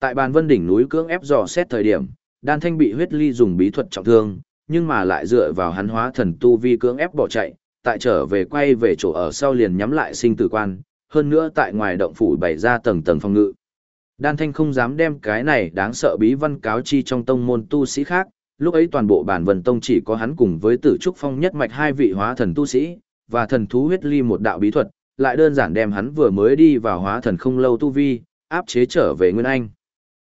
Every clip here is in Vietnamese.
Tại bàn vân đỉnh núi cưỡng ép dò xét thời điểm, đan thanh bị huyết ly dùng bí thuật trọng thương, nhưng mà lại dựa vào hắn hóa thần tu vi cưỡng ép bỏ chạy, tại trở về quay về chỗ ở sau liền nhắm lại sinh tử quan, hơn nữa tại ngoài động phủ bày ra tầng tầng phòng ngự. Đan thanh không dám đem cái này đáng sợ bí văn cáo chi trong tông môn tu sĩ khác, lúc ấy toàn bộ bản vân tông chỉ có hắn cùng với tử trúc phong nhất mạch hai vị hóa thần tu sĩ, và thần thú huyết ly một đạo bí thuật, lại đơn giản đem hắn vừa mới đi vào hóa thần không lâu tu vi, áp chế trở về Nguyên Anh.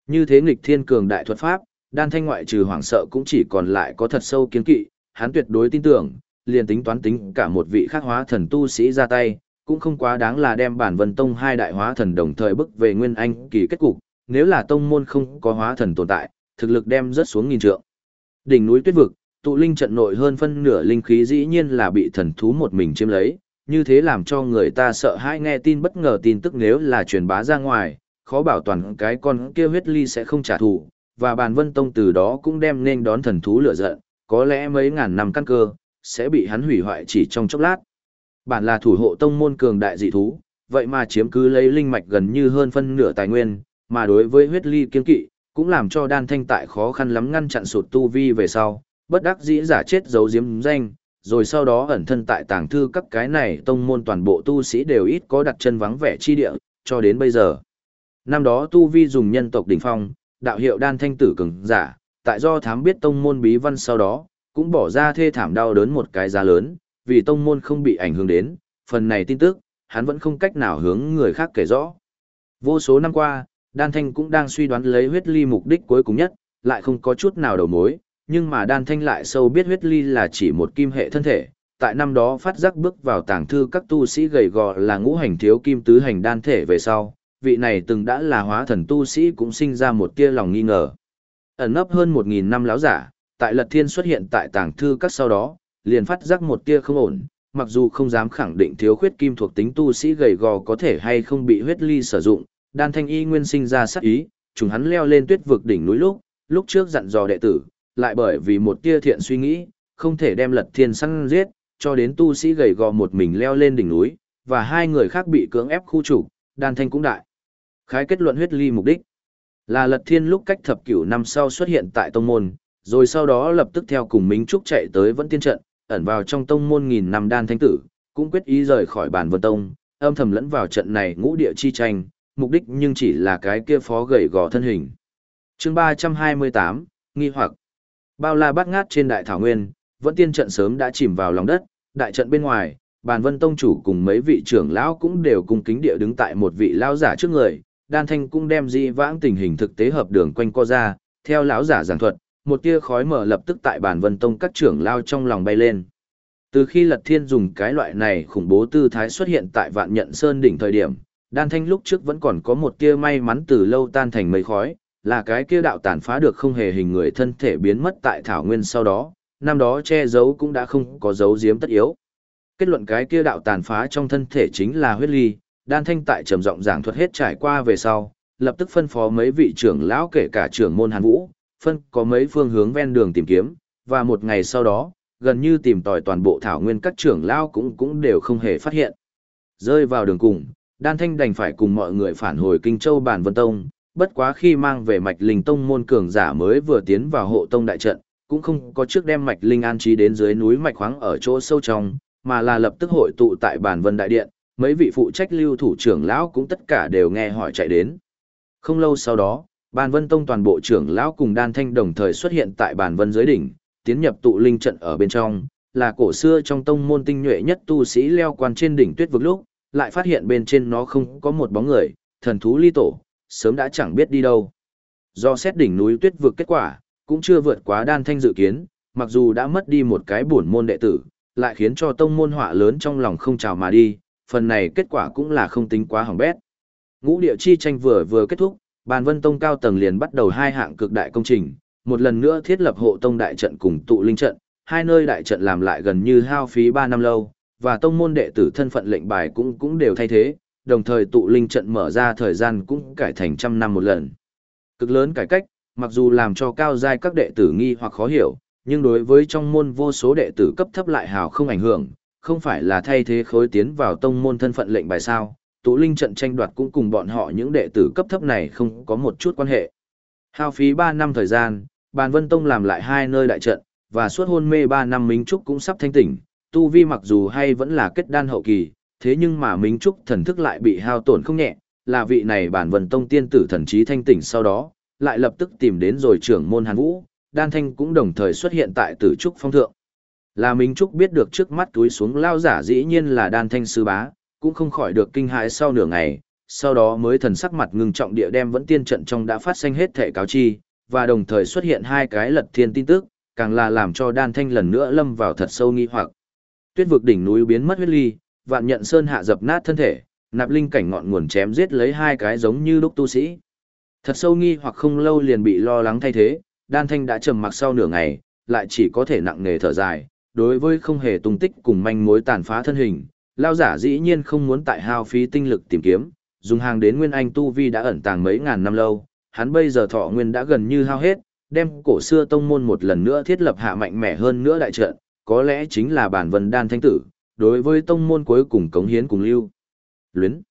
Như thế nghịch thiên cường đại thuật pháp, đan thanh ngoại trừ hoảng sợ cũng chỉ còn lại có thật sâu kiến kỵ, hắn tuyệt đối tin tưởng, liền tính toán tính cả một vị khác hóa thần tu sĩ ra tay, cũng không quá đáng là đem bản vân tông hai đại hóa thần đồng thời bức về Nguyên Anh kỳ kết cục, nếu là tông môn không có hóa thần tồn tại, thực lực đem rất xuống nghìn trượng. Đỉnh núi tuyết vực, tụ linh trận nội hơn phân nửa linh khí dĩ nhiên là bị thần thú một mình chiếm lấy, như thế làm cho người ta sợ hãi nghe tin bất ngờ tin tức nếu là truyền bá ra ngoài, khó bảo toàn cái con kia huyết ly sẽ không trả thù, và bàn vân tông từ đó cũng đem nên đón thần thú lửa giận, có lẽ mấy ngàn năm căn cơ, sẽ bị hắn hủy hoại chỉ trong chốc lát. Bản là thủ hộ tông môn cường đại dị thú, vậy mà chiếm cứ lấy linh mạch gần như hơn phân nửa tài nguyên, mà đối với huyết ly kiên kỵ, cũng làm cho đan thanh tại khó khăn lắm ngăn chặn sụt tu vi về sau, bất đắc dĩ giả chết giấu diếm danh, rồi sau đó ẩn thân tại tàng thư các cái này tông môn toàn bộ tu sĩ đều ít có đặt chân vắng vẻ chi địa, cho đến bây giờ. Năm đó tu vi dùng nhân tộc đỉnh phong, đạo hiệu đan thanh tử cường giả, tại do thám biết tông môn bí văn sau đó, cũng bỏ ra thê thảm đau đớn một cái giá lớn, vì tông môn không bị ảnh hưởng đến, phần này tin tức, hắn vẫn không cách nào hướng người khác kể rõ. Vô số năm qua, đan thanh cũng đang suy đoán lấy huyết ly mục đích cuối cùng nhất, lại không có chút nào đầu mối, nhưng mà đan thanh lại sâu biết huyết ly là chỉ một kim hệ thân thể. Tại năm đó phát giác bước vào tàng thư các tu sĩ gầy gò là ngũ hành thiếu kim tứ hành đan thể về sau, vị này từng đã là hóa thần tu sĩ cũng sinh ra một tia lòng nghi ngờ. Ẩn nấp hơn một nghìn năm láo giả, tại Lật Thiên xuất hiện tại tàng thư các sau đó, liền phát giác một tia không ổn, mặc dù không dám khẳng định thiếu khuyết kim thuộc tính tu sĩ gầy gò có thể hay không bị huyết ly sử dụng, đan thanh y nguyên sinh ra sát ý, chúng hắn leo lên tuyết vực đỉnh núi lúc, lúc trước dặn dò đệ tử, lại bởi vì một tia thiện suy nghĩ, không thể đem Lật Thiên săn giết, cho đến tu sĩ gầy gò một mình leo lên đỉnh núi, và hai người khác bị cưỡng ép khu trục, đan thanh cũng đại. Khái kết luận huyết ly mục đích là Lật Thiên lúc cách thập cửu năm sau xuất hiện tại tông môn, rồi sau đó lập tức theo cùng Minh Trúc chạy tới vẫn tiên trận, ẩn vào trong tông môn nghìn năm đan thánh tử, cũng quyết ý rời khỏi bản vân tông, âm thầm lẫn vào trận này ngũ địa chi tranh, mục đích nhưng chỉ là cái kia phó gầy gò thân hình. chương 328, nghi hoặc, bao la bát ngát trên đại thảo nguyên, vẫn tiên trận sớm đã chìm vào lòng đất, đại trận bên ngoài, bàn vân tông chủ cùng mấy vị trưởng lão cũng đều cung kính địa đứng tại một vị lão giả trước người, đan thanh cũng đem di vãng tình hình thực tế hợp đường quanh co ra, theo lão giả giảng thuật, một tia khói mở lập tức tại bản vân tông các trưởng lao trong lòng bay lên. Từ khi Lật Thiên dùng cái loại này khủng bố tư thái xuất hiện tại vạn nhận sơn đỉnh thời điểm, đan thanh lúc trước vẫn còn có một tia may mắn từ lâu tan thành mây khói, là cái kia đạo tàn phá được không hề hình người thân thể biến mất tại thảo nguyên sau đó, năm đó che giấu cũng đã không có dấu giếm tất yếu. Kết luận cái kia đạo tàn phá trong thân thể chính là huyết ly, đan thanh tại trầm giọng giảng thuật hết trải qua về sau, lập tức phân phó mấy vị trưởng lão kể cả trưởng môn Hàn Vũ, phân có mấy phương hướng ven đường tìm kiếm, và một ngày sau đó, gần như tìm tòi toàn bộ thảo nguyên các trưởng lão cũng cũng đều không hề phát hiện. Rơi vào đường cùng, Đan Thanh đành phải cùng mọi người phản hồi Kinh Châu Bản Vân Tông, bất quá khi mang về mạch linh tông môn cường giả mới vừa tiến vào hộ tông đại trận, cũng không có trước đem mạch linh an trí đến dưới núi mạch khoáng ở chỗ sâu trong, mà là lập tức hội tụ tại Bản Vân Đại Điện, mấy vị phụ trách lưu thủ trưởng lão cũng tất cả đều nghe hỏi chạy đến. Không lâu sau đó, Bàn Vân Tông toàn bộ trưởng lão cùng Đan Thanh đồng thời xuất hiện tại Bàn Vân dưới đỉnh, tiến nhập tụ linh trận ở bên trong, là cổ xưa trong tông môn tinh nhuệ nhất tu sĩ leo quan trên đỉnh tuyết vực lúc, lại phát hiện bên trên nó không có một bóng người, thần thú ly tổ, sớm đã chẳng biết đi đâu. Do xét đỉnh núi tuyết vực kết quả, cũng chưa vượt quá Đan Thanh dự kiến, mặc dù đã mất đi một cái bổn môn đệ tử, lại khiến cho tông môn họa lớn trong lòng không chào mà đi, phần này kết quả cũng là không tính quá hỏng bét. Ngũ địa chi tranh vừa vừa kết thúc, Bàn Vân Tông cao tầng liền bắt đầu hai hạng cực đại công trình, một lần nữa thiết lập hộ tông đại trận cùng tụ linh trận, hai nơi đại trận làm lại gần như hao phí 3 năm lâu, và tông môn đệ tử thân phận lệnh bài cũng cũng đều thay thế, đồng thời tụ linh trận mở ra thời gian cũng cải thành trăm năm một lần. Cực lớn cải cách, mặc dù làm cho cao giai các đệ tử nghi hoặc khó hiểu, nhưng đối với trong môn vô số đệ tử cấp thấp lại hào không ảnh hưởng, không phải là thay thế khối tiến vào tông môn thân phận lệnh bài sao, tụ linh trận tranh đoạt cũng cùng bọn họ những đệ tử cấp thấp này không có một chút quan hệ. Hao phí 3 năm thời gian, Bàn Vân Tông làm lại hai nơi đại trận, và suốt hôn mê 3 năm Minh Trúc cũng sắp thanh tỉnh, tu vi mặc dù hay vẫn là kết đan hậu kỳ, thế nhưng mà Minh Trúc thần thức lại bị hao tổn không nhẹ, là vị này Bản Vân Tông tiên tử thần trí thanh tỉnh sau đó, lại lập tức tìm đến rồi trưởng môn Hàn Vũ, Đan Thanh cũng đồng thời xuất hiện tại Tử Trúc Phong Thượng. Là Minh Trúc biết được trước mắt túi xuống lao giả dĩ nhiên là Đan Thanh sư bá, cũng không khỏi được kinh hãi sau nửa ngày, sau đó mới thần sắc mặt ngưng trọng địa đem vẫn tiên trận trong đã phát sinh hết thể cáo chi, và đồng thời xuất hiện hai cái lật thiên tin tức, càng là làm cho Đan Thanh lần nữa lâm vào thật sâu nghi hoặc. Tuyết vực đỉnh núi biến mất huyết ly, vạn nhận sơn hạ dập nát thân thể, nạp linh cảnh ngọn nguồn chém giết lấy hai cái giống như đúc tu sĩ. Thật sâu nghi hoặc không lâu liền bị lo lắng thay thế, Đan Thanh đã trầm mặc sau nửa ngày, lại chỉ có thể nặng nề thở dài, đối với không hề tung tích cùng manh mối tàn phá thân hình, lao giả dĩ nhiên không muốn tại hao phí tinh lực tìm kiếm, dùng hàng đến nguyên anh tu vi đã ẩn tàng mấy ngàn năm lâu, hắn bây giờ thọ nguyên đã gần như hao hết, đem cổ xưa tông môn một lần nữa thiết lập hạ mạnh mẽ hơn nữa đại trận, có lẽ chính là bản vân đan thanh tử, đối với tông môn cuối cùng cống hiến cùng lưu. Luyến.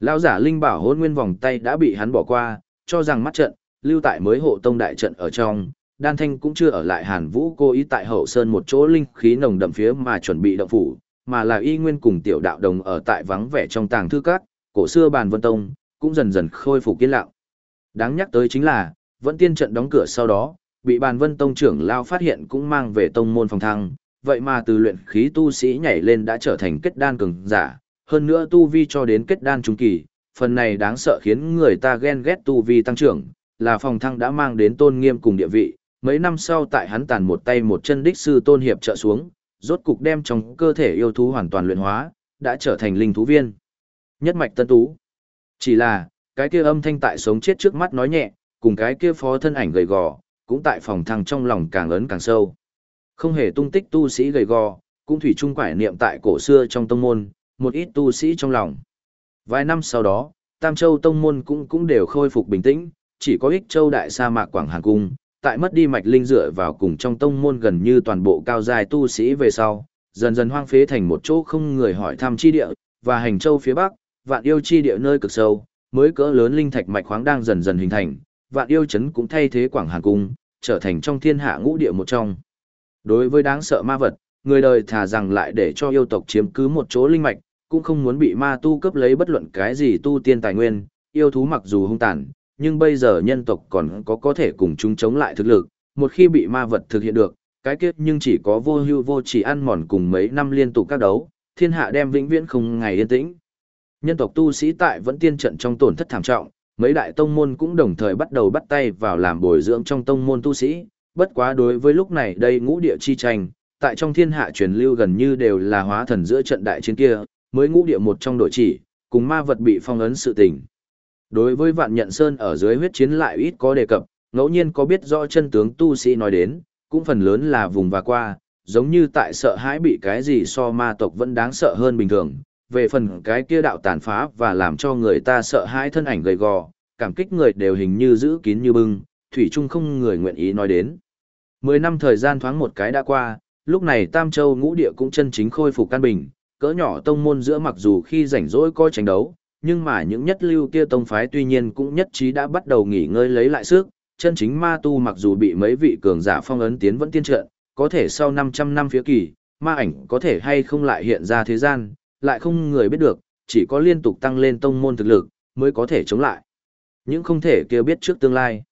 Lão giả linh bảo hôn nguyên vòng tay đã bị hắn bỏ qua, cho rằng mắt trận, lưu tại mới hộ tông đại trận ở trong, đan thanh cũng chưa ở lại hàn vũ cố ý tại hậu sơn một chỗ linh khí nồng đậm phía mà chuẩn bị động phủ, mà là y nguyên cùng tiểu đạo đồng ở tại vắng vẻ trong tàng thư các, cổ xưa bàn vân tông, cũng dần dần khôi phục yên lặng. Đáng nhắc tới chính là, vẫn tiên trận đóng cửa sau đó, bị bàn vân tông trưởng lao phát hiện cũng mang về tông môn phòng thăng, vậy mà từ luyện khí tu sĩ nhảy lên đã trở thành kết đan cường giả, hơn nữa tu vi cho đến kết đan trung kỳ, phần này đáng sợ khiến người ta ghen ghét tu vi tăng trưởng, là phòng thăng đã mang đến tôn nghiêm cùng địa vị, mấy năm sau tại hắn tàn một tay một chân đích sư tôn hiệp trợ xuống, rốt cục đem trong cơ thể yêu thú hoàn toàn luyện hóa, đã trở thành linh thú viên. Nhất mạch tân tú. Chỉ là, cái kia âm thanh tại sống chết trước mắt nói nhẹ, cùng cái kia phó thân ảnh gầy gò, cũng tại phòng thăng trong lòng càng lớn càng sâu. Không hề tung tích tu sĩ gầy gò, cũng thủy chung quải niệm tại cổ xưa trong tông môn, một ít tu sĩ trong lòng. Vài năm sau đó, Tam Châu tông môn cũng cũng đều khôi phục bình tĩnh, chỉ có ích châu đại sa mạc Quảng Hàn Cung, tại mất đi mạch linh dựa vào cùng trong tông môn gần như toàn bộ cao dài tu sĩ về sau, dần dần hoang phế thành một chỗ không người hỏi thăm chi địa, và hành châu phía bắc, vạn yêu chi địa nơi cực sâu, mới cỡ lớn linh thạch mạch khoáng đang dần dần hình thành, vạn yêu chấn cũng thay thế Quảng Hàn Cung, trở thành trong thiên hạ ngũ địa một trong. Đối với đáng sợ ma vật, người đời thà rằng lại để cho yêu tộc chiếm cứ một chỗ linh mạch, cũng không muốn bị ma tu cướp lấy bất luận cái gì tu tiên tài nguyên, yêu thú mặc dù hung tàn, nhưng bây giờ nhân tộc còn có có thể cùng chúng chống lại thực lực, một khi bị ma vật thực hiện được, cái kết nhưng chỉ có vô hưu vô chỉ ăn mòn cùng mấy năm liên tục các đấu, thiên hạ đem vĩnh viễn không ngày yên tĩnh. Nhân tộc tu sĩ tại vẫn tiên trận trong tổn thất thảm trọng, mấy đại tông môn cũng đồng thời bắt đầu bắt tay vào làm bồi dưỡng trong tông môn tu sĩ, bất quá đối với lúc này đây ngũ địa chi tranh, tại trong thiên hạ truyền lưu gần như đều là hóa thần giữa trận đại chiến kia, mới ngũ địa một trong đội chỉ, cùng ma vật bị phong ấn sự tình. Đối với vạn nhận sơn ở dưới huyết chiến lại ít có đề cập, ngẫu nhiên có biết rõ chân tướng tu sĩ nói đến, cũng phần lớn là vùng và qua, giống như tại sợ hãi bị cái gì so ma tộc vẫn đáng sợ hơn bình thường. Về phần cái kia đạo tàn phá và làm cho người ta sợ hãi thân ảnh gầy gò, cảm kích người đều hình như giữ kín như bưng, thủy chung không người nguyện ý nói đến. Mười năm thời gian thoáng một cái đã qua, lúc này Tam Châu ngũ địa cũng chân chính khôi phục căn bình, cỡ nhỏ tông môn giữa mặc dù khi rảnh rỗi coi tranh đấu, nhưng mà những nhất lưu kia tông phái tuy nhiên cũng nhất trí đã bắt đầu nghỉ ngơi lấy lại sức, chân chính ma tu mặc dù bị mấy vị cường giả phong ấn tiến vẫn tiên trận, có thể sau 500 năm phía kỳ, ma ảnh có thể hay không lại hiện ra thế gian, lại không người biết được, chỉ có liên tục tăng lên tông môn thực lực, mới có thể chống lại. Những không thể kia biết trước tương lai.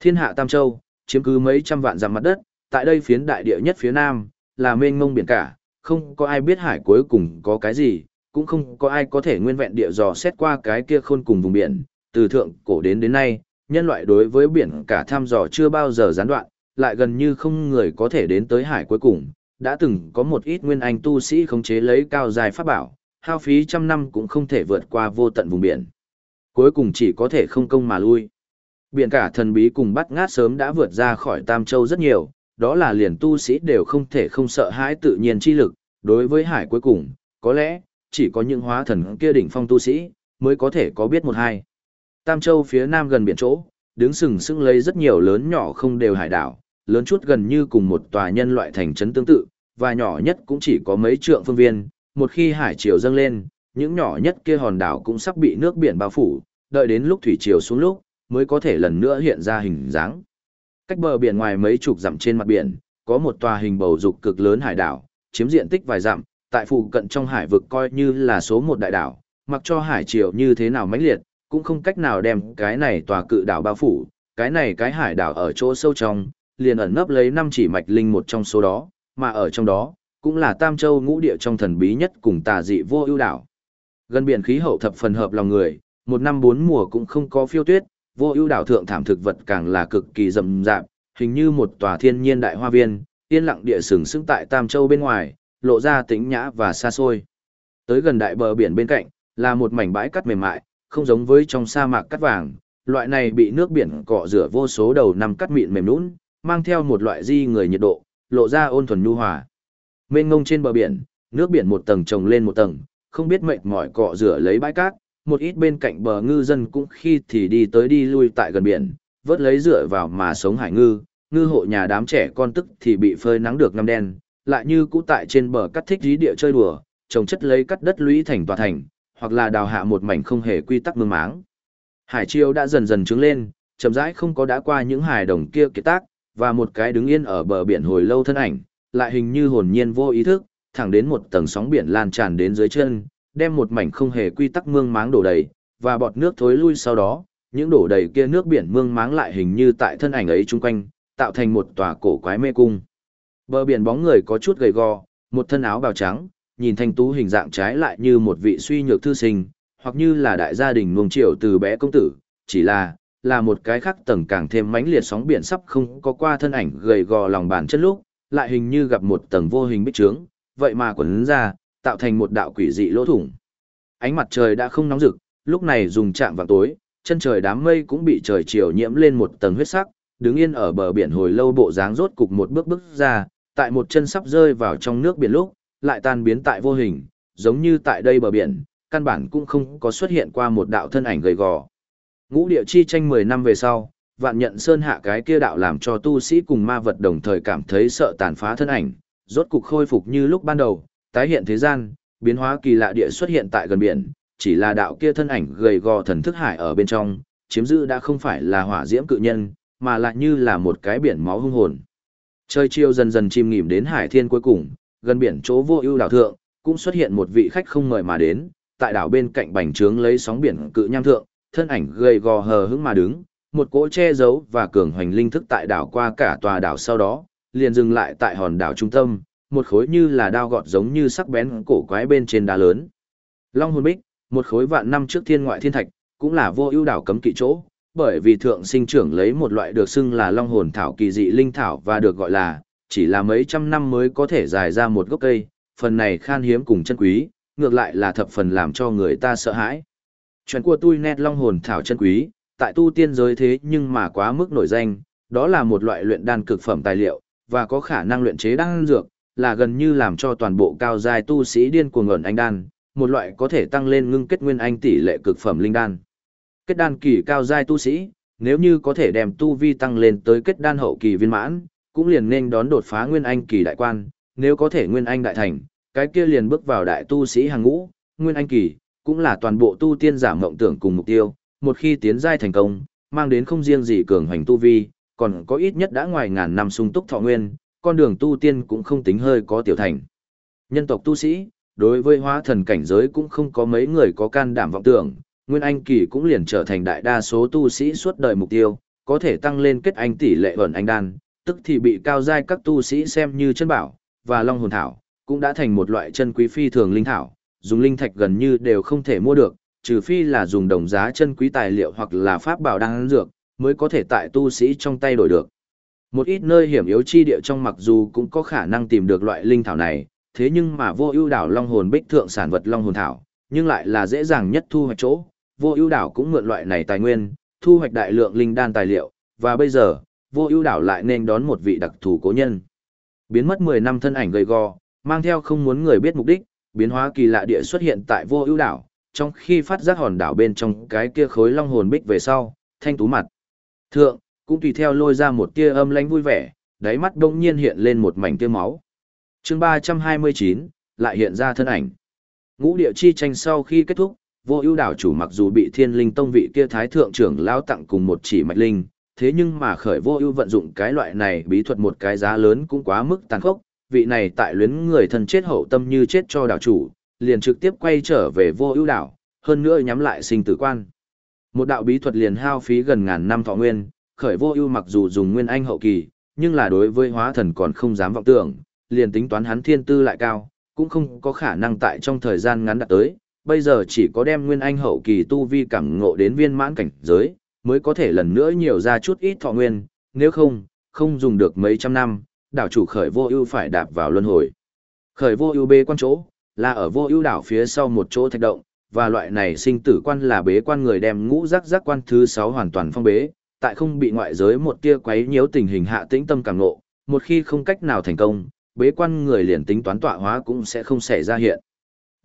Thiên hạ Tam Châu, chiếm cứ mấy trăm vạn dặm mặt đất, tại đây phiến đại địa nhất phía nam, là mênh mông biển cả, không có ai biết hải cuối cùng có cái gì, cũng không có ai có thể nguyên vẹn địa dò xét qua cái kia khôn cùng vùng biển, từ thượng cổ đến đến nay, nhân loại đối với biển cả thăm dò chưa bao giờ gián đoạn, lại gần như không người có thể đến tới hải cuối cùng, đã từng có một ít nguyên anh tu sĩ khống chế lấy cao dài pháp bảo, hao phí trăm năm cũng không thể vượt qua vô tận vùng biển. Cuối cùng chỉ có thể không công mà lui. Biển cả thần bí cùng bắt ngát sớm đã vượt ra khỏi Tam Châu rất nhiều, đó là liền tu sĩ đều không thể không sợ hãi tự nhiên chi lực, đối với hải cuối cùng, có lẽ, chỉ có những hóa thần kia đỉnh phong tu sĩ, mới có thể có biết một hai. Tam Châu phía nam gần biển chỗ, đứng sừng sững lấy rất nhiều lớn nhỏ không đều hải đảo, lớn chút gần như cùng một tòa nhân loại thành trấn tương tự, và nhỏ nhất cũng chỉ có mấy trượng phương viên, một khi hải triều dâng lên, những nhỏ nhất kia hòn đảo cũng sắp bị nước biển bao phủ, đợi đến lúc thủy triều xuống lúc, mới có thể lần nữa hiện ra hình dáng. Cách bờ biển ngoài mấy chục dặm trên mặt biển, có một tòa hình bầu dục cực lớn hải đảo, chiếm diện tích vài dặm, tại phụ cận trong hải vực coi như là số một đại đảo, mặc cho hải triều như thế nào mãnh liệt, cũng không cách nào đem cái này tòa cự đảo bao phủ, cái này cái hải đảo ở chỗ sâu trong, liền ẩn nấp lấy năm chỉ mạch linh một trong số đó, mà ở trong đó, cũng là Tam Châu ngũ địa trong thần bí nhất cùng tà dị vô ưu đảo. Gần biển khí hậu thập phần hợp lòng người, một năm bốn mùa cũng không có phiêu tuyết, vô ưu đảo thượng thảm thực vật càng là cực kỳ rậm rạp, hình như một tòa thiên nhiên đại hoa viên, yên lặng địa sừng sững tại Tam Châu bên ngoài, lộ ra tĩnh nhã và xa xôi. Tới gần đại bờ biển bên cạnh, là một mảnh bãi cát mềm mại, không giống với trong sa mạc cát vàng, loại này bị nước biển cọ rửa vô số đầu năm cát mịn mềm nhũn, mang theo một loại di người nhiệt độ, lộ ra ôn thuần nhu hòa. Mênh ngông trên bờ biển, nước biển một tầng chồng lên một tầng, không biết mệt mỏi cọ rửa lấy bãi cát, một ít bên cạnh bờ ngư dân cũng khi thì đi tới đi lui tại gần biển, vớt lấy rửa vào mà sống hải ngư, ngư hộ nhà đám trẻ con tức thì bị phơi nắng được năm đen, lại như cũ tại trên bờ cắt thích dí địa chơi đùa, trồng chất lấy cắt đất lũy thành tòa thành, hoặc là đào hạ một mảnh không hề quy tắc mương máng. Hải chiêu đã dần dần trướng lên, chậm rãi không có đã qua những hải đồng kia kiệt tác, và một cái đứng yên ở bờ biển hồi lâu thân ảnh, lại hình như hồn nhiên vô ý thức, thẳng đến một tầng sóng biển lan tràn đến dưới chân, đem một mảnh không hề quy tắc mương máng đổ đầy, và bọt nước thối lui sau đó, những đổ đầy kia nước biển mương máng lại hình như tại thân ảnh ấy chung quanh, tạo thành một tòa cổ quái mê cung. Bờ biển bóng người có chút gầy gò, một thân áo bào trắng, nhìn thanh tú hình dạng trái lại như một vị suy nhược thư sinh, hoặc như là đại gia đình nuông chiều từ bé công tử, chỉ là, là một cái khác tầng càng thêm mãnh liệt sóng biển sắp không có qua thân ảnh gầy gò lòng bàn chân lúc, lại hình như gặp một tầng vô hình bích trướng, vậy mà quấn ra, tạo thành một đạo quỷ dị lỗ thủng. Ánh mặt trời đã không nóng rực, lúc này dùng chạm vào tối, chân trời đám mây cũng bị trời chiều nhiễm lên một tầng huyết sắc, đứng yên ở bờ biển hồi lâu bộ dáng rốt cục một bước bước ra, tại một chân sắp rơi vào trong nước biển lúc, lại tan biến tại vô hình, giống như tại đây bờ biển, căn bản cũng không có xuất hiện qua một đạo thân ảnh gầy gò. Ngũ địa chi tranh 10 năm về sau, vạn nhận sơn hạ cái kia đạo làm cho tu sĩ cùng ma vật đồng thời cảm thấy sợ tàn phá thân ảnh, rốt cục khôi phục như lúc ban đầu, tái hiện thế gian, biến hóa kỳ lạ địa xuất hiện tại gần biển, chỉ là đạo kia thân ảnh gầy gò thần thức hải ở bên trong, chiếm giữ đã không phải là hỏa diễm cự nhân, mà lại như là một cái biển máu hung hồn. Trời chiều dần dần chìm nghỉm đến hải thiên cuối cùng, gần biển chỗ vô ưu đảo thượng, cũng xuất hiện một vị khách không mời mà đến, tại đảo bên cạnh bành trướng lấy sóng biển cự nham thượng, thân ảnh gầy gò hờ hững mà đứng, một cỗ che giấu và cường hoành linh thức tại đảo qua cả tòa đảo sau đó, liền dừng lại tại hòn đảo trung tâm, một khối như là đao gọt giống như sắc bén cổ quái bên trên đá lớn. Long hồn bích, một khối vạn năm trước thiên ngoại thiên thạch, cũng là vô ưu đảo cấm kỵ chỗ, bởi vì thượng sinh trưởng lấy một loại được xưng là long hồn thảo kỳ dị linh thảo và được gọi là chỉ là mấy trăm năm mới có thể dài ra một gốc cây, phần này khan hiếm cùng chân quý, ngược lại là thập phần làm cho người ta sợ hãi. Chuyện của tôi nét long hồn thảo chân quý, tại tu tiên giới thế nhưng mà quá mức nổi danh, đó là một loại luyện đan cực phẩm tài liệu, và có khả năng luyện chế đan dược, là gần như làm cho toàn bộ cao giai tu sĩ điên cuồng ngẩn anh đan, một loại có thể tăng lên ngưng kết nguyên anh tỷ lệ cực phẩm linh đan. Kết đan kỳ cao giai tu sĩ, nếu như có thể đem tu vi tăng lên tới kết đan hậu kỳ viên mãn, cũng liền nên đón đột phá nguyên anh kỳ đại quan, nếu có thể nguyên anh đại thành, cái kia liền bước vào đại tu sĩ hàng ngũ, nguyên anh kỳ, cũng là toàn bộ tu tiên giả mộng tưởng cùng mục tiêu, một khi tiến giai thành công, mang đến không riêng gì cường hành tu vi, còn có ít nhất đã ngoài ngàn năm sung túc thọ nguyên, con đường tu tiên cũng không tính hơi có tiểu thành. Nhân tộc tu sĩ, đối với hóa thần cảnh giới cũng không có mấy người có can đảm vọng tưởng, Nguyên Anh kỳ cũng liền trở thành đại đa số tu sĩ suốt đời mục tiêu, có thể tăng lên kết anh tỷ lệ ẩn anh đan, tức thì bị cao giai các tu sĩ xem như chân bảo, và long hồn thảo, cũng đã thành một loại chân quý phi thường linh thảo, dùng linh thạch gần như đều không thể mua được, trừ phi là dùng đồng giá chân quý tài liệu hoặc là pháp bảo đan dược, mới có thể tại tu sĩ trong tay đổi được. Một ít nơi hiểm yếu chi địa trong mặc dù cũng có khả năng tìm được loại linh thảo này, thế nhưng mà vô ưu đảo long hồn bích thượng sản vật long hồn thảo, nhưng lại là dễ dàng nhất thu hoạch chỗ. Vô ưu đảo cũng mượn loại này tài nguyên, thu hoạch đại lượng linh đan tài liệu, và bây giờ, vô ưu đảo lại nên đón một vị đặc thù cố nhân. Biến mất 10 năm thân ảnh gầy gò, mang theo không muốn người biết mục đích, biến hóa kỳ lạ địa xuất hiện tại vô ưu đảo, trong khi phát giác hòn đảo bên trong cái kia khối long hồn bích về sau, thanh tú mặt. Thượng, cũng tùy theo lôi ra một tia âm lãnh vui vẻ, đáy mắt đông nhiên hiện lên một mảnh tia máu. chương 329, lại hiện ra thân ảnh. Ngũ địa chi tranh sau khi kết thúc, vô ưu đảo chủ mặc dù bị thiên linh tông vị kia thái thượng trưởng lao tặng cùng một chỉ mạch linh, thế nhưng mà khởi vô ưu vận dụng cái loại này bí thuật một cái giá lớn cũng quá mức tàn khốc, vị này tại luyến người thân chết hậu tâm như chết cho đảo chủ, liền trực tiếp quay trở về vô ưu đảo, hơn nữa nhắm lại sinh tử quan. Một đạo bí thuật liền hao phí gần ngàn năm thọ nguyên, khởi vô ưu mặc dù dùng nguyên anh hậu kỳ, nhưng là đối với hóa thần còn không dám vọng tưởng, liền tính toán hắn thiên tư lại cao, cũng không có khả năng tại trong thời gian ngắn đạt tới, bây giờ chỉ có đem nguyên anh hậu kỳ tu vi cảm ngộ đến viên mãn cảnh giới, mới có thể lần nữa nhiều ra chút ít thọ nguyên, nếu không, không dùng được mấy trăm năm, đảo chủ khởi vô ưu phải đạp vào luân hồi. Khởi vô ưu bế quan chỗ, là ở vô ưu đảo phía sau một chỗ thạch động, và loại này sinh tử quan là bế quan người đem ngũ giác giác quan thứ 6 hoàn toàn phong bế, tại không bị ngoại giới một tia quấy nhiễu tình hình hạ tĩnh tâm cảm ngộ, một khi không cách nào thành công, bế quan người liền tính toán tọa hóa cũng sẽ không xảy ra hiện.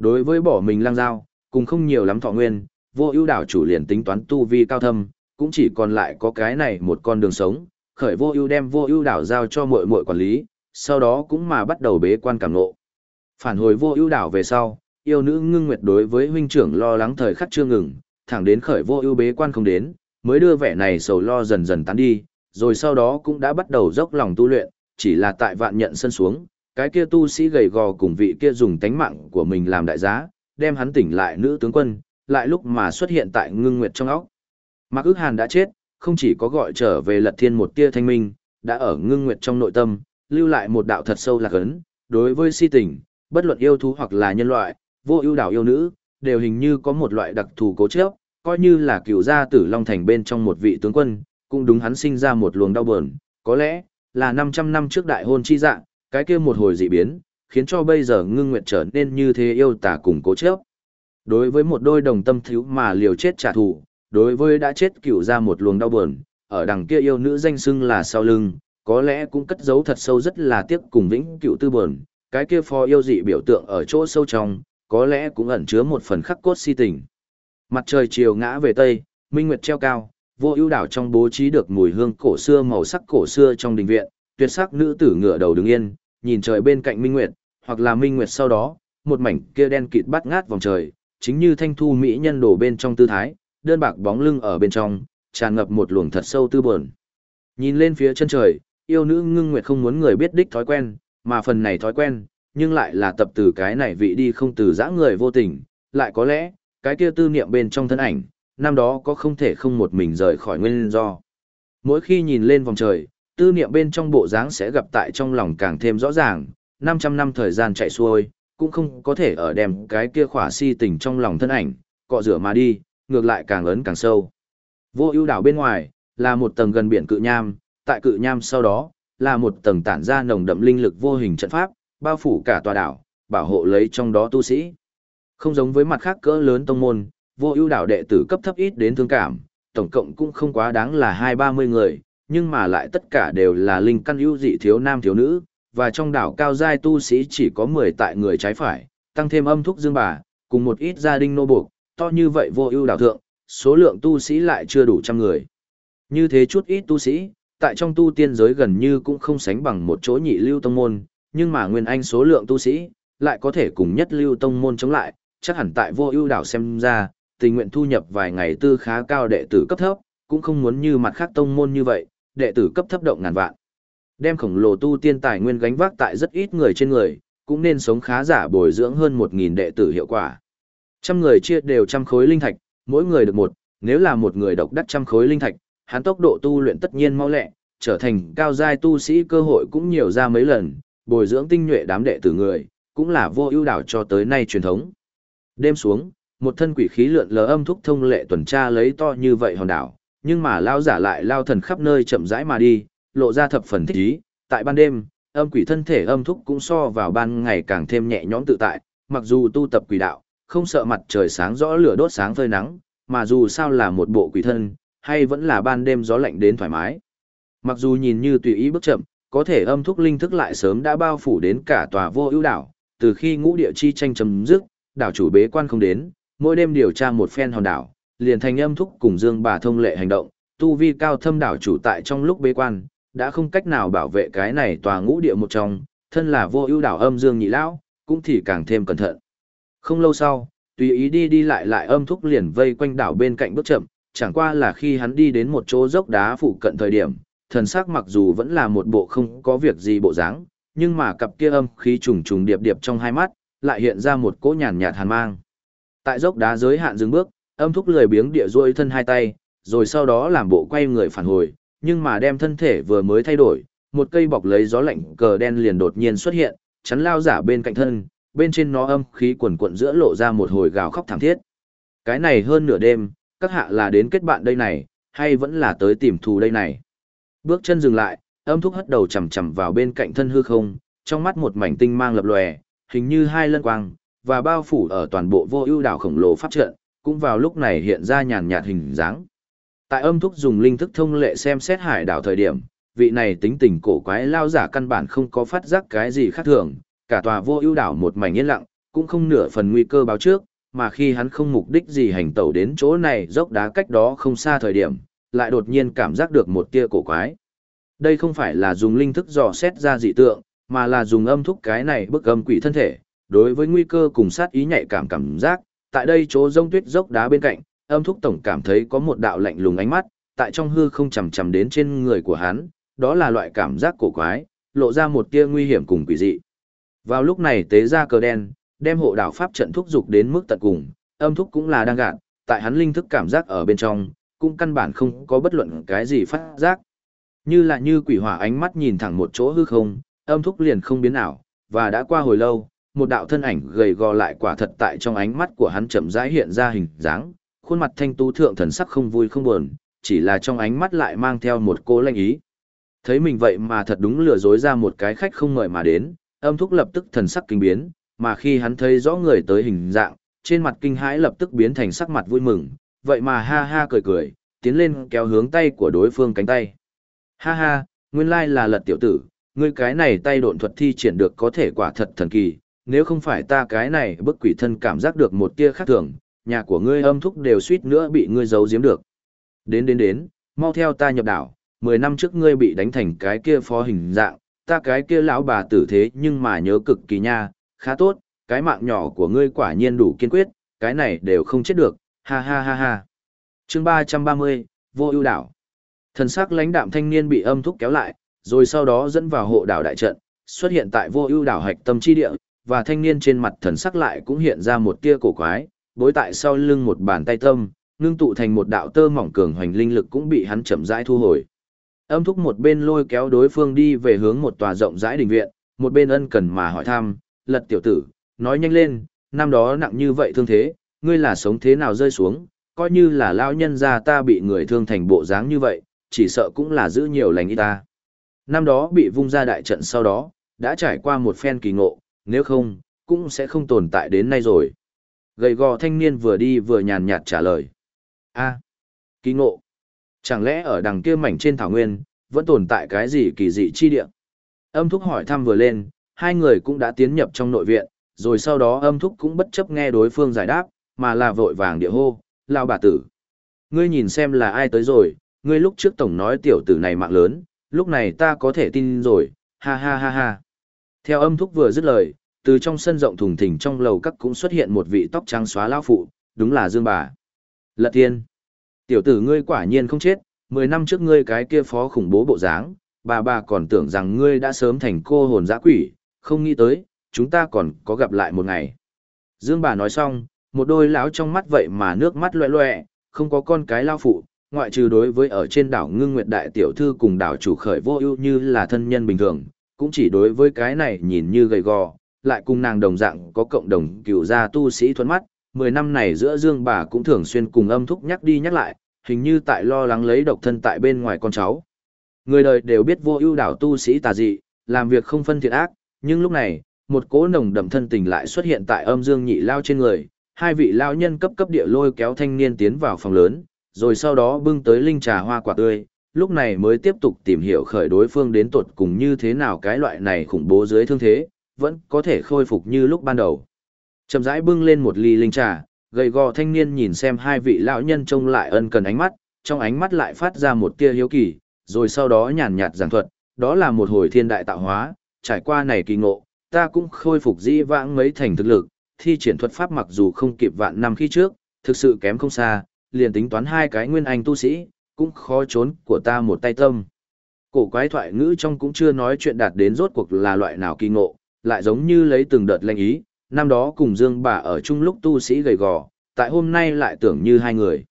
Đối với bỏ mình lang dao cùng không nhiều lắm thọ nguyên, vô ưu đảo chủ liền tính toán tu vi cao thâm, cũng chỉ còn lại có cái này một con đường sống, khởi vô ưu đem vô ưu đảo giao cho muội muội quản lý, sau đó cũng mà bắt đầu bế quan cảm ngộ. Phản hồi vô ưu đảo về sau, yêu nữ ngưng nguyệt đối với huynh trưởng lo lắng thời khắc chưa ngừng, thẳng đến khởi vô ưu bế quan không đến, mới đưa vẻ này sầu lo dần dần tán đi, rồi sau đó cũng đã bắt đầu dốc lòng tu luyện, chỉ là tại vạn nhận sân xuống, cái kia tu sĩ gầy gò cùng vị kia dùng tánh mạng của mình làm đại giá, đem hắn tỉnh lại nữ tướng quân, lại lúc mà xuất hiện tại ngưng nguyệt trong óc. Mạc ước hàn đã chết, không chỉ có gọi trở về lật thiên một tia thanh minh, đã ở ngưng nguyệt trong nội tâm, lưu lại một đạo thật sâu lạc ấn, đối với si tình, bất luận yêu thú hoặc là nhân loại, vô ưu đảo yêu nữ, đều hình như có một loại đặc thù cố chấp, coi như là cựu gia tử Long Thành bên trong một vị tướng quân, cũng đúng hắn sinh ra một luồng đau buồn, có lẽ là 500 năm trước đại hôn chi dạng, cái kia một hồi dị biến, khiến cho bây giờ ngưng nguyệt trở nên như thế yêu tả cùng cố chấp. Đối với một đôi đồng tâm thiếu mà liều chết trả thù, đối với đã chết cựu ra một luồng đau buồn, ở đằng kia yêu nữ danh xưng là sau lưng, có lẽ cũng cất giấu thật sâu rất là tiếc cùng vĩnh cựu tư buồn, cái kia phò yêu dị biểu tượng ở chỗ sâu trong, có lẽ cũng ẩn chứa một phần khắc cốt si tình. Mặt trời chiều ngã về tây, minh nguyệt treo cao, vô ưu đảo trong bố trí được mùi hương cổ xưa màu sắc cổ xưa trong đình viện, tuyệt sắc nữ tử ngựa đầu đứng yên, nhìn trời bên cạnh minh nguyệt, hoặc là minh nguyệt sau đó, một mảnh kia đen kịt bắt ngát vòng trời, chính như thanh thu mỹ nhân đổ bên trong tư thái, đơn bạc bóng lưng ở bên trong, tràn ngập một luồng thật sâu tư buồn. Nhìn lên phía chân trời, yêu nữ ngưng nguyệt không muốn người biết đích thói quen, mà phần này thói quen, nhưng lại là tập từ cái này vị đi không từ dã người vô tình, lại có lẽ, cái kia tư niệm bên trong thân ảnh, năm đó có không thể không một mình rời khỏi nguyên do. Mỗi khi nhìn lên vòng trời, tư niệm bên trong bộ dáng sẽ gặp tại trong lòng càng thêm rõ ràng, 500 năm thời gian chạy xuôi, cũng không có thể ở đem cái kia khỏa si tình trong lòng thân ảnh, cọ rửa mà đi, ngược lại càng lớn càng sâu. Vô ưu đảo bên ngoài, là một tầng gần biển cự nham, tại cự nham sau đó, là một tầng tản ra nồng đậm linh lực vô hình trận pháp, bao phủ cả tòa đảo, bảo hộ lấy trong đó tu sĩ. Không giống với mặt khác cỡ lớn tông môn, vô ưu đảo đệ tử cấp thấp ít đến thương cảm, tổng cộng cũng không quá đáng là hai ba mươi người, nhưng mà lại tất cả đều là linh căn ưu dị thiếu nam thiếu nữ, và trong đảo cao giai tu sĩ chỉ có 10 tại người trái phải, tăng thêm âm thúc dương bà, cùng một ít gia đình nô buộc, to như vậy vô ưu đảo thượng, số lượng tu sĩ lại chưa đủ trăm người. Như thế chút ít tu sĩ, tại trong tu tiên giới gần như cũng không sánh bằng một chỗ nhị lưu tông môn, nhưng mà nguyên anh số lượng tu sĩ, lại có thể cùng nhất lưu tông môn chống lại, chắc hẳn tại vô ưu đảo xem ra, tình nguyện thu nhập vài ngày tư khá cao đệ tử cấp thấp, cũng không muốn như mặt khác tông môn như vậy, đệ tử cấp thấp động ngàn vạn. Đem khổng lồ tu tiên tài nguyên gánh vác tại rất ít người trên người, cũng nên sống khá giả bồi dưỡng hơn 1.000 đệ tử hiệu quả. Trăm người chia đều trăm khối linh thạch, mỗi người được một, nếu là một người độc đắc trăm khối linh thạch, hắn tốc độ tu luyện tất nhiên mau lẹ, trở thành cao giai tu sĩ cơ hội cũng nhiều ra mấy lần, bồi dưỡng tinh nhuệ đám đệ tử người, cũng là vô ưu đảo cho tới nay truyền thống. Đêm xuống, một thân quỷ khí lượn lờ âm thúc thông lệ tuần tra lấy to như vậy hòn đảo, nhưng mà lao giả lại lao thần khắp nơi chậm rãi mà đi, lộ ra thập phần thích ý, tại ban đêm, âm quỷ thân thể âm thúc cũng so vào ban ngày càng thêm nhẹ nhõm tự tại, mặc dù tu tập quỷ đạo, không sợ mặt trời sáng rõ lửa đốt sáng phơi nắng, mà dù sao là một bộ quỷ thân, hay vẫn là ban đêm gió lạnh đến thoải mái. Mặc dù nhìn như tùy ý bước chậm, có thể âm thúc linh thức lại sớm đã bao phủ đến cả tòa vô ưu đảo, từ khi ngũ địa chi tranh chấm dứt, đảo chủ bế quan không đến, mỗi đêm điều tra một phen hòn đảo, liền thành âm thúc cùng Dương bà thông lệ hành động, tu vi cao thâm đảo chủ tại trong lúc bế quan, đã không cách nào bảo vệ cái này tòa ngũ địa một trong, thân là vô ưu đảo âm Dương nhị lão, cũng thì càng thêm cẩn thận. Không lâu sau, tùy ý đi đi lại lại âm thúc liền vây quanh đảo bên cạnh bước chậm, chẳng qua là khi hắn đi đến một chỗ dốc đá phụ cận thời điểm, thần sắc mặc dù vẫn là một bộ không có việc gì bộ dáng, nhưng mà cặp kia âm khí trùng trùng điệp điệp trong hai mắt, lại hiện ra một cỗ nhàn nhạt hàn mang. Tại dốc đá giới hạn dừng bước, âm thúc lười biếng địa duỗi thân hai tay, rồi sau đó làm bộ quay người phản hồi, nhưng mà đem thân thể vừa mới thay đổi, một cây bọc lấy gió lạnh cờ đen liền đột nhiên xuất hiện, chắn lao giả bên cạnh thân, bên trên nó âm khí quần quận giữa lộ ra một hồi gào khóc thảm thiết. Cái này hơn nửa đêm, các hạ là đến kết bạn đây này, hay vẫn là tới tìm thù đây này. Bước chân dừng lại, âm thúc hất đầu chầm chầm vào bên cạnh thân hư không, trong mắt một mảnh tinh mang lập lòe, hình như hai lân quang, và bao phủ ở toàn bộ vô ưu đảo khổng lồ pháp trận, cũng vào lúc này hiện ra nhàn nhạt hình dáng. Tại âm thúc dùng linh thức thông lệ xem xét hải đảo thời điểm, vị này tính tình cổ quái lao giả căn bản không có phát giác cái gì khác thường, cả tòa vô ưu đảo một mảnh yên lặng, cũng không nửa phần nguy cơ báo trước, mà khi hắn không mục đích gì hành tẩu đến chỗ này dốc đá cách đó không xa thời điểm, lại đột nhiên cảm giác được một tia cổ quái. Đây không phải là dùng linh thức dò xét ra dị tượng, mà là dùng âm thúc cái này bức âm quỷ thân thể, đối với nguy cơ cùng sát ý nhạy cảm cảm giác, tại đây chỗ rông tuyết dốc đá bên cạnh, âm thúc tổng cảm thấy có một đạo lạnh lùng ánh mắt, tại trong hư không chầm chầm đến trên người của hắn, đó là loại cảm giác cổ quái, lộ ra một tia nguy hiểm cùng quỷ dị. Vào lúc này tế ra cờ đen, đem hộ đảo pháp trận thúc dục đến mức tận cùng, âm thúc cũng là đang gạn, tại hắn linh thức cảm giác ở bên trong, cũng căn bản không có bất luận cái gì phát giác. Như là như quỷ hỏa ánh mắt nhìn thẳng một chỗ hư không, âm thúc liền không biến ảo, và đã qua hồi lâu, một đạo thân ảnh gầy gò lại quả thật tại trong ánh mắt của hắn chậm rãi hiện ra hình dáng, khuôn mặt thanh tú thượng thần sắc không vui không buồn, chỉ là trong ánh mắt lại mang theo một cô lanh ý. Thấy mình vậy mà thật đúng lừa dối ra một cái khách không mời mà đến, âm thúc lập tức thần sắc kinh biến, mà khi hắn thấy rõ người tới hình dạng, trên mặt kinh hãi lập tức biến thành sắc mặt vui mừng, vậy mà ha ha cười cười, tiến lên kéo hướng tay của đối phương cánh tay. Ha ha, nguyên lai là lật tiểu tử, ngươi cái này tay độn thuật thi triển được có thể quả thật thần kỳ, nếu không phải ta cái này bức quỷ thân cảm giác được một tia khác thường, nhà của ngươi âm thúc đều suýt nữa bị ngươi giấu giếm được. Đến đến đến, mau theo ta nhập đảo, 10 năm trước ngươi bị đánh thành cái kia phó hình dạng, ta cái kia lão bà tử thế nhưng mà nhớ cực kỳ nha, khá tốt, cái mạng nhỏ của ngươi quả nhiên đủ kiên quyết, cái này đều không chết được, ha ha ha ha. chương 330, vô ưu đảo. Thần sắc lãnh đạm thanh niên bị âm thúc kéo lại, rồi sau đó dẫn vào hộ đảo đại trận, xuất hiện tại vô ưu đảo hạch tâm chi địa, và thanh niên trên mặt thần sắc lại cũng hiện ra một tia cổ quái, bối tại sau lưng một bàn tay tâm, ngưng tụ thành một đạo tơ mỏng cường hoành linh lực cũng bị hắn chậm rãi thu hồi. Âm thúc một bên lôi kéo đối phương đi về hướng một tòa rộng rãi đình viện, một bên ân cần mà hỏi thăm, lật tiểu tử, nói nhanh lên, năm đó nặng như vậy thương thế, ngươi là sống thế nào rơi xuống, coi như là lao nhân ra ta bị người thương thành bộ dáng như vậy, chỉ sợ cũng là giữ nhiều lành y ta. Năm đó bị vung ra đại trận sau đó, đã trải qua một phen kỳ ngộ, nếu không, cũng sẽ không tồn tại đến nay rồi. Gầy gò thanh niên vừa đi vừa nhàn nhạt trả lời. a kỳ ngộ. Chẳng lẽ ở đằng kia mảnh trên thảo nguyên, vẫn tồn tại cái gì kỳ dị chi địa? Âm thúc hỏi thăm vừa lên, hai người cũng đã tiến nhập trong nội viện, rồi sau đó âm thúc cũng bất chấp nghe đối phương giải đáp, mà là vội vàng địa hô, lao bà tử. Ngươi nhìn xem là ai tới rồi, ngươi lúc trước tổng nói tiểu tử này mạng lớn, lúc này ta có thể tin rồi, ha ha ha ha. Theo âm thúc vừa dứt lời, từ trong sân rộng thùng thình trong lầu các cũng xuất hiện một vị tóc trắng xóa lão phụ, đúng là Dương bà. Lật thiên. Tiểu tử ngươi quả nhiên không chết, mười năm trước ngươi cái kia phó khủng bố bộ dáng, bà bà còn tưởng rằng ngươi đã sớm thành cô hồn dã quỷ, không nghĩ tới, chúng ta còn có gặp lại một ngày. Dương bà nói xong, một đôi lão trong mắt vậy mà nước mắt loẹ loẹ, không có con cái lao phụ, ngoại trừ đối với ở trên đảo ngưng nguyệt đại tiểu thư cùng đảo chủ khởi vô ưu như là thân nhân bình thường, cũng chỉ đối với cái này nhìn như gầy gò, lại cùng nàng đồng dạng có cộng đồng cựu gia tu sĩ thuận mắt, mười năm này giữa Dương bà cũng thường xuyên cùng âm thúc nhắc đi nhắc lại, hình như tại lo lắng lấy độc thân tại bên ngoài con cháu. Người đời đều biết vô ưu đảo tu sĩ tà dị, làm việc không phân thiện ác, nhưng lúc này, một cỗ nồng đậm thân tình lại xuất hiện tại âm Dương nhị lao trên người, hai vị lao nhân cấp cấp địa lôi kéo thanh niên tiến vào phòng lớn, rồi sau đó bưng tới linh trà hoa quả tươi, lúc này mới tiếp tục tìm hiểu khởi đối phương đến tột cùng như thế nào cái loại này khủng bố dưới thương thế, vẫn có thể khôi phục như lúc ban đầu. Chậm rãi bưng lên một ly linh trà, gầy gò thanh niên nhìn xem hai vị lão nhân trông lại ân cần ánh mắt, trong ánh mắt lại phát ra một tia hiếu kỳ, rồi sau đó nhàn nhạt giảng thuật, đó là một hồi thiên đại tạo hóa, trải qua này kỳ ngộ, ta cũng khôi phục dĩ vãng mấy thành thực lực, thi triển thuật pháp mặc dù không kịp vạn năm khi trước, thực sự kém không xa, liền tính toán hai cái nguyên anh tu sĩ, cũng khó trốn của ta một tay tâm. Cổ quái thoại ngữ trong cũng chưa nói chuyện đạt đến rốt cuộc là loại nào kỳ ngộ, lại giống như lấy từng đợt lệnh ý, năm đó cùng Dương bà ở chung lúc tu sĩ gầy gò, tại hôm nay lại tưởng như hai người.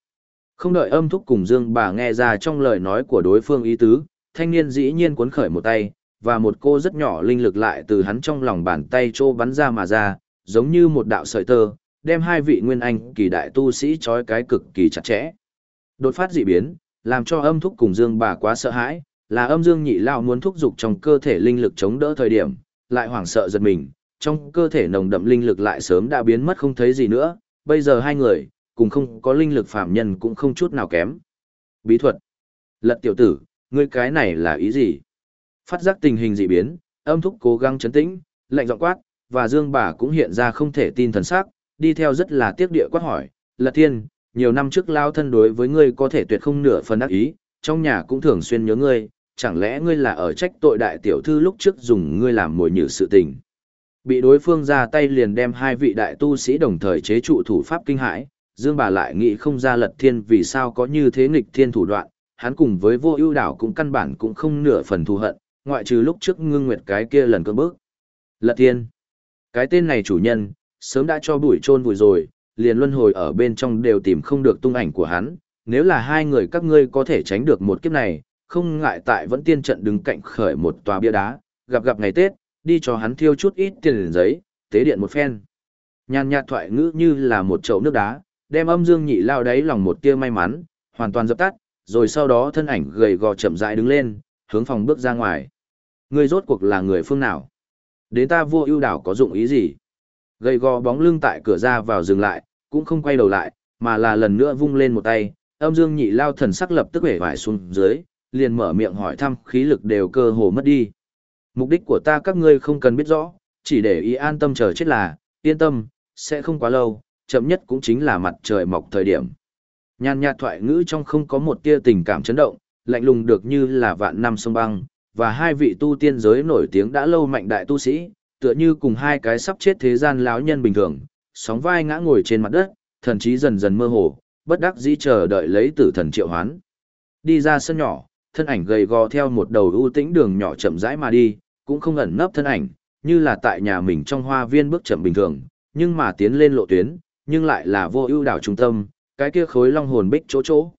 Không đợi âm thúc cùng Dương bà nghe ra trong lời nói của đối phương ý tứ, thanh niên dĩ nhiên cuốn khởi một tay, và một cô rất nhỏ linh lực lại từ hắn trong lòng bàn tay trô bắn ra mà ra, giống như một đạo sợi tơ, đem hai vị nguyên anh kỳ đại tu sĩ trói cái cực kỳ chặt chẽ. Đột phát dị biến, làm cho âm thúc cùng Dương bà quá sợ hãi, là âm dương nhị lao muốn thúc dục trong cơ thể linh lực chống đỡ thời điểm, lại hoảng sợ giật mình, trong cơ thể nồng đậm linh lực lại sớm đã biến mất không thấy gì nữa, bây giờ hai người, cùng không có linh lực phạm nhân cũng không chút nào kém. Bí thuật. Lật tiểu tử, ngươi cái này là ý gì? Phát giác tình hình dị biến, âm thúc cố gắng chấn tĩnh, lạnh giọng quát, và Dương bà cũng hiện ra không thể tin thần sắc, đi theo rất là tiếc địa quát hỏi, Lật Thiên, nhiều năm trước lao thân đối với ngươi có thể tuyệt không nửa phần ác ý, trong nhà cũng thường xuyên nhớ ngươi, chẳng lẽ ngươi là ở trách tội đại tiểu thư lúc trước dùng ngươi làm mồi nhử sự tình. Bị đối phương ra tay liền đem hai vị đại tu sĩ đồng thời chế trụ thủ pháp kinh hãi, Dương bà lại nghĩ không ra lật thiên vì sao có như thế nghịch thiên thủ đoạn, hắn cùng với vô ưu đảo cũng căn bản cũng không nửa phần thù hận, ngoại trừ lúc trước ngưng nguyệt cái kia lần cơn bước. Lật thiên. Cái tên này chủ nhân, sớm đã cho bụi chôn vùi rồi, liền luân hồi ở bên trong đều tìm không được tung ảnh của hắn, nếu là hai người các ngươi có thể tránh được một kiếp này, không ngại tại vẫn tiên trận đứng cạnh khởi một tòa bia đá, gặp gặp ngày Tết, đi cho hắn thiêu chút ít tiền giấy, tế điện một phen. Nhàn nhạt thoại ngữ như là một chậu nước đá, đem âm dương nhị lao đáy lòng một tia may mắn, hoàn toàn dập tắt, rồi sau đó thân ảnh gầy gò chậm rãi đứng lên, hướng phòng bước ra ngoài. Người rốt cuộc là người phương nào? Đến ta vua ưu đảo có dụng ý gì? Gầy gò bóng lưng tại cửa ra vào dừng lại, cũng không quay đầu lại, mà là lần nữa vung lên một tay, âm dương nhị lao thần sắc lập tức hể vải xuống dưới, liền mở miệng hỏi thăm khí lực đều cơ hồ mất đi. Mục đích của ta các ngươi không cần biết rõ, chỉ để ý an tâm chờ chết là, yên tâm, sẽ không quá lâu, chậm nhất cũng chính là mặt trời mọc thời điểm. Nhàn nhạt thoại ngữ trong không có một tia tình cảm chấn động, lạnh lùng được như là vạn năm sông băng, và hai vị tu tiên giới nổi tiếng đã lâu mạnh đại tu sĩ, tựa như cùng hai cái sắp chết thế gian lão nhân bình thường, sóng vai ngã ngồi trên mặt đất, thần trí dần dần mơ hồ, bất đắc dĩ chờ đợi lấy tử thần triệu hoán. Đi ra sân nhỏ, thân ảnh gầy gò theo một đầu ưu tĩnh đường nhỏ chậm rãi mà đi, cũng không ẩn nấp thân ảnh, như là tại nhà mình trong hoa viên bước chậm bình thường, nhưng mà tiến lên lộ tuyến, nhưng lại là vô ưu đảo trung tâm, cái kia khối long hồn bích chỗ chỗ.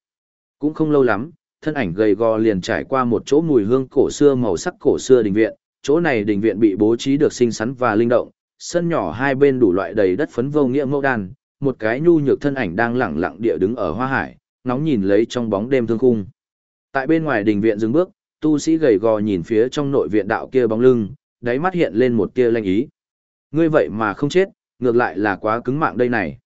Cũng không lâu lắm, thân ảnh gầy gò liền trải qua một chỗ mùi hương cổ xưa màu sắc cổ xưa đình viện, chỗ này đình viện bị bố trí được xinh xắn và linh động, sân nhỏ hai bên đủ loại đầy đất phấn vô nghĩa mẫu đan, một cái nhu nhược thân ảnh đang lẳng lặng địa đứng ở hoa hải, nóng nhìn lấy trong bóng đêm thương khung. Tại bên ngoài đình viện dừng bước, tu sĩ gầy gò nhìn phía trong nội viện đạo kia bóng lưng, đáy mắt hiện lên một tia lanh ý. Ngươi vậy mà không chết, ngược lại là quá cứng mạng đây này.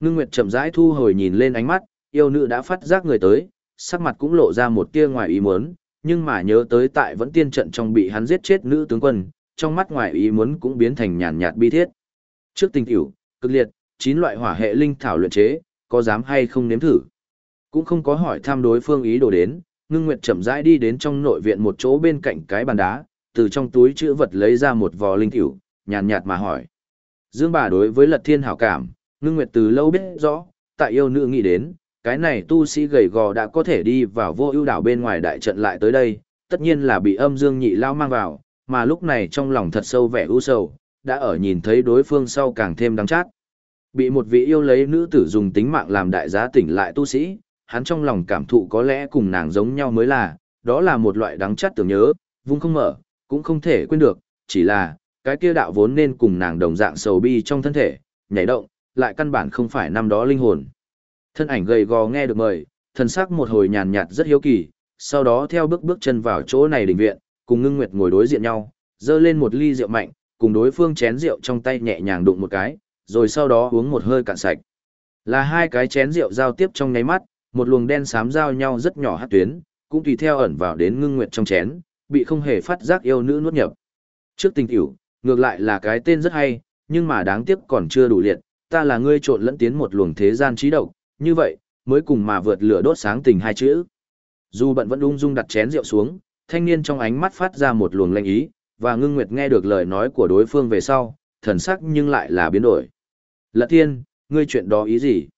Ngưng Nguyệt chậm rãi thu hồi nhìn lên ánh mắt, yêu nữ đã phát giác người tới, sắc mặt cũng lộ ra một tia ngoài ý muốn, nhưng mà nhớ tới tại vẫn tiên trận trong bị hắn giết chết nữ tướng quân, trong mắt ngoài ý muốn cũng biến thành nhàn nhạt bi thiết. Trước tình tiểu, cực liệt, chín loại hỏa hệ linh thảo luyện chế, có dám hay không nếm thử. Cũng không có hỏi thăm đối phương ý đồ đến, ngưng nguyệt chậm rãi đi đến trong nội viện một chỗ bên cạnh cái bàn đá, từ trong túi chữ vật lấy ra một vò linh tiểu, nhàn nhạt mà hỏi. Dương bà đối với lật thiên hảo cảm, ngưng nguyệt từ lâu biết rõ, tại yêu nữ nghĩ đến, cái này tu sĩ gầy gò đã có thể đi vào vô ưu đảo bên ngoài đại trận lại tới đây, tất nhiên là bị âm dương nhị lao mang vào, mà lúc này trong lòng thật sâu vẻ u sầu, đã ở nhìn thấy đối phương sau càng thêm đắng chát. Bị một vị yêu lấy nữ tử dùng tính mạng làm đại giá tỉnh lại tu sĩ, hắn trong lòng cảm thụ có lẽ cùng nàng giống nhau mới là, đó là một loại đắng chát tưởng nhớ, vung không mở, cũng không thể quên được, chỉ là, cái kia đạo vốn nên cùng nàng đồng dạng sầu bi trong thân thể, nhảy động, lại căn bản không phải năm đó linh hồn. Thân ảnh gầy gò nghe được mời, thần sắc một hồi nhàn nhạt rất hiếu kỳ, sau đó theo bước bước chân vào chỗ này đình viện, cùng ngưng nguyệt ngồi đối diện nhau, dơ lên một ly rượu mạnh, cùng đối phương chén rượu trong tay nhẹ nhàng đụng một cái, rồi sau đó uống một hơi cạn sạch. Là hai cái chén rượu giao tiếp trong nháy mắt, một luồng đen xám giao nhau rất nhỏ hát tuyến, cũng tùy theo ẩn vào đến ngưng nguyệt trong chén, bị không hề phát giác yêu nữ nuốt nhập. Trước tình tiểu, ngược lại là cái tên rất hay, nhưng mà đáng tiếc còn chưa đủ liệt, ta là ngươi trộn lẫn tiến một luồng thế gian trí độc, như vậy, mới cùng mà vượt lửa đốt sáng tình hai chữ. Dù bận vẫn ung dung đặt chén rượu xuống, thanh niên trong ánh mắt phát ra một luồng lanh ý, và ngưng nguyệt nghe được lời nói của đối phương về sau, thần sắc nhưng lại là biến đổi. Lật thiên, ngươi chuyện đó ý gì?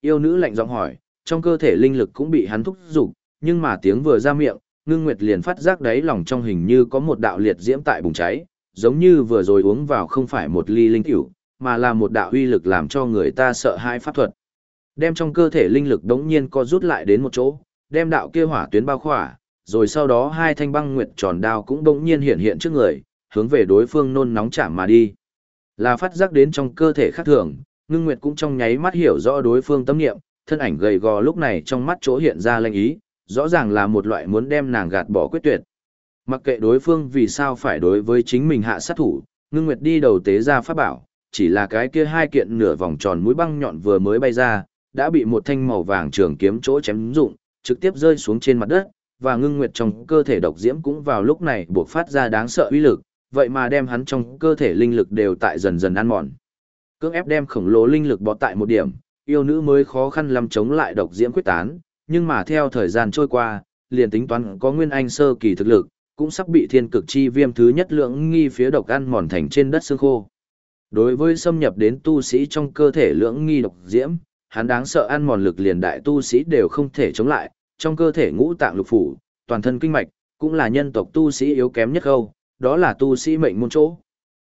Yêu nữ lạnh giọng hỏi, trong cơ thể linh lực cũng bị hắn thúc giục, nhưng mà tiếng vừa ra miệng, ngưng nguyệt liền phát giác đáy lòng trong hình như có một đạo liệt diễm tại bùng cháy, giống như vừa rồi uống vào không phải một ly linh tiểu, mà là một đạo uy lực làm cho người ta sợ hai pháp thuật. Đem trong cơ thể linh lực đống nhiên co rút lại đến một chỗ, đem đạo kia hỏa tuyến bao khỏa, rồi sau đó hai thanh băng nguyệt tròn đao cũng bỗng nhiên hiện hiện trước người, hướng về đối phương nôn nóng chạm mà đi. Là phát giác đến trong cơ thể khác thường, ngưng nguyệt cũng trong nháy mắt hiểu rõ đối phương tâm niệm, thân ảnh gầy gò lúc này trong mắt chỗ hiện ra lệnh ý, rõ ràng là một loại muốn đem nàng gạt bỏ quyết tuyệt. Mặc kệ đối phương vì sao phải đối với chính mình hạ sát thủ, ngưng nguyệt đi đầu tế ra pháp bảo, chỉ là cái kia hai kiện nửa vòng tròn mũi băng nhọn vừa mới bay ra, đã bị một thanh màu vàng trường kiếm chỗ chém dụng, trực tiếp rơi xuống trên mặt đất, và ngưng nguyệt trong cơ thể độc diễm cũng vào lúc này buộc phát ra đáng sợ uy lực, vậy mà đem hắn trong cơ thể linh lực đều tại dần dần ăn mòn. Cưỡng ép đem khổng lồ linh lực bó tại một điểm, yêu nữ mới khó khăn lắm chống lại độc diễm quyết tán, nhưng mà theo thời gian trôi qua, liền tính toán có nguyên anh sơ kỳ thực lực, cũng sắp bị thiên cực chi viêm thứ nhất lượng nghi phía độc ăn mòn thành trên đất xương khô. Đối với xâm nhập đến tu sĩ trong cơ thể lưỡng nghi độc diễm, hắn đáng sợ ăn mòn lực liền đại tu sĩ đều không thể chống lại, trong cơ thể ngũ tạng lục phủ, toàn thân kinh mạch, cũng là nhân tộc tu sĩ yếu kém nhất khâu, đó là tu sĩ mệnh môn chỗ.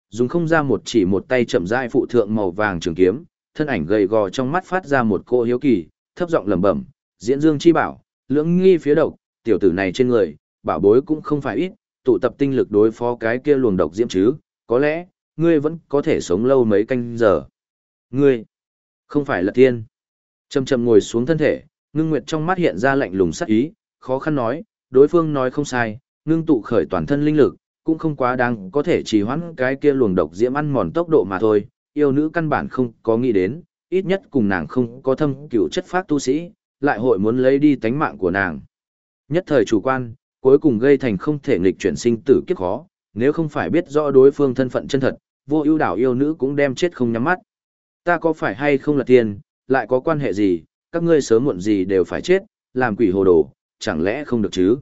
Dùng không ra một chỉ một tay chậm rãi phụ thượng màu vàng trường kiếm, thân ảnh gầy gò trong mắt phát ra một cô hiếu kỳ, thấp giọng lẩm bẩm, "Diễn Dương chi bảo, lưỡng nghi phía độc, tiểu tử này trên người, bảo bối cũng không phải ít, tụ tập tinh lực đối phó cái kia luồng độc diễm chứ, có lẽ ngươi vẫn có thể sống lâu mấy canh giờ." "Ngươi, không phải là tiên?" Chầm chậm ngồi xuống thân thể, ngưng nguyệt trong mắt hiện ra lạnh lùng sắc ý, khó khăn nói, đối phương nói không sai, ngưng tụ khởi toàn thân linh lực, cũng không quá đáng có thể trì hoãn cái kia luồng độc diễm ăn mòn tốc độ mà thôi, yêu nữ căn bản không có nghĩ đến, ít nhất cùng nàng không có thâm cửu chất phát tu sĩ, lại hội muốn lấy đi tánh mạng của nàng. Nhất thời chủ quan, cuối cùng gây thành không thể nghịch chuyển sinh tử kiếp khó, nếu không phải biết rõ đối phương thân phận chân thật, vô ưu đảo yêu nữ cũng đem chết không nhắm mắt. Ta có phải hay không là tiền, lại có quan hệ gì, các ngươi sớm muộn gì đều phải chết, làm quỷ hồ đồ, chẳng lẽ không được chứ?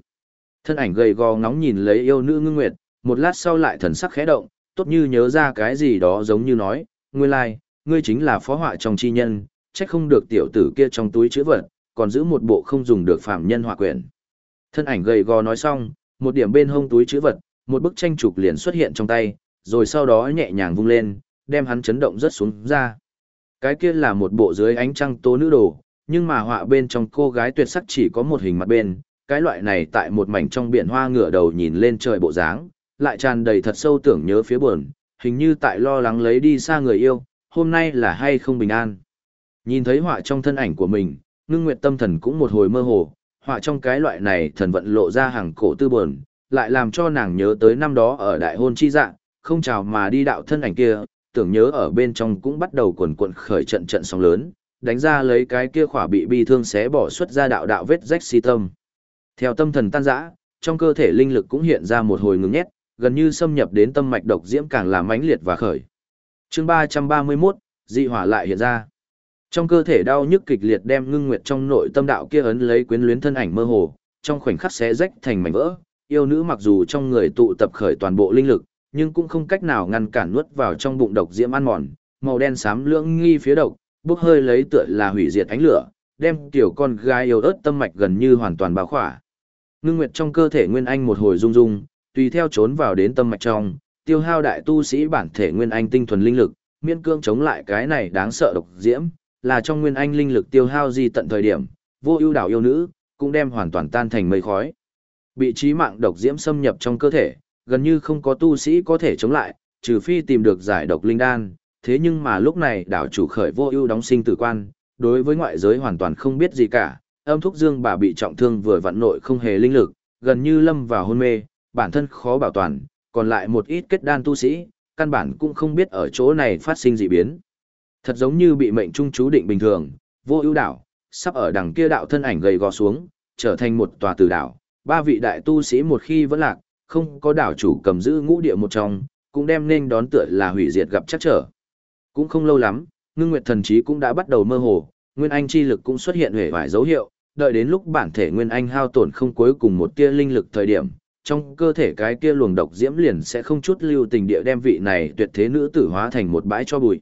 Thân ảnh gầy gò ngóng nhìn lấy yêu nữ ngưng nguyệt, một lát sau lại thần sắc khẽ động, tốt như nhớ ra cái gì đó giống như nói, ngươi lai, ngươi chính là phó họa trong chi nhân, trách không được tiểu tử kia trong túi chữ vật, còn giữ một bộ không dùng được phạm nhân họa quyển. Thân ảnh gầy gò nói xong, một điểm bên hông túi chữ vật, một bức tranh chụp liền xuất hiện trong tay, rồi sau đó nhẹ nhàng vung lên, đem hắn chấn động rất xuống ra. Cái kia là một bộ dưới ánh trăng tố nữ đồ, nhưng mà họa bên trong cô gái tuyệt sắc chỉ có một hình mặt bên, cái loại này tại một mảnh trong biển hoa ngửa đầu nhìn lên trời bộ dáng, lại tràn đầy thật sâu tưởng nhớ phía buồn, hình như tại lo lắng lấy đi xa người yêu, hôm nay là hay không bình an. Nhìn thấy họa trong thân ảnh của mình, ngưng nguyệt tâm thần cũng một hồi mơ hồ, họa trong cái loại này thần vận lộ ra hàng cổ tư buồn, lại làm cho nàng nhớ tới năm đó ở đại hôn chi dạng, không chào mà đi đạo thân ảnh kia, tưởng nhớ ở bên trong cũng bắt đầu cuộn cuộn khởi trận trận sóng lớn, đánh ra lấy cái kia khỏa bị bi thương xé bỏ xuất ra đạo đạo vết rách si tâm. Theo tâm thần tan rã, trong cơ thể linh lực cũng hiện ra một hồi ngừng nhét, gần như xâm nhập đến tâm mạch độc diễm càng làm mãnh liệt và khởi. Chương 331, dị hỏa lại hiện ra. Trong cơ thể đau nhức kịch liệt đem ngưng nguyệt trong nội tâm đạo kia ấn lấy quyến luyến thân ảnh mơ hồ, trong khoảnh khắc xé rách thành mảnh vỡ. Yêu nữ mặc dù trong người tụ tập khởi toàn bộ linh lực, nhưng cũng không cách nào ngăn cản nuốt vào trong bụng độc diễm ăn mòn, màu đen xám lưỡng nghi phía độc, bốc hơi lấy tựa là hủy diệt ánh lửa, đem tiểu con gái yêu ớt tâm mạch gần như hoàn toàn bao khỏa. Ngưng nguyệt trong cơ thể nguyên anh một hồi rung rung, tùy theo trốn vào đến tâm mạch trong, tiêu hao đại tu sĩ bản thể nguyên anh tinh thuần linh lực, miễn cương chống lại cái này đáng sợ độc diễm, là trong nguyên anh linh lực tiêu hao di tận thời điểm, vô ưu đảo yêu nữ, cũng đem hoàn toàn tan thành mây khói. Bị trí mạng độc diễm xâm nhập trong cơ thể, gần như không có tu sĩ có thể chống lại, trừ phi tìm được giải độc linh đan, thế nhưng mà lúc này đảo chủ khởi vô ưu đóng sinh tử quan, đối với ngoại giới hoàn toàn không biết gì cả, âm thúc dương bà bị trọng thương vừa vặn nội không hề linh lực, gần như lâm vào hôn mê, bản thân khó bảo toàn, còn lại một ít kết đan tu sĩ, căn bản cũng không biết ở chỗ này phát sinh dị biến. Thật giống như bị mệnh trung chú định bình thường, vô ưu đảo, sắp ở đằng kia đạo thân ảnh gầy gò xuống, trở thành một tòa tử đảo, ba vị đại tu sĩ một khi vẫn lạc, không có đảo chủ cầm giữ ngũ địa một trong, cũng đem nên đón tựa là hủy diệt gặp chắc trở. Cũng không lâu lắm, ngưng nguyệt thần trí cũng đã bắt đầu mơ hồ, nguyên anh chi lực cũng xuất hiện hề vài dấu hiệu, đợi đến lúc bản thể nguyên anh hao tổn không cuối cùng một tia linh lực thời điểm, trong cơ thể cái kia luồng độc diễm liền sẽ không chút lưu tình địa đem vị này tuyệt thế nữ tử hóa thành một bãi cho bụi.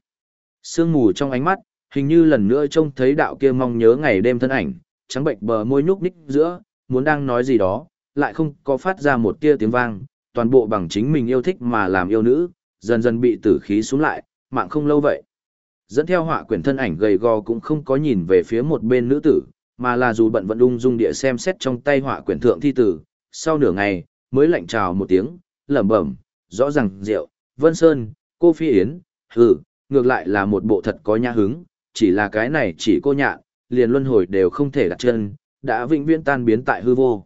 Sương mù trong ánh mắt, hình như lần nữa trông thấy đạo kia mong nhớ ngày đêm thân ảnh, trắng bệnh bờ môi nhúc nhích giữa, muốn đang nói gì đó, lại không có phát ra một tia tiếng vang, toàn bộ bằng chính mình yêu thích mà làm yêu nữ, dần dần bị tử khí xuống lại, mạng không lâu vậy. Dẫn theo họa quyển thân ảnh gầy gò cũng không có nhìn về phía một bên nữ tử, mà là dù bận vận ung dung địa xem xét trong tay họa quyển thượng thi tử, sau nửa ngày, mới lạnh chào một tiếng, lẩm bẩm, rõ ràng rượu, Vân Sơn, cô Phi Yến, hừ, ngược lại là một bộ thật có nhã hứng, chỉ là cái này chỉ cô nhạ, liền luân hồi đều không thể đặt chân, đã vĩnh viễn tan biến tại hư vô.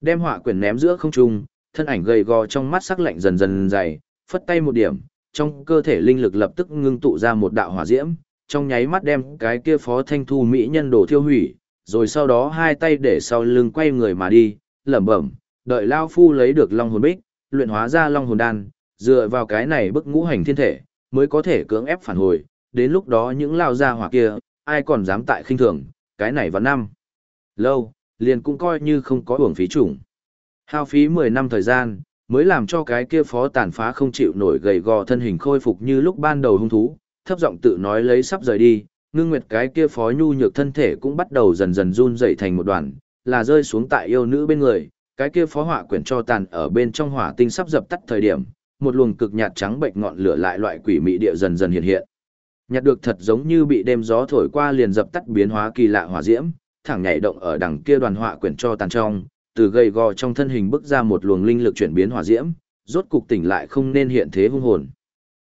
Đem họa quyển ném giữa không trung, thân ảnh gầy gò trong mắt sắc lạnh dần dần dày, phất tay một điểm, trong cơ thể linh lực lập tức ngưng tụ ra một đạo hỏa diễm, trong nháy mắt đem cái kia phó thanh thu mỹ nhân đồ thiêu hủy, rồi sau đó hai tay để sau lưng quay người mà đi, lẩm bẩm, đợi lao phu lấy được long hồn bích, luyện hóa ra long hồn đan, dựa vào cái này bức ngũ hành thiên thể, mới có thể cưỡng ép phản hồi, đến lúc đó những lao gia hỏa kia, ai còn dám tại khinh thường, cái này vào năm. Lâu, liền cũng coi như không có uổng phí chủng. Hao phí 10 năm thời gian, mới làm cho cái kia phó tàn phá không chịu nổi gầy gò thân hình khôi phục như lúc ban đầu hung thú, thấp giọng tự nói lấy sắp rời đi, ngưng nguyệt cái kia phó nhu nhược thân thể cũng bắt đầu dần dần run dậy thành một đoàn, là rơi xuống tại yêu nữ bên người, cái kia phó hỏa quyển cho tàn ở bên trong hỏa tinh sắp dập tắt thời điểm, một luồng cực nhạt trắng bệnh ngọn lửa lại loại quỷ mị địa dần dần hiện hiện. Nhặt được thật giống như bị đêm gió thổi qua liền dập tắt biến hóa kỳ lạ hỏa diễm, thẳng nhảy động ở đằng kia đoàn hỏa quyển cho tàn trong, từ gầy gò trong thân hình bức ra một luồng linh lực chuyển biến hỏa diễm, rốt cục tỉnh lại không nên hiện thế hung hồn.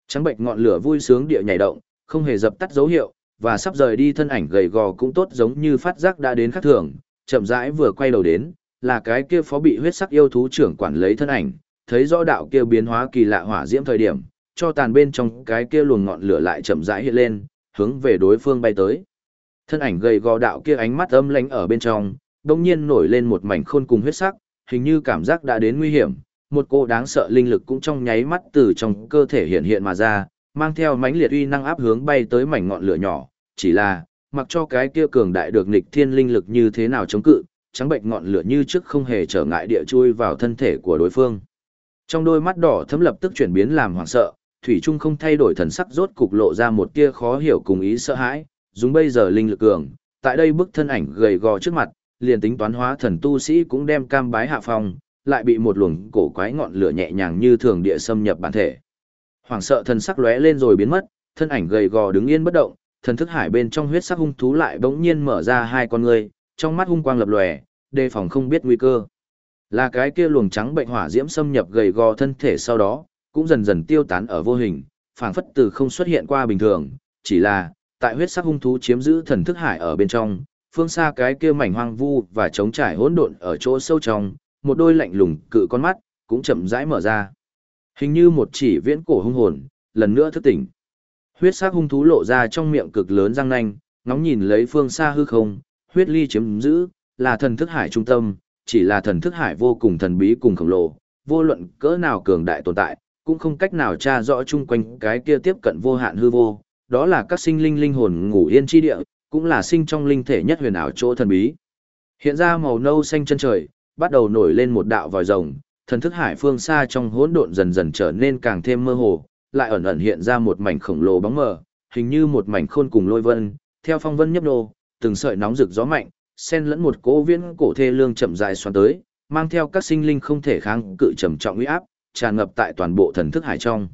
Trắng bệnh ngọn lửa vui sướng địa nhảy động, không hề dập tắt dấu hiệu, và sắp rời đi thân ảnh gầy gò cũng tốt giống như phát giác đã đến khắc thường, chậm rãi vừa quay đầu đến, là cái kia phó bị huyết sắc yêu thú trưởng quản lấy thân ảnh, thấy rõ đạo kia biến hóa kỳ lạ hỏa diễm thời điểm, cho tàn bên trong cái kia luồng ngọn lửa lại chậm rãi hiện lên, hướng về đối phương bay tới. Thân ảnh gầy gò đạo kia ánh mắt âm lãnh ở bên trong, đông nhiên nổi lên một mảnh khôn cùng huyết sắc, hình như cảm giác đã đến nguy hiểm, một cô đáng sợ linh lực cũng trong nháy mắt từ trong cơ thể hiện hiện mà ra, mang theo mãnh liệt uy năng áp hướng bay tới mảnh ngọn lửa nhỏ, chỉ là, mặc cho cái kia cường đại được nghịch thiên linh lực như thế nào chống cự, trắng bệnh ngọn lửa như trước không hề trở ngại địa chui vào thân thể của đối phương. Trong đôi mắt đỏ thấm lập tức chuyển biến làm hoảng sợ, thủy trung không thay đổi thần sắc rốt cục lộ ra một tia khó hiểu cùng ý sợ hãi, dùng bây giờ linh lực cường, tại đây bức thân ảnh gầy gò trước mặt, liền tính toán hóa thần tu sĩ cũng đem cam bái hạ phong, lại bị một luồng cổ quái ngọn lửa nhẹ nhàng như thường địa xâm nhập bản thể. Hoảng sợ thần sắc lóe lên rồi biến mất, thân ảnh gầy gò đứng yên bất động, thần thức hải bên trong huyết sắc hung thú lại bỗng nhiên mở ra hai con người, trong mắt hung quang lập lòe, đề phòng không biết nguy cơ. Là cái kia luồng trắng bệnh hỏa diễm xâm nhập gầy gò thân thể sau đó, cũng dần dần tiêu tán ở vô hình, phảng phất từ không xuất hiện qua bình thường, chỉ là tại huyết sắc hung thú chiếm giữ thần thức hải ở bên trong, phương xa cái kia mảnh hoang vu và trống trải hỗn độn ở chỗ sâu trong, một đôi lạnh lùng cự con mắt cũng chậm rãi mở ra. Hình như một chỉ viễn cổ hung hồn, lần nữa thức tỉnh. Huyết sắc hung thú lộ ra trong miệng cực lớn răng nanh, ngóng nhìn lấy phương xa hư không, huyết ly chiếm giữ, là thần thức hải trung tâm, chỉ là thần thức hải vô cùng thần bí cùng khổng lồ, vô luận cỡ nào cường đại tồn tại, cũng không cách nào tra rõ chung quanh cái kia tiếp cận vô hạn hư vô, đó là các sinh linh linh hồn ngủ yên chi địa, cũng là sinh trong linh thể nhất huyền ảo chỗ thần bí. Hiện ra màu nâu xanh chân trời, bắt đầu nổi lên một đạo vòi rồng, thần thức hải phương xa trong hỗn độn dần dần trở nên càng thêm mơ hồ, lại ẩn ẩn hiện ra một mảnh khổng lồ bóng mờ, hình như một mảnh khôn cùng lôi vân, theo phong vân nhấp nhô, từng sợi nóng rực gió mạnh, xen lẫn một cỗ viễn cổ thê lương chậm dài xoắn tới, mang theo các sinh linh không thể kháng cự trầm trọng uy áp, tràn ngập tại toàn bộ thần thức hải trong.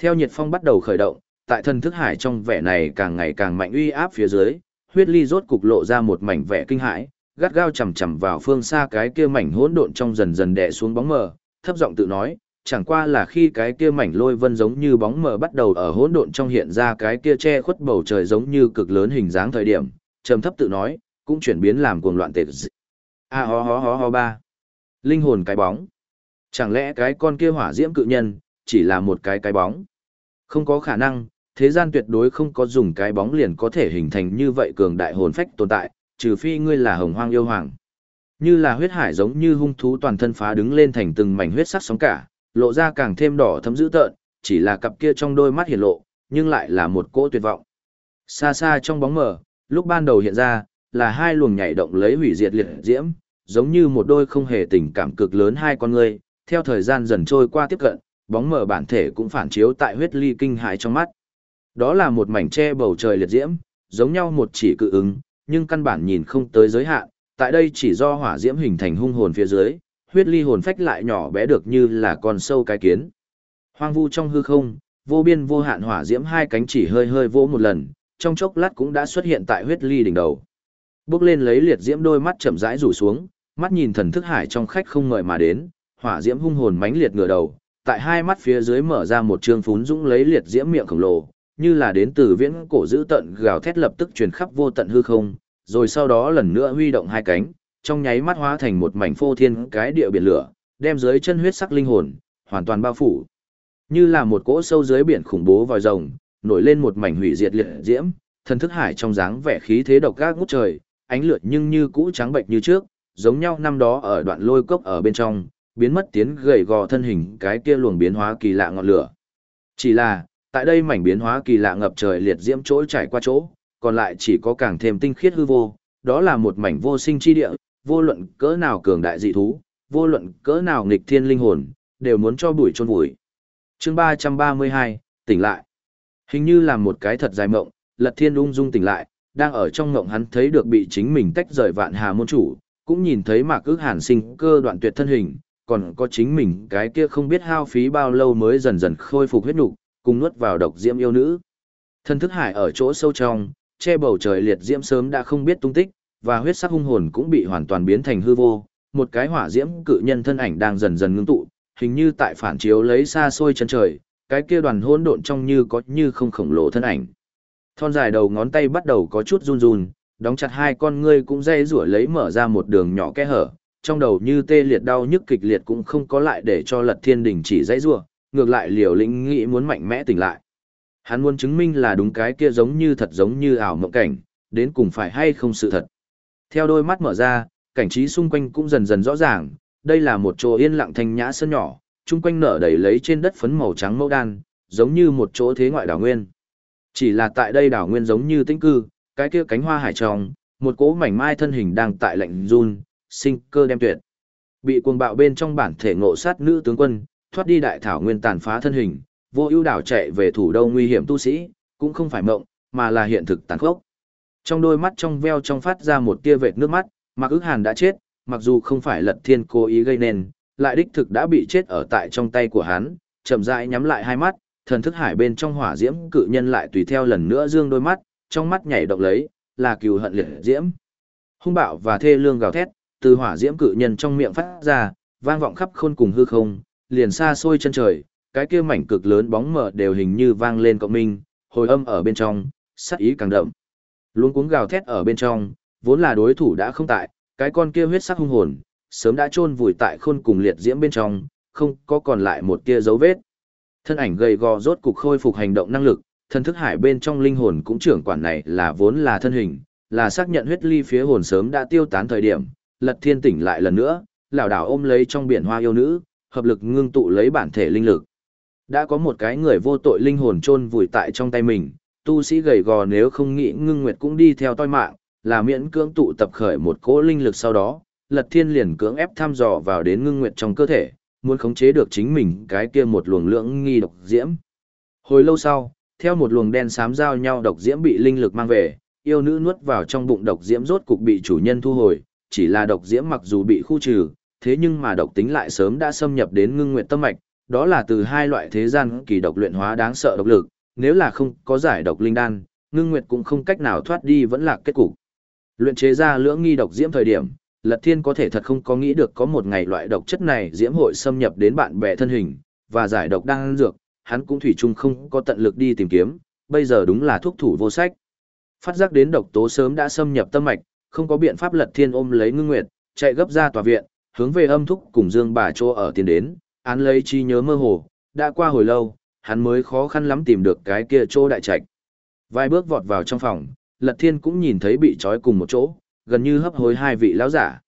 Theo nhiệt phong bắt đầu khởi động, tại thần thức hải trong vẻ này càng ngày càng mạnh uy áp phía dưới, huyết ly rốt cục lộ ra một mảnh vẻ kinh hãi, gắt gao chầm chầm vào phương xa cái kia mảnh hỗn độn trong dần dần đè xuống bóng mờ, thấp giọng tự nói, chẳng qua là khi cái kia mảnh lôi vân giống như bóng mờ bắt đầu ở hỗn độn trong hiện ra cái kia che khuất bầu trời giống như cực lớn hình dáng thời điểm, trầm thấp tự nói, cũng chuyển biến làm cuồng loạn tệ dị. A ho ho ho ho ba. Linh hồn cái bóng. Chẳng lẽ cái con kia hỏa diễm cự nhân, chỉ là một cái cái bóng? Không có khả năng, thế gian tuyệt đối không có dùng cái bóng liền có thể hình thành như vậy cường đại hồn phách tồn tại, trừ phi ngươi là hồng hoang yêu hoàng. Như là huyết hải giống như hung thú toàn thân phá đứng lên thành từng mảnh huyết sắc sóng cả, lộ ra càng thêm đỏ thấm dữ tợn, chỉ là cặp kia trong đôi mắt hiển lộ, nhưng lại là một cỗ tuyệt vọng. Xa xa trong bóng mờ, lúc ban đầu hiện ra, là hai luồng nhảy động lấy hủy diệt liệt diễm, giống như một đôi không hề tình cảm cực lớn hai con người, theo thời gian dần trôi qua tiếp cận, bóng mờ bản thể cũng phản chiếu tại huyết ly kinh hãi trong mắt. Đó là một mảnh che bầu trời liệt diễm, giống nhau một chỉ cự ứng, nhưng căn bản nhìn không tới giới hạn, tại đây chỉ do hỏa diễm hình thành hung hồn phía dưới, huyết ly hồn phách lại nhỏ bé được như là con sâu cái kiến. Hoang vu trong hư không, vô biên vô hạn hỏa diễm hai cánh chỉ hơi hơi vỗ một lần, trong chốc lát cũng đã xuất hiện tại huyết ly đỉnh đầu. Bước lên lấy liệt diễm đôi mắt chậm rãi rủ xuống, mắt nhìn thần thức hải trong khách không ngợi mà đến, hỏa diễm hung hồn mãnh liệt ngửa đầu, tại hai mắt phía dưới mở ra một trương phún dũng lấy liệt diễm miệng khổng lồ, như là đến từ viễn cổ giữ tận gào thét lập tức truyền khắp vô tận hư không, rồi sau đó lần nữa huy động hai cánh, trong nháy mắt hóa thành một mảnh phô thiên cái địa biển lửa, đem dưới chân huyết sắc linh hồn hoàn toàn bao phủ. Như là một cỗ sâu dưới biển khủng bố vòi rồng, nổi lên một mảnh hủy diệt liệt diễm, thần thức hải trong dáng vẻ khí thế độc ác ngút trời, ánh lửa nhưng như cũ trắng bệnh như trước, giống nhau năm đó ở đoạn lôi cốc ở bên trong, biến mất tiến gầy gò thân hình cái kia luồng biến hóa kỳ lạ ngọn lửa. Chỉ là, tại đây mảnh biến hóa kỳ lạ ngập trời liệt diễm chỗ trải qua chỗ, còn lại chỉ có càng thêm tinh khiết hư vô, đó là một mảnh vô sinh chi địa, vô luận cỡ nào cường đại dị thú, vô luận cỡ nào nghịch thiên linh hồn, đều muốn cho bụi chôn bụi. Chương 332, tỉnh lại. Hình như là một cái thật dài mộng, Lật Thiên ung dung tỉnh lại, đang ở trong mộng hắn thấy được bị chính mình tách rời vạn hà môn chủ, cũng nhìn thấy mạc ước hàn sinh cơ đoạn tuyệt thân hình, còn có chính mình cái kia không biết hao phí bao lâu mới dần dần khôi phục huyết nục, cùng nuốt vào độc diễm yêu nữ. Thân thức hải ở chỗ sâu trong, che bầu trời liệt diễm sớm đã không biết tung tích, và huyết sắc hung hồn cũng bị hoàn toàn biến thành hư vô, một cái hỏa diễm cự nhân thân ảnh đang dần dần ngưng tụ, hình như tại phản chiếu lấy xa xôi chân trời, cái kia đoàn hỗn độn trong như có như không khổng lồ thân ảnh. Thon dài đầu ngón tay bắt đầu có chút run run, đóng chặt hai con ngươi cũng dây rủa lấy mở ra một đường nhỏ kẽ hở, trong đầu như tê liệt đau nhức kịch liệt cũng không có lại để cho lật thiên đình chỉ dãy rủa ngược lại liều lĩnh nghĩ muốn mạnh mẽ tỉnh lại. Hắn muốn chứng minh là đúng cái kia giống như thật giống như ảo mộng cảnh đến cùng phải hay không sự thật. Theo đôi mắt mở ra cảnh trí xung quanh cũng dần dần rõ ràng đây là một chỗ yên lặng thanh nhã sân nhỏ chung quanh nở đầy lấy trên đất phấn màu trắng mẫu đan giống như một chỗ thế ngoại đảo nguyên. Chỉ là tại đây đảo nguyên giống như tĩnh cư cái kia cánh hoa hải tròng một cỗ mảnh mai thân hình đang tại lạnh run sinh cơ đem tuyệt. Bị cuồng bạo bên trong bản thể ngộ sát nữ tướng quân, thoát đi đại thảo nguyên tàn phá thân hình, vô ưu đảo chạy về thủ đô nguy hiểm tu sĩ, cũng không phải mộng, mà là hiện thực tàn khốc. Trong đôi mắt trong veo trong phát ra một tia vệt nước mắt, Mạc ước hàn đã chết, mặc dù không phải lật thiên cố ý gây nên, lại đích thực đã bị chết ở tại trong tay của hắn, chậm rãi nhắm lại hai mắt, thần thức hải bên trong hỏa diễm cự nhân lại tùy theo lần nữa dương đôi mắt, trong mắt nhảy động lấy, là cừu hận liệt diễm. Hung bạo và thê lương gào thét, từ hỏa diễm cự nhân trong miệng phát ra, vang vọng khắp khôn cùng hư không, liền xa xôi chân trời, cái kia mảnh cực lớn bóng mờ đều hình như vang lên cộng minh, hồi âm ở bên trong, sắc ý càng đậm. Luống cuống gào thét ở bên trong, vốn là đối thủ đã không tại, cái con kia huyết sắc hung hồn, sớm đã chôn vùi tại khôn cùng liệt diễm bên trong, không có còn lại một tia dấu vết. Thân ảnh gầy gò rốt cục khôi phục hành động năng lực, thân thức hải bên trong linh hồn cũng trưởng quản này là vốn là thân hình, là xác nhận huyết ly phía hồn sớm đã tiêu tán thời điểm, lật thiên tỉnh lại lần nữa, lảo đảo ôm lấy trong biển hoa yêu nữ, hợp lực ngưng tụ lấy bản thể linh lực. Đã có một cái người vô tội linh hồn chôn vùi tại trong tay mình, tu sĩ gầy gò nếu không nghĩ ngưng nguyệt cũng đi theo toi mạng, là miễn cưỡng tụ tập khởi một cỗ linh lực sau đó, lật thiên liền cưỡng ép thăm dò vào đến ngưng nguyệt trong cơ thể, muốn khống chế được chính mình cái kia một luồng lưỡng nghi độc diễm. Hồi lâu sau, theo một luồng đen xám giao nhau độc diễm bị linh lực mang về, yêu nữ nuốt vào trong bụng độc diễm rốt cục bị chủ nhân thu hồi, chỉ là độc diễm mặc dù bị khu trừ, thế nhưng mà độc tính lại sớm đã xâm nhập đến ngưng nguyện tâm mạch, đó là từ hai loại thế gian kỳ độc luyện hóa đáng sợ độc lực, nếu là không có giải độc linh đan, ngưng nguyệt cũng không cách nào thoát đi vẫn là kết cục. Luyện chế ra lưỡng nghi độc diễm thời điểm, Lật Thiên có thể thật không có nghĩ được có một ngày loại độc chất này diễm hội xâm nhập đến bạn bè thân hình, và giải độc đang dược, hắn cũng thủy chung không có tận lực đi tìm kiếm, bây giờ đúng là thuốc thủ vô sách. Phát giác đến độc tố sớm đã xâm nhập tâm mạch, không có biện pháp lật thiên ôm lấy ngưng nguyệt, chạy gấp ra tòa viện, hướng về âm thúc cùng dương bà chỗ ở tiền đến, án lấy chi nhớ mơ hồ, đã qua hồi lâu, hắn mới khó khăn lắm tìm được cái kia chỗ đại trạch. Vài bước vọt vào trong phòng, lật thiên cũng nhìn thấy bị trói cùng một chỗ, gần như hấp hối hai vị lão giả.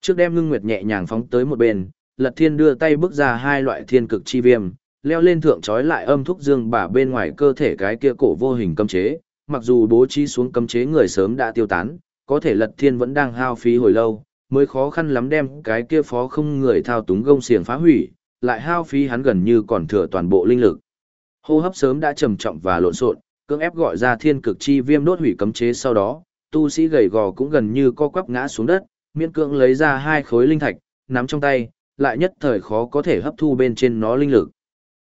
Trước đem ngưng nguyệt nhẹ nhàng phóng tới một bên, lật thiên đưa tay bước ra hai loại thiên cực chi viêm, leo lên thượng trói lại âm thúc dương bà bên ngoài cơ thể cái kia cổ vô hình cấm chế, mặc dù bố trí xuống cấm chế người sớm đã tiêu tán, có thể lật thiên vẫn đang hao phí hồi lâu, mới khó khăn lắm đem cái kia phó không người thao túng gông xiềng phá hủy, lại hao phí hắn gần như còn thừa toàn bộ linh lực. Hô hấp sớm đã trầm trọng và lộn xộn, cưỡng ép gọi ra thiên cực chi viêm đốt hủy cấm chế sau đó, tu sĩ gầy gò cũng gần như co quắp ngã xuống đất, miễn cưỡng lấy ra hai khối linh thạch, nắm trong tay, lại nhất thời khó có thể hấp thu bên trên nó linh lực.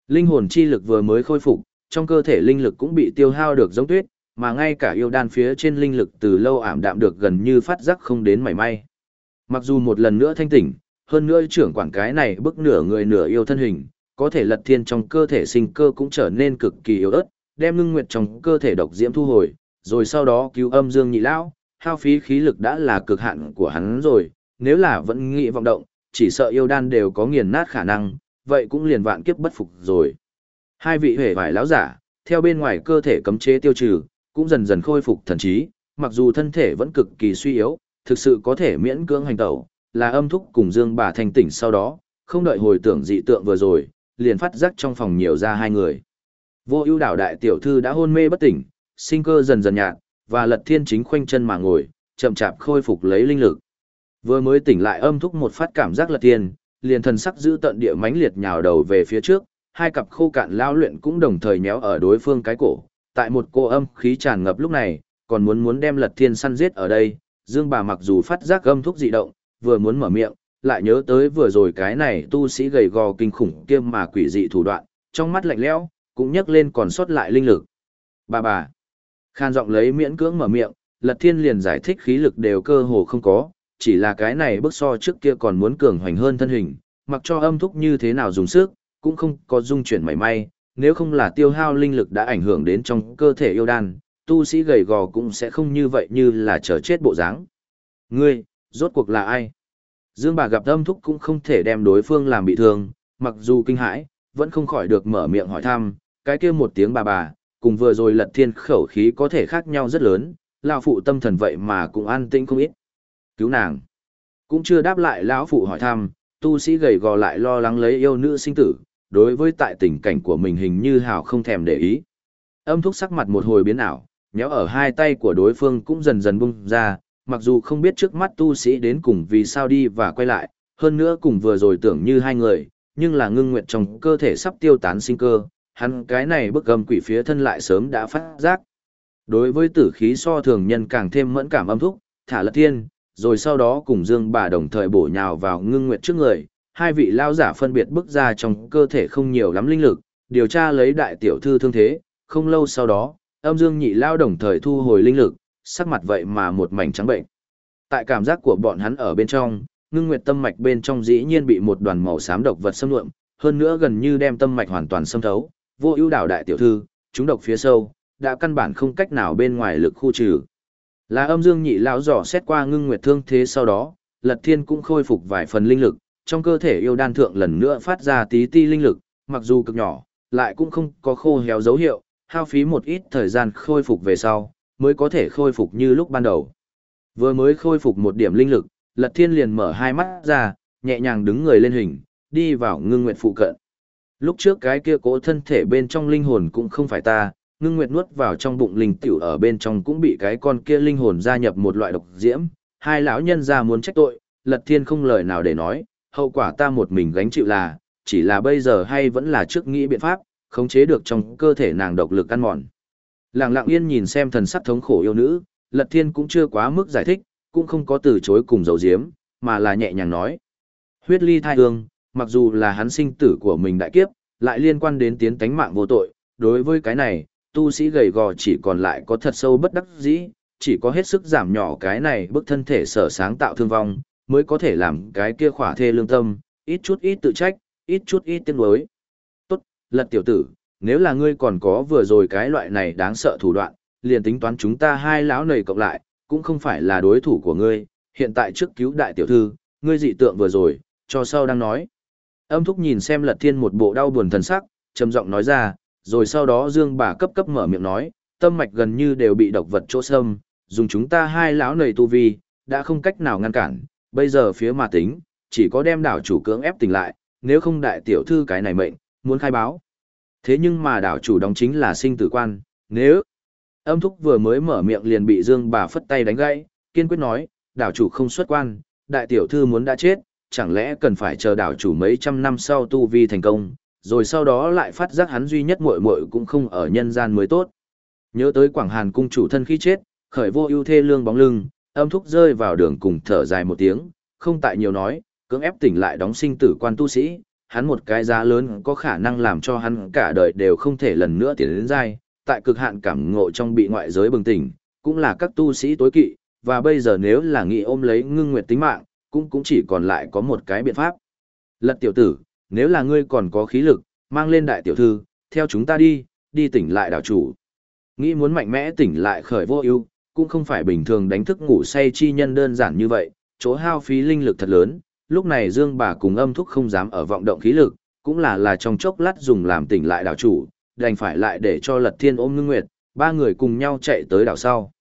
Linh hồn chi lực vừa mới khôi phục, trong cơ thể linh lực cũng bị tiêu hao được giống tuyết, mà ngay cả yêu đan phía trên linh lực từ lâu ảm đạm được gần như phát giác không đến mảy may. Mặc dù một lần nữa thanh tỉnh, hơn nữa trưởng quản cái này bức nửa người nửa yêu thân hình, có thể lật thiên trong cơ thể sinh cơ cũng trở nên cực kỳ yếu ớt, đem ngưng nguyệt trong cơ thể độc diễm thu hồi, rồi sau đó cứu âm dương nhị lão, hao phí khí lực đã là cực hạn của hắn rồi, nếu là vẫn nghĩ vọng động, chỉ sợ yêu đan đều có nghiền nát khả năng, vậy cũng liền vạn kiếp bất phục rồi. Hai vị hề vải lão giả, theo bên ngoài cơ thể cấm chế tiêu trừ, cũng dần dần khôi phục thần trí, mặc dù thân thể vẫn cực kỳ suy yếu, thực sự có thể miễn cưỡng hành tẩu, là âm thúc cùng dương bà thành tỉnh sau đó, không đợi hồi tưởng dị tượng vừa rồi, liền phát giác trong phòng nhiều ra hai người. Vô ưu đảo đại tiểu thư đã hôn mê bất tỉnh, sinh cơ dần dần nhạt, và lật thiên chính khoanh chân mà ngồi, chậm chạp khôi phục lấy linh lực. Vừa mới tỉnh lại âm thúc một phát cảm giác lật thiên, liền thần sắc giữ tận địa mãnh liệt nhào đầu về phía trước, hai cặp khô cạn lao luyện cũng đồng thời nhéo ở đối phương cái cổ. Tại một cô âm khí tràn ngập lúc này, còn muốn muốn đem lật thiên săn giết ở đây, dương bà mặc dù phát giác âm thúc dị động, vừa muốn mở miệng, lại nhớ tới vừa rồi cái này tu sĩ gầy gò kinh khủng kia mà quỷ dị thủ đoạn, trong mắt lạnh lẽo, cũng nhấc lên còn sót lại linh lực. Bà bà. Khan giọng lấy miễn cưỡng mở miệng, Lật Thiên liền giải thích khí lực đều cơ hồ không có, chỉ là cái này bước so trước kia còn muốn cường hoành hơn thân hình, mặc cho âm thúc như thế nào dùng sức, cũng không có dung chuyển mảy may, nếu không là tiêu hao linh lực đã ảnh hưởng đến trong cơ thể yêu đan, tu sĩ gầy gò cũng sẽ không như vậy như là chờ chết bộ dáng. Ngươi, rốt cuộc là ai? Dương bà gặp âm thúc cũng không thể đem đối phương làm bị thương, mặc dù kinh hãi, vẫn không khỏi được mở miệng hỏi thăm, cái kia một tiếng bà bà, cùng vừa rồi lật thiên khẩu khí có thể khác nhau rất lớn, lão phụ tâm thần vậy mà cũng an tĩnh không ít. Cứu nàng. Cũng chưa đáp lại lão phụ hỏi thăm, tu sĩ gầy gò lại lo lắng lấy yêu nữ sinh tử, đối với tại tình cảnh của mình hình như hào không thèm để ý. Âm thúc sắc mặt một hồi biến ảo, nhéo ở hai tay của đối phương cũng dần dần bung ra, mặc dù không biết trước mắt tu sĩ đến cùng vì sao đi và quay lại, hơn nữa cùng vừa rồi tưởng như hai người, nhưng là ngưng nguyện trong cơ thể sắp tiêu tán sinh cơ, hắn cái này bức gầm quỷ phía thân lại sớm đã phát giác. Đối với tử khí so thường nhân càng thêm mẫn cảm âm thúc, thả lật thiên, rồi sau đó cùng dương bà đồng thời bổ nhào vào ngưng nguyện trước người, hai vị lao giả phân biệt bước ra trong cơ thể không nhiều lắm linh lực, điều tra lấy đại tiểu thư thương thế, không lâu sau đó, âm dương nhị lao đồng thời thu hồi linh lực, sắc mặt vậy mà một mảnh trắng bệnh. Tại cảm giác của bọn hắn ở bên trong, ngưng nguyệt tâm mạch bên trong dĩ nhiên bị một đoàn màu xám độc vật xâm lượm, hơn nữa gần như đem tâm mạch hoàn toàn xâm thấu, vô ưu đảo đại tiểu thư, chúng độc phía sâu, đã căn bản không cách nào bên ngoài lực khu trừ. Là âm dương nhị lão dò xét qua ngưng nguyệt thương thế sau đó, Lật Thiên cũng khôi phục vài phần linh lực, trong cơ thể yêu đan thượng lần nữa phát ra tí ti linh lực, mặc dù cực nhỏ, lại cũng không có khô héo dấu hiệu, hao phí một ít thời gian khôi phục về sau, mới có thể khôi phục như lúc ban đầu. Vừa mới khôi phục một điểm linh lực, Lật Thiên liền mở hai mắt ra, nhẹ nhàng đứng người lên hình, đi vào ngưng nguyệt phụ cận. Lúc trước cái kia cố thân thể bên trong linh hồn cũng không phải ta, ngưng nguyệt nuốt vào trong bụng linh tiểu ở bên trong cũng bị cái con kia linh hồn gia nhập một loại độc diễm, hai lão nhân ra muốn trách tội, Lật Thiên không lời nào để nói, hậu quả ta một mình gánh chịu là, chỉ là bây giờ hay vẫn là trước nghĩ biện pháp, khống chế được trong cơ thể nàng độc lực ăn mòn. Lặng lặng yên nhìn xem thần sắc thống khổ yêu nữ, Lật Thiên cũng chưa quá mức giải thích, cũng không có từ chối cùng dấu diếm, mà là nhẹ nhàng nói. Huyết ly thai hương, mặc dù là hắn sinh tử của mình đại kiếp, lại liên quan đến tiến tánh mạng vô tội, đối với cái này, tu sĩ gầy gò chỉ còn lại có thật sâu bất đắc dĩ, chỉ có hết sức giảm nhỏ cái này bức thân thể sở sáng tạo thương vong, mới có thể làm cái kia khỏa thê lương tâm, ít chút ít tự trách, ít chút ít tiếng đối. Lật tiểu tử, nếu là ngươi còn có vừa rồi cái loại này đáng sợ thủ đoạn, liền tính toán chúng ta hai lão nầy cộng lại, cũng không phải là đối thủ của ngươi, hiện tại trước cứu đại tiểu thư, ngươi dị tượng vừa rồi, cho sau đang nói. Âm thúc nhìn xem lật thiên một bộ đau buồn thần sắc, trầm giọng nói ra, rồi sau đó dương bà cấp cấp mở miệng nói, tâm mạch gần như đều bị độc vật chỗ xâm, dùng chúng ta hai lão nầy tu vi, đã không cách nào ngăn cản, bây giờ phía mà tính, chỉ có đem đảo chủ cưỡng ép tỉnh lại, nếu không đại tiểu thư cái này mệnh, muốn khai báo. Thế nhưng mà đảo chủ đóng chính là sinh tử quan, nếu âm thúc vừa mới mở miệng liền bị dương bà phất tay đánh gãy, kiên quyết nói, đảo chủ không xuất quan, đại tiểu thư muốn đã chết, chẳng lẽ cần phải chờ đảo chủ mấy trăm năm sau tu vi thành công, rồi sau đó lại phát giác hắn duy nhất muội muội cũng không ở nhân gian mới tốt. Nhớ tới Quảng Hàn cung chủ thân khi chết, khởi vô ưu thê lương bóng lưng, âm thúc rơi vào đường cùng thở dài một tiếng, không tại nhiều nói, cưỡng ép tỉnh lại đóng sinh tử quan tu sĩ, hắn một cái giá lớn có khả năng làm cho hắn cả đời đều không thể lần nữa tiến đến dai, tại cực hạn cảm ngộ trong bị ngoại giới bừng tỉnh, cũng là các tu sĩ tối kỵ, và bây giờ nếu là nghị ôm lấy ngưng nguyệt tính mạng, cũng cũng chỉ còn lại có một cái biện pháp. Lật tiểu tử, nếu là ngươi còn có khí lực, mang lên đại tiểu thư, theo chúng ta đi, đi tỉnh lại đảo chủ. Nghĩ muốn mạnh mẽ tỉnh lại khởi vô ưu, cũng không phải bình thường đánh thức ngủ say chi nhân đơn giản như vậy, chỗ hao phí linh lực thật lớn, lúc này Dương bà cùng âm thúc không dám ở vọng động khí lực, cũng là là trong chốc lát dùng làm tỉnh lại đảo chủ, đành phải lại để cho Lật Thiên ôm ngưng nguyệt, ba người cùng nhau chạy tới đảo sau.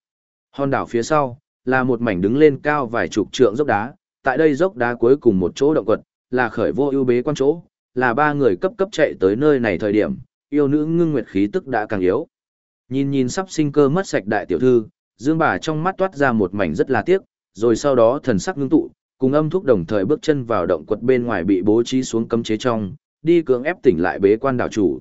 Hòn đảo phía sau, là một mảnh đứng lên cao vài chục trượng dốc đá, tại đây dốc đá cuối cùng một chỗ động quật, là khởi vô ưu bế quan chỗ, là ba người cấp cấp chạy tới nơi này thời điểm, yêu nữ ngưng nguyệt khí tức đã càng yếu. Nhìn nhìn sắp sinh cơ mất sạch đại tiểu thư, Dương bà trong mắt toát ra một mảnh rất là tiếc, rồi sau đó thần sắc ngưng tụ, cùng âm thúc đồng thời bước chân vào động quật bên ngoài bị bố trí xuống cấm chế trong, đi cưỡng ép tỉnh lại bế quan đảo chủ.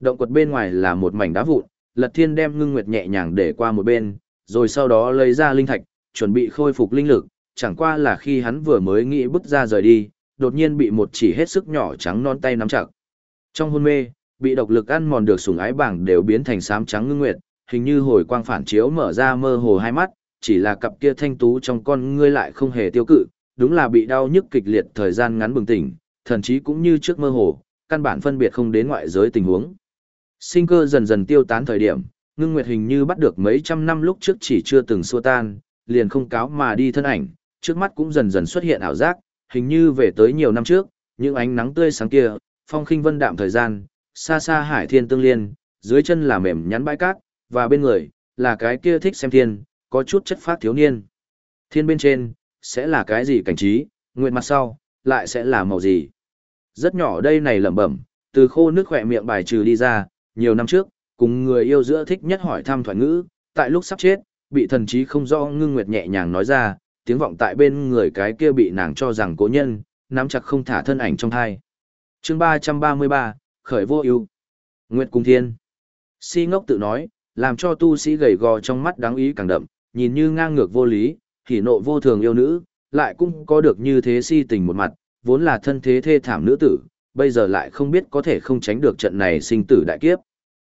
Động quật bên ngoài là một mảnh đá vụn, Lật Thiên đem ngưng nguyệt nhẹ nhàng để qua một bên, rồi sau đó lấy ra linh thạch, chuẩn bị khôi phục linh lực, chẳng qua là khi hắn vừa mới nghĩ bước ra rời đi, đột nhiên bị một chỉ hết sức nhỏ trắng non tay nắm chặt. Trong hôn mê, bị độc lực ăn mòn được sủng ái bảng đều biến thành xám trắng ngưng nguyệt, hình như hồi quang phản chiếu mở ra mơ hồ hai mắt, chỉ là cặp kia thanh tú trong con ngươi lại không hề tiêu cự, đúng là bị đau nhức kịch liệt thời gian ngắn bừng tỉnh, thần chí cũng như trước mơ hồ, căn bản phân biệt không đến ngoại giới tình huống. Sinh cơ dần dần tiêu tán thời điểm, ngưng nguyệt hình như bắt được mấy trăm năm lúc trước chỉ chưa từng xua tan, liền không cáo mà đi thân ảnh, trước mắt cũng dần dần xuất hiện ảo giác, hình như về tới nhiều năm trước, những ánh nắng tươi sáng kia, phong khinh vân đạm thời gian, xa xa hải thiên tương liên, dưới chân là mềm nhắn bãi cát, và bên người, là cái kia thích xem thiên, có chút chất phát thiếu niên. Thiên bên trên, sẽ là cái gì cảnh trí, nguyện mặt sau, lại sẽ là màu gì. Rất nhỏ đây này lẩm bẩm, từ khô nước khỏe miệng bài trừ đi ra, nhiều năm trước, cùng người yêu giữa thích nhất hỏi thăm thoại ngữ, tại lúc sắp chết, bị thần trí không do ngưng nguyệt nhẹ nhàng nói ra, tiếng vọng tại bên người cái kia bị nàng cho rằng cố nhân, nắm chặt không thả thân ảnh trong thai. chương 333, Khởi vô ưu Nguyệt Cung Thiên Si ngốc tự nói, làm cho tu sĩ gầy gò trong mắt đáng ý càng đậm, nhìn như ngang ngược vô lý, hỉ nộ vô thường yêu nữ, lại cũng có được như thế si tình một mặt, vốn là thân thế thê thảm nữ tử, bây giờ lại không biết có thể không tránh được trận này sinh tử đại kiếp.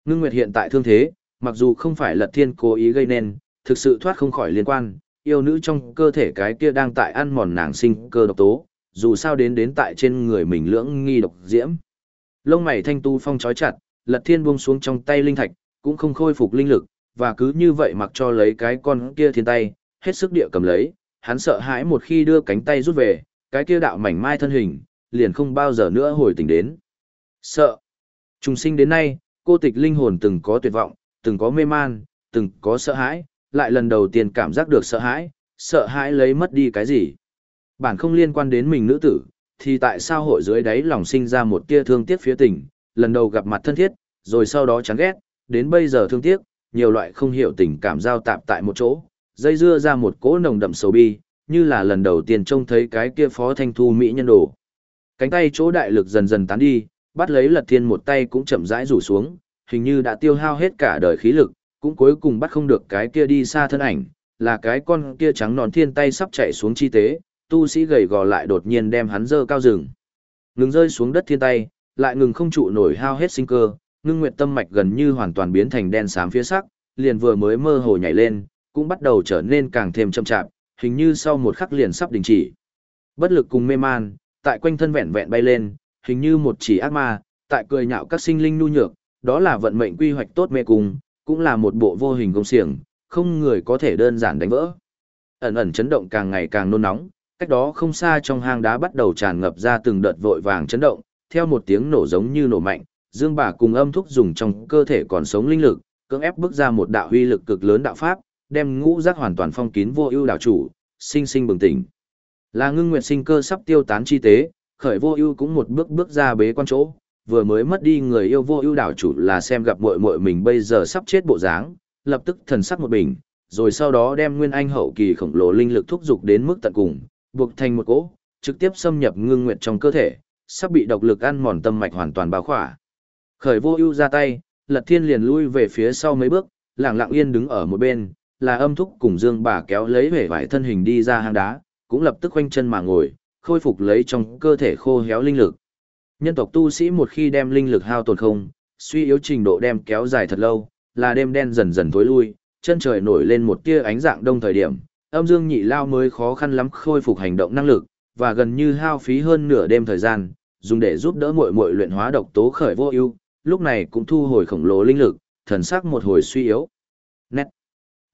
Ngưng Nguyệt hiện tại thương thế, mặc dù không phải lật thiên cố ý gây nên, thực sự thoát không khỏi liên quan, yêu nữ trong cơ thể cái kia đang tại ăn mòn nàng sinh cơ độc tố, dù sao đến đến tại trên người mình lưỡng nghi độc diễm. Lông mày thanh tu phong chói chặt, lật thiên buông xuống trong tay linh thạch, cũng không khôi phục linh lực, và cứ như vậy mặc cho lấy cái con kia thiên tay, hết sức địa cầm lấy, hắn sợ hãi một khi đưa cánh tay rút về, cái kia đạo mảnh mai thân hình, liền không bao giờ nữa hồi tỉnh đến. Sợ. Trùng sinh đến nay, cô tịch linh hồn từng có tuyệt vọng, từng có mê man, từng có sợ hãi, lại lần đầu tiên cảm giác được sợ hãi, sợ hãi lấy mất đi cái gì. Bản không liên quan đến mình nữ tử, thì tại sao hội dưới đáy lòng sinh ra một tia thương tiếc phía tình, lần đầu gặp mặt thân thiết, rồi sau đó chán ghét, đến bây giờ thương tiếc, nhiều loại không hiểu tình cảm giao tạp tại một chỗ, dây dưa ra một cỗ nồng đậm sầu bi, như là lần đầu tiên trông thấy cái kia phó thanh thu mỹ nhân đồ. Cánh tay chỗ đại lực dần dần tán đi, bắt lấy lật thiên một tay cũng chậm rãi rủ xuống, hình như đã tiêu hao hết cả đời khí lực, cũng cuối cùng bắt không được cái kia đi xa thân ảnh, là cái con kia trắng nón thiên tay sắp chạy xuống chi tế, tu sĩ gầy gò lại đột nhiên đem hắn dơ cao rừng. Ngừng rơi xuống đất thiên tay, lại ngừng không trụ nổi hao hết sinh cơ, ngưng nguyệt tâm mạch gần như hoàn toàn biến thành đen xám phía sắc, liền vừa mới mơ hồ nhảy lên, cũng bắt đầu trở nên càng thêm chậm chạp, hình như sau một khắc liền sắp đình chỉ. Bất lực cùng mê man, tại quanh thân vẹn vẹn bay lên, hình như một chỉ ác ma, tại cười nhạo các sinh linh nu nhược, đó là vận mệnh quy hoạch tốt mê cùng, cũng là một bộ vô hình công xiềng, không người có thể đơn giản đánh vỡ. Ẩn ẩn chấn động càng ngày càng nôn nóng, cách đó không xa trong hang đá bắt đầu tràn ngập ra từng đợt vội vàng chấn động, theo một tiếng nổ giống như nổ mạnh, Dương bà cùng âm thúc dùng trong cơ thể còn sống linh lực, cưỡng ép bước ra một đạo huy lực cực lớn đạo pháp, đem ngũ giác hoàn toàn phong kín vô ưu đảo chủ, sinh sinh bừng tỉnh. Là ngưng nguyệt sinh cơ sắp tiêu tán chi tế, khởi vô ưu cũng một bước bước ra bế quan chỗ, vừa mới mất đi người yêu vô ưu đảo chủ là xem gặp muội muội mình bây giờ sắp chết bộ dáng, lập tức thần sắc một bình, rồi sau đó đem nguyên anh hậu kỳ khổng lồ linh lực thúc dục đến mức tận cùng, buộc thành một cỗ, trực tiếp xâm nhập ngưng nguyệt trong cơ thể, sắp bị độc lực ăn mòn tâm mạch hoàn toàn bao khỏa. Khởi vô ưu ra tay, Lật Thiên liền lui về phía sau mấy bước, lặng lặng yên đứng ở một bên, là âm thúc cùng Dương bà kéo lấy vẻ vải thân hình đi ra hang đá, cũng lập tức quanh chân mà ngồi, khôi phục lấy trong cơ thể khô héo linh lực. Nhân tộc tu sĩ một khi đem linh lực hao tổn không, suy yếu trình độ đem kéo dài thật lâu, là đêm đen dần dần tối lui, chân trời nổi lên một tia ánh dạng đông thời điểm, âm dương nhị lao mới khó khăn lắm khôi phục hành động năng lực, và gần như hao phí hơn nửa đêm thời gian, dùng để giúp đỡ muội muội luyện hóa độc tố khởi vô ưu, lúc này cũng thu hồi khổng lồ linh lực, thần sắc một hồi suy yếu. Nét.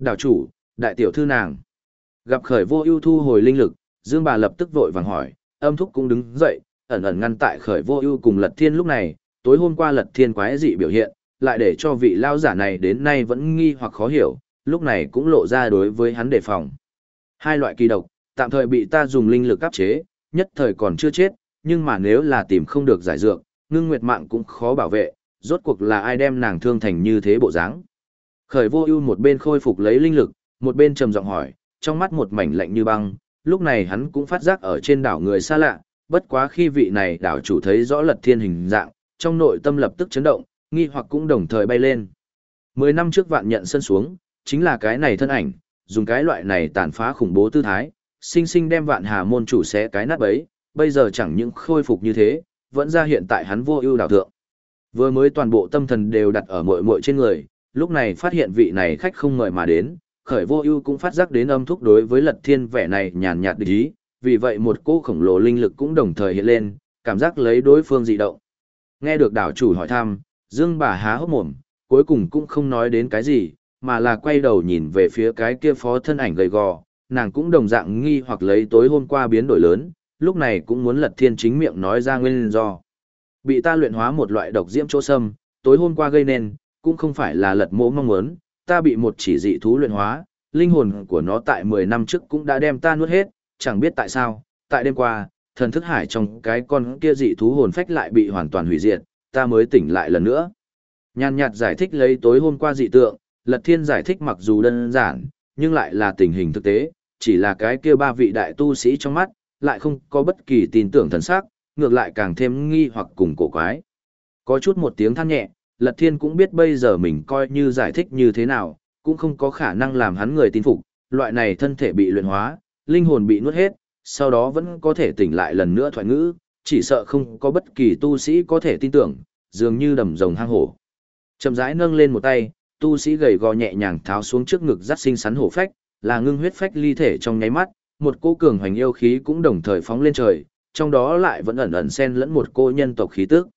Đảo chủ, đại tiểu thư nàng. Gặp khởi vô ưu thu hồi linh lực, Dương bà lập tức vội vàng hỏi, âm thúc cũng đứng dậy, ẩn ẩn ngăn tại khởi vô ưu cùng Lật Thiên lúc này, tối hôm qua Lật Thiên quái dị biểu hiện, lại để cho vị lao giả này đến nay vẫn nghi hoặc khó hiểu, lúc này cũng lộ ra đối với hắn đề phòng. Hai loại kỳ độc, tạm thời bị ta dùng linh lực áp chế, nhất thời còn chưa chết, nhưng mà nếu là tìm không được giải dược, ngưng nguyệt mạng cũng khó bảo vệ, rốt cuộc là ai đem nàng thương thành như thế bộ dáng. Khởi vô ưu một bên khôi phục lấy linh lực, một bên trầm giọng hỏi, trong mắt một mảnh lạnh như băng, lúc này hắn cũng phát giác ở trên đảo người xa lạ, bất quá khi vị này đảo chủ thấy rõ lật thiên hình dạng, trong nội tâm lập tức chấn động, nghi hoặc cũng đồng thời bay lên. Mười năm trước vạn nhận sân xuống, chính là cái này thân ảnh, dùng cái loại này tàn phá khủng bố tư thái, sinh sinh đem vạn hà môn chủ xé cái nát bấy, bây giờ chẳng những khôi phục như thế, vẫn ra hiện tại hắn vô ưu đảo thượng. Vừa mới toàn bộ tâm thần đều đặt ở muội muội trên người, lúc này phát hiện vị này khách không mời mà đến, khởi vô ưu cũng phát giác đến âm thúc đối với lật thiên vẻ này nhàn nhạt địch ý, vì vậy một cô khổng lồ linh lực cũng đồng thời hiện lên, cảm giác lấy đối phương dị động. Nghe được đảo chủ hỏi thăm, Dương bà há hốc mồm, cuối cùng cũng không nói đến cái gì, mà là quay đầu nhìn về phía cái kia phó thân ảnh gầy gò, nàng cũng đồng dạng nghi hoặc lấy tối hôm qua biến đổi lớn, lúc này cũng muốn lật thiên chính miệng nói ra nguyên do. Bị ta luyện hóa một loại độc diễm chỗ sâm, tối hôm qua gây nên, cũng không phải là lật mộ mong muốn, ta bị một chỉ dị thú luyện hóa, linh hồn của nó tại 10 năm trước cũng đã đem ta nuốt hết, chẳng biết tại sao, tại đêm qua, thần thức hải trong cái con kia dị thú hồn phách lại bị hoàn toàn hủy diệt, ta mới tỉnh lại lần nữa. Nhàn nhạt giải thích lấy tối hôm qua dị tượng, Lật Thiên giải thích mặc dù đơn giản, nhưng lại là tình hình thực tế, chỉ là cái kia ba vị đại tu sĩ trong mắt, lại không có bất kỳ tin tưởng thần sắc, ngược lại càng thêm nghi hoặc cùng cổ quái. Có chút một tiếng than nhẹ, Lật Thiên cũng biết bây giờ mình coi như giải thích như thế nào, cũng không có khả năng làm hắn người tin phục, loại này thân thể bị luyện hóa, linh hồn bị nuốt hết, sau đó vẫn có thể tỉnh lại lần nữa thoại ngữ, chỉ sợ không có bất kỳ tu sĩ có thể tin tưởng, dường như đầm rồng hang hổ. Chậm rãi nâng lên một tay, tu sĩ gầy gò nhẹ nhàng tháo xuống trước ngực dắt sinh sắn hổ phách, là ngưng huyết phách ly thể trong nháy mắt, một cô cường hoành yêu khí cũng đồng thời phóng lên trời, trong đó lại vẫn ẩn ẩn xen lẫn một cô nhân tộc khí tức.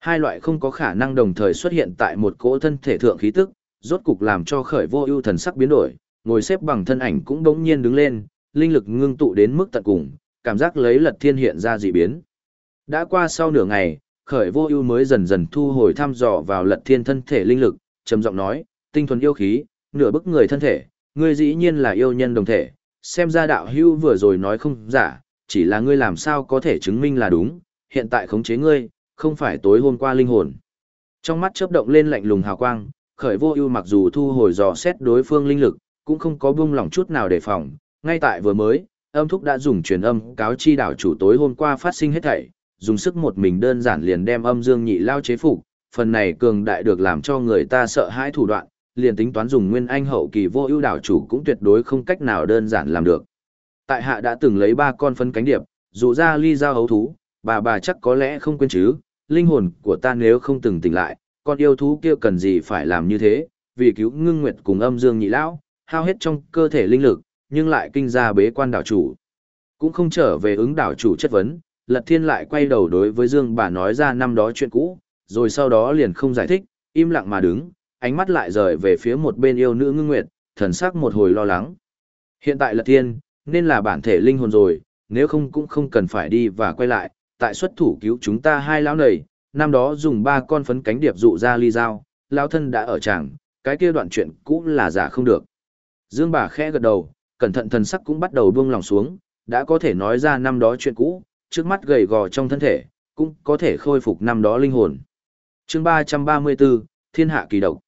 Hai loại không có khả năng đồng thời xuất hiện tại một cỗ thân thể thượng khí tức, rốt cục làm cho khởi vô ưu thần sắc biến đổi, ngồi xếp bằng thân ảnh cũng đống nhiên đứng lên, linh lực ngưng tụ đến mức tận cùng, cảm giác lấy lật thiên hiện ra dị biến. Đã qua sau nửa ngày, khởi vô ưu mới dần dần thu hồi thăm dò vào lật thiên thân thể linh lực, trầm giọng nói, tinh thuần yêu khí, nửa bức người thân thể, ngươi dĩ nhiên là yêu nhân đồng thể, xem ra đạo hưu vừa rồi nói không giả, chỉ là ngươi làm sao có thể chứng minh là đúng, hiện tại khống chế ngươi, không phải tối hôm qua linh hồn. Trong mắt chớp động lên lạnh lùng hào quang, khởi vô ưu mặc dù thu hồi dò xét đối phương linh lực, cũng không có buông lỏng chút nào đề phòng, ngay tại vừa mới, âm thúc đã dùng truyền âm cáo chi đảo chủ tối hôm qua phát sinh hết thảy, dùng sức một mình đơn giản liền đem âm dương nhị lao chế phục, phần này cường đại được làm cho người ta sợ hãi thủ đoạn, liền tính toán dùng nguyên anh hậu kỳ vô ưu đảo chủ cũng tuyệt đối không cách nào đơn giản làm được. Tại hạ đã từng lấy ba con phân cánh điệp, dụ ra ly giao hấu thú, bà bà chắc có lẽ không quên chứ, linh hồn của ta nếu không từng tỉnh lại, con yêu thú kia cần gì phải làm như thế, vì cứu ngưng nguyệt cùng âm dương nhị lão, hao hết trong cơ thể linh lực, nhưng lại kinh ra bế quan đảo chủ. Cũng không trở về ứng đảo chủ chất vấn, Lật Thiên lại quay đầu đối với Dương bà nói ra năm đó chuyện cũ, rồi sau đó liền không giải thích, im lặng mà đứng, ánh mắt lại rời về phía một bên yêu nữ ngưng nguyệt, thần sắc một hồi lo lắng. Hiện tại Lật Thiên, nên là bản thể linh hồn rồi, nếu không cũng không cần phải đi và quay lại, tại xuất thủ cứu chúng ta hai lão nầy, năm đó dùng ba con phấn cánh điệp dụ ra ly dao, lão thân đã ở chàng cái kia đoạn chuyện cũng là giả không được. Dương bà khẽ gật đầu, cẩn thận thần sắc cũng bắt đầu buông lòng xuống, đã có thể nói ra năm đó chuyện cũ, trước mắt gầy gò trong thân thể, cũng có thể khôi phục năm đó linh hồn. chương 334, Thiên hạ kỳ độc.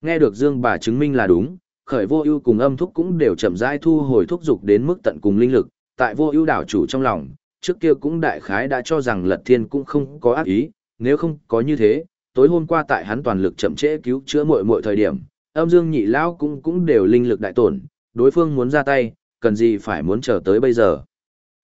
Nghe được Dương bà chứng minh là đúng, khởi vô ưu cùng âm thúc cũng đều chậm rãi thu hồi thúc dục đến mức tận cùng linh lực, tại vô ưu đảo chủ trong lòng, trước kia cũng đại khái đã cho rằng Lật Thiên cũng không có ác ý, nếu không có như thế, tối hôm qua tại hắn toàn lực chậm trễ cứu chữa mọi mọi thời điểm, Âm dương nhị lão cũng cũng đều linh lực đại tổn, đối phương muốn ra tay, cần gì phải muốn chờ tới bây giờ.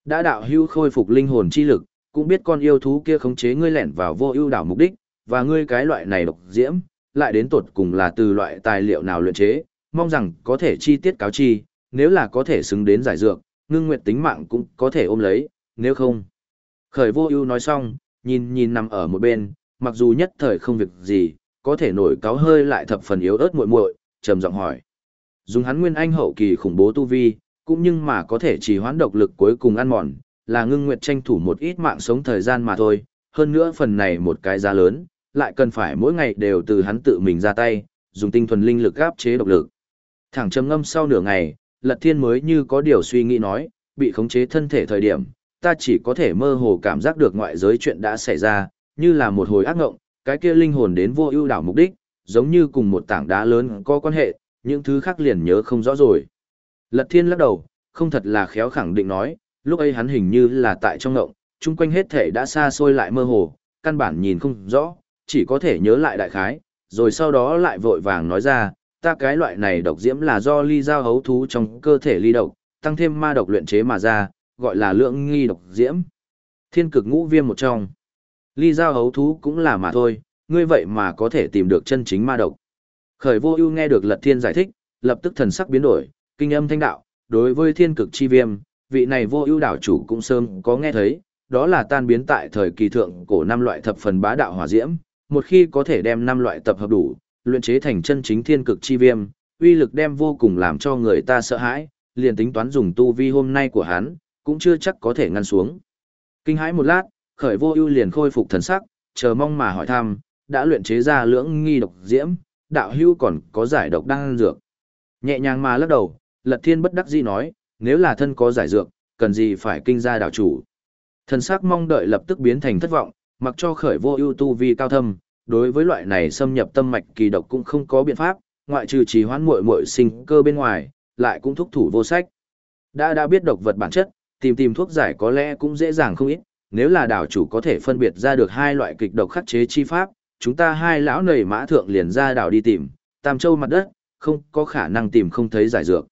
Đã đạo hưu khôi phục linh hồn chi lực, cũng biết con yêu thú kia khống chế ngươi lẻn vào vô ưu đảo mục đích, và ngươi cái loại này độc diễm, lại đến tột cùng là từ loại tài liệu nào luyện chế, mong rằng có thể chi tiết cáo chi, nếu là có thể xứng đến giải dược, ngưng nguyệt tính mạng cũng có thể ôm lấy, nếu không. Khởi vô ưu nói xong, nhìn nhìn nằm ở một bên, mặc dù nhất thời không việc gì, có thể nổi cáo hơi lại thập phần yếu ớt muội muội, trầm giọng hỏi. Dùng hắn nguyên anh hậu kỳ khủng bố tu vi, cũng nhưng mà có thể chỉ hoãn độc lực cuối cùng ăn mòn, là ngưng nguyệt tranh thủ một ít mạng sống thời gian mà thôi, hơn nữa phần này một cái giá lớn, lại cần phải mỗi ngày đều từ hắn tự mình ra tay, dùng tinh thuần linh lực áp chế độc lực. Thẳng trầm ngâm sau nửa ngày, Lật Thiên mới như có điều suy nghĩ nói, bị khống chế thân thể thời điểm, ta chỉ có thể mơ hồ cảm giác được ngoại giới chuyện đã xảy ra, như là một hồi ác ngộng, cái kia linh hồn đến vô ưu đảo mục đích, giống như cùng một tảng đá lớn có quan hệ, những thứ khác liền nhớ không rõ rồi. Lật Thiên lắc đầu, không thật là khéo khẳng định nói, lúc ấy hắn hình như là tại trong ngộng, chung quanh hết thể đã xa xôi lại mơ hồ, căn bản nhìn không rõ, chỉ có thể nhớ lại đại khái, rồi sau đó lại vội vàng nói ra, ta cái loại này độc diễm là do ly giao hấu thú trong cơ thể ly độc, tăng thêm ma độc luyện chế mà ra, gọi là lượng nghi độc diễm. Thiên cực ngũ viêm một trong. Ly giao hấu thú cũng là mà thôi, ngươi vậy mà có thể tìm được chân chính ma độc. Khởi vô ưu nghe được lật thiên giải thích, lập tức thần sắc biến đổi, kinh âm thanh đạo, đối với thiên cực chi viêm, vị này vô ưu đảo chủ cũng sớm có nghe thấy, đó là tan biến tại thời kỳ thượng cổ năm loại thập phần bá đạo hỏa diễm, một khi có thể đem năm loại tập hợp đủ, luyện chế thành chân chính thiên cực chi viêm, uy lực đem vô cùng làm cho người ta sợ hãi, liền tính toán dùng tu vi hôm nay của hắn, cũng chưa chắc có thể ngăn xuống. Kinh hãi một lát, khởi vô ưu liền khôi phục thần sắc, chờ mong mà hỏi thăm, đã luyện chế ra lưỡng nghi độc diễm, đạo hưu còn có giải độc đang dược. Nhẹ nhàng mà lắc đầu, Lật Thiên bất đắc dĩ nói, nếu là thân có giải dược, cần gì phải kinh ra đạo chủ. Thần sắc mong đợi lập tức biến thành thất vọng, mặc cho khởi vô ưu tu vi cao thâm, đối với loại này xâm nhập tâm mạch kỳ độc cũng không có biện pháp, ngoại trừ trì hoãn muội muội sinh cơ bên ngoài, lại cũng thúc thủ vô sách. Đã đã biết độc vật bản chất, tìm tìm thuốc giải có lẽ cũng dễ dàng không ít, nếu là đảo chủ có thể phân biệt ra được hai loại kịch độc khắc chế chi pháp, chúng ta hai lão nầy mã thượng liền ra đảo đi tìm, tam châu mặt đất, không có khả năng tìm không thấy giải dược.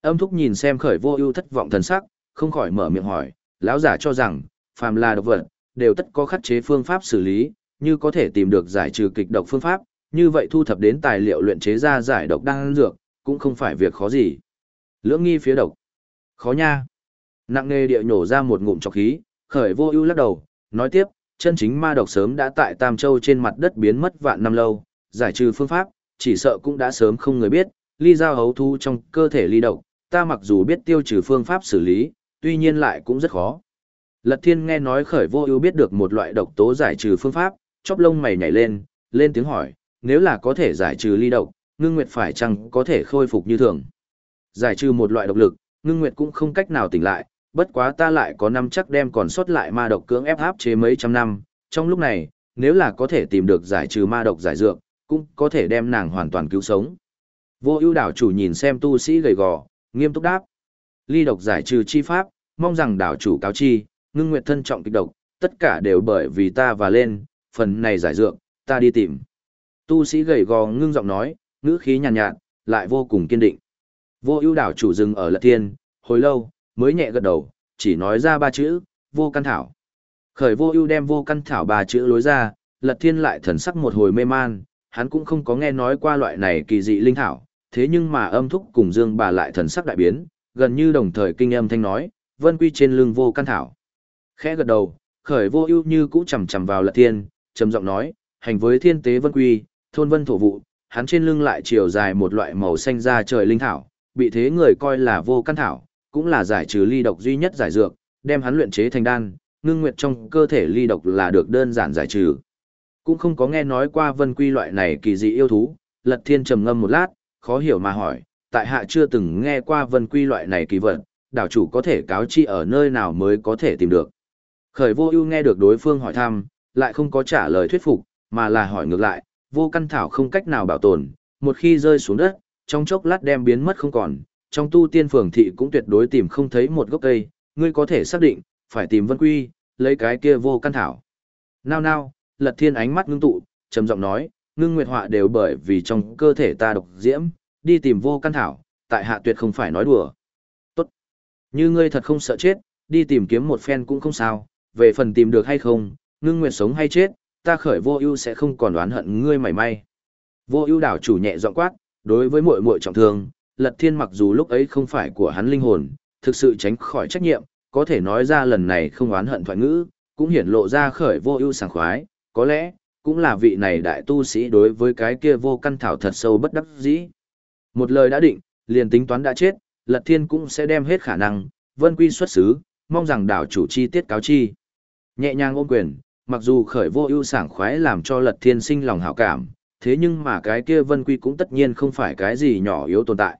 Âm thúc nhìn xem khởi vô ưu thất vọng thần sắc, không khỏi mở miệng hỏi, lão giả cho rằng, phàm là độc vật, đều tất có khắc chế phương pháp xử lý, như có thể tìm được giải trừ kịch độc phương pháp, như vậy thu thập đến tài liệu luyện chế ra giải độc đang dược, cũng không phải việc khó gì. Lưỡng nghi phía độc. Khó nha. Nặng nề địa nhổ ra một ngụm trọc khí, khởi vô ưu lắc đầu, nói tiếp, chân chính ma độc sớm đã tại Tam Châu trên mặt đất biến mất vạn năm lâu, giải trừ phương pháp, chỉ sợ cũng đã sớm không người biết, ly giao hấu thu trong cơ thể ly độc, ta mặc dù biết tiêu trừ phương pháp xử lý, tuy nhiên lại cũng rất khó. Lật thiên nghe nói khởi vô ưu biết được một loại độc tố giải trừ phương pháp, chóp lông mày nhảy lên, lên tiếng hỏi, nếu là có thể giải trừ ly độc, ngưng nguyệt phải chăng có thể khôi phục như thường. Giải trừ một loại độc lực, ngưng nguyệt cũng không cách nào tỉnh lại, bất quá ta lại có năm chắc đem còn sót lại ma độc cưỡng ép áp chế mấy trăm năm, trong lúc này, nếu là có thể tìm được giải trừ ma độc giải dược, cũng có thể đem nàng hoàn toàn cứu sống. Vô ưu đảo chủ nhìn xem tu sĩ gầy gò, nghiêm túc đáp. Ly độc giải trừ chi pháp, mong rằng đảo chủ cáo chi, ngưng nguyệt thân trọng kịch độc, tất cả đều bởi vì ta và lên, phần này giải dược, ta đi tìm. Tu sĩ gầy gò ngưng giọng nói, ngữ khí nhàn nhạt, nhạt, lại vô cùng kiên định. Vô ưu đảo chủ dừng ở lật thiên, hồi lâu, mới nhẹ gật đầu, chỉ nói ra ba chữ, vô căn thảo. Khởi vô ưu đem vô căn thảo ba chữ lối ra, lật thiên lại thần sắc một hồi mê man, hắn cũng không có nghe nói qua loại này kỳ dị linh thảo, thế nhưng mà âm thúc cùng dương bà lại thần sắc đại biến, gần như đồng thời kinh âm thanh nói, vân quy trên lưng vô căn thảo. Khẽ gật đầu, khởi vô ưu như cũ chầm chầm vào lật thiên, trầm giọng nói, hành với thiên tế vân quy, thôn vân thổ vụ, hắn trên lưng lại chiều dài một loại màu xanh da trời linh thảo, bị thế người coi là vô căn thảo, cũng là giải trừ ly độc duy nhất giải dược, đem hắn luyện chế thành đan, ngưng nguyệt trong cơ thể ly độc là được đơn giản giải trừ. Cũng không có nghe nói qua vân quy loại này kỳ dị yêu thú, lật thiên trầm ngâm một lát, khó hiểu mà hỏi, tại hạ chưa từng nghe qua vân quy loại này kỳ vật, đảo chủ có thể cáo chi ở nơi nào mới có thể tìm được. Khởi vô ưu nghe được đối phương hỏi thăm, lại không có trả lời thuyết phục, mà là hỏi ngược lại, vô căn thảo không cách nào bảo tồn, một khi rơi xuống đất, trong chốc lát đem biến mất không còn, trong tu tiên phường thị cũng tuyệt đối tìm không thấy một gốc cây, ngươi có thể xác định, phải tìm vân quy, lấy cái kia vô căn thảo. Nào nào, lật thiên ánh mắt ngưng tụ, trầm giọng nói, ngưng nguyệt họa đều bởi vì trong cơ thể ta độc diễm, đi tìm vô căn thảo, tại hạ tuyệt không phải nói đùa. Tốt. Như ngươi thật không sợ chết, đi tìm kiếm một phen cũng không sao, về phần tìm được hay không, ngưng nguyệt sống hay chết, ta khởi vô ưu sẽ không còn đoán hận ngươi mảy may. Vô ưu đảo chủ nhẹ giọng quát, đối với muội muội trọng thương, Lật Thiên mặc dù lúc ấy không phải của hắn linh hồn, thực sự tránh khỏi trách nhiệm, có thể nói ra lần này không oán hận thoại ngữ, cũng hiển lộ ra khởi vô ưu sảng khoái, có lẽ, cũng là vị này đại tu sĩ đối với cái kia vô căn thảo thật sâu bất đắc dĩ. Một lời đã định, liền tính toán đã chết, Lật Thiên cũng sẽ đem hết khả năng, vân quy xuất xứ, mong rằng đảo chủ chi tiết cáo chi. Nhẹ nhàng ôm quyền, mặc dù khởi vô ưu sảng khoái làm cho Lật Thiên sinh lòng hảo cảm, thế nhưng mà cái kia vân quy cũng tất nhiên không phải cái gì nhỏ yếu tồn tại.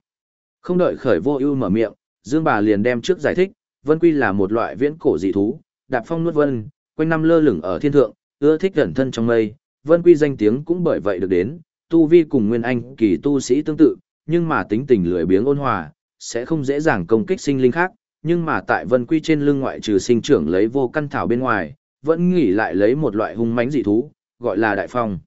Không đợi khởi vô ưu mở miệng, Dương bà liền đem trước giải thích, vân quy là một loại viễn cổ dị thú, đạp phong nuốt vân, quanh năm lơ lửng ở thiên thượng, ưa thích gần thân trong mây, vân quy danh tiếng cũng bởi vậy được đến, tu vi cùng nguyên anh kỳ tu sĩ tương tự, nhưng mà tính tình lười biếng ôn hòa, sẽ không dễ dàng công kích sinh linh khác, nhưng mà tại vân quy trên lưng ngoại trừ sinh trưởng lấy vô căn thảo bên ngoài, vẫn nghỉ lại lấy một loại hung mãnh dị thú, gọi là đại phong.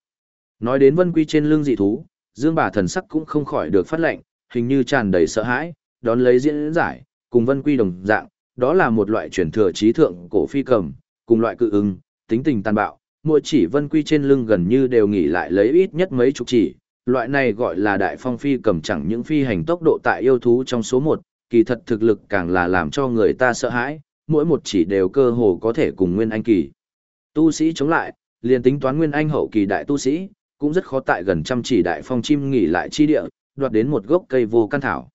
Nói đến vân quy trên lưng dị thú, dương bà thần sắc cũng không khỏi được phát lệnh, hình như tràn đầy sợ hãi, đón lấy diễn giải, cùng vân quy đồng dạng, đó là một loại chuyển thừa trí thượng cổ phi cầm, cùng loại cự ưng, tính tình tàn bạo, mỗi chỉ vân quy trên lưng gần như đều nghỉ lại lấy ít nhất mấy chục chỉ, loại này gọi là đại phong phi cầm chẳng những phi hành tốc độ tại yêu thú trong số một, kỳ thật thực lực càng là làm cho người ta sợ hãi, mỗi một chỉ đều cơ hồ có thể cùng nguyên anh kỳ. Tu sĩ chống lại, liền tính toán nguyên anh hậu kỳ đại tu sĩ, cũng rất khó tại gần trăm chỉ đại phong chim nghỉ lại chi địa, đoạt đến một gốc cây vô căn thảo.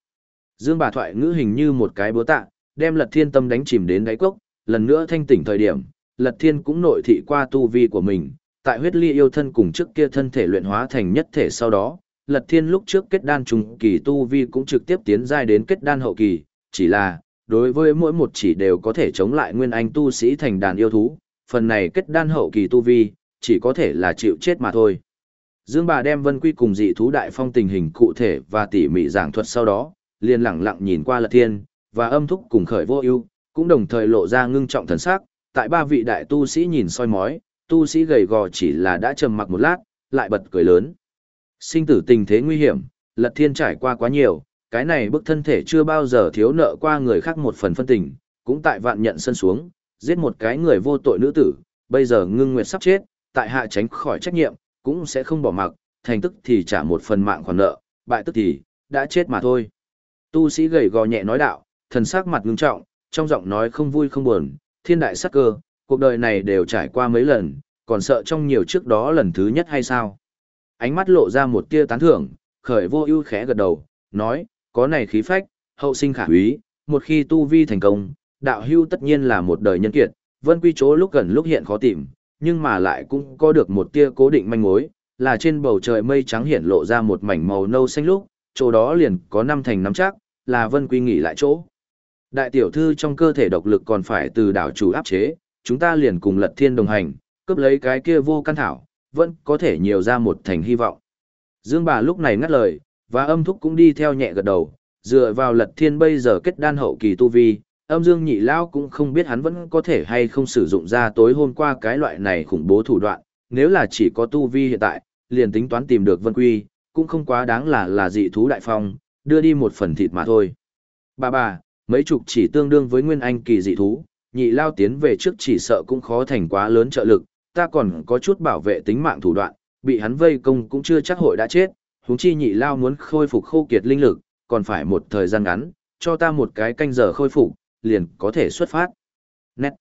Dương bà thoại ngữ hình như một cái búa tạ, đem Lật Thiên tâm đánh chìm đến đáy cốc, lần nữa thanh tỉnh thời điểm, Lật Thiên cũng nội thị qua tu vi của mình, tại huyết ly yêu thân cùng trước kia thân thể luyện hóa thành nhất thể sau đó, Lật Thiên lúc trước kết đan trùng kỳ tu vi cũng trực tiếp tiến giai đến kết đan hậu kỳ, chỉ là, đối với mỗi một chỉ đều có thể chống lại nguyên anh tu sĩ thành đàn yêu thú, phần này kết đan hậu kỳ tu vi, chỉ có thể là chịu chết mà thôi. Dương bà đem Vân Quy cùng dị thú đại phong tình hình cụ thể và tỉ mỉ giảng thuật sau đó, liền lặng lặng nhìn qua Lật Thiên, và âm thúc cùng khởi vô ưu, cũng đồng thời lộ ra ngưng trọng thần sắc, tại ba vị đại tu sĩ nhìn soi mói, tu sĩ gầy gò chỉ là đã trầm mặc một lát, lại bật cười lớn. Sinh tử tình thế nguy hiểm, Lật Thiên trải qua quá nhiều, cái này bức thân thể chưa bao giờ thiếu nợ qua người khác một phần phân tình, cũng tại vạn nhận sân xuống, giết một cái người vô tội nữ tử, bây giờ ngưng nguyệt sắp chết, tại hạ tránh khỏi trách nhiệm, cũng sẽ không bỏ mặc, thành tức thì trả một phần mạng khoản nợ, bại tức thì, đã chết mà thôi. Tu sĩ gầy gò nhẹ nói đạo, thần sắc mặt ngưng trọng, trong giọng nói không vui không buồn, thiên đại sắc cơ, cuộc đời này đều trải qua mấy lần, còn sợ trong nhiều trước đó lần thứ nhất hay sao? Ánh mắt lộ ra một tia tán thưởng, khởi vô ưu khẽ gật đầu, nói, có này khí phách, hậu sinh khả úy, một khi tu vi thành công, đạo hưu tất nhiên là một đời nhân kiệt, vân quy chỗ lúc gần lúc hiện khó tìm, nhưng mà lại cũng có được một tia cố định manh mối, là trên bầu trời mây trắng hiện lộ ra một mảnh màu nâu xanh lúc, chỗ đó liền có năm thành năm chắc, là vân quy nghỉ lại chỗ. Đại tiểu thư trong cơ thể độc lực còn phải từ đảo chủ áp chế, chúng ta liền cùng lật thiên đồng hành, cướp lấy cái kia vô căn thảo, vẫn có thể nhiều ra một thành hy vọng. Dương bà lúc này ngắt lời, và âm thúc cũng đi theo nhẹ gật đầu, dựa vào lật thiên bây giờ kết đan hậu kỳ tu vi, âm dương nhị lao cũng không biết hắn vẫn có thể hay không sử dụng ra tối hôm qua cái loại này khủng bố thủ đoạn, nếu là chỉ có tu vi hiện tại, liền tính toán tìm được vân quy, cũng không quá đáng là là dị thú đại phong, đưa đi một phần thịt mà thôi. Bà bà, mấy chục chỉ tương đương với nguyên anh kỳ dị thú, nhị lao tiến về trước chỉ sợ cũng khó thành quá lớn trợ lực, ta còn có chút bảo vệ tính mạng thủ đoạn, bị hắn vây công cũng chưa chắc hội đã chết, huống chi nhị lao muốn khôi phục khô kiệt linh lực, còn phải một thời gian ngắn, cho ta một cái canh giờ khôi phục, liền có thể xuất phát. Nét.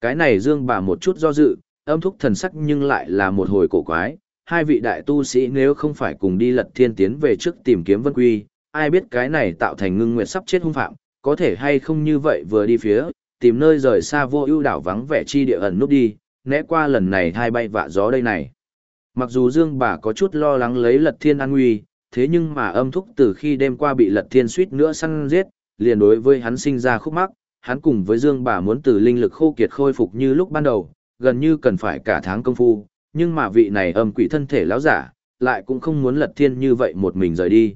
Cái này dương bà một chút do dự, âm thúc thần sắc nhưng lại là một hồi cổ quái, hai vị đại tu sĩ nếu không phải cùng đi lật thiên tiến về trước tìm kiếm vân quy, ai biết cái này tạo thành ngưng nguyệt sắp chết hung phạm, có thể hay không như vậy vừa đi phía, tìm nơi rời xa vô ưu đảo vắng vẻ chi địa ẩn núp đi, né qua lần này hai bay vạ gió đây này. Mặc dù Dương bà có chút lo lắng lấy lật thiên an nguy, thế nhưng mà âm thúc từ khi đêm qua bị lật thiên suýt nữa săn giết, liền đối với hắn sinh ra khúc mắc, hắn cùng với Dương bà muốn từ linh lực khô kiệt khôi phục như lúc ban đầu, gần như cần phải cả tháng công phu, nhưng mà vị này âm quỷ thân thể lão giả, lại cũng không muốn lật thiên như vậy một mình rời đi.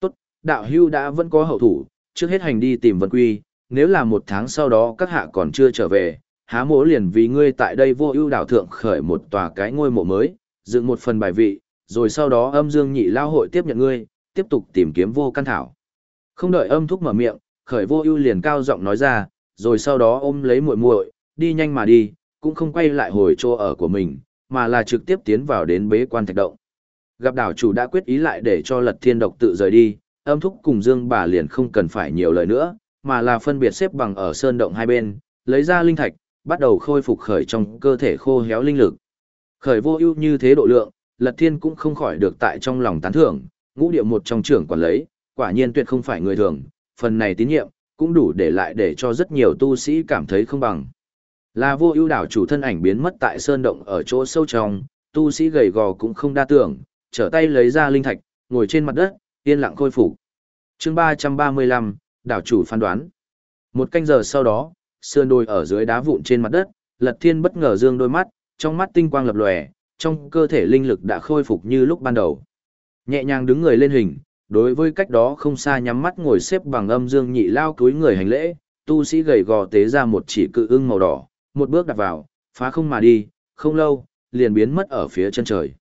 Tốt, đạo hưu đã vẫn có hậu thủ, trước hết hành đi tìm vân quy, nếu là một tháng sau đó các hạ còn chưa trở về, há mỗ liền vì ngươi tại đây vô ưu đảo thượng khởi một tòa cái ngôi mộ mới, dựng một phần bài vị, rồi sau đó âm dương nhị lao hội tiếp nhận ngươi, tiếp tục tìm kiếm vô căn thảo. Không đợi âm thúc mở miệng, khởi vô ưu liền cao giọng nói ra, rồi sau đó ôm lấy muội muội, đi nhanh mà đi, cũng không quay lại hồi chỗ ở của mình, mà là trực tiếp tiến vào đến bế quan thạch động. Gặp đảo chủ đã quyết ý lại để cho lật thiên độc tự rời đi, âm thúc cùng dương bà liền không cần phải nhiều lời nữa, mà là phân biệt xếp bằng ở sơn động hai bên, lấy ra linh thạch, bắt đầu khôi phục khởi trong cơ thể khô héo linh lực. Khởi vô ưu như thế độ lượng, lật thiên cũng không khỏi được tại trong lòng tán thưởng, ngũ điệu một trong trưởng quản lấy, quả nhiên tuyệt không phải người thường, phần này tín nhiệm, cũng đủ để lại để cho rất nhiều tu sĩ cảm thấy không bằng. Là vô ưu đảo chủ thân ảnh biến mất tại sơn động ở chỗ sâu trong, tu sĩ gầy gò cũng không đa tưởng, trở tay lấy ra linh thạch, ngồi trên mặt đất, yên lặng khôi phục. Chương 335, đảo chủ phán đoán. Một canh giờ sau đó, sơn đồi ở dưới đá vụn trên mặt đất, Lật Thiên bất ngờ dương đôi mắt, trong mắt tinh quang lập lòe, trong cơ thể linh lực đã khôi phục như lúc ban đầu. Nhẹ nhàng đứng người lên hình, đối với cách đó không xa nhắm mắt ngồi xếp bằng âm dương nhị lao túi người hành lễ, tu sĩ gầy gò tế ra một chỉ cự ưng màu đỏ, một bước đặt vào, phá không mà đi, không lâu, liền biến mất ở phía chân trời.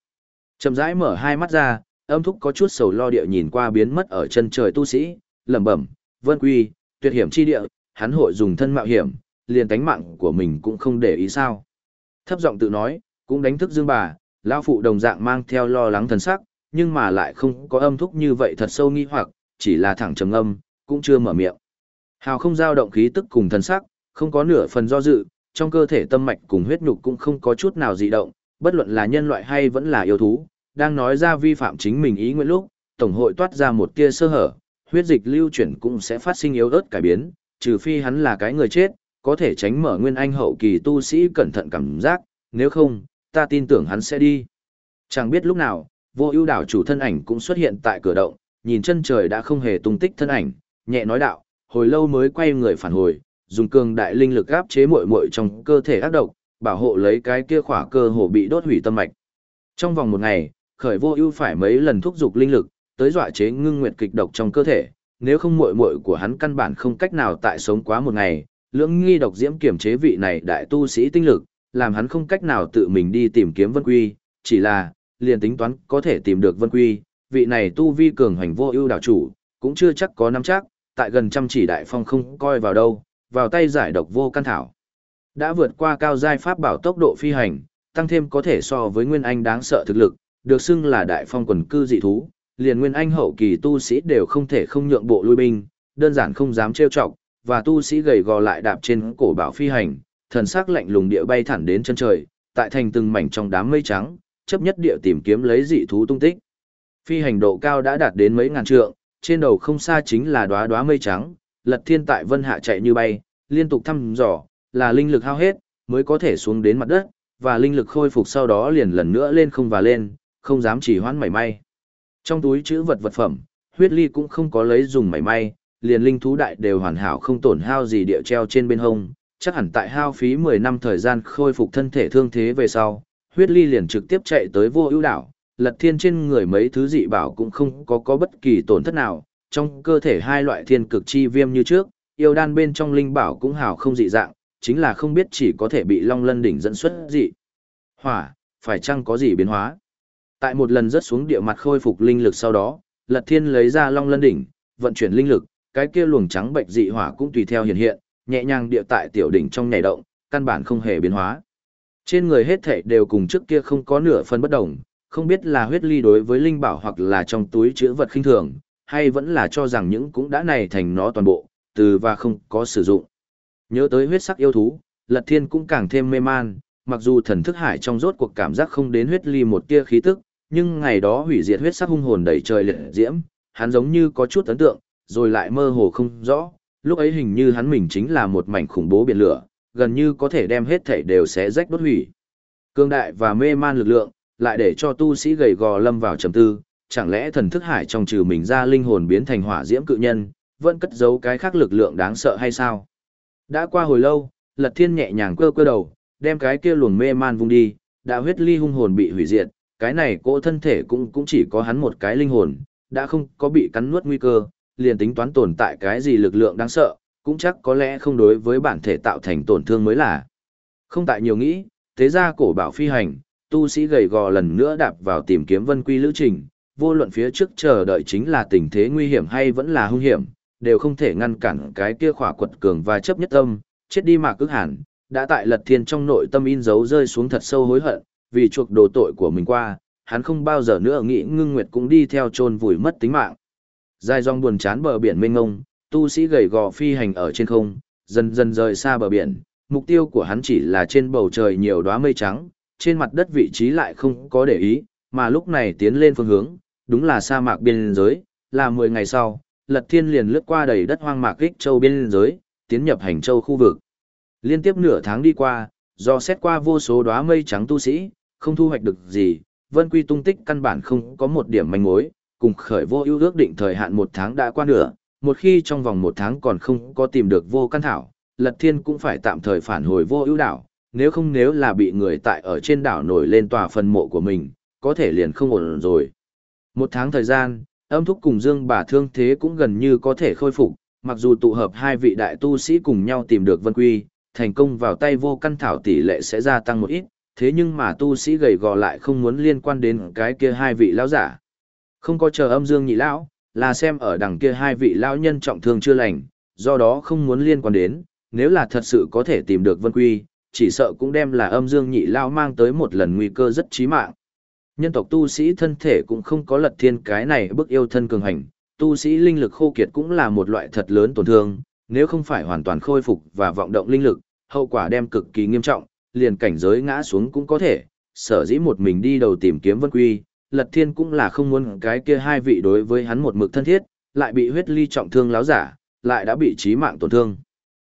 Chậm rãi mở hai mắt ra, âm thúc có chút sầu lo địa nhìn qua biến mất ở chân trời tu sĩ, lẩm bẩm, vân quy, tuyệt hiểm chi địa, hắn hội dùng thân mạo hiểm, liền tánh mạng của mình cũng không để ý sao. Thấp giọng tự nói, cũng đánh thức dương bà, lão phụ đồng dạng mang theo lo lắng thần sắc, nhưng mà lại không có âm thúc như vậy thật sâu nghi hoặc, chỉ là thẳng trầm âm, cũng chưa mở miệng. Hào không dao động khí tức cùng thần sắc, không có nửa phần do dự, trong cơ thể tâm mạch cùng huyết nhục cũng không có chút nào dị động, bất luận là nhân loại hay vẫn là yêu thú, đang nói ra vi phạm chính mình ý nguyện lúc, tổng hội toát ra một tia sơ hở, huyết dịch lưu chuyển cũng sẽ phát sinh yếu ớt cải biến, trừ phi hắn là cái người chết, có thể tránh mở nguyên anh hậu kỳ tu sĩ cẩn thận cảm giác, nếu không, ta tin tưởng hắn sẽ đi. Chẳng biết lúc nào, vô ưu đảo chủ thân ảnh cũng xuất hiện tại cửa động, nhìn chân trời đã không hề tung tích thân ảnh, nhẹ nói đạo, hồi lâu mới quay người phản hồi, dùng cường đại linh lực áp chế muội muội trong cơ thể ác độc, bảo hộ lấy cái kia khỏa cơ hồ bị đốt hủy tâm mạch. Trong vòng một ngày, khởi vô ưu phải mấy lần thúc giục linh lực, tới dọa chế ngưng nguyệt kịch độc trong cơ thể, nếu không muội muội của hắn căn bản không cách nào tại sống quá một ngày, lưỡng nghi độc diễm kiểm chế vị này đại tu sĩ tinh lực, làm hắn không cách nào tự mình đi tìm kiếm Vân Quy, chỉ là, liền tính toán có thể tìm được Vân Quy, vị này tu vi cường hành vô ưu đảo chủ, cũng chưa chắc có nắm chắc, tại gần trăm chỉ đại phong không coi vào đâu, vào tay giải độc vô căn thảo. Đã vượt qua cao giai pháp bảo tốc độ phi hành, tăng thêm có thể so với Nguyên Anh đáng sợ thực lực, được xưng là đại phong quần cư dị thú, liền Nguyên Anh hậu kỳ tu sĩ đều không thể không nhượng bộ lui binh, đơn giản không dám trêu chọc, và tu sĩ gầy gò lại đạp trên cổ bảo phi hành, thần sắc lạnh lùng địa bay thẳng đến chân trời, tại thành từng mảnh trong đám mây trắng, chấp nhất địa tìm kiếm lấy dị thú tung tích. Phi hành độ cao đã đạt đến mấy ngàn trượng, trên đầu không xa chính là đóa đóa mây trắng, Lật Thiên tại vân hạ chạy như bay, liên tục thăm dò, là linh lực hao hết, mới có thể xuống đến mặt đất, và linh lực khôi phục sau đó liền lần nữa lên không và lên, không dám chỉ hoãn mảy may. Trong túi chữ vật vật phẩm, huyết ly cũng không có lấy dùng mảy may, liền linh thú đại đều hoàn hảo không tổn hao gì địa treo trên bên hông, chắc hẳn tại hao phí 10 năm thời gian khôi phục thân thể thương thế về sau, huyết ly liền trực tiếp chạy tới vô ưu đảo, lật thiên trên người mấy thứ dị bảo cũng không có có bất kỳ tổn thất nào, trong cơ thể hai loại thiên cực chi viêm như trước, yêu đan bên trong linh bảo cũng hảo không dị dạng, chính là không biết chỉ có thể bị long lân đỉnh dẫn xuất dị. Hỏa, phải chăng có gì biến hóa? Tại một lần rớt xuống địa mặt khôi phục linh lực sau đó, lật thiên lấy ra long lân đỉnh, vận chuyển linh lực, cái kia luồng trắng bệnh dị hỏa cũng tùy theo hiện hiện, nhẹ nhàng địa tại tiểu đỉnh trong nhảy động, căn bản không hề biến hóa. Trên người hết thảy đều cùng trước kia không có nửa phần bất đồng, không biết là huyết ly đối với linh bảo hoặc là trong túi chứa vật khinh thường, hay vẫn là cho rằng những cũng đã này thành nó toàn bộ, từ và không có sử dụng. Nhớ tới huyết sắc yêu thú, Lật Thiên cũng càng thêm mê man, mặc dù thần thức hải trong rốt cuộc cảm giác không đến huyết ly một tia khí tức, nhưng ngày đó hủy diệt huyết sắc hung hồn đầy trời liệt diễm, hắn giống như có chút ấn tượng, rồi lại mơ hồ không rõ, lúc ấy hình như hắn mình chính là một mảnh khủng bố biển lửa, gần như có thể đem hết thảy đều xé rách đốt hủy. Cương đại và mê man lực lượng, lại để cho tu sĩ gầy gò lâm vào trầm tư, chẳng lẽ thần thức hải trong trừ mình ra linh hồn biến thành hỏa diễm cự nhân, vẫn cất giấu cái khác lực lượng đáng sợ hay sao? Đã qua hồi lâu, Lật Thiên nhẹ nhàng cơ cơ đầu, đem cái kia luồng mê man vung đi, đã huyết ly hung hồn bị hủy diệt, cái này cỗ thân thể cũng cũng chỉ có hắn một cái linh hồn, đã không có bị cắn nuốt nguy cơ, liền tính toán tồn tại cái gì lực lượng đáng sợ, cũng chắc có lẽ không đối với bản thể tạo thành tổn thương mới là. Không tại nhiều nghĩ, thế ra cổ bảo phi hành, tu sĩ gầy gò lần nữa đạp vào tìm kiếm vân quy lữ trình, vô luận phía trước chờ đợi chính là tình thế nguy hiểm hay vẫn là hung hiểm, đều không thể ngăn cản cái kia khỏa quật cường và chấp nhất tâm, chết đi mà cước hẳn, đã tại lật thiên trong nội tâm in dấu rơi xuống thật sâu hối hận, vì chuộc đồ tội của mình qua, hắn không bao giờ nữa nghĩ ngưng nguyệt cũng đi theo chôn vùi mất tính mạng. Dài dòng buồn chán bờ biển mênh ngông, tu sĩ gầy gò phi hành ở trên không, dần dần rời xa bờ biển, mục tiêu của hắn chỉ là trên bầu trời nhiều đóa mây trắng, trên mặt đất vị trí lại không có để ý, mà lúc này tiến lên phương hướng, đúng là sa mạc biên giới, là 10 ngày sau, Lật Thiên liền lướt qua đầy đất hoang mạc kích Châu biên giới, tiến nhập hành châu khu vực. Liên tiếp nửa tháng đi qua, do xét qua vô số đóa mây trắng tu sĩ, không thu hoạch được gì, Vân Quy tung tích căn bản không có một điểm manh mối, cùng khởi vô ưu ước định thời hạn một tháng đã qua nửa, một khi trong vòng một tháng còn không có tìm được vô căn thảo, Lật Thiên cũng phải tạm thời phản hồi vô ưu đảo, nếu không nếu là bị người tại ở trên đảo nổi lên tòa phần mộ của mình, có thể liền không ổn rồi. Một tháng thời gian, âm thúc cùng Dương bà thương thế cũng gần như có thể khôi phục, mặc dù tụ hợp hai vị đại tu sĩ cùng nhau tìm được Vân Quy, thành công vào tay vô căn thảo tỷ lệ sẽ gia tăng một ít, thế nhưng mà tu sĩ gầy gò lại không muốn liên quan đến cái kia hai vị lão giả. Không có chờ âm Dương nhị lão, là xem ở đằng kia hai vị lão nhân trọng thương chưa lành, do đó không muốn liên quan đến, nếu là thật sự có thể tìm được Vân Quy, chỉ sợ cũng đem là âm Dương nhị lao mang tới một lần nguy cơ rất chí mạng. Nhân tộc tu sĩ thân thể cũng không có lật thiên cái này bức yêu thân cường hành, tu sĩ linh lực khô kiệt cũng là một loại thật lớn tổn thương, nếu không phải hoàn toàn khôi phục và vọng động linh lực, hậu quả đem cực kỳ nghiêm trọng, liền cảnh giới ngã xuống cũng có thể, sở dĩ một mình đi đầu tìm kiếm vân quy, lật thiên cũng là không muốn cái kia hai vị đối với hắn một mực thân thiết, lại bị huyết ly trọng thương láo giả, lại đã bị trí mạng tổn thương.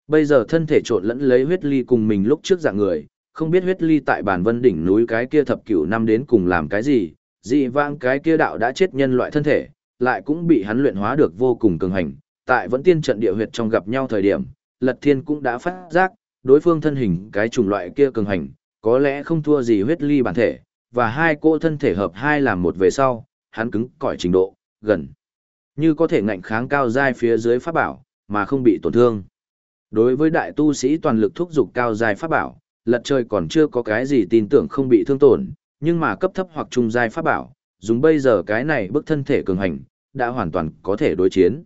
Bây giờ thân thể trộn lẫn lấy huyết ly cùng mình lúc trước dạng người, không biết huyết ly tại bản vân đỉnh núi cái kia thập cửu năm đến cùng làm cái gì, dị vãng cái kia đạo đã chết nhân loại thân thể, lại cũng bị hắn luyện hóa được vô cùng cường hành, tại vẫn tiên trận địa huyệt trong gặp nhau thời điểm, Lật Thiên cũng đã phát giác, đối phương thân hình cái chủng loại kia cường hành, có lẽ không thua gì huyết ly bản thể, và hai cô thân thể hợp hai làm một về sau, hắn cứng cỏi trình độ, gần. Như có thể ngạnh kháng cao giai phía dưới pháp bảo, mà không bị tổn thương. Đối với đại tu sĩ toàn lực thúc dục cao giai pháp bảo, lật trời còn chưa có cái gì tin tưởng không bị thương tổn, nhưng mà cấp thấp hoặc trung giai pháp bảo, dùng bây giờ cái này bức thân thể cường hành, đã hoàn toàn có thể đối chiến.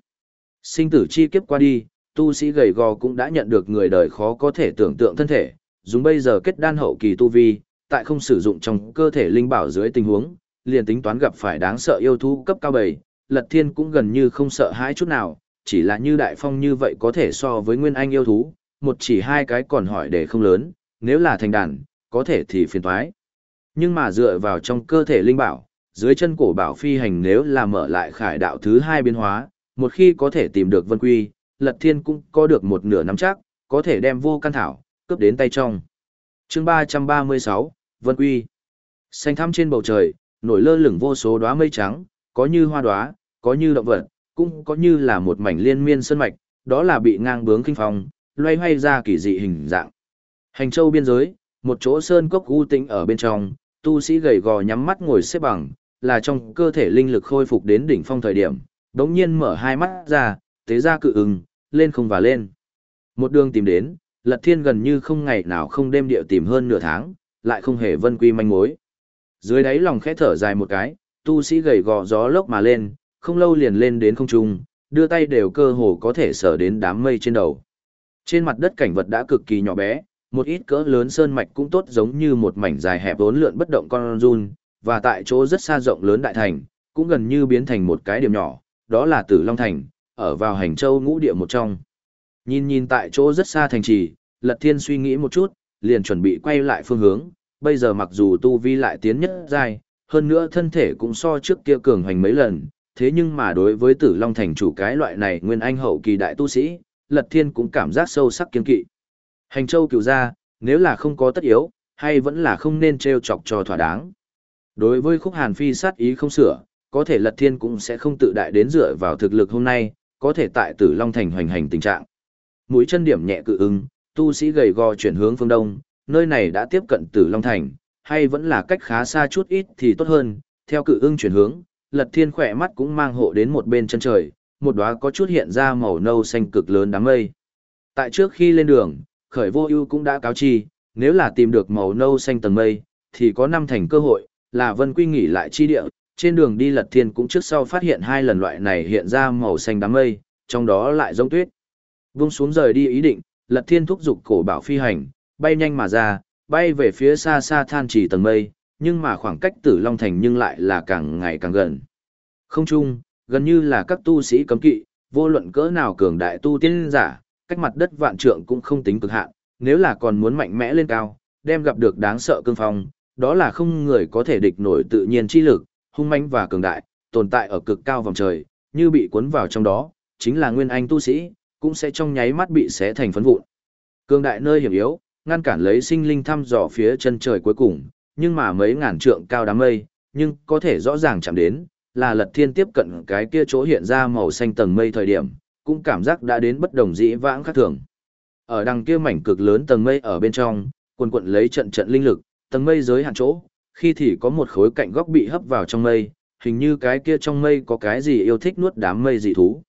Sinh tử chi kiếp qua đi, tu sĩ gầy gò cũng đã nhận được người đời khó có thể tưởng tượng thân thể, dùng bây giờ kết đan hậu kỳ tu vi, tại không sử dụng trong cơ thể linh bảo dưới tình huống, liền tính toán gặp phải đáng sợ yêu thú cấp cao bầy, Lật Thiên cũng gần như không sợ hãi chút nào, chỉ là như đại phong như vậy có thể so với nguyên anh yêu thú, một chỉ hai cái còn hỏi để không lớn, nếu là thành đàn, có thể thì phiền thoái. Nhưng mà dựa vào trong cơ thể linh bảo, dưới chân cổ bảo phi hành nếu là mở lại khải đạo thứ hai biến hóa, một khi có thể tìm được vân quy, lật thiên cũng có được một nửa nắm chắc, có thể đem vô căn thảo, cướp đến tay trong. chương 336, Vân Quy Xanh thăm trên bầu trời, nổi lơ lửng vô số đóa mây trắng, có như hoa đóa, có như động vật, cũng có như là một mảnh liên miên sơn mạch, đó là bị ngang bướng kinh phong, loay hoay ra kỳ dị hình dạng. Hành châu biên giới, một chỗ sơn cốc u tĩnh ở bên trong, tu sĩ gầy gò nhắm mắt ngồi xếp bằng, là trong cơ thể linh lực khôi phục đến đỉnh phong thời điểm, đống nhiên mở hai mắt ra, tế ra cự ứng lên không và lên. Một đường tìm đến, lật thiên gần như không ngày nào không đêm điệu tìm hơn nửa tháng, lại không hề vân quy manh mối. Dưới đáy lòng khẽ thở dài một cái, tu sĩ gầy gò gió lốc mà lên, không lâu liền lên đến không trung, đưa tay đều cơ hồ có thể sở đến đám mây trên đầu. Trên mặt đất cảnh vật đã cực kỳ nhỏ bé, một ít cỡ lớn sơn mạch cũng tốt giống như một mảnh dài hẹp vốn lượn bất động con run, và tại chỗ rất xa rộng lớn đại thành, cũng gần như biến thành một cái điểm nhỏ, đó là Tử Long Thành, ở vào hành châu ngũ địa một trong. Nhìn nhìn tại chỗ rất xa thành trì, Lật Thiên suy nghĩ một chút, liền chuẩn bị quay lại phương hướng, bây giờ mặc dù tu vi lại tiến nhất dài, hơn nữa thân thể cũng so trước kia cường hành mấy lần, thế nhưng mà đối với Tử Long Thành chủ cái loại này nguyên anh hậu kỳ đại tu sĩ, Lật Thiên cũng cảm giác sâu sắc kiên kỵ. Hành châu cửu ra, nếu là không có tất yếu, hay vẫn là không nên treo chọc cho thỏa đáng. Đối với khúc hàn phi sát ý không sửa, có thể lật thiên cũng sẽ không tự đại đến dựa vào thực lực hôm nay, có thể tại tử Long Thành hoành hành tình trạng. Mũi chân điểm nhẹ cự ứng, tu sĩ gầy gò chuyển hướng phương đông, nơi này đã tiếp cận tử Long Thành, hay vẫn là cách khá xa chút ít thì tốt hơn, theo cự ưng chuyển hướng, lật thiên khỏe mắt cũng mang hộ đến một bên chân trời, một đóa có chút hiện ra màu nâu xanh cực lớn đám mây. Tại trước khi lên đường, khởi vô ưu cũng đã cáo chi, nếu là tìm được màu nâu xanh tầng mây, thì có năm thành cơ hội, là Vân Quy nghỉ lại chi địa, trên đường đi Lật Thiên cũng trước sau phát hiện hai lần loại này hiện ra màu xanh đám mây, trong đó lại giống tuyết. Vung xuống rời đi ý định, Lật Thiên thúc giục cổ bảo phi hành, bay nhanh mà ra, bay về phía xa xa than chỉ tầng mây, nhưng mà khoảng cách Tử Long Thành nhưng lại là càng ngày càng gần. Không chung, gần như là các tu sĩ cấm kỵ, vô luận cỡ nào cường đại tu tiên giả, cách mặt đất vạn trượng cũng không tính cực hạn, nếu là còn muốn mạnh mẽ lên cao, đem gặp được đáng sợ cương phong, đó là không người có thể địch nổi tự nhiên chi lực, hung mãnh và cường đại, tồn tại ở cực cao vòng trời, như bị cuốn vào trong đó, chính là nguyên anh tu sĩ, cũng sẽ trong nháy mắt bị xé thành phấn vụn. Cường đại nơi hiểm yếu, ngăn cản lấy sinh linh thăm dò phía chân trời cuối cùng, nhưng mà mấy ngàn trượng cao đám mây, nhưng có thể rõ ràng chạm đến, là lật thiên tiếp cận cái kia chỗ hiện ra màu xanh tầng mây thời điểm, cũng cảm giác đã đến bất đồng dĩ vãng khác thường. Ở đằng kia mảnh cực lớn tầng mây ở bên trong, quần quận lấy trận trận linh lực, tầng mây giới hạn chỗ, khi thì có một khối cạnh góc bị hấp vào trong mây, hình như cái kia trong mây có cái gì yêu thích nuốt đám mây dị thú.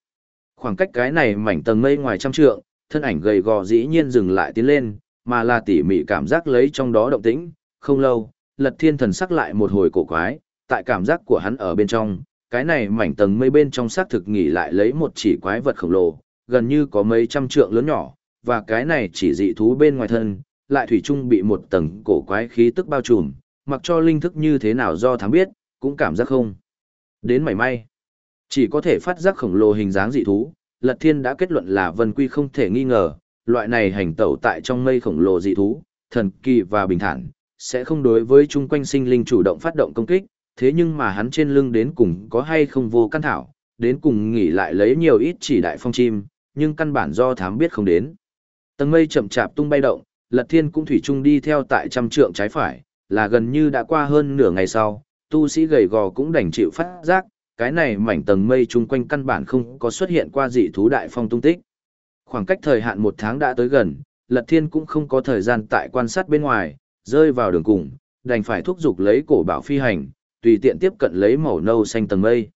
Khoảng cách cái này mảnh tầng mây ngoài trăm trượng, thân ảnh gầy gò dĩ nhiên dừng lại tiến lên, mà là tỉ mỉ cảm giác lấy trong đó động tĩnh, không lâu, lật thiên thần sắc lại một hồi cổ quái, tại cảm giác của hắn ở bên trong, cái này mảnh tầng mây bên trong xác thực nghỉ lại lấy một chỉ quái vật khổng lồ, gần như có mấy trăm trượng lớn nhỏ, và cái này chỉ dị thú bên ngoài thân, lại thủy chung bị một tầng cổ quái khí tức bao trùm, mặc cho linh thức như thế nào do thám biết, cũng cảm giác không. Đến mảy may, chỉ có thể phát giác khổng lồ hình dáng dị thú, Lật Thiên đã kết luận là Vân Quy không thể nghi ngờ, loại này hành tẩu tại trong mây khổng lồ dị thú, thần kỳ và bình thản, sẽ không đối với chung quanh sinh linh chủ động phát động công kích, thế nhưng mà hắn trên lưng đến cùng có hay không vô căn thảo, đến cùng nghỉ lại lấy nhiều ít chỉ đại phong chim, nhưng căn bản do thám biết không đến. Tầng mây chậm chạp tung bay động, Lật Thiên cũng thủy chung đi theo tại trăm trượng trái phải, là gần như đã qua hơn nửa ngày sau, tu sĩ gầy gò cũng đành chịu phát giác, cái này mảnh tầng mây chung quanh căn bản không có xuất hiện qua dị thú đại phong tung tích. Khoảng cách thời hạn một tháng đã tới gần, Lật Thiên cũng không có thời gian tại quan sát bên ngoài, rơi vào đường cùng, đành phải thúc giục lấy cổ bảo phi hành, tùy tiện tiếp cận lấy màu nâu xanh tầng mây.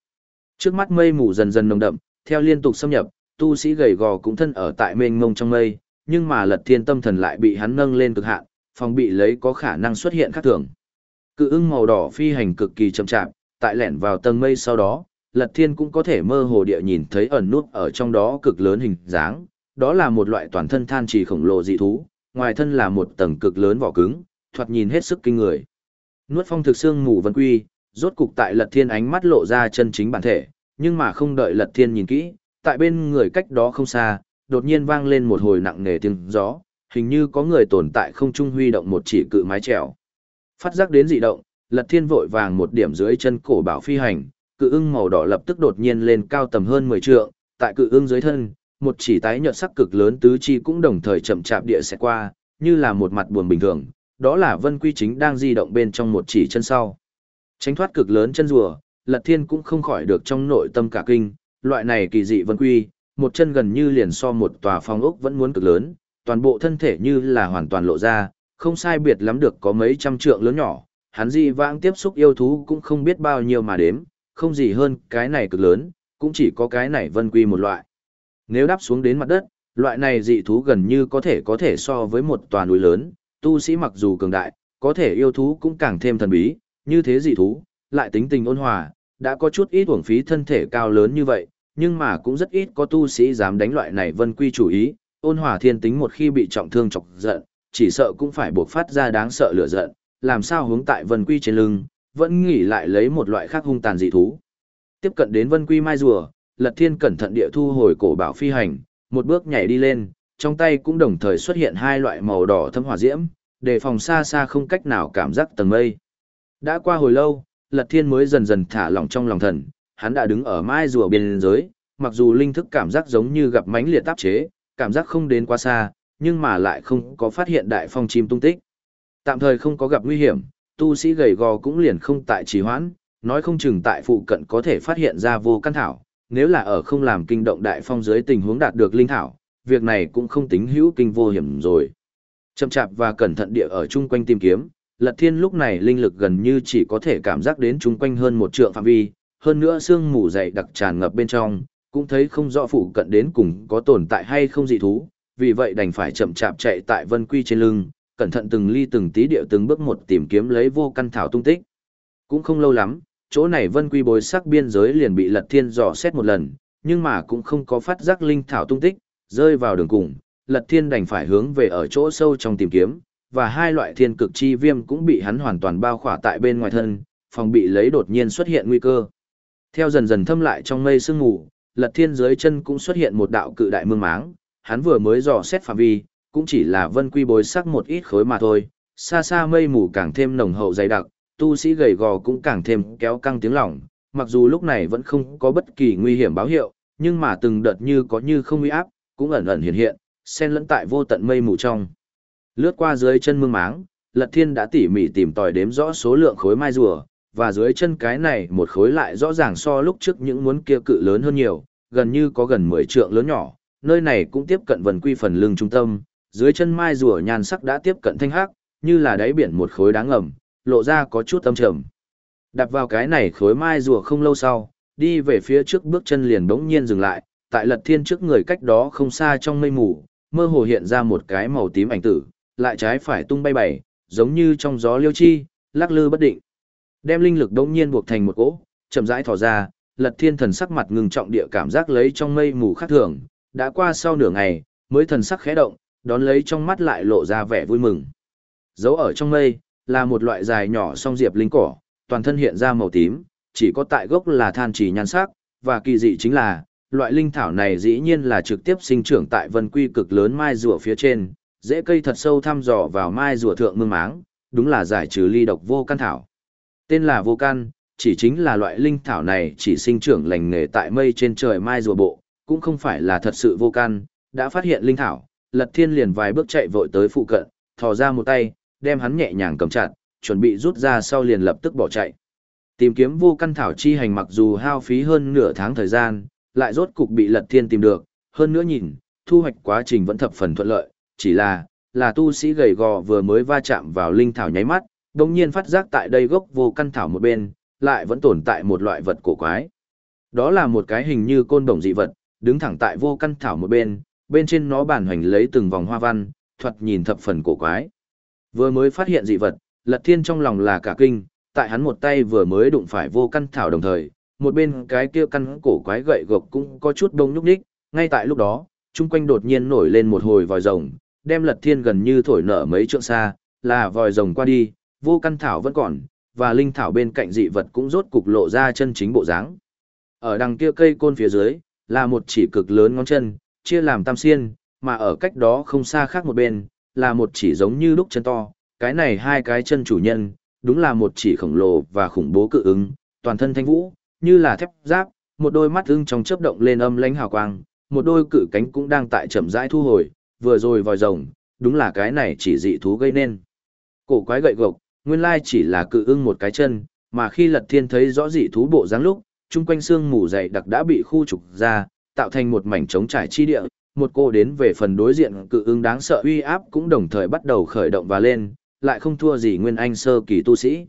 Trước mắt mây mù dần dần nồng đậm, theo liên tục xâm nhập, tu sĩ gầy gò cũng thân ở tại mênh mông trong mây, nhưng mà Lật Thiên tâm thần lại bị hắn nâng lên cực hạn, phòng bị lấy có khả năng xuất hiện khác thường. Cự ưng màu đỏ phi hành cực kỳ chậm chạp, tại lẻn vào tầng mây sau đó, Lật Thiên cũng có thể mơ hồ địa nhìn thấy ẩn nút ở trong đó cực lớn hình dáng, đó là một loại toàn thân than trì khổng lồ dị thú, ngoài thân là một tầng cực lớn vỏ cứng, thoạt nhìn hết sức kinh người. Nuốt phong thực xương mù vân quy, rốt cục tại Lật Thiên ánh mắt lộ ra chân chính bản thể, nhưng mà không đợi Lật Thiên nhìn kỹ, tại bên người cách đó không xa, đột nhiên vang lên một hồi nặng nề tiếng gió, hình như có người tồn tại không trung huy động một chỉ cự mái trèo. Phát giác đến dị động, Lật Thiên vội vàng một điểm dưới chân cổ bảo phi hành, cự ưng màu đỏ lập tức đột nhiên lên cao tầm hơn 10 trượng, tại cự ưng dưới thân, một chỉ tái nhợt sắc cực lớn tứ chi cũng đồng thời chậm chạp địa sẽ qua, như là một mặt buồn bình thường, đó là Vân Quy chính đang di động bên trong một chỉ chân sau. Tránh thoát cực lớn chân rùa, Lật Thiên cũng không khỏi được trong nội tâm cả kinh, loại này kỳ dị Vân Quy, một chân gần như liền so một tòa phong ốc vẫn muốn cực lớn, toàn bộ thân thể như là hoàn toàn lộ ra, không sai biệt lắm được có mấy trăm trượng lớn nhỏ, hắn dị vãng tiếp xúc yêu thú cũng không biết bao nhiêu mà đếm, không gì hơn cái này cực lớn, cũng chỉ có cái này vân quy một loại. Nếu đáp xuống đến mặt đất, loại này dị thú gần như có thể có thể so với một tòa núi lớn, tu sĩ mặc dù cường đại, có thể yêu thú cũng càng thêm thần bí, như thế dị thú, lại tính tình ôn hòa, đã có chút ít uổng phí thân thể cao lớn như vậy, nhưng mà cũng rất ít có tu sĩ dám đánh loại này vân quy chủ ý, ôn hòa thiên tính một khi bị trọng thương chọc giận, chỉ sợ cũng phải buộc phát ra đáng sợ lửa giận, làm sao hướng tại vân quy trên lưng, vẫn nghỉ lại lấy một loại khác hung tàn dị thú. Tiếp cận đến vân quy mai rùa, lật thiên cẩn thận địa thu hồi cổ bảo phi hành, một bước nhảy đi lên, trong tay cũng đồng thời xuất hiện hai loại màu đỏ thâm hỏa diễm, để phòng xa xa không cách nào cảm giác tầng mây. Đã qua hồi lâu, lật thiên mới dần dần thả lỏng trong lòng thần, hắn đã đứng ở mai rùa biên giới, mặc dù linh thức cảm giác giống như gặp mánh liệt áp chế, cảm giác không đến quá xa, nhưng mà lại không có phát hiện đại phong chim tung tích. Tạm thời không có gặp nguy hiểm, tu sĩ gầy gò cũng liền không tại trì hoãn, nói không chừng tại phụ cận có thể phát hiện ra vô căn thảo, nếu là ở không làm kinh động đại phong dưới tình huống đạt được linh thảo, việc này cũng không tính hữu kinh vô hiểm rồi. Chậm chạp và cẩn thận địa ở chung quanh tìm kiếm, Lật Thiên lúc này linh lực gần như chỉ có thể cảm giác đến chung quanh hơn một trượng phạm vi, hơn nữa sương mù dày đặc tràn ngập bên trong, cũng thấy không rõ phụ cận đến cùng có tồn tại hay không dị thú, vì vậy đành phải chậm chạp chạy tại Vân Quy trên lưng, cẩn thận từng ly từng tí điệu từng bước một tìm kiếm lấy vô căn thảo tung tích. Cũng không lâu lắm, chỗ này vân quy bối sắc biên giới liền bị lật thiên dò xét một lần, nhưng mà cũng không có phát giác linh thảo tung tích, rơi vào đường cùng, lật thiên đành phải hướng về ở chỗ sâu trong tìm kiếm, và hai loại thiên cực chi viêm cũng bị hắn hoàn toàn bao khỏa tại bên ngoài thân, phòng bị lấy đột nhiên xuất hiện nguy cơ. Theo dần dần thâm lại trong mây sương mù, lật thiên dưới chân cũng xuất hiện một đạo cự đại mương máng, hắn vừa mới dò xét phạm vi, cũng chỉ là vân quy bối sắc một ít khối mà thôi, xa xa mây mù càng thêm nồng hậu dày đặc, tu sĩ gầy gò cũng càng thêm kéo căng tiếng lỏng, mặc dù lúc này vẫn không có bất kỳ nguy hiểm báo hiệu, nhưng mà từng đợt như có như không uy áp, cũng ẩn ẩn hiện hiện, xen lẫn tại vô tận mây mù trong. Lướt qua dưới chân mương máng, Lật Thiên đã tỉ mỉ tìm tòi đếm rõ số lượng khối mai rùa, và dưới chân cái này một khối lại rõ ràng so lúc trước những muốn kia cự lớn hơn nhiều, gần như có gần 10 trượng lớn nhỏ, nơi này cũng tiếp cận vần quy phần lưng trung tâm, dưới chân mai rùa nhan sắc đã tiếp cận thanh hắc, như là đáy biển một khối đáng ngầm, lộ ra có chút âm trầm. Đặt vào cái này khối mai rùa không lâu sau, đi về phía trước bước chân liền bỗng nhiên dừng lại, tại lật thiên trước người cách đó không xa trong mây mù, mơ hồ hiện ra một cái màu tím ảnh tử, lại trái phải tung bay bảy, giống như trong gió liêu chi, lắc lư bất định. Đem linh lực đống nhiên buộc thành một cỗ, chậm rãi thỏ ra, lật thiên thần sắc mặt ngừng trọng địa cảm giác lấy trong mây mù khác thường, đã qua sau nửa ngày, mới thần sắc khẽ động, đón lấy trong mắt lại lộ ra vẻ vui mừng. Giấu ở trong mây, là một loại dài nhỏ song diệp linh cỏ, toàn thân hiện ra màu tím, chỉ có tại gốc là than chỉ nhan sắc, và kỳ dị chính là, loại linh thảo này dĩ nhiên là trực tiếp sinh trưởng tại vân quy cực lớn mai rùa phía trên, dễ cây thật sâu thăm dò vào mai rùa thượng mương máng, đúng là giải trừ ly độc vô căn thảo. Tên là vô căn, chỉ chính là loại linh thảo này chỉ sinh trưởng lành nghề tại mây trên trời mai rùa bộ, cũng không phải là thật sự vô căn, đã phát hiện linh thảo, lật thiên liền vài bước chạy vội tới phụ cận, thò ra một tay, đem hắn nhẹ nhàng cầm chặt, chuẩn bị rút ra sau liền lập tức bỏ chạy. Tìm kiếm vô căn thảo chi hành mặc dù hao phí hơn nửa tháng thời gian, lại rốt cục bị lật thiên tìm được, hơn nữa nhìn, thu hoạch quá trình vẫn thập phần thuận lợi, chỉ là, là tu sĩ gầy gò vừa mới va chạm vào linh thảo nháy mắt, đồng nhiên phát giác tại đây gốc vô căn thảo một bên, lại vẫn tồn tại một loại vật cổ quái. Đó là một cái hình như côn đồng dị vật, đứng thẳng tại vô căn thảo một bên, bên trên nó bản hoành lấy từng vòng hoa văn, thuật nhìn thập phần cổ quái. Vừa mới phát hiện dị vật, Lật Thiên trong lòng là cả kinh, tại hắn một tay vừa mới đụng phải vô căn thảo đồng thời, một bên cái kia căn cổ quái gậy gộc cũng có chút đông nhúc nhích, ngay tại lúc đó, chung quanh đột nhiên nổi lên một hồi vòi rồng, đem Lật Thiên gần như thổi nở mấy trượng xa, là vòi rồng qua đi, vô căn thảo vẫn còn, và linh thảo bên cạnh dị vật cũng rốt cục lộ ra chân chính bộ dáng. Ở đằng kia cây côn phía dưới, là một chỉ cực lớn ngón chân, chia làm tam xiên, mà ở cách đó không xa khác một bên, là một chỉ giống như đúc chân to, cái này hai cái chân chủ nhân, đúng là một chỉ khổng lồ và khủng bố cự ứng, toàn thân thanh vũ, như là thép giáp, một đôi mắt ưng trong chớp động lên âm lãnh hào quang, một đôi cự cánh cũng đang tại chậm rãi thu hồi, vừa rồi vòi rồng, đúng là cái này chỉ dị thú gây nên. Cổ quái gậy gộc, nguyên lai chỉ là cự ưng một cái chân, mà khi Lật Thiên thấy rõ dị thú bộ dáng lúc, chung quanh xương mù dày đặc đã bị khu trục ra, tạo thành một mảnh trống trải chi địa, một cô đến về phần đối diện cự ứng đáng sợ uy áp cũng đồng thời bắt đầu khởi động và lên, lại không thua gì nguyên anh sơ kỳ tu sĩ.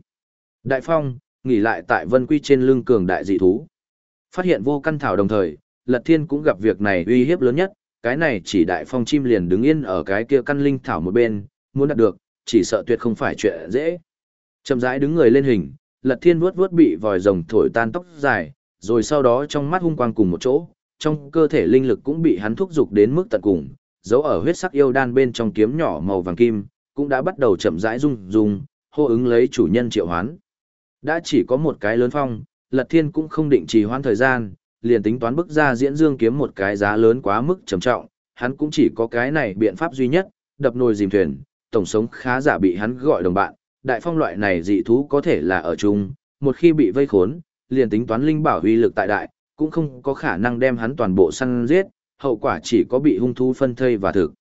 Đại Phong, nghỉ lại tại vân quy trên lưng cường đại dị thú. Phát hiện vô căn thảo đồng thời, Lật Thiên cũng gặp việc này uy hiếp lớn nhất, cái này chỉ đại phong chim liền đứng yên ở cái kia căn linh thảo một bên, muốn đạt được, chỉ sợ tuyệt không phải chuyện dễ. Chậm rãi đứng người lên hình, Lật Thiên vuốt vuốt bị vòi rồng thổi tan tóc dài, rồi sau đó trong mắt hung quang cùng một chỗ, trong cơ thể linh lực cũng bị hắn thúc dục đến mức tận cùng, dấu ở huyết sắc yêu đan bên trong kiếm nhỏ màu vàng kim, cũng đã bắt đầu chậm rãi rung rung, hô ứng lấy chủ nhân triệu hoán. Đã chỉ có một cái lớn phong, Lật Thiên cũng không định trì hoãn thời gian, liền tính toán bức ra diễn dương kiếm một cái giá lớn quá mức trầm trọng, hắn cũng chỉ có cái này biện pháp duy nhất, đập nồi dìm thuyền, tổng sống khá giả bị hắn gọi đồng bạn, đại phong loại này dị thú có thể là ở chung, một khi bị vây khốn, liền tính toán linh bảo uy lực tại đại, cũng không có khả năng đem hắn toàn bộ săn giết, hậu quả chỉ có bị hung thú phân thây và thực.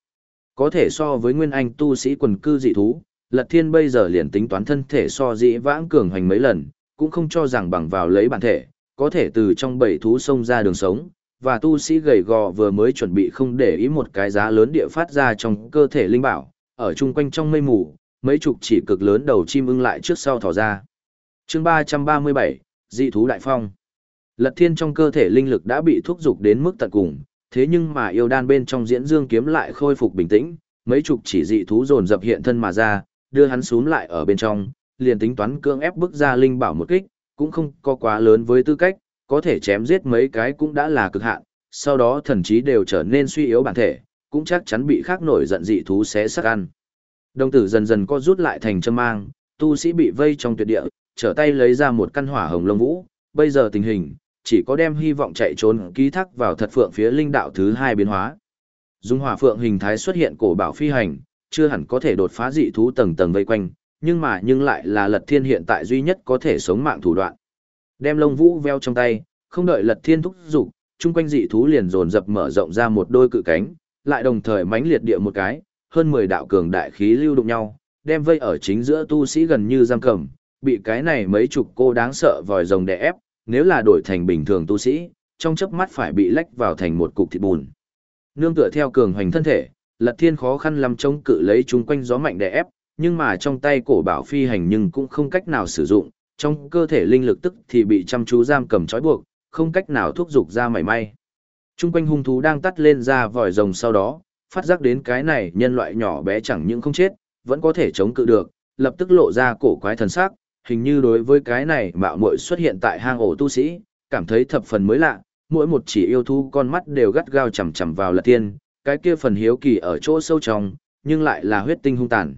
Có thể so với nguyên anh tu sĩ quần cư dị thú, Lật Thiên bây giờ liền tính toán thân thể so dĩ vãng cường hành mấy lần, cũng không cho rằng bằng vào lấy bản thể, có thể từ trong bảy thú sông ra đường sống, và tu sĩ gầy gò vừa mới chuẩn bị không để ý một cái giá lớn địa phát ra trong cơ thể linh bảo, ở chung quanh trong mây mù, mấy chục chỉ cực lớn đầu chim ưng lại trước sau thỏ ra. chương 337, dị thú đại phong. Lật thiên trong cơ thể linh lực đã bị thúc dục đến mức tận cùng, thế nhưng mà yêu đan bên trong diễn dương kiếm lại khôi phục bình tĩnh, mấy chục chỉ dị thú dồn dập hiện thân mà ra, đưa hắn xuống lại ở bên trong, liền tính toán cưỡng ép bức ra linh bảo một kích, cũng không có quá lớn với tư cách, có thể chém giết mấy cái cũng đã là cực hạn, sau đó thần trí đều trở nên suy yếu bản thể, cũng chắc chắn bị khác nổi giận dị thú xé xác ăn. Đồng tử dần dần co rút lại thành châm mang, tu sĩ bị vây trong tuyệt địa, trở tay lấy ra một căn hỏa hồng lông vũ, bây giờ tình hình, chỉ có đem hy vọng chạy trốn ký thác vào thật phượng phía linh đạo thứ hai biến hóa. Dung hỏa phượng hình thái xuất hiện cổ bảo phi hành, chưa hẳn có thể đột phá dị thú tầng tầng vây quanh, nhưng mà nhưng lại là lật thiên hiện tại duy nhất có thể sống mạng thủ đoạn. Đem lông vũ veo trong tay, không đợi lật thiên thúc giục, chung quanh dị thú liền dồn dập mở rộng ra một đôi cự cánh, lại đồng thời mãnh liệt địa một cái, hơn 10 đạo cường đại khí lưu đụng nhau, đem vây ở chính giữa tu sĩ gần như giam cầm, bị cái này mấy chục cô đáng sợ vòi rồng đè ép, nếu là đổi thành bình thường tu sĩ, trong chớp mắt phải bị lách vào thành một cục thịt bùn. Nương tựa theo cường hoành thân thể, Lật Thiên khó khăn lắm chống cự lấy chúng quanh gió mạnh đè ép, nhưng mà trong tay cổ bảo phi hành nhưng cũng không cách nào sử dụng, trong cơ thể linh lực tức thì bị chăm chú giam cầm trói buộc, không cách nào thúc giục ra mảy may. Trung quanh hung thú đang tắt lên ra vòi rồng sau đó, phát giác đến cái này nhân loại nhỏ bé chẳng những không chết, vẫn có thể chống cự được, lập tức lộ ra cổ quái thần sắc, hình như đối với cái này mạo muội xuất hiện tại hang ổ tu sĩ, cảm thấy thập phần mới lạ, mỗi một chỉ yêu thú con mắt đều gắt gao chằm chằm vào Lật Tiên, cái kia phần hiếu kỳ ở chỗ sâu trong, nhưng lại là huyết tinh hung tàn.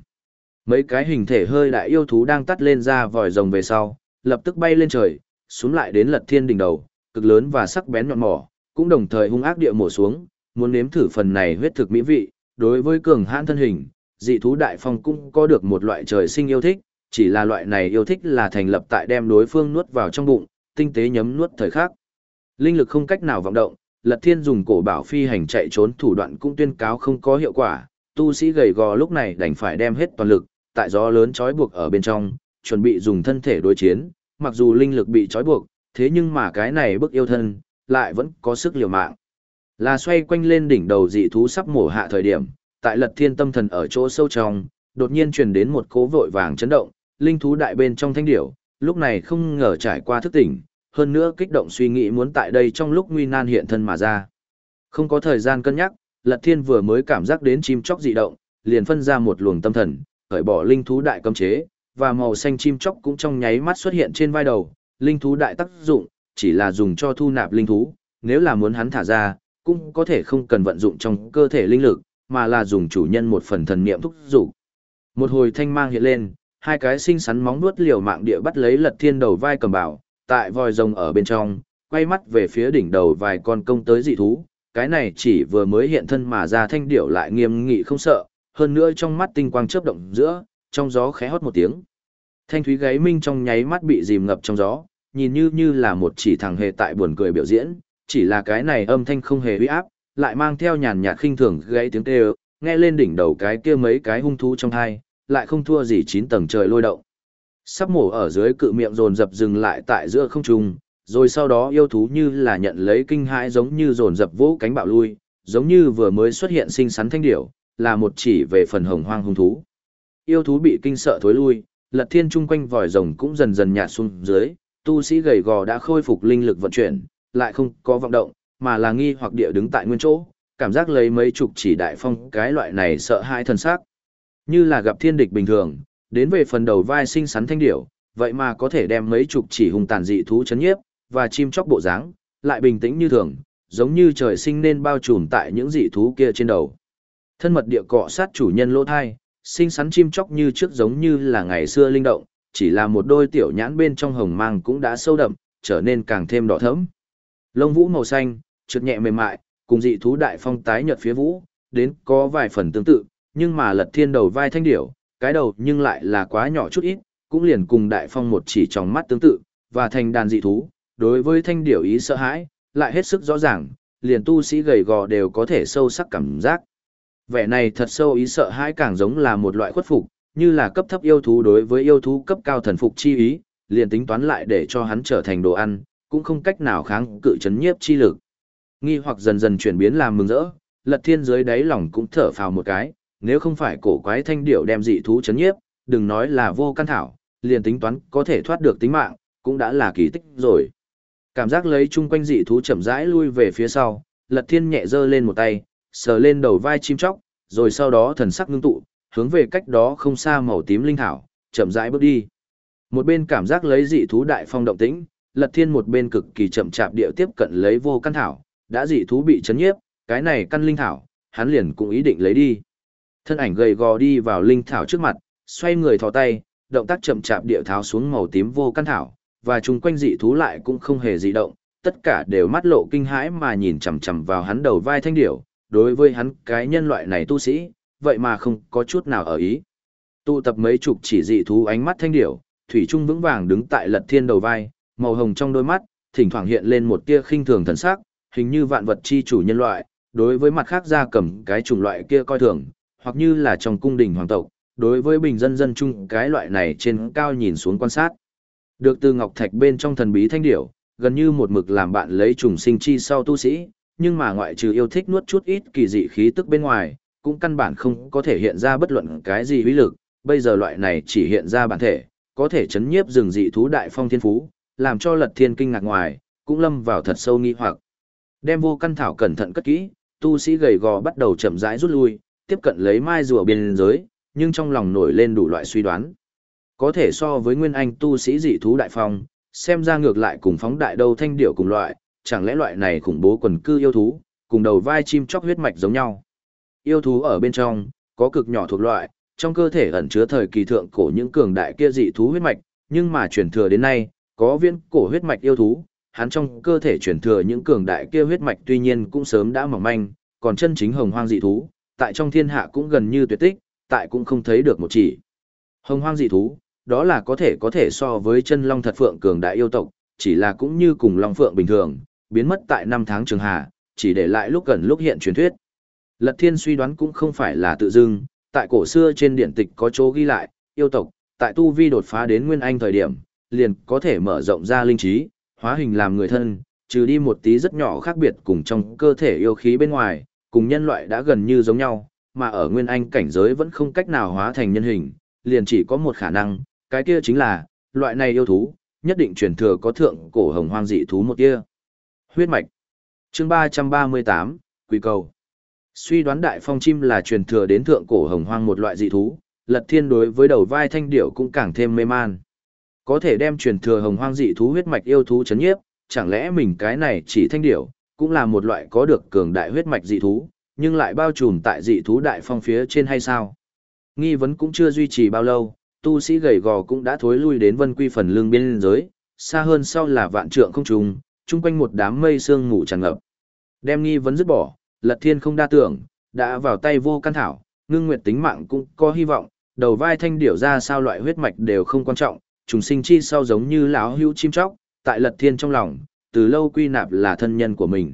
Mấy cái hình thể hơi đại yêu thú đang tắt lên ra vòi rồng về sau, lập tức bay lên trời, xuống lại đến Lật Thiên đỉnh đầu, cực lớn và sắc bén nhọn mỏ, cũng đồng thời hung ác địa mổ xuống, muốn nếm thử phần này huyết thực mỹ vị, đối với cường hãn thân hình, dị thú đại phong cũng có được một loại trời sinh yêu thích, chỉ là loại này yêu thích là thành lập tại đem đối phương nuốt vào trong bụng, tinh tế nhấm nuốt thời khắc. Linh lực không cách nào vọng động, Lật Thiên dùng cổ bảo phi hành chạy trốn thủ đoạn cũng tuyên cáo không có hiệu quả, tu sĩ gầy gò lúc này đành phải đem hết toàn lực, tại gió lớn trói buộc ở bên trong, chuẩn bị dùng thân thể đối chiến, mặc dù linh lực bị trói buộc, thế nhưng mà cái này bức yêu thân, lại vẫn có sức liều mạng. Là xoay quanh lên đỉnh đầu dị thú sắp mổ hạ thời điểm, tại lật thiên tâm thần ở chỗ sâu trong, đột nhiên truyền đến một cố vội vàng chấn động, linh thú đại bên trong thanh điểu, lúc này không ngờ trải qua thức tỉnh, hơn nữa kích động suy nghĩ muốn tại đây trong lúc nguy nan hiện thân mà ra. Không có thời gian cân nhắc, lật thiên vừa mới cảm giác đến chim chóc dị động, liền phân ra một luồng tâm thần, khởi bỏ linh thú đại cấm chế, và màu xanh chim chóc cũng trong nháy mắt xuất hiện trên vai đầu, linh thú đại tác dụng, chỉ là dùng cho thu nạp linh thú, nếu là muốn hắn thả ra, cũng có thể không cần vận dụng trong cơ thể linh lực, mà là dùng chủ nhân một phần thần niệm thúc dục. Một hồi thanh mang hiện lên, hai cái xinh xắn móng nuốt liều mạng địa bắt lấy Lật Thiên đầu vai cầm bảo, tại vòi rồng ở bên trong, quay mắt về phía đỉnh đầu vài con công tới dị thú, cái này chỉ vừa mới hiện thân mà ra thanh điểu lại nghiêm nghị không sợ, hơn nữa trong mắt tinh quang chớp động giữa, trong gió khẽ hót một tiếng. Thanh thúy gáy minh trong nháy mắt bị dìm ngập trong gió, nhìn như như là một chỉ thằng hề tại buồn cười biểu diễn, chỉ là cái này âm thanh không hề uy áp, lại mang theo nhàn nhạt khinh thường gãy tiếng kêu, nghe lên đỉnh đầu cái kia mấy cái hung thú trong hai, lại không thua gì chín tầng trời lôi động. Sắp mổ ở dưới cự miệng dồn dập dừng lại tại giữa không trung, rồi sau đó yêu thú như là nhận lấy kinh hãi giống như dồn dập vỗ cánh bạo lui, giống như vừa mới xuất hiện sinh sắn thanh điểu, là một chỉ về phần hồng hoang hung thú. Yêu thú bị kinh sợ thối lui, lật thiên chung quanh vòi rồng cũng dần dần nhạt xuống dưới, tu sĩ gầy gò đã khôi phục linh lực vận chuyển, lại không có vọng động, mà là nghi hoặc địa đứng tại nguyên chỗ, cảm giác lấy mấy chục chỉ đại phong cái loại này sợ hãi thần sắc. Như là gặp thiên địch bình thường, đến về phần đầu vai sinh sắn thanh điểu, vậy mà có thể đem mấy chục chỉ hùng tàn dị thú chấn nhiếp, và chim chóc bộ dáng, lại bình tĩnh như thường, giống như trời sinh nên bao trùm tại những dị thú kia trên đầu. Thân mật địa cọ sát chủ nhân lỗ thai, sinh sắn chim chóc như trước giống như là ngày xưa linh động, chỉ là một đôi tiểu nhãn bên trong hồng mang cũng đã sâu đậm, trở nên càng thêm đỏ thẫm. Lông vũ màu xanh, trượt nhẹ mềm mại, cùng dị thú đại phong tái nhợt phía vũ, đến có vài phần tương tự, nhưng mà lật thiên đầu vai thanh điểu, cái đầu nhưng lại là quá nhỏ chút ít, cũng liền cùng đại phong một chỉ trong mắt tương tự, và thành đàn dị thú, đối với thanh điểu ý sợ hãi, lại hết sức rõ ràng, liền tu sĩ gầy gò đều có thể sâu sắc cảm giác. Vẻ này thật sâu ý sợ hãi càng giống là một loại khuất phục, như là cấp thấp yêu thú đối với yêu thú cấp cao thần phục chi ý, liền tính toán lại để cho hắn trở thành đồ ăn, cũng không cách nào kháng cự chấn nhiếp chi lực. Nghi hoặc dần dần chuyển biến làm mừng rỡ, lật thiên dưới đáy lòng cũng thở phào một cái, nếu không phải cổ quái thanh điệu đem dị thú chấn nhiếp, đừng nói là vô căn thảo, liền tính toán có thể thoát được tính mạng, cũng đã là kỳ tích rồi. Cảm giác lấy chung quanh dị thú chậm rãi lui về phía sau, lật thiên nhẹ giơ lên một tay, sờ lên đầu vai chim chóc, rồi sau đó thần sắc ngưng tụ, hướng về cách đó không xa màu tím linh thảo, chậm rãi bước đi. Một bên cảm giác lấy dị thú đại phong động tĩnh, Lật Thiên một bên cực kỳ chậm chạp điệu tiếp cận lấy vô căn thảo, đã dị thú bị chấn nhiếp, cái này căn linh thảo, hắn liền cũng ý định lấy đi. Thân ảnh gầy gò đi vào linh thảo trước mặt, xoay người thò tay, động tác chậm chạp địa tháo xuống màu tím vô căn thảo, và chung quanh dị thú lại cũng không hề dị động, tất cả đều mắt lộ kinh hãi mà nhìn chằm chằm vào hắn đầu vai thanh điểu, đối với hắn cái nhân loại này tu sĩ, vậy mà không có chút nào ở ý. Tụ tập mấy chục chỉ dị thú ánh mắt thanh điểu, thủy trung vững vàng đứng tại lật thiên đầu vai, màu hồng trong đôi mắt, thỉnh thoảng hiện lên một tia khinh thường thần sắc, hình như vạn vật chi chủ nhân loại, đối với mặt khác gia cầm cái chủng loại kia coi thường, hoặc như là trong cung đình hoàng tộc, đối với bình dân dân chung cái loại này trên cao nhìn xuống quan sát. Được từ ngọc thạch bên trong thần bí thanh điểu, gần như một mực làm bạn lấy trùng sinh chi sau tu sĩ, nhưng mà ngoại trừ yêu thích nuốt chút ít kỳ dị khí tức bên ngoài, cũng căn bản không có thể hiện ra bất luận cái gì uy lực, bây giờ loại này chỉ hiện ra bản thể, có thể chấn nhiếp rừng dị thú đại phong thiên phú, làm cho lật thiên kinh ngạc ngoài, cũng lâm vào thật sâu nghi hoặc. Đem vô căn thảo cẩn thận cất kỹ, tu sĩ gầy gò bắt đầu chậm rãi rút lui, tiếp cận lấy mai rùa biên giới, nhưng trong lòng nổi lên đủ loại suy đoán. Có thể so với nguyên anh tu sĩ dị thú đại phong, xem ra ngược lại cùng phóng đại đầu thanh điệu cùng loại, chẳng lẽ loại này khủng bố quần cư yêu thú, cùng đầu vai chim chóc huyết mạch giống nhau. Yêu thú ở bên trong, có cực nhỏ thuộc loại, trong cơ thể ẩn chứa thời kỳ thượng cổ những cường đại kia dị thú huyết mạch, nhưng mà truyền thừa đến nay, có viên cổ huyết mạch yêu thú, hắn trong cơ thể truyền thừa những cường đại kia huyết mạch tuy nhiên cũng sớm đã mỏng manh, còn chân chính hồng hoang dị thú, tại trong thiên hạ cũng gần như tuyệt tích, tại cũng không thấy được một chỉ. Hồng hoang dị thú, đó là có thể có thể so với chân long thật phượng cường đại yêu tộc, chỉ là cũng như cùng long phượng bình thường, biến mất tại năm tháng trường hà, chỉ để lại lúc gần lúc hiện truyền thuyết. Lật Thiên suy đoán cũng không phải là tự dưng, tại cổ xưa trên điển tịch có chỗ ghi lại, yêu tộc, tại tu vi đột phá đến nguyên anh thời điểm, liền có thể mở rộng ra linh trí, hóa hình làm người thân, trừ đi một tí rất nhỏ khác biệt cùng trong cơ thể yêu khí bên ngoài, cùng nhân loại đã gần như giống nhau, mà ở nguyên anh cảnh giới vẫn không cách nào hóa thành nhân hình, liền chỉ có một khả năng, cái kia chính là, loại này yêu thú, nhất định truyền thừa có thượng cổ hồng hoang dị thú một kia. Huyết mạch. Chương 338, Quỷ cầu. Suy đoán đại phong chim là truyền thừa đến thượng cổ hồng hoang một loại dị thú, Lật Thiên đối với đầu vai thanh điểu cũng càng thêm mê man. Có thể đem truyền thừa hồng hoang dị thú huyết mạch yêu thú chấn nhiếp, chẳng lẽ mình cái này chỉ thanh điểu, cũng là một loại có được cường đại huyết mạch dị thú, nhưng lại bao trùm tại dị thú đại phong phía trên hay sao? Nghi vấn cũng chưa duy trì bao lâu, tu sĩ gầy gò cũng đã thối lui đến vân quy phần lương biên giới, xa hơn sau là vạn trượng không trùng, chung quanh một đám mây sương ngủ tràn ngập. Đem nghi vấn dứt bỏ, lật thiên không đa tưởng, đã vào tay vô căn thảo, ngưng nguyệt tính mạng cũng có hy vọng, đầu vai thanh điểu ra sao loại huyết mạch đều không quan trọng, trùng sinh chi sau giống như lão hưu chim chóc, tại lật thiên trong lòng, từ lâu quy nạp là thân nhân của mình.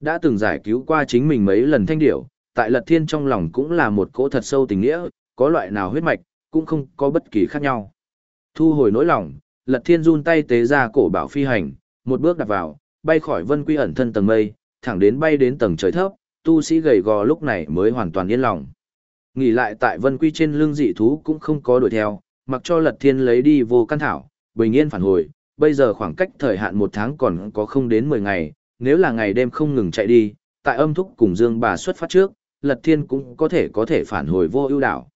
Đã từng giải cứu qua chính mình mấy lần thanh điểu, tại lật thiên trong lòng cũng là một cỗ thật sâu tình nghĩa, có loại nào huyết mạch, cũng không có bất kỳ khác nhau. Thu hồi nỗi lòng, lật thiên run tay tế ra cổ bảo phi hành, một bước đặt vào, bay khỏi vân quy ẩn thân tầng mây, thẳng đến bay đến tầng trời thấp, tu sĩ gầy gò lúc này mới hoàn toàn yên lòng. Nghỉ lại tại vân quy trên lưng dị thú cũng không có đuổi theo, mặc cho lật thiên lấy đi vô căn thảo, bình yên phản hồi, bây giờ khoảng cách thời hạn một tháng còn có không đến 10 ngày, nếu là ngày đêm không ngừng chạy đi, tại âm thúc cùng dương bà xuất phát trước, lật thiên cũng có thể có thể phản hồi vô ưu đảo.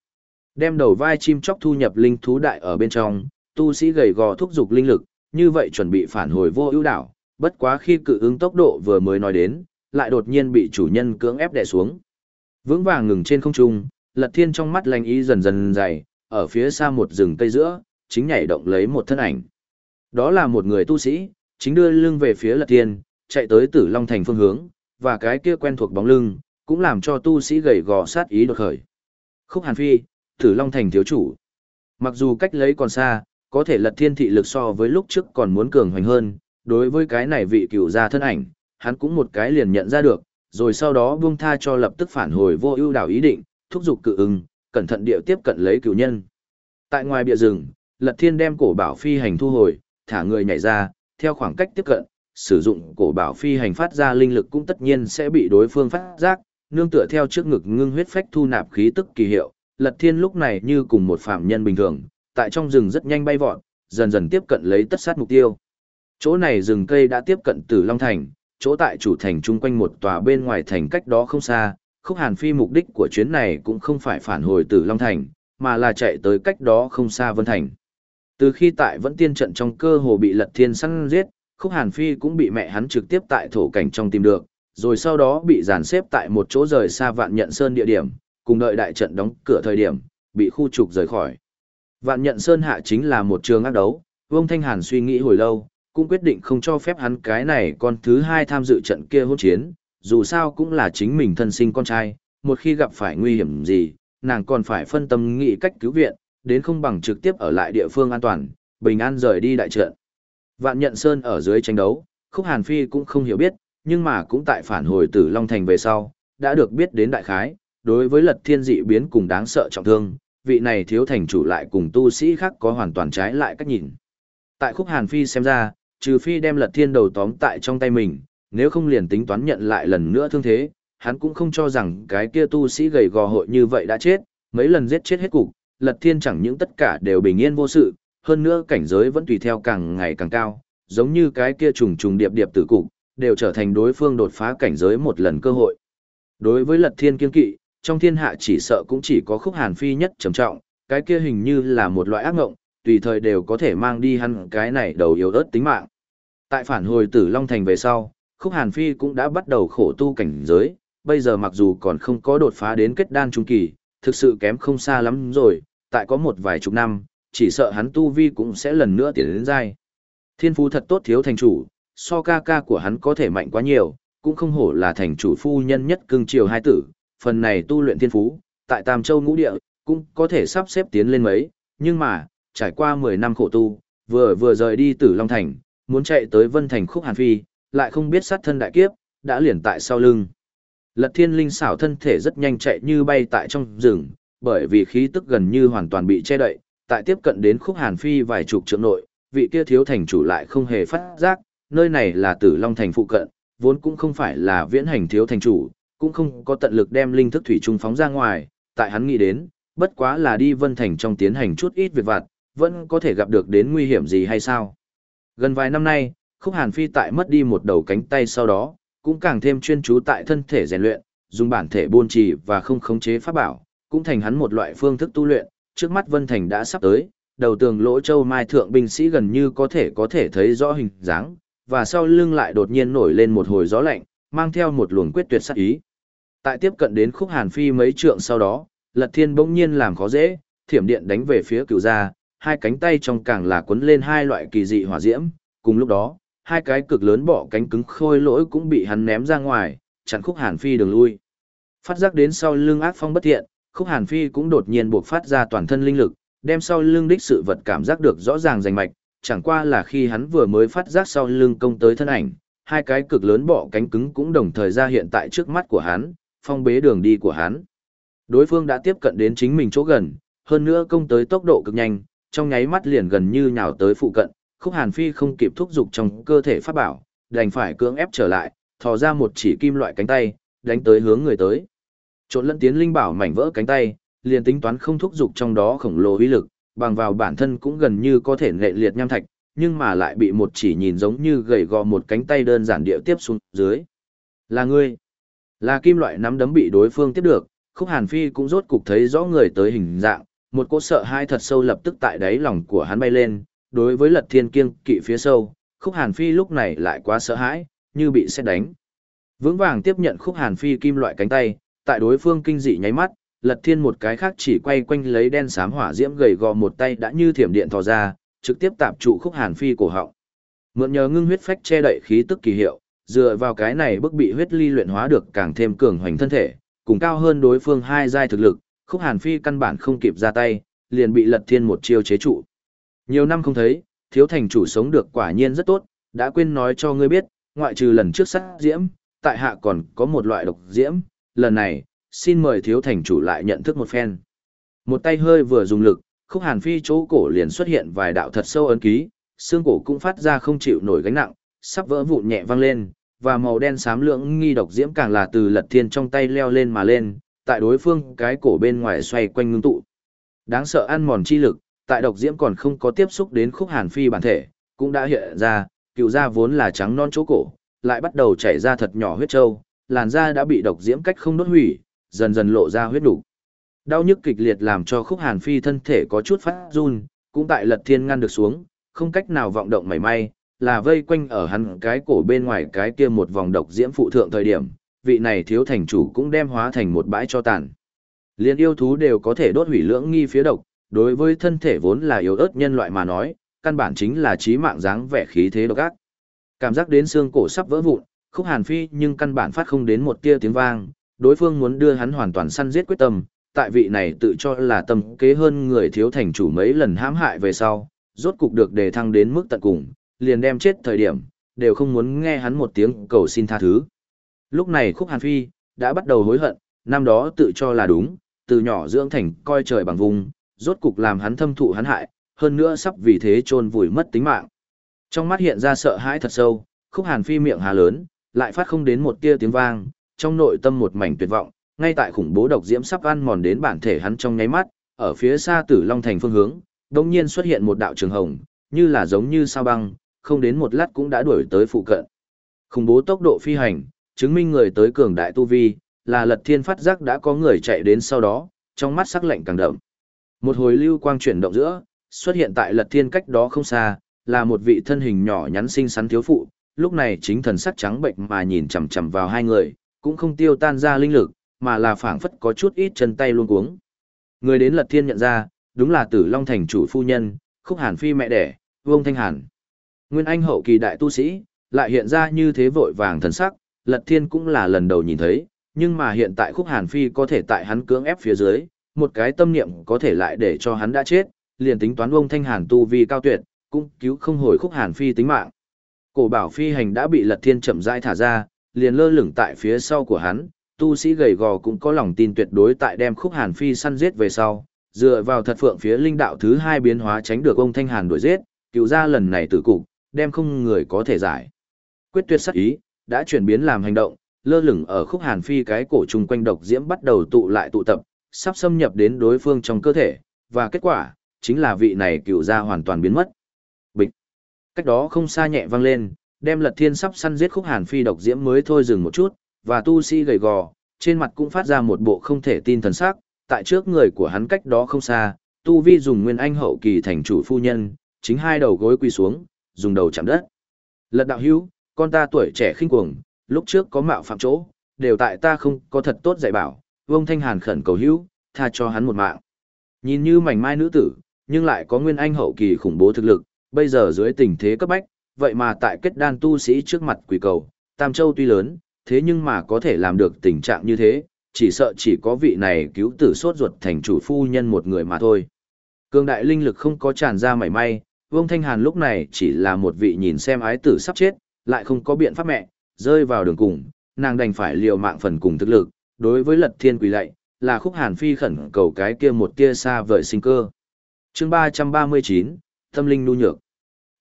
Đem đầu vai chim chóc thu nhập linh thú đại ở bên trong, tu sĩ gầy gò thúc dục linh lực, như vậy chuẩn bị phản hồi vô ưu đảo, bất quá khi cự ứng tốc độ vừa mới nói đến, lại đột nhiên bị chủ nhân cưỡng ép đè xuống. Vững vàng ngừng trên không trung, Lật Thiên trong mắt lành ý dần dần dày, ở phía xa một rừng cây giữa, chính nhảy động lấy một thân ảnh. Đó là một người tu sĩ, chính đưa lưng về phía Lật Thiên, chạy tới Tử Long Thành phương hướng, và cái kia quen thuộc bóng lưng, cũng làm cho tu sĩ gầy gò sát ý đột khởi. Khúc Hàn Phi, Tử Long Thành thiếu chủ. Mặc dù cách lấy còn xa, có thể Lật Thiên thị lực so với lúc trước còn muốn cường hoành hơn, đối với cái này vị cựu gia thân ảnh, hắn cũng một cái liền nhận ra được, rồi sau đó buông tha cho lập tức phản hồi vô ưu đảo ý định, thúc giục cự ưng, cẩn thận điệu tiếp cận lấy cựu nhân. Tại ngoài bìa rừng, Lật Thiên đem cổ bảo phi hành thu hồi, thả người nhảy ra, theo khoảng cách tiếp cận, sử dụng cổ bảo phi hành phát ra linh lực cũng tất nhiên sẽ bị đối phương phát giác, nương tựa theo trước ngực ngưng huyết phách thu nạp khí tức kỳ hiệu, Lật Thiên lúc này như cùng một phạm nhân bình thường, tại trong rừng rất nhanh bay vọt, dần dần tiếp cận lấy tất sát mục tiêu. Chỗ này rừng cây đã tiếp cận Tử Long Thành, chỗ tại chủ thành chung quanh một tòa bên ngoài thành cách đó không xa, Khúc Hàn Phi mục đích của chuyến này cũng không phải phản hồi từ Long Thành, mà là chạy tới cách đó không xa Vân Thành. Từ khi tại Vẫn Tiên trận trong cơ hồ bị Lật Thiên săn giết, Khúc Hàn Phi cũng bị mẹ hắn trực tiếp tại thổ cảnh trong tìm được, rồi sau đó bị dàn xếp tại một chỗ rời xa Vạn Nhận Sơn địa điểm, cùng đợi đại trận đóng cửa thời điểm, bị khu trục rời khỏi. Vạn Nhận Sơn hạ chính là một trường ác đấu, Vương Thanh Hàn suy nghĩ hồi lâu, cũng quyết định không cho phép hắn cái này con thứ hai tham dự trận kia hỗn chiến, dù sao cũng là chính mình thân sinh con trai, một khi gặp phải nguy hiểm gì, nàng còn phải phân tâm nghĩ cách cứu viện, đến không bằng trực tiếp ở lại địa phương an toàn, bình an rời đi đại trận. Vạn nhận sơn ở dưới tranh đấu, khúc hàn phi cũng không hiểu biết, nhưng mà cũng tại phản hồi từ Long Thành về sau, đã được biết đến đại khái, đối với lật thiên dị biến cùng đáng sợ trọng thương, vị này thiếu thành chủ lại cùng tu sĩ khác có hoàn toàn trái lại cách nhìn. Tại khúc hàn phi xem ra, trừ phi đem lật thiên đầu tóm tại trong tay mình, nếu không liền tính toán nhận lại lần nữa thương thế, hắn cũng không cho rằng cái kia tu sĩ gầy gò hội như vậy đã chết, mấy lần giết chết hết cục, lật thiên chẳng những tất cả đều bình yên vô sự, hơn nữa cảnh giới vẫn tùy theo càng ngày càng cao, giống như cái kia trùng trùng điệp điệp tử cục, đều trở thành đối phương đột phá cảnh giới một lần cơ hội. Đối với lật thiên kiên kỵ, trong thiên hạ chỉ sợ cũng chỉ có khúc hàn phi nhất trầm trọng, cái kia hình như là một loại ác ngộng, tùy thời đều có thể mang đi hắn cái này đầu yếu ớt tính mạng. Tại phản hồi tử Long Thành về sau, Khúc Hàn Phi cũng đã bắt đầu khổ tu cảnh giới, bây giờ mặc dù còn không có đột phá đến kết đan trung kỳ, thực sự kém không xa lắm rồi, tại có một vài chục năm, chỉ sợ hắn tu vi cũng sẽ lần nữa tiến đến dai. Thiên phú thật tốt thiếu thành chủ, so ca ca của hắn có thể mạnh quá nhiều, cũng không hổ là thành chủ phu nhân nhất cưng triều hai tử, phần này tu luyện thiên phú, tại Tam Châu ngũ địa, cũng có thể sắp xếp tiến lên mấy, nhưng mà, trải qua 10 năm khổ tu, vừa vừa rời đi Tử Long Thành, muốn chạy tới Vân Thành khúc Hàn Phi, lại không biết sát thân đại kiếp, đã liền tại sau lưng. Lật thiên linh xảo thân thể rất nhanh chạy như bay tại trong rừng, bởi vì khí tức gần như hoàn toàn bị che đậy, tại tiếp cận đến khúc Hàn Phi vài chục trượng nội, vị kia thiếu thành chủ lại không hề phát giác, nơi này là Tử Long Thành phụ cận, vốn cũng không phải là viễn hành thiếu thành chủ, cũng không có tận lực đem linh thức thủy trung phóng ra ngoài, tại hắn nghĩ đến, bất quá là đi Vân Thành trong tiến hành chút ít việc vặt, vẫn có thể gặp được đến nguy hiểm gì hay sao. Gần vài năm nay, Khúc Hàn Phi tại mất đi một đầu cánh tay sau đó, cũng càng thêm chuyên chú tại thân thể rèn luyện, dùng bản thể buôn trì và không khống chế pháp bảo, cũng thành hắn một loại phương thức tu luyện, trước mắt Vân Thành đã sắp tới, đầu tường lỗ châu mai thượng binh sĩ gần như có thể có thể thấy rõ hình dáng, và sau lưng lại đột nhiên nổi lên một hồi gió lạnh, mang theo một luồng quyết tuyệt sát ý. Tại tiếp cận đến khúc Hàn Phi mấy trượng sau đó, Lật Thiên bỗng nhiên làm khó dễ, thiểm điện đánh về phía cửu gia, hai cánh tay trong càng là cuốn lên hai loại kỳ dị hỏa diễm, cùng lúc đó, hai cái cực lớn bỏ cánh cứng khôi lỗi cũng bị hắn ném ra ngoài, chặn khúc Hàn Phi đường lui. Phát giác đến sau lưng ác phong bất thiện, khúc Hàn Phi cũng đột nhiên buộc phát ra toàn thân linh lực, đem sau lưng đích sự vật cảm giác được rõ ràng rành mạch, chẳng qua là khi hắn vừa mới phát giác sau lưng công tới thân ảnh, hai cái cực lớn bỏ cánh cứng cũng đồng thời ra hiện tại trước mắt của hắn, phong bế đường đi của hắn. Đối phương đã tiếp cận đến chính mình chỗ gần, hơn nữa công tới tốc độ cực nhanh, trong nháy mắt liền gần như nhào tới phụ cận, khúc hàn phi không kịp thúc giục trong cơ thể pháp bảo, đành phải cưỡng ép trở lại, thò ra một chỉ kim loại cánh tay, đánh tới hướng người tới. Trộn lẫn tiến linh bảo mảnh vỡ cánh tay, liền tính toán không thúc giục trong đó khổng lồ uy lực, bằng vào bản thân cũng gần như có thể nệ liệt nham thạch, nhưng mà lại bị một chỉ nhìn giống như gầy gò một cánh tay đơn giản địa tiếp xuống dưới. Là ngươi. Là kim loại nắm đấm bị đối phương tiếp được, khúc hàn phi cũng rốt cục thấy rõ người tới hình dạng, một cỗ sợ hai thật sâu lập tức tại đáy lòng của hắn bay lên, đối với lật thiên kiêng kỵ phía sâu, khúc hàn phi lúc này lại quá sợ hãi, như bị xét đánh. Vững vàng tiếp nhận khúc hàn phi kim loại cánh tay, tại đối phương kinh dị nháy mắt, lật thiên một cái khác chỉ quay quanh lấy đen xám hỏa diễm gầy gò một tay đã như thiểm điện thò ra, trực tiếp tạp trụ khúc hàn phi cổ họng. Mượn nhờ ngưng huyết phách che đậy khí tức kỳ hiệu, dựa vào cái này bức bị huyết ly luyện hóa được càng thêm cường hoành thân thể, cùng cao hơn đối phương hai giai thực lực, khúc hàn phi căn bản không kịp ra tay, liền bị lật thiên một chiêu chế trụ. Nhiều năm không thấy, thiếu thành chủ sống được quả nhiên rất tốt, đã quên nói cho ngươi biết, ngoại trừ lần trước sát diễm, tại hạ còn có một loại độc diễm, lần này, xin mời thiếu thành chủ lại nhận thức một phen. Một tay hơi vừa dùng lực, khúc hàn phi chỗ cổ liền xuất hiện vài đạo thật sâu ấn ký, xương cổ cũng phát ra không chịu nổi gánh nặng, sắp vỡ vụn nhẹ văng lên, và màu đen xám lượng nghi độc diễm càng là từ lật thiên trong tay leo lên mà lên, tại đối phương cái cổ bên ngoài xoay quanh ngưng tụ. Đáng sợ ăn mòn chi lực, tại độc diễm còn không có tiếp xúc đến khúc hàn phi bản thể, cũng đã hiện ra, cựu da vốn là trắng non chỗ cổ, lại bắt đầu chảy ra thật nhỏ huyết trâu, làn da đã bị độc diễm cách không đốt hủy, dần dần lộ ra huyết đủ. Đau nhức kịch liệt làm cho khúc hàn phi thân thể có chút phát run, cũng tại lật thiên ngăn được xuống, không cách nào vọng động mảy may, là vây quanh ở hắn cái cổ bên ngoài cái kia một vòng độc diễm phụ thượng thời điểm, vị này thiếu thành chủ cũng đem hóa thành một bãi cho tàn. Liên yêu thú đều có thể đốt hủy lưỡng nghi phía độc, đối với thân thể vốn là yếu ớt nhân loại mà nói, căn bản chính là trí mạng dáng vẻ khí thế độc ác. Cảm giác đến xương cổ sắp vỡ vụn, khúc hàn phi nhưng căn bản phát không đến một tia tiếng vang, đối phương muốn đưa hắn hoàn toàn săn giết quyết tâm, tại vị này tự cho là tâm kế hơn người thiếu thành chủ mấy lần hãm hại về sau, rốt cục được đề thăng đến mức tận cùng, liền đem chết thời điểm, đều không muốn nghe hắn một tiếng cầu xin tha thứ. Lúc này khúc hàn phi, đã bắt đầu hối hận, năm đó tự cho là đúng, từ nhỏ dưỡng thành coi trời bằng vùng, rốt cục làm hắn thâm thụ hắn hại, hơn nữa sắp vì thế trôn vùi mất tính mạng. Trong mắt hiện ra sợ hãi thật sâu, khúc hàn phi miệng hà lớn, lại phát không đến một tia tiếng vang, trong nội tâm một mảnh tuyệt vọng, ngay tại khủng bố độc diễm sắp ăn mòn đến bản thể hắn trong nháy mắt, ở phía xa Tử Long thành phương hướng, đột nhiên xuất hiện một đạo trường hồng, như là giống như sao băng, không đến một lát cũng đã đuổi tới phụ cận. Khủng bố tốc độ phi hành, chứng minh người tới cường đại tu vi, là Lật Thiên phát giác đã có người chạy đến sau đó, trong mắt sắc lạnh càng đậm. Một hồi lưu quang chuyển động giữa, xuất hiện tại Lật Thiên cách đó không xa, là một vị thân hình nhỏ nhắn xinh xắn thiếu phụ, lúc này chính thần sắc trắng bệnh mà nhìn chằm chằm vào hai người, cũng không tiêu tan ra linh lực, mà là phảng phất có chút ít chân tay luôn cuống. Người đến Lật Thiên nhận ra, đúng là Tử Long thành chủ phu nhân, Khúc Hàn phi mẹ đẻ, Vương Thanh Hàn. Nguyên Anh hậu kỳ đại tu sĩ, lại hiện ra như thế vội vàng thần sắc, Lật Thiên cũng là lần đầu nhìn thấy, nhưng mà hiện tại Khúc Hàn phi có thể tại hắn cưỡng ép phía dưới, một cái tâm niệm có thể lại để cho hắn đã chết, liền tính toán ông Thanh Hàn tu vi cao tuyệt, cũng cứu không hồi Khúc Hàn phi tính mạng. Cổ bảo phi hành đã bị Lật Thiên chậm rãi thả ra, liền lơ lửng tại phía sau của hắn, tu sĩ gầy gò cũng có lòng tin tuyệt đối tại đem khúc hàn phi săn giết về sau, dựa vào thật phượng phía linh đạo thứ hai biến hóa tránh được ông thanh hàn đuổi giết, cứu ra lần này tử cục, đem không người có thể giải. Quyết tuyệt sắc ý, đã chuyển biến làm hành động, lơ lửng ở khúc hàn phi cái cổ trùng quanh độc diễm bắt đầu tụ lại tụ tập, sắp xâm nhập đến đối phương trong cơ thể, và kết quả, chính là vị này cựu ra hoàn toàn biến mất. Bịch! Cách đó không xa nhẹ vang lên, đem lật thiên sắp săn giết khúc hàn phi độc diễm mới thôi dừng một chút, và tu sĩ gầy gò, trên mặt cũng phát ra một bộ không thể tin thần sắc, tại trước người của hắn cách đó không xa, tu vi dùng nguyên anh hậu kỳ thành chủ phu nhân, chính hai đầu gối quỳ xuống, dùng đầu chạm đất. Lật đạo hữu, con ta tuổi trẻ khinh cuồng, lúc trước có mạo phạm chỗ, đều tại ta không có thật tốt dạy bảo, vông thanh hàn khẩn cầu hữu, tha cho hắn một mạng. Nhìn như mảnh mai nữ tử, nhưng lại có nguyên anh hậu kỳ khủng bố thực lực, bây giờ dưới tình thế cấp bách, vậy mà tại kết đan tu sĩ trước mặt quỳ cầu, Tam Châu tuy lớn, thế nhưng mà có thể làm được tình trạng như thế, chỉ sợ chỉ có vị này cứu tử sốt ruột thành chủ phu nhân một người mà thôi. Cương đại linh lực không có tràn ra mảy may, Vương Thanh Hàn lúc này chỉ là một vị nhìn xem ái tử sắp chết, lại không có biện pháp mẹ, rơi vào đường cùng, nàng đành phải liều mạng phần cùng thực lực, đối với lật thiên quỳ lạy, là khúc hàn phi khẩn cầu cái kia một tia xa vời sinh cơ. chương 339, Tâm linh nu nhược.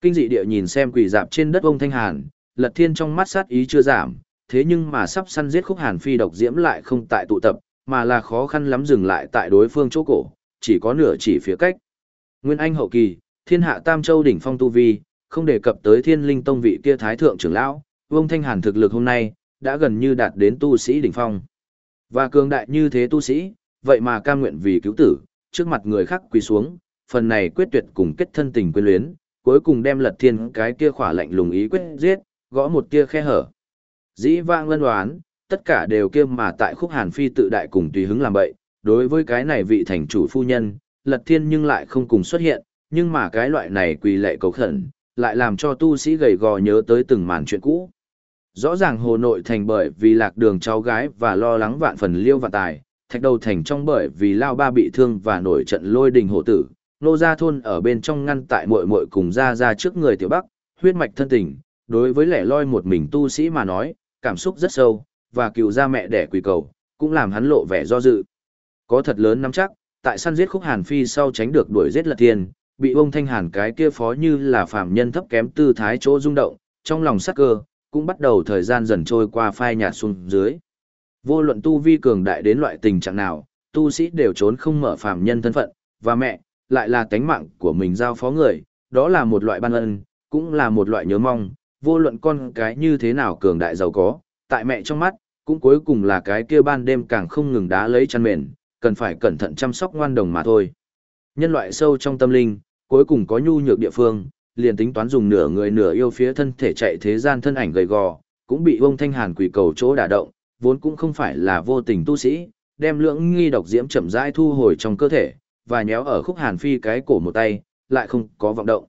Kinh dị địa nhìn xem quỳ dạp trên đất ông Thanh Hàn, lật thiên trong mắt sát ý chưa giảm, thế nhưng mà sắp săn giết khúc hàn phi độc diễm lại không tại tụ tập, mà là khó khăn lắm dừng lại tại đối phương chỗ cổ, chỉ có nửa chỉ phía cách. Nguyên Anh hậu kỳ, thiên hạ tam châu đỉnh phong tu vi, không đề cập tới thiên linh tông vị kia thái thượng trưởng lão, vương thanh hàn thực lực hôm nay, đã gần như đạt đến tu sĩ đỉnh phong. Và cường đại như thế tu sĩ, vậy mà cam nguyện vì cứu tử, trước mặt người khác quỳ xuống, phần này quyết tuyệt cùng kết thân tình quyến luyến, cuối cùng đem lật thiên cái kia khỏa lạnh lùng ý quyết giết, gõ một tia khe hở. Dĩ vãng lân đoán, tất cả đều kiêm mà tại khúc hàn phi tự đại cùng tùy hứng làm bậy, đối với cái này vị thành chủ phu nhân, lật thiên nhưng lại không cùng xuất hiện, nhưng mà cái loại này quỳ lệ cầu khẩn, lại làm cho tu sĩ gầy gò nhớ tới từng màn chuyện cũ. Rõ ràng hồ nội thành bởi vì lạc đường cháu gái và lo lắng vạn phần liêu và tài, thạch đầu thành trong bởi vì lao ba bị thương và nổi trận lôi đình hộ tử, nô gia thôn ở bên trong ngăn tại muội muội cùng ra ra trước người tiểu bắc, huyết mạch thân tình, đối với lẻ loi một mình tu sĩ mà nói, cảm xúc rất sâu, và cựu gia mẹ đẻ quỳ cầu, cũng làm hắn lộ vẻ do dự. Có thật lớn nắm chắc, tại săn giết khúc hàn phi sau tránh được đuổi giết lật thiên, bị ông thanh hàn cái kia phó như là phàm nhân thấp kém tư thái chỗ rung động, trong lòng sắc cơ, cũng bắt đầu thời gian dần trôi qua phai nhạt xuống dưới. Vô luận tu vi cường đại đến loại tình trạng nào, tu sĩ đều trốn không mở phàm nhân thân phận, và mẹ, lại là tánh mạng của mình giao phó người, đó là một loại ban ân, cũng là một loại nhớ mong, vô luận con cái như thế nào cường đại giàu có, tại mẹ trong mắt, cũng cuối cùng là cái kia ban đêm càng không ngừng đá lấy chăn mền, cần phải cẩn thận chăm sóc ngoan đồng mà thôi. Nhân loại sâu trong tâm linh, cuối cùng có nhu nhược địa phương, liền tính toán dùng nửa người nửa yêu phía thân thể chạy thế gian thân ảnh gầy gò, cũng bị ông Thanh Hàn quỷ cầu chỗ đả động, vốn cũng không phải là vô tình tu sĩ, đem lượng nghi độc diễm chậm rãi thu hồi trong cơ thể, và nhéo ở khúc Hàn Phi cái cổ một tay, lại không có vọng động.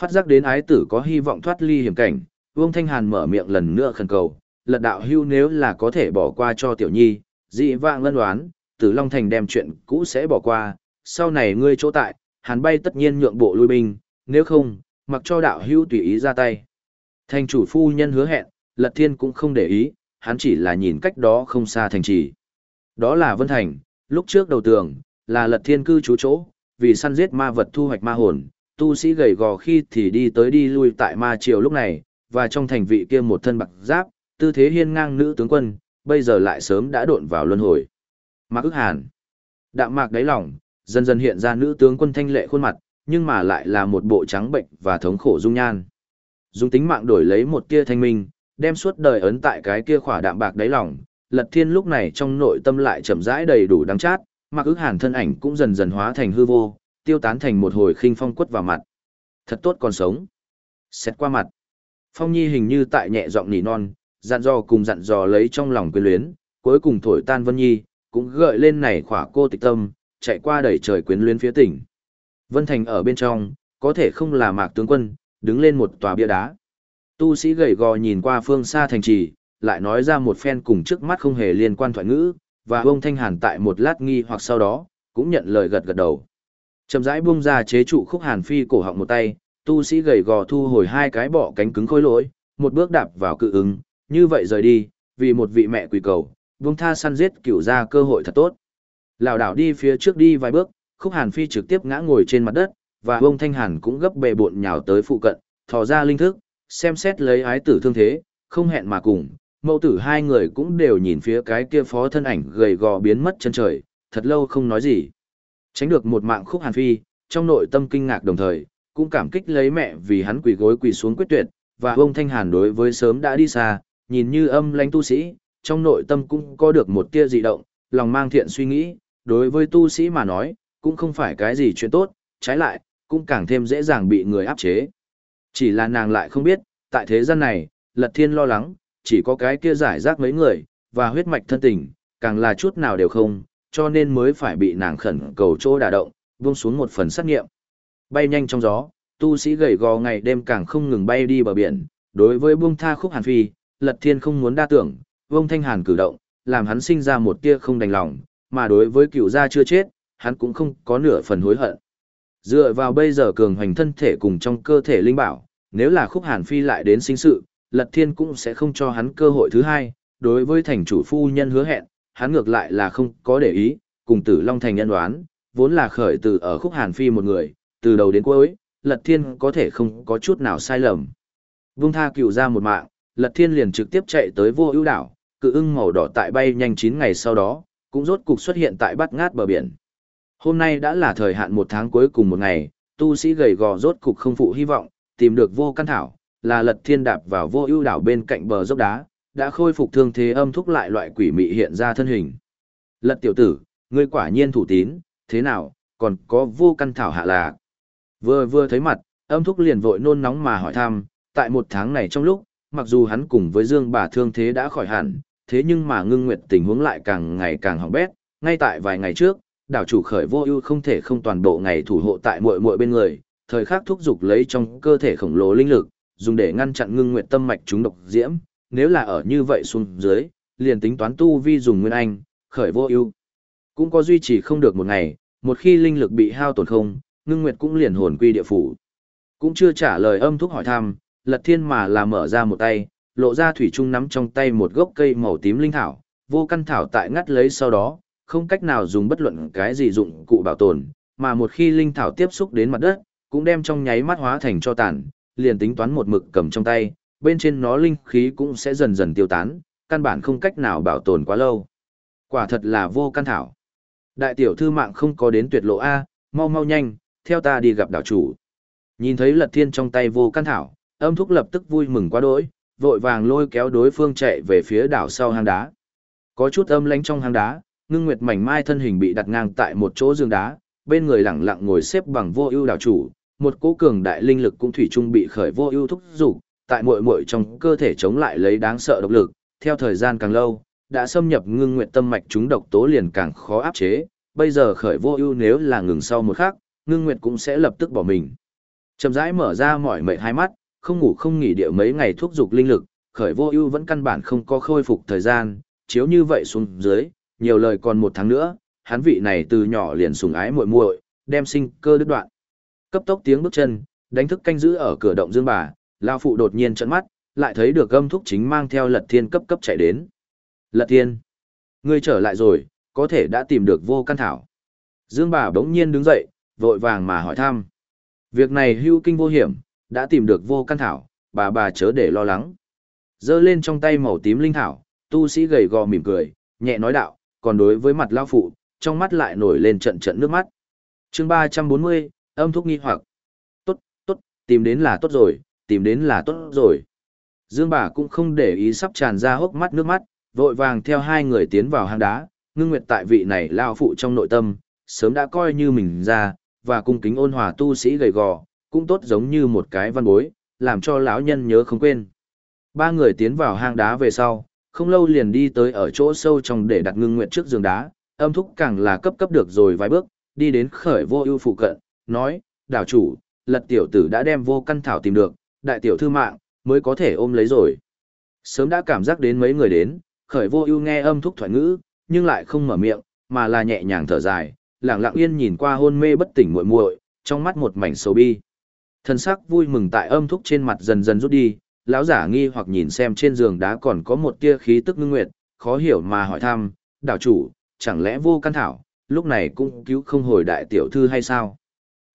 Phát giác đến ái tử có hy vọng thoát ly hiểm cảnh, Vương Thanh Hàn mở miệng lần nữa khẩn cầu, lật đạo hưu nếu là có thể bỏ qua cho tiểu nhi, dị vạng lân đoán, tử Long Thành đem chuyện cũ sẽ bỏ qua, sau này ngươi chỗ tại, hàn bay tất nhiên nhượng bộ lui binh, nếu không, mặc cho đạo hưu tùy ý ra tay. Thành chủ phu nhân hứa hẹn, lật thiên cũng không để ý, hắn chỉ là nhìn cách đó không xa thành trì. Đó là Vân Thành, lúc trước đầu tường, là lật thiên cư trú chỗ, vì săn giết ma vật thu hoạch ma hồn, tu sĩ gầy gò khi thì đi tới đi lui tại ma triều lúc này, và trong thành vị kia một thân bạc giáp, tư thế hiên ngang nữ tướng quân, bây giờ lại sớm đã độn vào luân hồi. Mạc ức hàn. Đạm mạc đáy lòng, dần dần hiện ra nữ tướng quân thanh lệ khuôn mặt, nhưng mà lại là một bộ trắng bệnh và thống khổ dung nhan. Dùng tính mạng đổi lấy một tia thanh minh, đem suốt đời ấn tại cái kia khỏa đạm bạc đáy lòng. Lật thiên lúc này trong nội tâm lại chậm rãi đầy đủ đắng chát, mặc ức hàn thân ảnh cũng dần dần hóa thành hư vô, tiêu tán thành một hồi khinh phong quất vào mặt. Thật tốt còn sống. Xét qua mặt. Phong Nhi hình như tại nhẹ giọng nỉ non, dặn dò cùng dặn dò lấy trong lòng quyến luyến, cuối cùng thổi tan Vân Nhi, cũng gợi lên này khỏa cô tịch tâm, chạy qua đẩy trời quyến luyến phía tỉnh. Vân Thành ở bên trong, có thể không là mạc tướng quân, đứng lên một tòa bia đá. Tu sĩ gầy gò nhìn qua phương xa thành trì, lại nói ra một phen cùng trước mắt không hề liên quan thoại ngữ, và ông Thanh Hàn tại một lát nghi hoặc sau đó, cũng nhận lời gật gật đầu. Chậm rãi buông ra chế trụ khúc Hàn Phi cổ họng một tay, tu sĩ gầy gò thu hồi hai cái bọ cánh cứng khối lỗi, một bước đạp vào cự ứng, như vậy rời đi, vì một vị mẹ quỳ cầu, buông tha săn giết cửu ra cơ hội thật tốt. Lão đảo đi phía trước đi vài bước, khúc hàn phi trực tiếp ngã ngồi trên mặt đất, và ông thanh hàn cũng gấp bề bộn nhào tới phụ cận, thò ra linh thức, xem xét lấy ái tử thương thế, không hẹn mà cùng. Mẫu tử hai người cũng đều nhìn phía cái kia phó thân ảnh gầy gò biến mất chân trời, thật lâu không nói gì. Tránh được một mạng khúc hàn phi, trong nội tâm kinh ngạc đồng thời, cũng cảm kích lấy mẹ vì hắn quỳ gối quỳ xuống quyết tuyệt, và ông Thanh Hàn đối với sớm đã đi xa, nhìn như âm lãnh tu sĩ, trong nội tâm cũng có được một tia dị động, lòng mang thiện suy nghĩ, đối với tu sĩ mà nói, cũng không phải cái gì chuyện tốt, trái lại, cũng càng thêm dễ dàng bị người áp chế. Chỉ là nàng lại không biết, tại thế gian này, Lật Thiên lo lắng, chỉ có cái kia giải rác mấy người, và huyết mạch thân tình, càng là chút nào đều không, cho nên mới phải bị nàng khẩn cầu chỗ đả động, buông xuống một phần sát nghiệm. Bay nhanh trong gió, tu sĩ gầy gò ngày đêm càng không ngừng bay đi bờ biển, đối với buông tha khúc hàn phi, lật thiên không muốn đa tưởng, vông thanh hàn cử động, làm hắn sinh ra một tia không đành lòng, mà đối với cựu gia chưa chết, hắn cũng không có nửa phần hối hận. Dựa vào bây giờ cường hoành thân thể cùng trong cơ thể linh bảo, nếu là khúc hàn phi lại đến sinh sự, lật thiên cũng sẽ không cho hắn cơ hội thứ hai, đối với thành chủ phu nhân hứa hẹn, hắn ngược lại là không có để ý, cùng tử Long Thành nhân đoán, vốn là khởi từ ở khúc hàn phi một người, từ đầu đến cuối, lật thiên có thể không có chút nào sai lầm. Vung tha cựu ra một mạng, lật thiên liền trực tiếp chạy tới vô ưu đảo, cự ưng màu đỏ tại bay nhanh 9 ngày sau đó, cũng rốt cục xuất hiện tại bắt ngát bờ biển. Hôm nay đã là thời hạn một tháng cuối cùng một ngày, tu sĩ gầy gò rốt cục không phụ hy vọng, tìm được vô căn thảo, là lật thiên đạp vào vô ưu đảo bên cạnh bờ dốc đá, đã khôi phục thương thế âm thúc lại loại quỷ mị hiện ra thân hình. Lật tiểu tử, ngươi quả nhiên thủ tín, thế nào, còn có vô căn thảo hạ là. Vừa vừa thấy mặt, âm thúc liền vội nôn nóng mà hỏi thăm, tại một tháng này trong lúc, mặc dù hắn cùng với Dương bà thương thế đã khỏi hẳn, thế nhưng mà ngưng nguyệt tình huống lại càng ngày càng hỏng bét, ngay tại vài ngày trước, đảo chủ khởi vô ưu không thể không toàn bộ ngày thủ hộ tại muội muội bên người, thời khắc thúc dục lấy trong cơ thể khổng lồ linh lực, dùng để ngăn chặn ngưng nguyệt tâm mạch chúng độc diễm, nếu là ở như vậy xuống dưới, liền tính toán tu vi dùng nguyên anh, khởi vô ưu cũng có duy trì không được một ngày, một khi linh lực bị hao tổn không, ngưng nguyệt cũng liền hồn quy địa phủ. Cũng chưa trả lời âm thúc hỏi thăm, lật thiên mà là mở ra một tay, lộ ra thủy trung nắm trong tay một gốc cây màu tím linh thảo, vô căn thảo tại ngắt lấy sau đó, không cách nào dùng bất luận cái gì dụng cụ bảo tồn, mà một khi linh thảo tiếp xúc đến mặt đất, cũng đem trong nháy mắt hóa thành cho tàn, liền tính toán một mực cầm trong tay, bên trên nó linh khí cũng sẽ dần dần tiêu tán, căn bản không cách nào bảo tồn quá lâu. Quả thật là vô căn thảo. Đại tiểu thư mạng không có đến tuyệt lộ A, mau mau nhanh, theo ta đi gặp đảo chủ. Nhìn thấy lật thiên trong tay vô căn thảo, âm thúc lập tức vui mừng quá đỗi, vội vàng lôi kéo đối phương chạy về phía đảo sau hang đá. Có chút âm lánh trong hang đá, ngưng nguyệt mảnh mai thân hình bị đặt ngang tại một chỗ giường đá, bên người lẳng lặng ngồi xếp bằng vô ưu đảo chủ, một cỗ cường đại linh lực cũng thủy chung bị khởi vô ưu thúc dục, tại muội muội trong cơ thể chống lại lấy đáng sợ độc lực, theo thời gian càng lâu, đã xâm nhập ngưng nguyệt tâm mạch chúng độc tố liền càng khó áp chế, bây giờ khởi vô ưu nếu là ngừng sau một khắc, ngưng nguyệt cũng sẽ lập tức bỏ mình. Chậm rãi mở ra mỏi mệt hai mắt, không ngủ không nghỉ địa mấy ngày thuốc dục linh lực, khởi vô ưu vẫn căn bản không có khôi phục thời gian, chiếu như vậy xuống dưới, nhiều lời còn một tháng nữa, hắn vị này từ nhỏ liền sùng ái muội muội, đem sinh cơ đứt đoạn. Cấp tốc tiếng bước chân, đánh thức canh giữ ở cửa động dương bà, Lão phụ đột nhiên trợn mắt, lại thấy được gâm thúc chính mang theo lật thiên cấp cấp chạy đến. Lật thiên, ngươi trở lại rồi, có thể đã tìm được vô căn thảo. Dương bà bỗng nhiên đứng dậy, vội vàng mà hỏi thăm. Việc này hưu kinh vô hiểm, đã tìm được vô căn thảo, bà bà chớ để lo lắng. Giơ lên trong tay màu tím linh thảo, tu sĩ gầy gò mỉm cười, nhẹ nói đạo, còn đối với mặt lao phụ, trong mắt lại nổi lên trận trận nước mắt. chương 340, âm thúc nghi hoặc. Tốt, tốt, tìm đến là tốt rồi, tìm đến là tốt rồi. Dương bà cũng không để ý sắp tràn ra hốc mắt nước mắt, vội vàng theo hai người tiến vào hang đá, ngưng nguyệt tại vị này lao phụ trong nội tâm, sớm đã coi như mình ra, và cung kính ôn hòa tu sĩ gầy gò, cũng tốt giống như một cái văn bối, làm cho lão nhân nhớ không quên. Ba người tiến vào hang đá về sau, không lâu liền đi tới ở chỗ sâu trong để đặt ngưng nguyện trước giường đá, âm thúc càng là cấp cấp được rồi vài bước, đi đến khởi vô ưu phụ cận, nói, đảo chủ, lật tiểu tử đã đem vô căn thảo tìm được, đại tiểu thư mạng, mới có thể ôm lấy rồi. Sớm đã cảm giác đến mấy người đến, khởi vô ưu nghe âm thúc thoại ngữ, nhưng lại không mở miệng, mà là nhẹ nhàng thở dài, lẳng lặng yên nhìn qua hôn mê bất tỉnh muội muội, trong mắt một mảnh sầu bi. Thân sắc vui mừng tại âm thúc trên mặt dần dần rút đi, lão giả nghi hoặc nhìn xem trên giường đá còn có một tia khí tức ngưng nguyệt, khó hiểu mà hỏi thăm, đảo chủ, chẳng lẽ vô căn thảo, lúc này cũng cứu không hồi đại tiểu thư hay sao?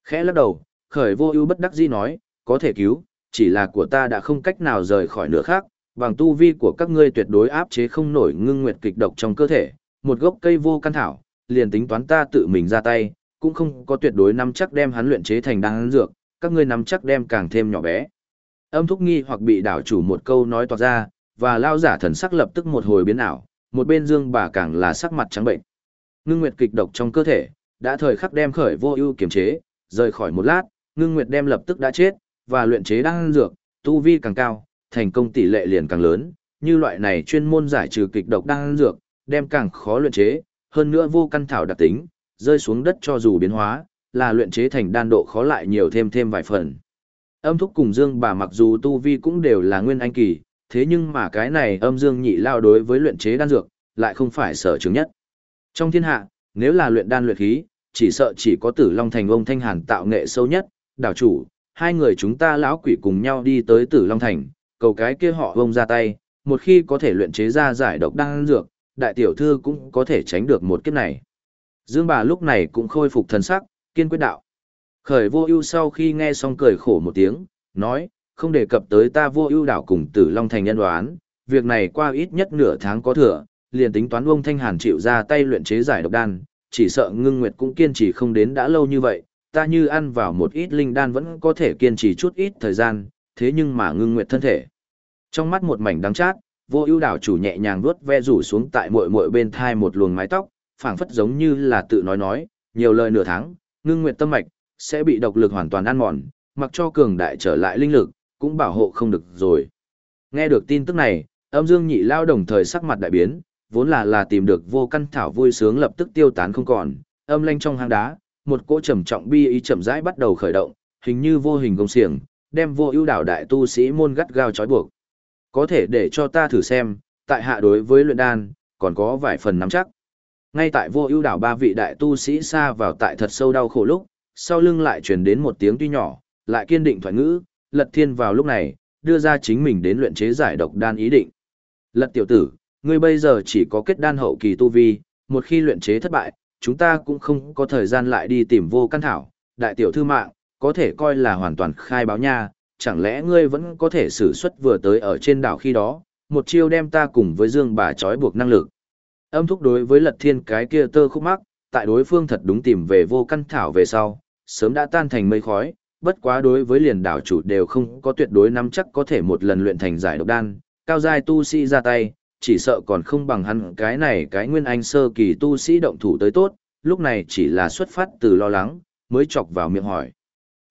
Khẽ lắc đầu, khởi vô ưu bất đắc dĩ nói, có thể cứu, chỉ là của ta đã không cách nào rời khỏi nữa khác, bằng tu vi của các ngươi tuyệt đối áp chế không nổi ngưng nguyệt kịch độc trong cơ thể, một gốc cây vô căn thảo, liền tính toán ta tự mình ra tay, cũng không có tuyệt đối nắm chắc đem hắn luyện chế thành đan dược, các ngươi nắm chắc đem càng thêm nhỏ bé. Âm thúc nghi hoặc bị đảo chủ một câu nói toạc ra, và lao giả thần sắc lập tức một hồi biến ảo, một bên dương bà càng là sắc mặt trắng bệnh. Ngưng nguyệt kịch độc trong cơ thể, đã thời khắc đem khởi vô ưu kiềm chế, rời khỏi một lát, ngưng nguyệt đem lập tức đã chết, và luyện chế đan dược, tu vi càng cao, thành công tỷ lệ liền càng lớn, như loại này chuyên môn giải trừ kịch độc đan dược, đem càng khó luyện chế, hơn nữa vô căn thảo đặc tính, rơi xuống đất cho dù biến hóa, là luyện chế thành đan độ khó lại nhiều thêm thêm vài phần. Âm thúc cùng dương bà mặc dù tu vi cũng đều là nguyên anh kỳ, thế nhưng mà cái này âm dương nhị lao đối với luyện chế đan dược, lại không phải sở trường nhất. Trong thiên hạ, nếu là luyện đan luyện khí, chỉ sợ chỉ có tử long thành ông thanh hàn tạo nghệ sâu nhất, đảo chủ, hai người chúng ta lão quỷ cùng nhau đi tới tử long thành, cầu cái kia họ ông ra tay, một khi có thể luyện chế ra giải độc đan dược, đại tiểu thư cũng có thể tránh được một kiếp này. Dương bà lúc này cũng khôi phục thần sắc, kiên quyết đạo. Khởi vô ưu sau khi nghe xong cười khổ một tiếng, nói, không đề cập tới ta vô ưu đảo cùng tử Long Thành nhân đoán, việc này qua ít nhất nửa tháng có thừa, liền tính toán ông Thanh Hàn chịu ra tay luyện chế giải độc đan, chỉ sợ ngưng nguyệt cũng kiên trì không đến đã lâu như vậy, ta như ăn vào một ít linh đan vẫn có thể kiên trì chút ít thời gian, thế nhưng mà ngưng nguyệt thân thể. Trong mắt một mảnh đắng chát, vô ưu đảo chủ nhẹ nhàng vuốt ve rủ xuống tại muội muội bên thai một luồng mái tóc, phảng phất giống như là tự nói nói, nhiều lời nửa tháng, ngưng nguyệt tâm mạch sẽ bị độc lực hoàn toàn ăn mòn, mặc cho cường đại trở lại linh lực, cũng bảo hộ không được rồi. Nghe được tin tức này, âm dương nhị lao đồng thời sắc mặt đại biến, vốn là là tìm được vô căn thảo vui sướng lập tức tiêu tán không còn, âm lanh trong hang đá, một cỗ trầm trọng bi ý chậm rãi bắt đầu khởi động, hình như vô hình công xiềng, đem vô ưu đảo đại tu sĩ môn gắt gao trói buộc. Có thể để cho ta thử xem, tại hạ đối với luyện đan, còn có vài phần nắm chắc. Ngay tại vô ưu đảo ba vị đại tu sĩ xa vào tại thật sâu đau khổ lúc, sau lưng lại truyền đến một tiếng tuy nhỏ, lại kiên định thoại ngữ, Lật Thiên vào lúc này, đưa ra chính mình đến luyện chế giải độc đan ý định. Lật tiểu tử, ngươi bây giờ chỉ có kết đan hậu kỳ tu vi, một khi luyện chế thất bại, chúng ta cũng không có thời gian lại đi tìm vô căn thảo, đại tiểu thư mạng, có thể coi là hoàn toàn khai báo nha, chẳng lẽ ngươi vẫn có thể sử xuất vừa tới ở trên đảo khi đó, một chiêu đem ta cùng với Dương bà trói buộc năng lực. Âm thúc đối với Lật Thiên cái kia tơ khúc mắc, tại đối phương thật đúng tìm về vô căn thảo về sau, sớm đã tan thành mây khói, bất quá đối với liền đảo chủ đều không có tuyệt đối nắm chắc có thể một lần luyện thành giải độc đan, cao giai tu sĩ ra tay, chỉ sợ còn không bằng hắn cái này cái nguyên anh sơ kỳ tu sĩ động thủ tới tốt, lúc này chỉ là xuất phát từ lo lắng, mới chọc vào miệng hỏi.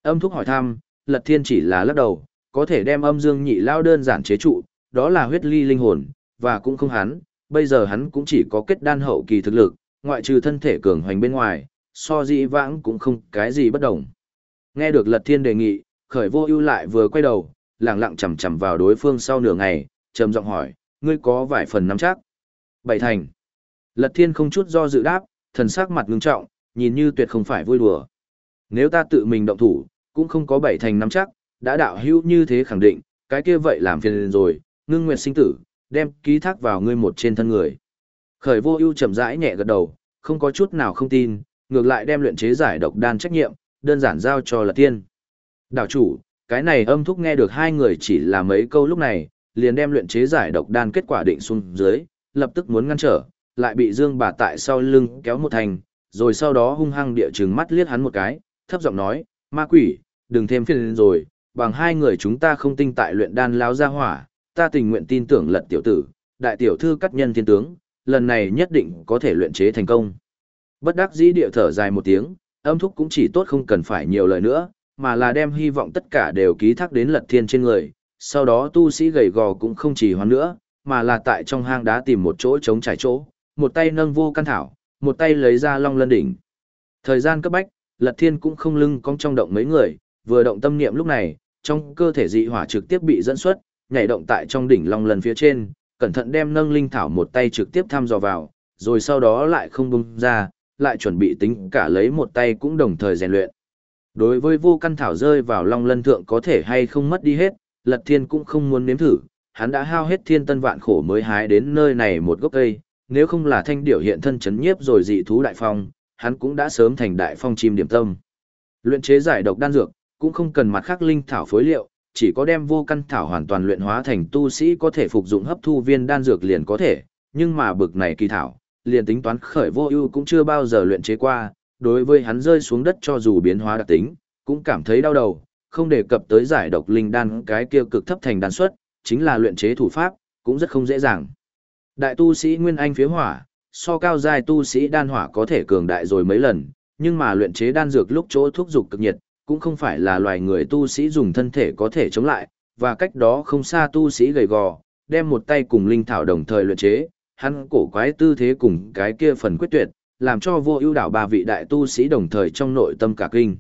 Âm thúc hỏi thăm, Lật Thiên chỉ là lắc đầu, có thể đem âm dương nhị lao đơn giản chế trụ, đó là huyết ly linh hồn, và cũng không hắn, bây giờ hắn cũng chỉ có kết đan hậu kỳ thực lực, ngoại trừ thân thể cường hoành bên ngoài, so dĩ vãng cũng không cái gì bất đồng. Nghe được Lật Thiên đề nghị, khởi vô ưu lại vừa quay đầu, lẳng lặng chầm chầm vào đối phương sau nửa ngày, trầm giọng hỏi, ngươi có vài phần nắm chắc. Bảy thành. Lật Thiên không chút do dự đáp, thần sắc mặt ngưng trọng, nhìn như tuyệt không phải vui đùa. Nếu ta tự mình động thủ, cũng không có bảy thành nắm chắc, đã đạo hữu như thế khẳng định, cái kia vậy làm phiền rồi, ngưng nguyệt sinh tử, đem ký thác vào ngươi một trên thân người. Khởi vô ưu chậm rãi nhẹ gật đầu, không có chút nào không tin, ngược lại đem luyện chế giải độc đan trách nhiệm, đơn giản giao cho Lật tiên Đạo chủ, cái này âm thúc nghe được hai người chỉ là mấy câu lúc này, liền đem luyện chế giải độc đan kết quả định xuống dưới, lập tức muốn ngăn trở, lại bị Dương bà tại sau lưng kéo một thành, rồi sau đó hung hăng địa trừng mắt liếc hắn một cái, thấp giọng nói, ma quỷ, đừng thêm phiền lên rồi, bằng hai người chúng ta không tinh tại luyện đan láo ra hỏa, ta tình nguyện tin tưởng lật tiểu tử, đại tiểu thư cắt nhân thiên tướng, lần này nhất định có thể luyện chế thành công. Bất đắc dĩ địa thở dài một tiếng, âm thúc cũng chỉ tốt không cần phải nhiều lời nữa, mà là đem hy vọng tất cả đều ký thác đến lật thiên trên người, sau đó tu sĩ gầy gò cũng không chỉ hoán nữa, mà là tại trong hang đá tìm một chỗ trống trải chỗ, một tay nâng vô căn thảo, một tay lấy ra long lân đỉnh. Thời gian cấp bách, lật thiên cũng không lưng cong trong động mấy người, vừa động tâm niệm lúc này, trong cơ thể dị hỏa trực tiếp bị dẫn xuất, nhảy động tại trong đỉnh long lân phía trên, cẩn thận đem nâng linh thảo một tay trực tiếp thăm dò vào, rồi sau đó lại không bung ra, lại chuẩn bị tính cả lấy một tay cũng đồng thời rèn luyện. Đối với vô căn thảo rơi vào long lân thượng có thể hay không mất đi hết, Lật Thiên cũng không muốn nếm thử, hắn đã hao hết thiên tân vạn khổ mới hái đến nơi này một gốc cây, nếu không là thanh điểu hiện thân chấn nhiếp rồi dị thú đại phong, hắn cũng đã sớm thành đại phong chim điểm tâm. Luyện chế giải độc đan dược, cũng không cần mặt khác linh thảo phối liệu, chỉ có đem vô căn thảo hoàn toàn luyện hóa thành tu sĩ có thể phục dụng hấp thu viên đan dược liền có thể, nhưng mà bực này kỳ thảo, liền tính toán khởi vô ưu cũng chưa bao giờ luyện chế qua, đối với hắn rơi xuống đất cho dù biến hóa đặc tính, cũng cảm thấy đau đầu, không đề cập tới giải độc linh đan cái kia cực thấp thành đan suất, chính là luyện chế thủ pháp, cũng rất không dễ dàng. Đại tu sĩ Nguyên Anh phía hỏa, so cao giai tu sĩ đan hỏa có thể cường đại rồi mấy lần, nhưng mà luyện chế đan dược lúc chỗ thuốc dục cực nhiệt, cũng không phải là loài người tu sĩ dùng thân thể có thể chống lại, và cách đó không xa tu sĩ gầy gò, đem một tay cùng linh thảo đồng thời luyện chế, hắn cổ quái tư thế cùng cái kia phần quyết tuyệt, làm cho vô ưu đảo ba vị đại tu sĩ đồng thời trong nội tâm cả kinh.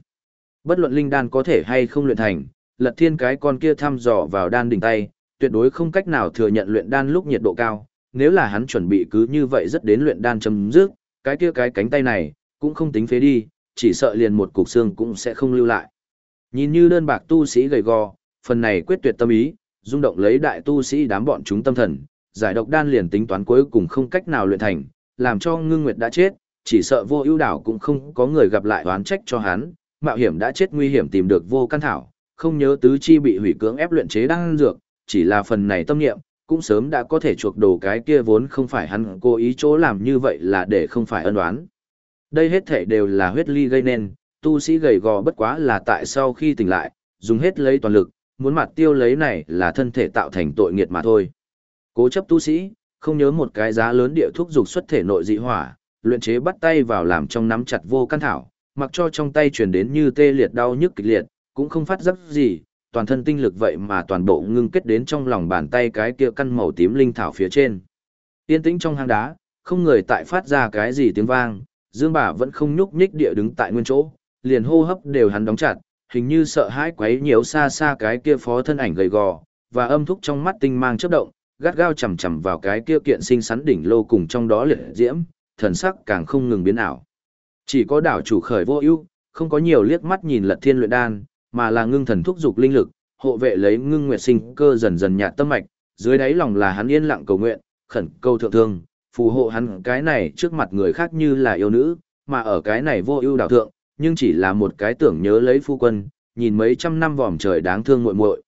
Bất luận linh đan có thể hay không luyện thành, lật thiên cái con kia thăm dò vào đan đỉnh tay, tuyệt đối không cách nào thừa nhận luyện đan lúc nhiệt độ cao, nếu là hắn chuẩn bị cứ như vậy rất đến luyện đan chấm dứt, cái kia cái cánh tay này, cũng không tính phế đi, chỉ sợ liền một cục xương cũng sẽ không lưu lại. Nhìn như đơn bạc tu sĩ gầy gò, phần này quyết tuyệt tâm ý, rung động lấy đại tu sĩ đám bọn chúng tâm thần, giải độc đan liền tính toán cuối cùng không cách nào luyện thành, làm cho ngưng nguyệt đã chết, chỉ sợ vô ưu đảo cũng không có người gặp lại oán trách cho hắn, mạo hiểm đã chết nguy hiểm tìm được vô căn thảo, không nhớ tứ chi bị hủy cưỡng ép luyện chế đan dược, chỉ là phần này tâm niệm, cũng sớm đã có thể chuộc đồ cái kia vốn không phải hắn cố ý chỗ làm như vậy là để không phải ân oán. Đây hết thể đều là huyết ly gây nên, tu sĩ gầy gò bất quá là tại sau khi tỉnh lại, dùng hết lấy toàn lực, muốn mặt tiêu lấy này là thân thể tạo thành tội nghiệt mà thôi. Cố chấp tu sĩ, không nhớ một cái giá lớn địa thuốc dục xuất thể nội dị hỏa, luyện chế bắt tay vào làm trong nắm chặt vô căn thảo, mặc cho trong tay truyền đến như tê liệt đau nhức kịch liệt, cũng không phát giác gì, toàn thân tinh lực vậy mà toàn bộ ngưng kết đến trong lòng bàn tay cái kia căn màu tím linh thảo phía trên. yên tĩnh trong hang đá, không người tại phát ra cái gì tiếng vang, Dương bà vẫn không nhúc nhích địa đứng tại nguyên chỗ, liền hô hấp đều hắn đóng chặt, hình như sợ hãi quấy nhiễu xa xa cái kia phó thân ảnh gầy gò, và âm thúc trong mắt tinh mang chớp động, gắt gao chầm chầm vào cái kia kiện sinh sắn đỉnh lô cùng trong đó liệt diễm, thần sắc càng không ngừng biến ảo. Chỉ có đảo chủ khởi vô ưu, không có nhiều liếc mắt nhìn lật thiên luyện đan, mà là ngưng thần thúc dục linh lực, hộ vệ lấy ngưng nguyệt sinh cơ dần dần nhạt tâm mạch, dưới đáy lòng là hắn yên lặng cầu nguyện, khẩn cầu thượng thương, phù hộ hắn cái này trước mặt người khác như là yêu nữ, mà ở cái này vô ưu đảo thượng, nhưng chỉ là một cái tưởng nhớ lấy phu quân, nhìn mấy trăm năm vòm trời đáng thương muội muội.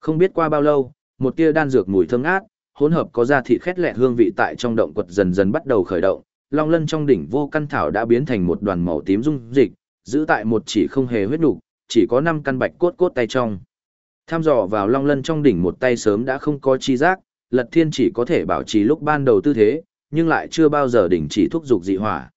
Không biết qua bao lâu, một tia đan dược mùi thơm ngát, hỗn hợp có da thịt khét lẹt hương vị tại trong động quật dần dần bắt đầu khởi động, long lân trong đỉnh vô căn thảo đã biến thành một đoàn màu tím dung dịch, giữ tại một chỉ không hề huyết đủ, chỉ có năm căn bạch cốt cốt tay trong. Tham dò vào long lân trong đỉnh một tay sớm đã không có chi giác, Lật Thiên chỉ có thể bảo trì lúc ban đầu tư thế, nhưng lại chưa bao giờ đỉnh chỉ thúc dục dị hỏa.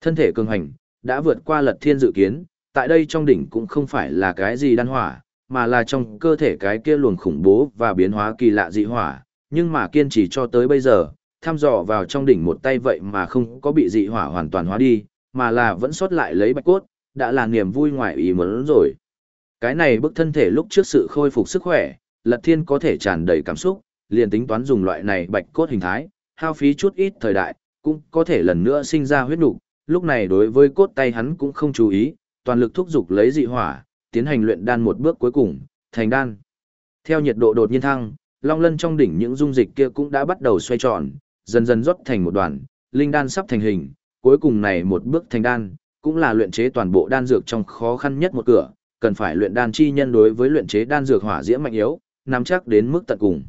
Thân thể cường hành, đã vượt qua Lật Thiên dự kiến, tại đây trong đỉnh cũng không phải là cái gì đan hỏa, mà là trong cơ thể cái kia luồng khủng bố và biến hóa kỳ lạ dị hỏa, nhưng mà kiên trì cho tới bây giờ, thăm dò vào trong đỉnh một tay vậy mà không có bị dị hỏa hoàn toàn hóa đi, mà là vẫn sót lại lấy bạch cốt, đã là niềm vui ngoài ý muốn rồi. Cái này bức thân thể lúc trước sự khôi phục sức khỏe, Lật Thiên có thể tràn đầy cảm xúc, liền tính toán dùng loại này bạch cốt hình thái, hao phí chút ít thời đại, cũng có thể lần nữa sinh ra huyết nục. Lúc này đối với cốt tay hắn cũng không chú ý, toàn lực thúc dục lấy dị hỏa, tiến hành luyện đan một bước cuối cùng, thành đan. Theo nhiệt độ đột nhiên thăng, long lân trong đỉnh những dung dịch kia cũng đã bắt đầu xoay tròn, dần dần rót thành một đoàn, linh đan sắp thành hình, cuối cùng này một bước thành đan, cũng là luyện chế toàn bộ đan dược trong khó khăn nhất một cửa, cần phải luyện đan chi nhân đối với luyện chế đan dược hỏa diễm mạnh yếu, nắm chắc đến mức tận cùng.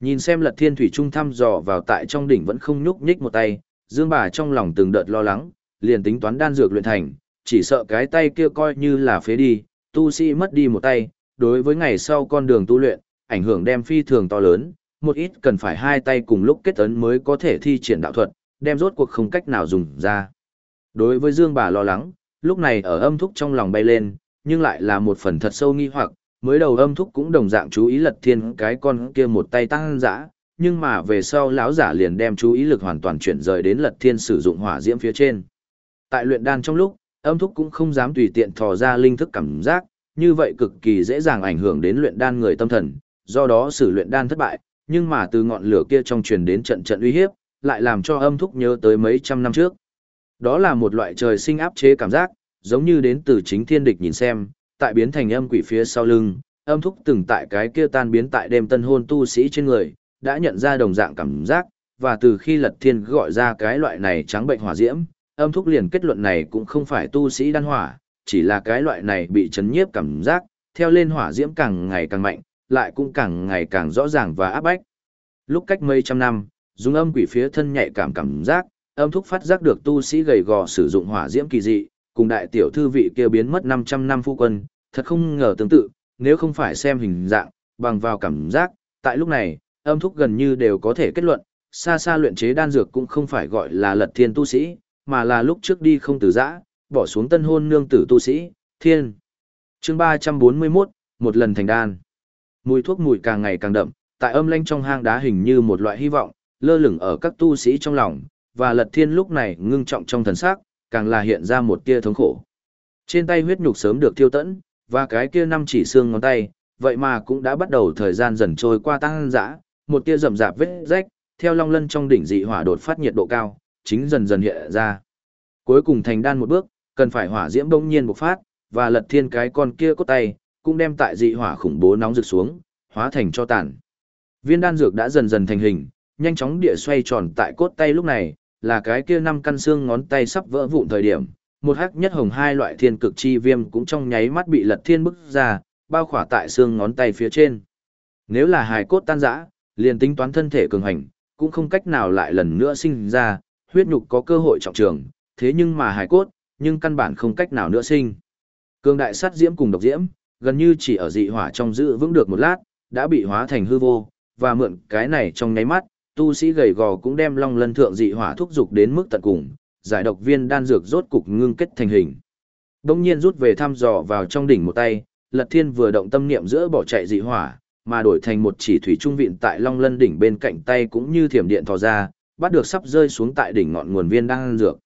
Nhìn xem Lật Thiên Thủy Trung thăm dò vào tại trong đỉnh vẫn không nhúc nhích một tay, Dương bà trong lòng từng đợt lo lắng, liền tính toán đan dược luyện thành, chỉ sợ cái tay kia coi như là phế đi, tu sĩ mất đi một tay, đối với ngày sau con đường tu luyện, ảnh hưởng đem phi thường to lớn, một ít cần phải hai tay cùng lúc kết ấn mới có thể thi triển đạo thuật, đem rốt cuộc không cách nào dùng ra. Đối với Dương bà lo lắng, lúc này ở âm thúc trong lòng bay lên, nhưng lại là một phần thật sâu nghi hoặc, mới đầu âm thúc cũng đồng dạng chú ý lật thiên cái con kia một tay tăng dã, nhưng mà về sau lão giả liền đem chú ý lực hoàn toàn chuyển rời đến lật thiên sử dụng hỏa diễm phía trên. Tại luyện đan trong lúc, âm thúc cũng không dám tùy tiện thò ra linh thức cảm giác, như vậy cực kỳ dễ dàng ảnh hưởng đến luyện đan người tâm thần, do đó sử luyện đan thất bại, nhưng mà từ ngọn lửa kia trong truyền đến trận trận uy hiếp, lại làm cho âm thúc nhớ tới mấy trăm năm trước. Đó là một loại trời sinh áp chế cảm giác, giống như đến từ chính thiên địch nhìn xem, tại biến thành âm quỷ phía sau lưng, âm thúc từng tại cái kia tan biến tại đêm tân hôn tu sĩ trên người, đã nhận ra đồng dạng cảm giác, và từ khi lật thiên gọi ra cái loại này trắng bệnh hỏa diễm, âm thúc liền kết luận này cũng không phải tu sĩ đan hỏa, chỉ là cái loại này bị chấn nhiếp cảm giác, theo lên hỏa diễm càng ngày càng mạnh, lại cũng càng ngày càng rõ ràng và áp bách. Lúc cách mấy trăm năm, dùng âm quỷ phía thân nhạy cảm cảm giác, âm thúc phát giác được tu sĩ gầy gò sử dụng hỏa diễm kỳ dị, cùng đại tiểu thư vị kia biến mất 500 năm phu quân, thật không ngờ tương tự, nếu không phải xem hình dạng, bằng vào cảm giác, tại lúc này, âm thúc gần như đều có thể kết luận, xa xa luyện chế đan dược cũng không phải gọi là lật thiên tu sĩ, mà là lúc trước đi không từ giã, bỏ xuống tân hôn nương tử tu sĩ, thiên. chương 341, một lần thành đan. Mùi thuốc mùi càng ngày càng đậm, tại âm lanh trong hang đá hình như một loại hy vọng, lơ lửng ở các tu sĩ trong lòng, và lật thiên lúc này ngưng trọng trong thần sắc, càng là hiện ra một tia thống khổ. Trên tay huyết nhục sớm được tiêu tẫn, và cái kia năm chỉ xương ngón tay, vậy mà cũng đã bắt đầu thời gian dần trôi qua tăng dã, một tia rậm rạp vết rách, theo long lân trong đỉnh dị hỏa đột phát nhiệt độ cao, chính dần dần hiện ra. Cuối cùng thành đan một bước, cần phải hỏa diễm bỗng nhiên bộc phát, và lật thiên cái con kia cốt tay, cũng đem tại dị hỏa khủng bố nóng rực xuống, hóa thành cho tàn. Viên đan dược đã dần dần thành hình, nhanh chóng địa xoay tròn tại cốt tay lúc này, là cái kia năm căn xương ngón tay sắp vỡ vụn thời điểm, một hắc nhất hồng hai loại thiên cực chi viêm cũng trong nháy mắt bị lật thiên bức ra, bao khỏa tại xương ngón tay phía trên. Nếu là hài cốt tan rã, liền tính toán thân thể cường hành, cũng không cách nào lại lần nữa sinh ra, huyết nhục có cơ hội trọng trường, thế nhưng mà hài cốt, nhưng căn bản không cách nào nữa sinh. Cương đại sát diễm cùng độc diễm, gần như chỉ ở dị hỏa trong giữ vững được một lát, đã bị hóa thành hư vô, và mượn cái này trong nháy mắt, tu sĩ gầy gò cũng đem long lân thượng dị hỏa thúc dục đến mức tận cùng, giải độc viên đan dược rốt cục ngưng kết thành hình. Đông nhiên rút về thăm dò vào trong đỉnh một tay, Lật Thiên vừa động tâm niệm giữa bỏ chạy dị hỏa, mà đổi thành một chỉ thủy trung viện tại long lân đỉnh bên cạnh tay cũng như thiểm điện thò ra, bắt được sắp rơi xuống tại đỉnh ngọn nguồn viên đang ăn dược.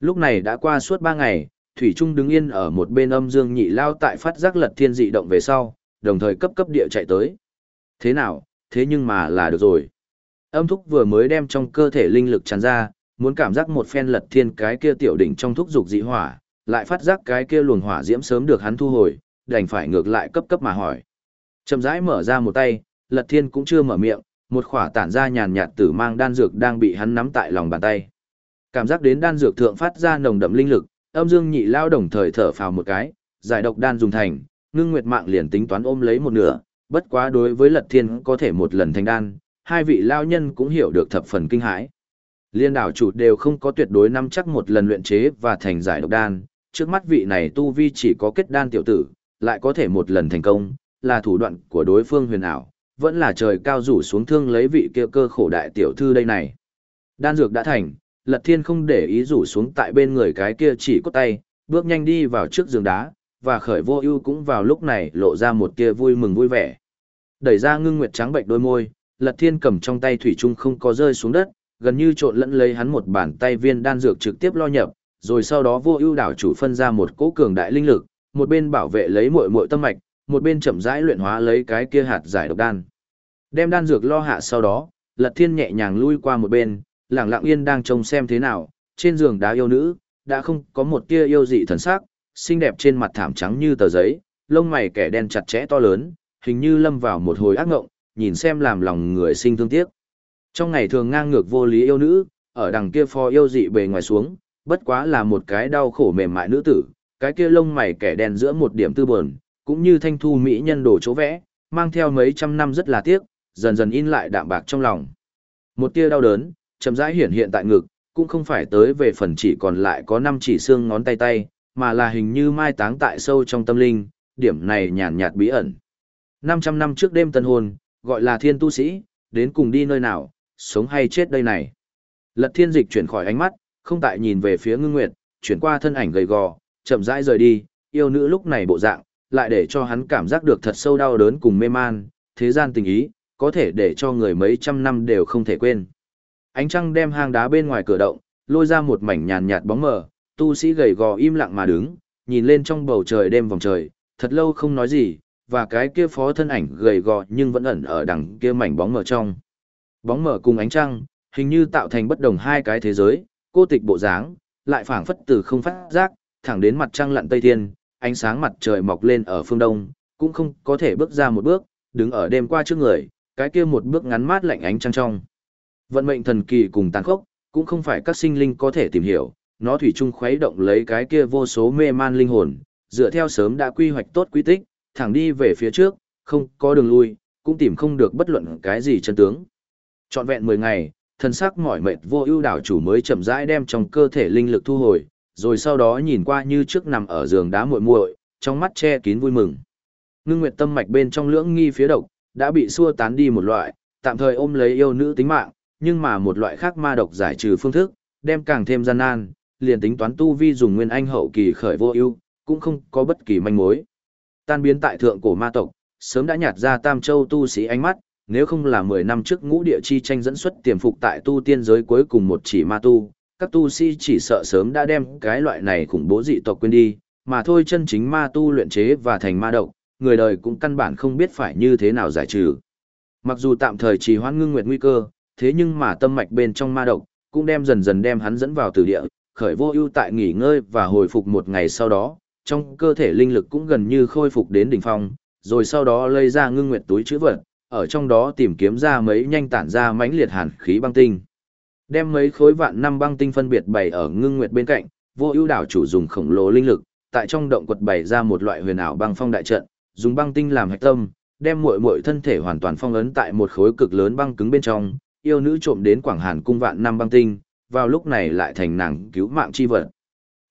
Lúc này đã qua suốt ba ngày, thủy trung đứng yên ở một bên âm dương nhị lao tại phát giác Lật Thiên dị động về sau, đồng thời cấp cấp địa chạy tới. Thế nào, thế nhưng mà là được rồi. Âm thúc vừa mới đem trong cơ thể linh lực tràn ra, muốn cảm giác một phen lật thiên cái kia tiểu đỉnh trong thúc dục dị hỏa, lại phát giác cái kia luồng hỏa diễm sớm được hắn thu hồi, đành phải ngược lại cấp cấp mà hỏi. Chậm rãi mở ra một tay, lật thiên cũng chưa mở miệng, một khỏa tản ra nhàn nhạt tử mang đan dược đang bị hắn nắm tại lòng bàn tay. Cảm giác đến đan dược thượng phát ra nồng đậm linh lực, âm dương nhị lao đồng thời thở phào một cái, giải độc đan dùng thành, ngưng nguyệt mạng liền tính toán ôm lấy một nửa, bất quá đối với lật thiên có thể một lần thành đan, hai vị lao nhân cũng hiểu được thập phần kinh hãi. Liên đảo chủ đều không có tuyệt đối nắm chắc một lần luyện chế và thành giải độc đan, trước mắt vị này tu vi chỉ có kết đan tiểu tử, lại có thể một lần thành công, là thủ đoạn của đối phương huyền ảo, vẫn là trời cao rủ xuống thương lấy vị kia cơ khổ đại tiểu thư đây này. Đan dược đã thành, Lật Thiên không để ý rủ xuống tại bên người cái kia chỉ cốt tay, bước nhanh đi vào trước giường đá, và khởi vô ưu cũng vào lúc này lộ ra một kia vui mừng vui vẻ. Đẩy ra ngưng nguyệt trắng bệnh đôi môi, Lật Thiên cầm trong tay thủy chung không có rơi xuống đất, gần như trộn lẫn lấy hắn một bàn tay viên đan dược trực tiếp lo nhập, rồi sau đó vô ưu đảo chủ phân ra một cỗ cường đại linh lực, một bên bảo vệ lấy muội muội tâm mạch, một bên chậm rãi luyện hóa lấy cái kia hạt giải độc đan. Đem đan dược lo hạ sau đó, Lật Thiên nhẹ nhàng lui qua một bên, lặng lặng yên đang trông xem thế nào, trên giường đá yêu nữ, đã không có một tia yêu dị thần sắc, xinh đẹp trên mặt thảm trắng như tờ giấy, lông mày kẻ đen chặt chẽ to lớn, hình như lâm vào một hồi ác ngộng, nhìn xem làm lòng người sinh thương tiếc. Trong ngày thường ngang ngược vô lý yêu nữ, ở đằng kia phò yêu dị bề ngoài xuống, bất quá là một cái đau khổ mềm mại nữ tử, cái kia lông mày kẻ đen giữa một điểm tư buồn, cũng như thanh thu mỹ nhân đổ chỗ vẽ, mang theo mấy trăm năm rất là tiếc, dần dần in lại đạm bạc trong lòng. Một tia đau đớn, chậm rãi hiển hiện tại ngực, cũng không phải tới về phần chỉ còn lại có năm chỉ xương ngón tay tay, mà là hình như mai táng tại sâu trong tâm linh, điểm này nhàn nhạt bí ẩn. 500 năm trước đêm tân hôn, gọi là thiên tu sĩ, đến cùng đi nơi nào, sống hay chết đây này. Lật thiên dịch chuyển khỏi ánh mắt, không tại nhìn về phía ngưng nguyệt, chuyển qua thân ảnh gầy gò, chậm rãi rời đi, yêu nữ lúc này bộ dạng, lại để cho hắn cảm giác được thật sâu đau đớn cùng mê man, thế gian tình ý, có thể để cho người mấy trăm năm đều không thể quên. Ánh trăng đem hang đá bên ngoài cửa động, lôi ra một mảnh nhàn nhạt bóng mờ, tu sĩ gầy gò im lặng mà đứng, nhìn lên trong bầu trời đêm vòng trời, thật lâu không nói gì, và cái kia phó thân ảnh gầy gò nhưng vẫn ẩn ở đằng kia mảnh bóng mờ trong. Bóng mờ cùng ánh trăng, hình như tạo thành bất đồng hai cái thế giới, cô tịch bộ dáng, lại phảng phất từ không phát giác, thẳng đến mặt trăng lặn tây thiên, ánh sáng mặt trời mọc lên ở phương đông, cũng không có thể bước ra một bước, đứng ở đêm qua trước người, cái kia một bước ngắn mát lạnh ánh trăng trong. Vận mệnh thần kỳ cùng tàn khốc, cũng không phải các sinh linh có thể tìm hiểu, nó thủy chung khuấy động lấy cái kia vô số mê man linh hồn, dựa theo sớm đã quy hoạch tốt quy tích, thẳng đi về phía trước, không có đường lui, cũng tìm không được bất luận cái gì chân tướng. Trọn vẹn 10 ngày, thân sắc mỏi mệt vô ưu đảo chủ mới chậm rãi đem trong cơ thể linh lực thu hồi, rồi sau đó nhìn qua như trước nằm ở giường đá muội muội, trong mắt che kín vui mừng. Ngưng nguyệt tâm mạch bên trong lưỡng nghi phía độc, đã bị xua tán đi một loại, tạm thời ôm lấy yêu nữ tính mạng, nhưng mà một loại khác ma độc giải trừ phương thức, đem càng thêm gian nan, liền tính toán tu vi dùng nguyên anh hậu kỳ khởi vô ưu, cũng không có bất kỳ manh mối. Tan biến tại thượng cổ ma tộc, sớm đã nhạt ra Tam Châu tu sĩ ánh mắt, nếu không là 10 năm trước ngũ địa chi tranh dẫn xuất tiềm phục tại tu tiên giới cuối cùng một chỉ ma tu, các tu sĩ chỉ sợ sớm đã đem cái loại này khủng bố dị tộc quên đi, mà thôi chân chính ma tu luyện chế và thành ma độc, người đời cũng căn bản không biết phải như thế nào giải trừ. Mặc dù tạm thời trì hoãn ngưng nguyệt nguy cơ, thế nhưng mà tâm mạch bên trong ma độc, cũng đem dần dần đem hắn dẫn vào tử địa, khởi vô ưu tại nghỉ ngơi và hồi phục một ngày sau đó, trong cơ thể linh lực cũng gần như khôi phục đến đỉnh phong, rồi sau đó lấy ra ngưng nguyệt túi chữ vật, ở trong đó tìm kiếm ra mấy nhanh tản ra mãnh liệt hàn khí băng tinh. Đem mấy khối vạn năm băng tinh phân biệt bày ở ngưng nguyệt bên cạnh, vô ưu đảo chủ dùng khổng lồ linh lực, tại trong động quật bày ra một loại huyền ảo băng phong đại trận, dùng băng tinh làm hạch tâm, đem muội muội thân thể hoàn toàn phong ấn tại một khối cực lớn băng cứng bên trong, yêu nữ trộm đến Quảng Hàn cung vạn năm băng tinh, vào lúc này lại thành nàng cứu mạng chi vật.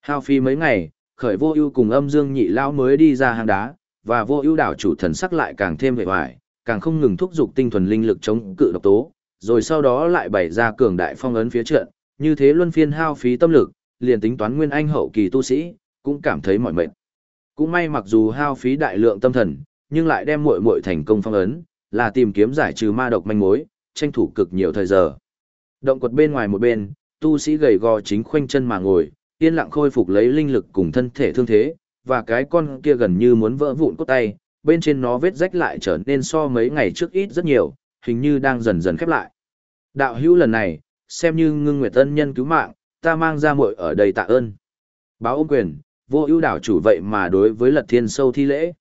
Hao phi mấy ngày, khởi vô ưu cùng âm dương nhị lão mới đi ra hang đá, và vô ưu đảo chủ thần sắc lại càng thêm vẻ vải, càng không ngừng thúc giục tinh thuần linh lực chống cự độc tố, rồi sau đó lại bày ra cường đại phong ấn phía trận, như thế luân phiên hao phí tâm lực, liền tính toán nguyên anh hậu kỳ tu sĩ, cũng cảm thấy mỏi mệt. Cũng may mặc dù hao phí đại lượng tâm thần, nhưng lại đem muội muội thành công phong ấn, là tìm kiếm giải trừ ma độc manh mối, tranh thủ cực nhiều thời giờ. Động quật bên ngoài một bên, tu sĩ gầy gò chính khoanh chân mà ngồi, yên lặng khôi phục lấy linh lực cùng thân thể thương thế, và cái con kia gần như muốn vỡ vụn cốt tay, bên trên nó vết rách lại trở nên so mấy ngày trước ít rất nhiều, hình như đang dần dần khép lại. Đạo hữu lần này, xem như ngưng nguyệt ân nhân cứu mạng, ta mang ra muội ở đây tạ ơn. Báo ôm quyền, vô ưu đảo chủ vậy mà đối với lật thiên sâu thi lễ.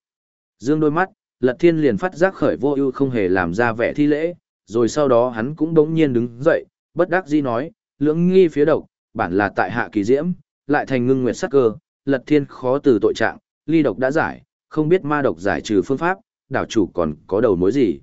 Dương đôi mắt, lật thiên liền phát giác khởi vô ưu không hề làm ra vẻ thi lễ, rồi sau đó hắn cũng đống nhiên đứng dậy, bất đắc dĩ nói, lưỡng nghi phía độc, bản là tại hạ kỳ diễm, lại thành ngưng nguyệt sắc cơ, lật thiên khó từ tội trạng, ly độc đã giải, không biết ma độc giải trừ phương pháp, đảo chủ còn có đầu mối gì.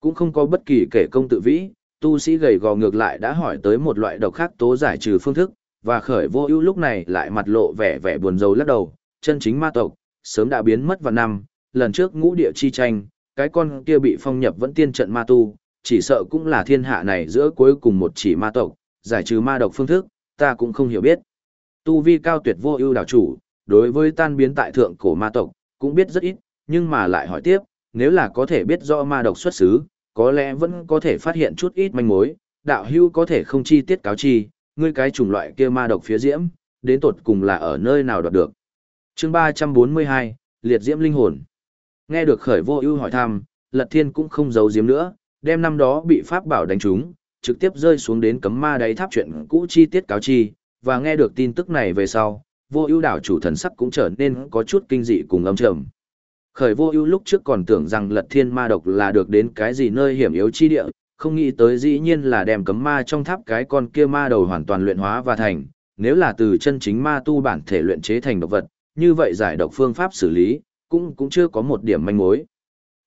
Cũng không có bất kỳ kể công tự vĩ, tu sĩ gầy gò ngược lại đã hỏi tới một loại độc khác tố giải trừ phương thức, và khởi vô ưu lúc này lại mặt lộ vẻ vẻ buồn rầu lắc đầu, chân chính ma tộc, sớm đã biến mất vào năm, lần trước ngũ địa chi tranh, cái con kia bị phong nhập vẫn tiên trận ma tu, chỉ sợ cũng là thiên hạ này giữa cuối cùng một chỉ ma tộc, giải trừ ma độc phương thức, ta cũng không hiểu biết. Tu vi cao tuyệt vô ưu đảo chủ, đối với tan biến tại thượng cổ ma tộc, cũng biết rất ít, nhưng mà lại hỏi tiếp, nếu là có thể biết rõ ma độc xuất xứ, có lẽ vẫn có thể phát hiện chút ít manh mối, đạo hưu có thể không chi tiết cáo chi, ngươi cái chủng loại kia ma độc phía diễm, đến tột cùng là ở nơi nào đoạt được. chương 342, Liệt Diễm Linh Hồn. Nghe được khởi vô ưu hỏi thăm, Lật Thiên cũng không giấu diếm nữa, đem năm đó bị Pháp bảo đánh trúng, trực tiếp rơi xuống đến cấm ma đáy tháp chuyện cũ chi tiết cáo chi, và nghe được tin tức này về sau, vô ưu đảo chủ thần sắc cũng trở nên có chút kinh dị cùng âm trầm. Khởi vô ưu lúc trước còn tưởng rằng lật thiên ma độc là được đến cái gì nơi hiểm yếu chi địa, không nghĩ tới dĩ nhiên là đem cấm ma trong tháp cái con kia ma đầu hoàn toàn luyện hóa và thành, nếu là từ chân chính ma tu bản thể luyện chế thành độc vật, như vậy giải độc phương pháp xử lý, cũng cũng chưa có một điểm manh mối.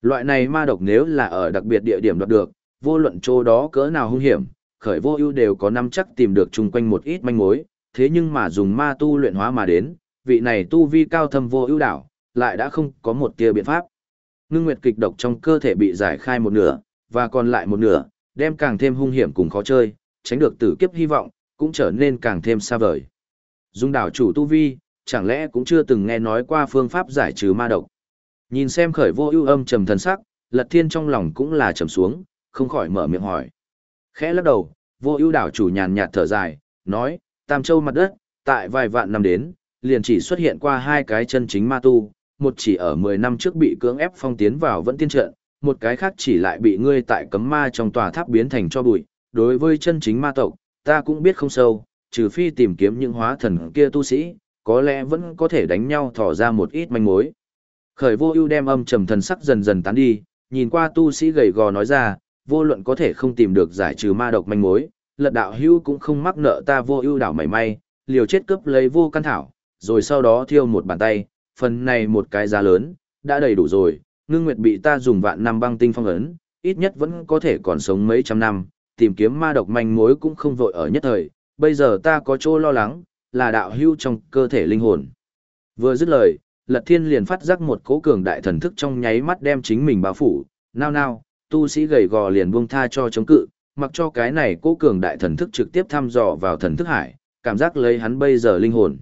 Loại này ma độc nếu là ở đặc biệt địa điểm đoạt được, vô luận chỗ đó cỡ nào hung hiểm, khởi vô ưu đều có năm chắc tìm được chung quanh một ít manh mối, thế nhưng mà dùng ma tu luyện hóa mà đến, vị này tu vi cao thâm vô ưu đảo, lại đã không có một tia biện pháp. Ngưng nguyệt kịch độc trong cơ thể bị giải khai một nửa, và còn lại một nửa, đem càng thêm hung hiểm cùng khó chơi, tránh được tử kiếp hy vọng, cũng trở nên càng thêm xa vời. Dung đảo chủ tu vi, chẳng lẽ cũng chưa từng nghe nói qua phương pháp giải trừ ma độc. Nhìn xem khởi vô ưu âm trầm thần sắc, lật thiên trong lòng cũng là trầm xuống, không khỏi mở miệng hỏi. Khẽ lắc đầu, vô ưu đảo chủ nhàn nhạt thở dài, nói, Tam Châu mặt đất, tại vài vạn năm đến, liền chỉ xuất hiện qua hai cái chân chính ma tu, một chỉ ở 10 năm trước bị cưỡng ép phong tiến vào vẫn tiên trận, một cái khác chỉ lại bị ngươi tại cấm ma trong tòa tháp biến thành cho bụi. Đối với chân chính ma tộc, ta cũng biết không sâu, trừ phi tìm kiếm những hóa thần kia tu sĩ, có lẽ vẫn có thể đánh nhau thỏ ra một ít manh mối. Khởi vô ưu đem âm trầm thần sắc dần dần tán đi, nhìn qua tu sĩ gầy gò nói ra, vô luận có thể không tìm được giải trừ ma độc manh mối, lật đạo hưu cũng không mắc nợ ta vô ưu đảo mảy may, liều chết cướp lấy vô căn thảo, rồi sau đó thiêu một bàn tay, phần này một cái giá lớn, đã đầy đủ rồi, ngưng nguyệt bị ta dùng vạn năm băng tinh phong ấn, ít nhất vẫn có thể còn sống mấy trăm năm, tìm kiếm ma độc manh mối cũng không vội ở nhất thời, bây giờ ta có chỗ lo lắng, là đạo hưu trong cơ thể linh hồn. Vừa dứt lời, Lật Thiên liền phát giác một cố cường đại thần thức trong nháy mắt đem chính mình bao phủ, nao nao, tu sĩ gầy gò liền buông tha cho chống cự, mặc cho cái này cố cường đại thần thức trực tiếp thăm dò vào thần thức hải, cảm giác lấy hắn bây giờ linh hồn.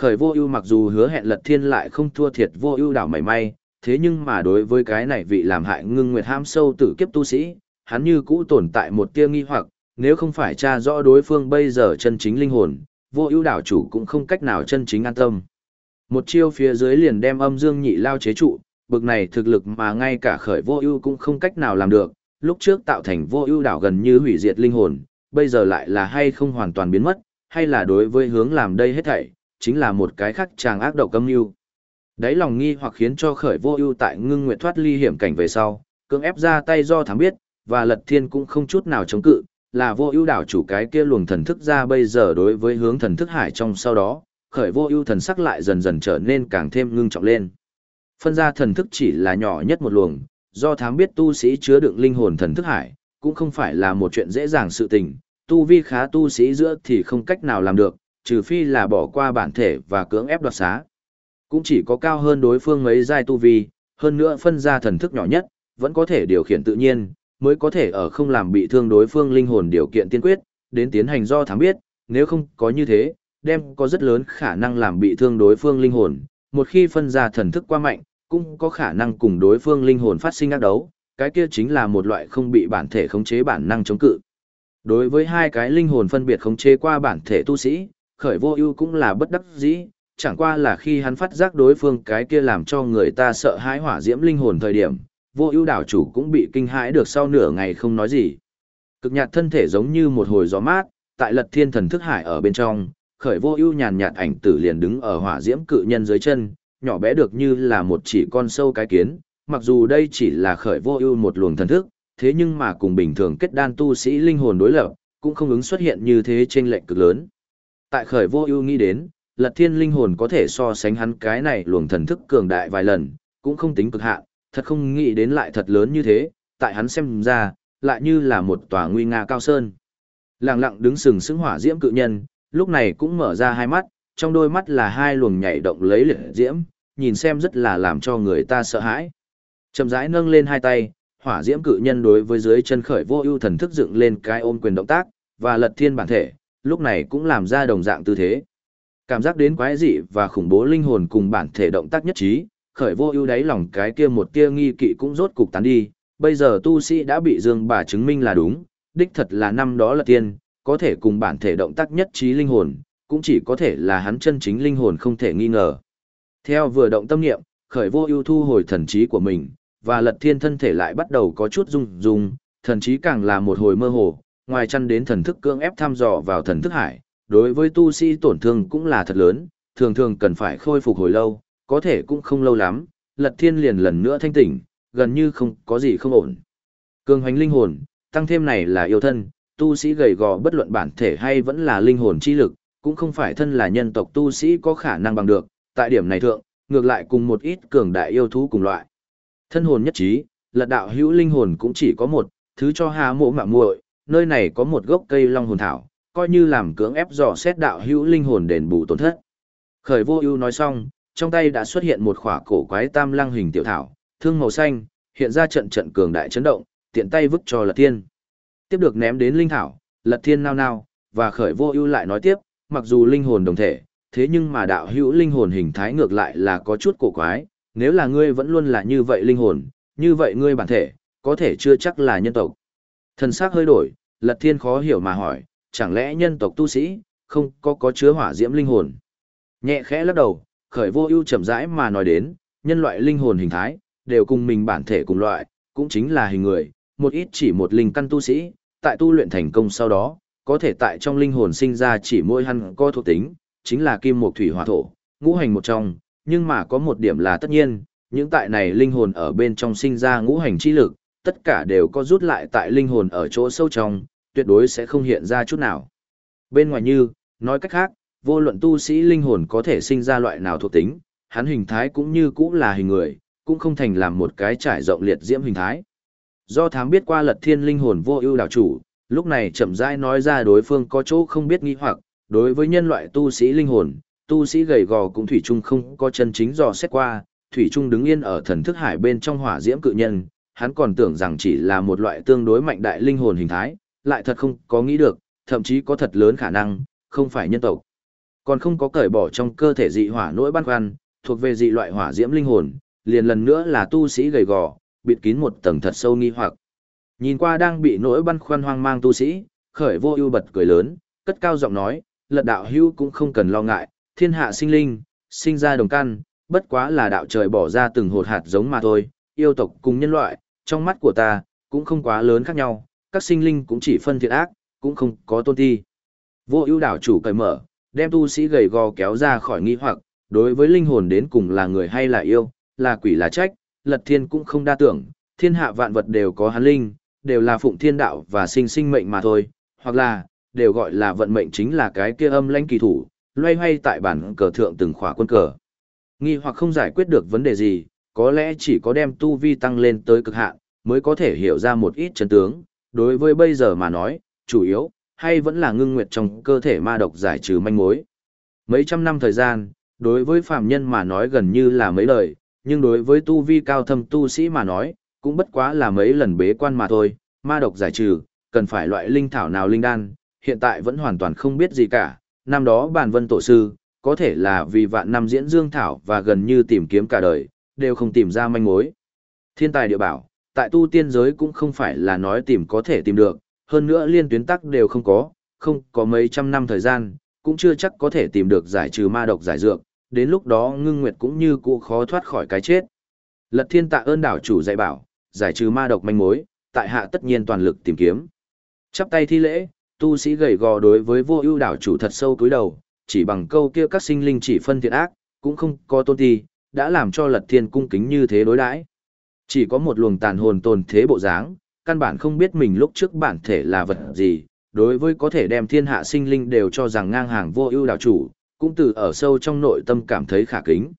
Khởi vô ưu mặc dù hứa hẹn lật thiên lại không thua thiệt vô ưu đảo mảy may, thế nhưng mà đối với cái này vị làm hại ngưng nguyệt ham sâu tử kiếp tu sĩ, hắn như cũ tồn tại một tia nghi hoặc, nếu không phải tra rõ đối phương bây giờ chân chính linh hồn, vô ưu đảo chủ cũng không cách nào chân chính an tâm. Một chiêu phía dưới liền đem âm dương nhị lao chế trụ, bực này thực lực mà ngay cả khởi vô ưu cũng không cách nào làm được, lúc trước tạo thành vô ưu đảo gần như hủy diệt linh hồn, bây giờ lại là hay không hoàn toàn biến mất, hay là đối với hướng làm đây hết thảy, chính là một cái khắc chàng ác độc âm mưu. Đấy lòng nghi hoặc khiến cho khởi vô ưu tại ngưng nguyện thoát ly hiểm cảnh về sau, cưỡng ép ra tay do thắng biết, và lật thiên cũng không chút nào chống cự, là vô ưu đảo chủ cái kia luồng thần thức ra bây giờ đối với hướng thần thức hải trong sau đó, khởi vô ưu thần sắc lại dần dần trở nên càng thêm ngưng trọng lên. Phân ra thần thức chỉ là nhỏ nhất một luồng, do thám biết tu sĩ chứa đựng linh hồn thần thức hải, cũng không phải là một chuyện dễ dàng sự tình, tu vi khá tu sĩ giữa thì không cách nào làm được, trừ phi là bỏ qua bản thể và cưỡng ép đoạt xá. Cũng chỉ có cao hơn đối phương mấy giai tu vi, hơn nữa phân ra thần thức nhỏ nhất, vẫn có thể điều khiển tự nhiên, mới có thể ở không làm bị thương đối phương linh hồn điều kiện tiên quyết, đến tiến hành do thám biết, nếu không có như thế, đem có rất lớn khả năng làm bị thương đối phương linh hồn, một khi phân ra thần thức qua mạnh, cũng có khả năng cùng đối phương linh hồn phát sinh ác đấu, cái kia chính là một loại không bị bản thể khống chế bản năng chống cự. Đối với hai cái linh hồn phân biệt khống chế qua bản thể tu sĩ, khởi vô ưu cũng là bất đắc dĩ, chẳng qua là khi hắn phát giác đối phương cái kia làm cho người ta sợ hãi hỏa diễm linh hồn thời điểm, vô ưu đảo chủ cũng bị kinh hãi được sau nửa ngày không nói gì. Cực nhạt thân thể giống như một hồi gió mát, tại lật thiên thần thức hải ở bên trong, khởi vô ưu nhàn nhạt ảnh tử liền đứng ở hỏa diễm cự nhân dưới chân, nhỏ bé được như là một chỉ con sâu cái kiến, mặc dù đây chỉ là khởi vô ưu một luồng thần thức, thế nhưng mà cùng bình thường kết đan tu sĩ linh hồn đối lập, cũng không ứng xuất hiện như thế trên lệnh cực lớn. Tại khởi vô ưu nghĩ đến, lật thiên linh hồn có thể so sánh hắn cái này luồng thần thức cường đại vài lần, cũng không tính cực hạn, thật không nghĩ đến lại thật lớn như thế, tại hắn xem ra, lại như là một tòa nguy nga cao sơn. Lặng lặng đứng sừng sững hỏa diễm cự nhân, lúc này cũng mở ra hai mắt, trong đôi mắt là hai luồng nhảy động lấy liệt diễm, nhìn xem rất là làm cho người ta sợ hãi. Chậm rãi nâng lên hai tay, hỏa diễm cự nhân đối với dưới chân khởi vô ưu thần thức dựng lên cái ôm quyền động tác, và lật thiên bản thể, lúc này cũng làm ra đồng dạng tư thế. Cảm giác đến quái dị và khủng bố linh hồn cùng bản thể động tác nhất trí, khởi vô ưu đáy lòng cái kia một tia nghi kỵ cũng rốt cục tán đi, bây giờ tu sĩ đã bị Dương bà chứng minh là đúng, đích thật là năm đó là tiên, có thể cùng bản thể động tác nhất trí linh hồn, cũng chỉ có thể là hắn chân chính linh hồn không thể nghi ngờ. Theo vừa động tâm niệm, khởi vô ưu thu hồi thần trí của mình, và lật thiên thân thể lại bắt đầu có chút rung rung, thần trí càng là một hồi mơ hồ, ngoài chăn đến thần thức cưỡng ép thăm dò vào thần thức hải, đối với tu sĩ tổn thương cũng là thật lớn, thường thường cần phải khôi phục hồi lâu, có thể cũng không lâu lắm, lật thiên liền lần nữa thanh tỉnh, gần như không có gì không ổn. Cường hoành linh hồn, tăng thêm này là yêu thân, tu sĩ gầy gò bất luận bản thể hay vẫn là linh hồn chi lực, cũng không phải thân là nhân tộc tu sĩ có khả năng bằng được, tại điểm này thượng, ngược lại cùng một ít cường đại yêu thú cùng loại. Thân hồn nhất trí, lật đạo hữu linh hồn cũng chỉ có một, thứ cho hà mộ mạ muội, nơi này có một gốc cây long hồn thảo, coi như làm cưỡng ép dò xét đạo hữu linh hồn đền bù tổn thất. Khởi vô ưu nói xong, trong tay đã xuất hiện một khỏa cổ quái tam lăng hình tiểu thảo, thương màu xanh, hiện ra trận trận cường đại chấn động, tiện tay vứt cho Lật Thiên. Tiếp được ném đến linh thảo, Lật Thiên nao nao, và khởi vô ưu lại nói tiếp, mặc dù linh hồn đồng thể, thế nhưng mà đạo hữu linh hồn hình thái ngược lại là có chút cổ quái, nếu là ngươi vẫn luôn là như vậy linh hồn, như vậy ngươi bản thể, có thể chưa chắc là nhân tộc. Thần sắc hơi đổi, Lật Thiên khó hiểu mà hỏi, chẳng lẽ nhân tộc tu sĩ, không có có chứa hỏa diễm linh hồn. Nhẹ khẽ lắc đầu, khởi vô ưu chậm rãi mà nói đến, nhân loại linh hồn hình thái, đều cùng mình bản thể cùng loại, cũng chính là hình người, một ít chỉ một linh căn tu sĩ, tại tu luyện thành công sau đó, có thể tại trong linh hồn sinh ra chỉ mỗi hăn co thuộc tính, chính là kim mộc thủy hỏa thổ, ngũ hành một trong, nhưng mà có một điểm là tất nhiên, những tại này linh hồn ở bên trong sinh ra ngũ hành chi lực, tất cả đều có rút lại tại linh hồn ở chỗ sâu trong, tuyệt đối sẽ không hiện ra chút nào. Bên ngoài như, nói cách khác, vô luận tu sĩ linh hồn có thể sinh ra loại nào thuộc tính, hắn hình thái cũng như cũng là hình người, cũng không thành làm một cái trải rộng liệt diễm hình thái. Do thám biết qua lật thiên linh hồn vô ưu đảo chủ, lúc này chậm rãi nói ra đối phương có chỗ không biết nghi hoặc, đối với nhân loại tu sĩ linh hồn, tu sĩ gầy gò cũng thủy chung không có chân chính dò xét qua, thủy chung đứng yên ở thần thức hải bên trong hỏa diễm cự nhân, hắn còn tưởng rằng chỉ là một loại tương đối mạnh đại linh hồn hình thái, lại thật không có nghĩ được, thậm chí có thật lớn khả năng, không phải nhân tộc. Còn không có cởi bỏ trong cơ thể dị hỏa nỗi băn khoăn, thuộc về dị loại hỏa diễm linh hồn, liền lần nữa là tu sĩ gầy gò, bịt kín một tầng thật sâu nghi hoặc. Nhìn qua đang bị nỗi băn khoăn hoang mang tu sĩ, khởi vô ưu bật cười lớn, cất cao giọng nói, lật đạo hưu cũng không cần lo ngại, thiên hạ sinh linh, sinh ra đồng căn, bất quá là đạo trời bỏ ra từng hột hạt giống mà thôi, yêu tộc cùng nhân loại, trong mắt của ta, cũng không quá lớn khác nhau, các sinh linh cũng chỉ phân thiện ác, cũng không có tôn ti. Vô ưu đảo chủ cởi mở, đem tu sĩ gầy gò kéo ra khỏi nghi hoặc, đối với linh hồn đến cùng là người hay là yêu, là quỷ là trách, lật thiên cũng không đa tưởng, thiên hạ vạn vật đều có hắn linh, đều là phụng thiên đạo và sinh sinh mệnh mà thôi, hoặc là, đều gọi là vận mệnh chính là cái kia âm lãnh kỳ thủ, loay hoay tại bản cờ thượng từng khỏa quân cờ. Nghi hoặc không giải quyết được vấn đề gì, có lẽ chỉ có đem tu vi tăng lên tới cực hạn, mới có thể hiểu ra một ít chân tướng, đối với bây giờ mà nói, chủ yếu, hay vẫn là ngưng nguyệt trong cơ thể ma độc giải trừ manh mối. Mấy trăm năm thời gian, đối với phàm nhân mà nói gần như là mấy lời, nhưng đối với tu vi cao thâm tu sĩ mà nói, cũng bất quá là mấy lần bế quan mà thôi, ma độc giải trừ, cần phải loại linh thảo nào linh đan, hiện tại vẫn hoàn toàn không biết gì cả, năm đó bản vân tổ sư, có thể là vì vạn năm diễn dương thảo và gần như tìm kiếm cả đời, đều không tìm ra manh mối. Thiên tài địa bảo, tại tu tiên giới cũng không phải là nói tìm có thể tìm được, hơn nữa liên tuyến tắc đều không có, không có mấy trăm năm thời gian, cũng chưa chắc có thể tìm được giải trừ ma độc giải dược, đến lúc đó ngưng nguyệt cũng như cũ khó thoát khỏi cái chết. Lật thiên tạ ơn đảo chủ dạy bảo, giải trừ ma độc manh mối, tại hạ tất nhiên toàn lực tìm kiếm. Chắp tay thi lễ, tu sĩ gầy gò đối với vô ưu đảo chủ thật sâu cúi đầu, chỉ bằng câu kia các sinh linh chỉ phân thiện ác, cũng không có tôn ti, đã làm cho lật thiên cung kính như thế đối đãi. Chỉ có một luồng tàn hồn tồn thế bộ dáng, căn bản không biết mình lúc trước bản thể là vật gì, đối với có thể đem thiên hạ sinh linh đều cho rằng ngang hàng vô ưu đạo chủ, cũng từ ở sâu trong nội tâm cảm thấy khả kính.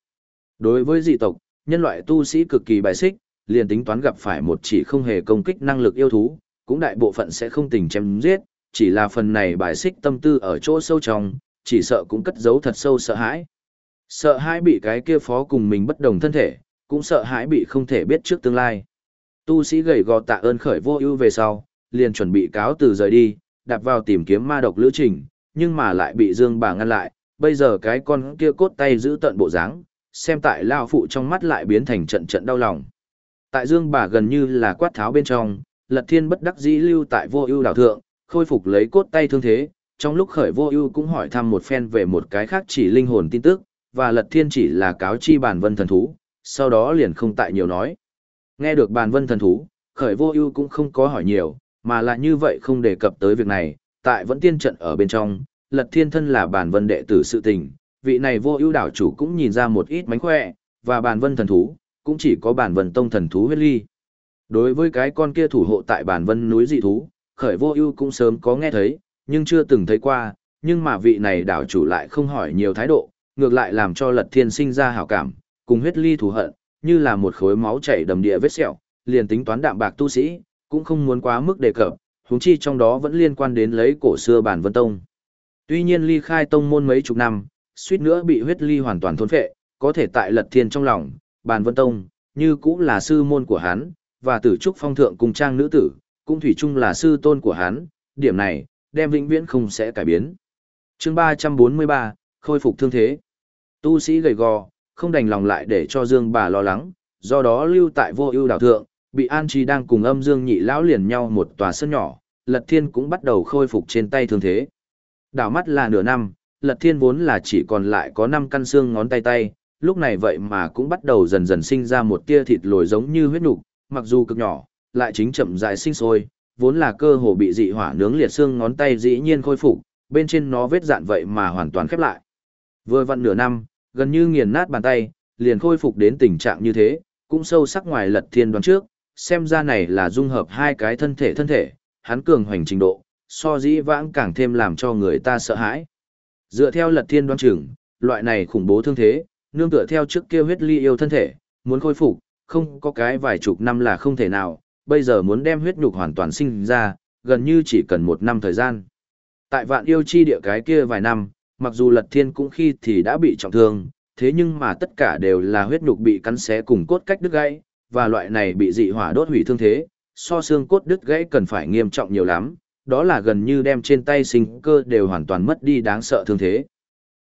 Đối với dị tộc, nhân loại tu sĩ cực kỳ bài xích, liền tính toán gặp phải một chỉ không hề công kích năng lực yêu thú, cũng đại bộ phận sẽ không tình chém giết, chỉ là phần này bài xích tâm tư ở chỗ sâu trong, chỉ sợ cũng cất giấu thật sâu sợ hãi. Sợ hãi bị cái kia phó cùng mình bất đồng thân thể, cũng sợ hãi bị không thể biết trước tương lai. Tu sĩ gầy gò tạ ơn khởi vô ưu về sau, liền chuẩn bị cáo từ rời đi, đạp vào tìm kiếm ma độc lữ trình, nhưng mà lại bị Dương bà ngăn lại, bây giờ cái con kia cốt tay giữ tận bộ dáng, xem tại lao phụ trong mắt lại biến thành trận trận đau lòng. Tại Dương bà gần như là quát tháo bên trong, Lật Thiên bất đắc dĩ lưu tại vô ưu đảo thượng, khôi phục lấy cốt tay thương thế, trong lúc khởi vô ưu cũng hỏi thăm một phen về một cái khác chỉ linh hồn tin tức, và Lật Thiên chỉ là cáo chi bàn vân thần thú, sau đó liền không tại nhiều nói. Nghe được bàn vân thần thú, khởi vô ưu cũng không có hỏi nhiều, mà là như vậy không đề cập tới việc này, tại vẫn tiên trận ở bên trong, Lật Thiên thân là bàn vân đệ tử sự tình, vị này vô ưu đảo chủ cũng nhìn ra một ít mánh khỏe, và bàn vân thần thú, cũng chỉ có bàn vân tông thần thú huyết ly. Đối với cái con kia thủ hộ tại bàn vân núi dị thú, khởi vô ưu cũng sớm có nghe thấy, nhưng chưa từng thấy qua, nhưng mà vị này đảo chủ lại không hỏi nhiều thái độ, ngược lại làm cho lật thiên sinh ra hảo cảm, cùng huyết ly thù hận, như là một khối máu chảy đầm địa vết sẹo, liền tính toán đạm bạc tu sĩ, cũng không muốn quá mức đề cập, huống chi trong đó vẫn liên quan đến lấy cổ xưa bản vân tông. Tuy nhiên ly khai tông môn mấy chục năm, suýt nữa bị huyết ly hoàn toàn thôn phệ, có thể tại lật thiên trong lòng, bản vân tông, như cũng là sư môn của hắn, và tử trúc phong thượng cùng trang nữ tử, cũng thủy chung là sư tôn của hắn, điểm này, đem vĩnh viễn không sẽ cải biến. chương 343, khôi phục thương thế. Tu sĩ gầy gò, không đành lòng lại để cho Dương bà lo lắng, do đó lưu tại vô ưu đảo thượng, bị An Chi đang cùng âm Dương nhị lão liền nhau một tòa sân nhỏ, Lật Thiên cũng bắt đầu khôi phục trên tay thương thế. Đảo mắt là nửa năm, Lật Thiên vốn là chỉ còn lại có 5 căn xương ngón tay tay, lúc này vậy mà cũng bắt đầu dần dần sinh ra một tia thịt lồi giống như huyết nục, mặc dù cực nhỏ, lại chính chậm rãi sinh sôi, vốn là cơ hồ bị dị hỏa nướng liệt xương ngón tay dĩ nhiên khôi phục, bên trên nó vết dạn vậy mà hoàn toàn khép lại. Vừa vặn nửa năm, gần như nghiền nát bàn tay, liền khôi phục đến tình trạng như thế, cũng sâu sắc ngoài lật thiên đoán trước, xem ra này là dung hợp hai cái thân thể thân thể, hắn cường hoành trình độ, so dĩ vãng càng thêm làm cho người ta sợ hãi. Dựa theo lật thiên đoán chừng, loại này khủng bố thương thế, nương tựa theo trước kia huyết ly yêu thân thể, muốn khôi phục, không có cái vài chục năm là không thể nào, bây giờ muốn đem huyết nhục hoàn toàn sinh ra, gần như chỉ cần một năm thời gian. Tại vạn yêu chi địa cái kia vài năm, mặc dù lật thiên cũng khi thì đã bị trọng thương, thế nhưng mà tất cả đều là huyết nhục bị cắn xé cùng cốt cách đứt gãy, và loại này bị dị hỏa đốt hủy thương thế, so xương cốt đứt gãy cần phải nghiêm trọng nhiều lắm, đó là gần như đem trên tay sinh cơ đều hoàn toàn mất đi đáng sợ thương thế.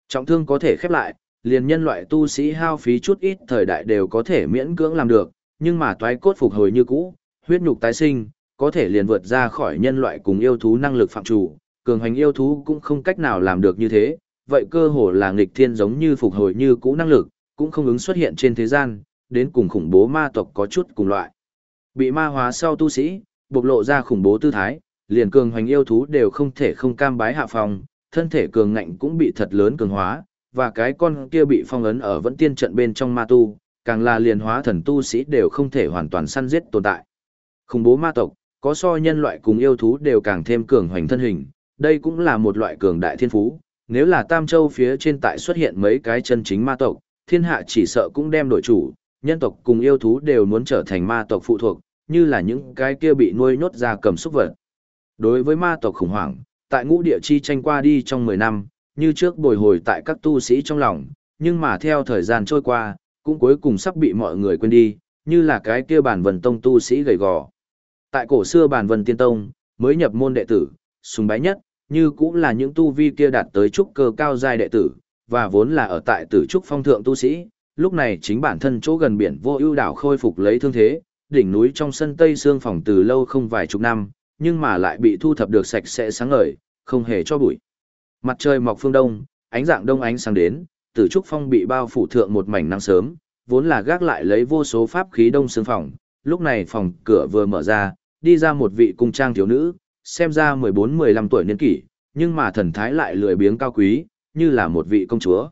Trọng thương có thể khép lại, liền nhân loại tu sĩ hao phí chút ít thời đại đều có thể miễn cưỡng làm được, nhưng mà toái cốt phục hồi như cũ, huyết nhục tái sinh, có thể liền vượt ra khỏi nhân loại cùng yêu thú năng lực phạm chủ, cường hành yêu thú cũng không cách nào làm được như thế, vậy cơ hồ là nghịch thiên giống như phục hồi như cũ năng lực, cũng không ứng xuất hiện trên thế gian, đến cùng khủng bố ma tộc có chút cùng loại. Bị ma hóa sau tu sĩ, bộc lộ ra khủng bố tư thái, liền cường hoành yêu thú đều không thể không cam bái hạ phòng, thân thể cường ngạnh cũng bị thật lớn cường hóa, và cái con kia bị phong ấn ở vẫn tiên trận bên trong ma tu, càng là liền hóa thần tu sĩ đều không thể hoàn toàn săn giết tồn tại. Khủng bố ma tộc, có so nhân loại cùng yêu thú đều càng thêm cường hoành thân hình, đây cũng là một loại cường đại thiên phú. Nếu là Tam Châu phía trên tại xuất hiện mấy cái chân chính ma tộc, thiên hạ chỉ sợ cũng đem đổi chủ, nhân tộc cùng yêu thú đều muốn trở thành ma tộc phụ thuộc, như là những cái kia bị nuôi nhốt ra cầm xúc vật. Đối với ma tộc khủng hoảng, tại ngũ địa chi tranh qua đi trong 10 năm, như trước bồi hồi tại các tu sĩ trong lòng, nhưng mà theo thời gian trôi qua, cũng cuối cùng sắp bị mọi người quên đi, như là cái kia bản vần tông tu sĩ gầy gò. Tại cổ xưa bản vần tiên tông, mới nhập môn đệ tử, sùng bái nhất, như cũng là những tu vi kia đạt tới trúc cơ cao giai đệ tử, và vốn là ở tại tử trúc phong thượng tu sĩ, lúc này chính bản thân chỗ gần biển vô ưu đảo khôi phục lấy thương thế, đỉnh núi trong sân tây xương phòng từ lâu không vài chục năm, nhưng mà lại bị thu thập được sạch sẽ sáng ngời, không hề cho bụi. Mặt trời mọc phương đông, ánh dạng đông ánh sáng đến, tử trúc phong bị bao phủ thượng một mảnh nắng sớm, vốn là gác lại lấy vô số pháp khí đông xương phòng, lúc này phòng cửa vừa mở ra, đi ra một vị cung trang thiếu nữ, xem ra 14-15 tuổi niên kỷ, nhưng mà thần thái lại lười biếng cao quý, như là một vị công chúa.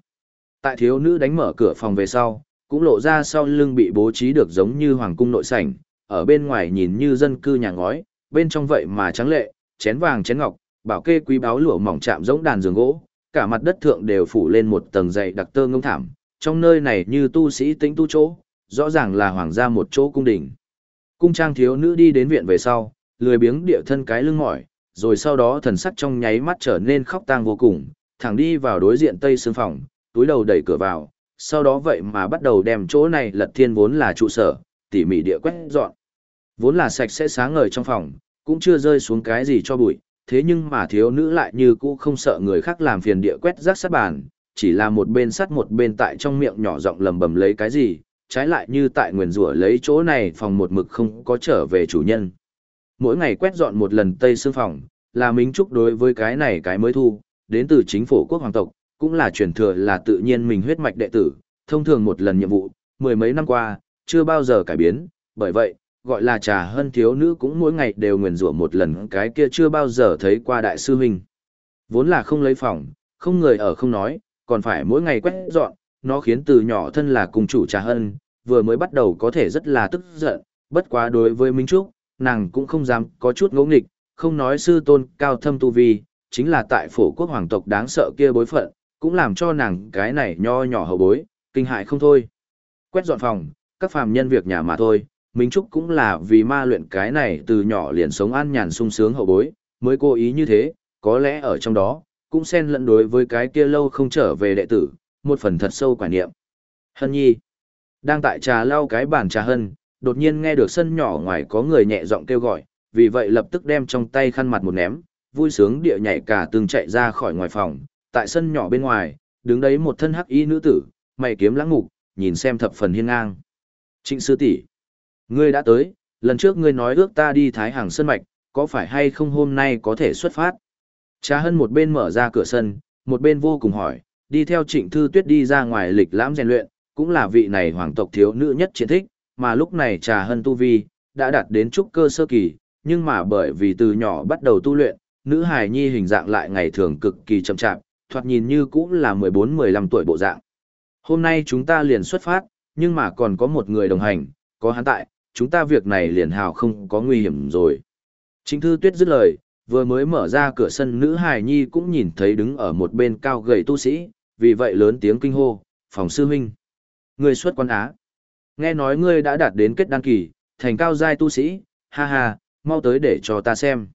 Tại thiếu nữ đánh mở cửa phòng về sau, cũng lộ ra sau lưng bị bố trí được giống như hoàng cung nội sảnh, ở bên ngoài nhìn như dân cư nhà ngói, bên trong vậy mà trắng lệ, chén vàng chén ngọc, bảo kê quý báo lụa mỏng chạm giống đàn giường gỗ, cả mặt đất thượng đều phủ lên một tầng dày đặc tơ ngông thảm, trong nơi này như tu sĩ tĩnh tu chỗ, rõ ràng là hoàng gia một chỗ cung đình. Cung trang thiếu nữ đi đến viện về sau, lười biếng địa thân cái lưng mỏi, rồi sau đó thần sắc trong nháy mắt trở nên khóc tang vô cùng, thẳng đi vào đối diện tây sương phòng, túi đầu đẩy cửa vào, sau đó vậy mà bắt đầu đem chỗ này lật thiên vốn là trụ sở, tỉ mỉ địa quét dọn. Vốn là sạch sẽ sáng ngời trong phòng, cũng chưa rơi xuống cái gì cho bụi, thế nhưng mà thiếu nữ lại như cũ không sợ người khác làm phiền địa quét rác sát bàn, chỉ là một bên sắt một bên tại trong miệng nhỏ giọng lầm bầm lấy cái gì, trái lại như tại nguyền rủa lấy chỗ này phòng một mực không có trở về chủ nhân. Mỗi ngày quét dọn một lần tây xương phòng, là minh trúc đối với cái này cái mới thu, đến từ chính phủ quốc hoàng tộc, cũng là truyền thừa là tự nhiên mình huyết mạch đệ tử, thông thường một lần nhiệm vụ, mười mấy năm qua, chưa bao giờ cải biến, bởi vậy, gọi là trà hân thiếu nữ cũng mỗi ngày đều nguyền rủa một lần cái kia chưa bao giờ thấy qua đại sư huynh. Vốn là không lấy phòng, không người ở không nói, còn phải mỗi ngày quét dọn, nó khiến từ nhỏ thân là cùng chủ trà hân, vừa mới bắt đầu có thể rất là tức giận, bất quá đối với Minh Trúc, nàng cũng không dám có chút ngỗ nghịch, không nói sư tôn cao thâm tu vi, chính là tại phổ quốc hoàng tộc đáng sợ kia bối phận, cũng làm cho nàng cái này nho nhỏ hậu bối, kinh hại không thôi. Quét dọn phòng, các phàm nhân việc nhà mà thôi, Minh Trúc cũng là vì ma luyện cái này từ nhỏ liền sống an nhàn sung sướng hậu bối, mới cố ý như thế, có lẽ ở trong đó, cũng xen lẫn đối với cái kia lâu không trở về đệ tử, một phần thật sâu quả niệm. Hân nhi, đang tại trà lau cái bàn trà hân, đột nhiên nghe được sân nhỏ ngoài có người nhẹ giọng kêu gọi, vì vậy lập tức đem trong tay khăn mặt một ném, vui sướng địa nhảy cả từng chạy ra khỏi ngoài phòng, tại sân nhỏ bên ngoài, đứng đấy một thân hắc y nữ tử, mày kiếm lãng ngục, nhìn xem thập phần hiên ngang. Trịnh sư tỷ, ngươi đã tới, lần trước ngươi nói ước ta đi Thái Hàng sân Mạch, có phải hay không hôm nay có thể xuất phát? Trà hân một bên mở ra cửa sân, một bên vô cùng hỏi, đi theo trịnh thư tuyết đi ra ngoài lịch lãm rèn luyện, cũng là vị này hoàng tộc thiếu nữ nhất chiến thích, mà lúc này trà hân tu vi, đã đạt đến trúc cơ sơ kỳ, nhưng mà bởi vì từ nhỏ bắt đầu tu luyện, nữ hài nhi hình dạng lại ngày thường cực kỳ chậm chạp, thoạt nhìn như cũng là 14-15 tuổi bộ dạng. Hôm nay chúng ta liền xuất phát, nhưng mà còn có một người đồng hành, có hắn tại, chúng ta việc này liền hào không có nguy hiểm rồi. chính thư tuyết dứt lời, vừa mới mở ra cửa sân nữ hài nhi cũng nhìn thấy đứng ở một bên cao gầy tu sĩ, vì vậy lớn tiếng kinh hô, phòng sư huynh. Người xuất quan á. Nghe nói ngươi đã đạt đến kết đăng kỳ, thành cao giai tu sĩ, ha ha, mau tới để cho ta xem.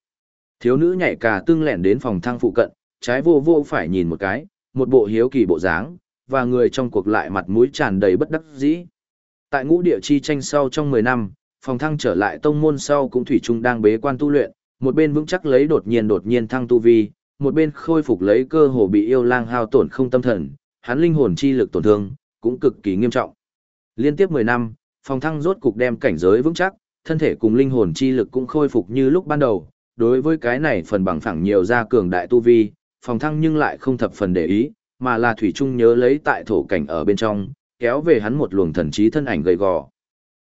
Thiếu nữ nhảy cả tương lẹn đến phòng thang phụ cận, trái vô vô phải nhìn một cái, một bộ hiếu kỳ bộ dáng, và người trong cuộc lại mặt mũi tràn đầy bất đắc dĩ. Tại ngũ địa chi tranh sau trong 10 năm, phòng thăng trở lại tông môn sau cũng thủy chung đang bế quan tu luyện, một bên vững chắc lấy đột nhiên đột nhiên thăng tu vi, một bên khôi phục lấy cơ hồ bị yêu lang hao tổn không tâm thần, hắn linh hồn chi lực tổn thương, cũng cực kỳ nghiêm trọng. Liên tiếp 10 năm, phòng thăng rốt cục đem cảnh giới vững chắc, thân thể cùng linh hồn chi lực cũng khôi phục như lúc ban đầu. Đối với cái này phần bằng phẳng nhiều ra cường đại tu vi, phòng thăng nhưng lại không thập phần để ý, mà là thủy chung nhớ lấy tại thổ cảnh ở bên trong, kéo về hắn một luồng thần trí thân ảnh gầy gò.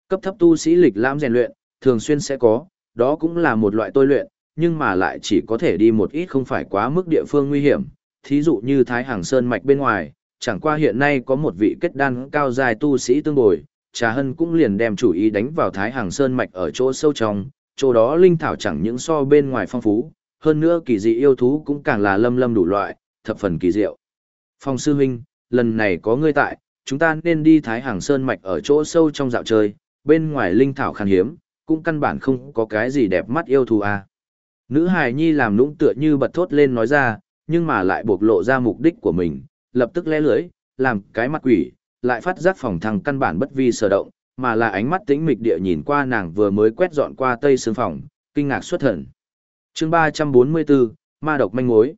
Cấp thấp tu sĩ lịch lãm rèn luyện, thường xuyên sẽ có, đó cũng là một loại tôi luyện, nhưng mà lại chỉ có thể đi một ít không phải quá mức địa phương nguy hiểm, thí dụ như Thái Hàng Sơn mạch bên ngoài, chẳng qua hiện nay có một vị kết đan cao dài tu sĩ tương bồi, Trà Hân cũng liền đem chủ ý đánh vào Thái Hàng Sơn mạch ở chỗ sâu trong, chỗ đó linh thảo chẳng những so bên ngoài phong phú, hơn nữa kỳ dị yêu thú cũng càng là lâm lâm đủ loại, thập phần kỳ diệu. Phong sư huynh, lần này có ngươi tại, chúng ta nên đi Thái Hàng Sơn mạch ở chỗ sâu trong dạo chơi, bên ngoài linh thảo khan hiếm, cũng căn bản không có cái gì đẹp mắt yêu thú à. Nữ hài nhi làm nũng tựa như bật thốt lên nói ra, nhưng mà lại bộc lộ ra mục đích của mình, lập tức lẽ lưới, làm cái mặt quỷ, lại phát giác phòng thăng căn bản bất vi sở động, mà là ánh mắt tĩnh mịch địa nhìn qua nàng vừa mới quét dọn qua tây xương phòng, kinh ngạc xuất thần. chương 344, ma độc manh mối.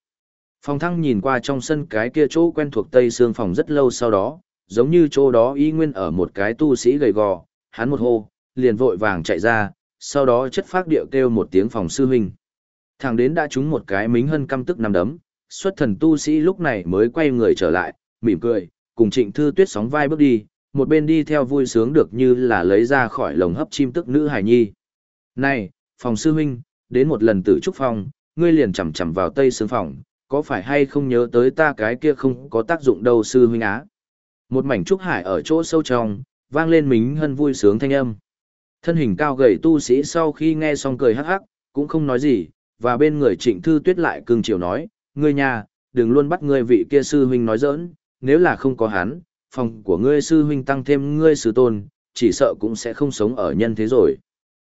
Phòng thăng nhìn qua trong sân cái kia chỗ quen thuộc tây xương phòng rất lâu sau đó, giống như chỗ đó y nguyên ở một cái tu sĩ gầy gò, hắn một hô, liền vội vàng chạy ra, sau đó chất phát điệu kêu một tiếng phòng sư huynh. Thằng đến đã trúng một cái mính hân căm tức nằm đấm, xuất thần tu sĩ lúc này mới quay người trở lại, mỉm cười, cùng trịnh thư tuyết sóng vai bước đi, một bên đi theo vui sướng được như là lấy ra khỏi lồng hấp chim tức nữ hải nhi. Này, phòng sư huynh, đến một lần tử trúc phòng, ngươi liền chầm chầm vào tây sướng phòng, có phải hay không nhớ tới ta cái kia không có tác dụng đâu sư huynh á. Một mảnh trúc hải ở chỗ sâu trong, vang lên mính hân vui sướng thanh âm. Thân hình cao gầy tu sĩ sau khi nghe xong cười hắc hắc, cũng không nói gì, và bên người trịnh thư tuyết lại cưng chiều nói, ngươi nhà, đừng luôn bắt ngươi vị kia sư huynh nói giỡn, nếu là không có hắn, phòng của ngươi sư huynh tăng thêm ngươi sư tôn, chỉ sợ cũng sẽ không sống ở nhân thế rồi.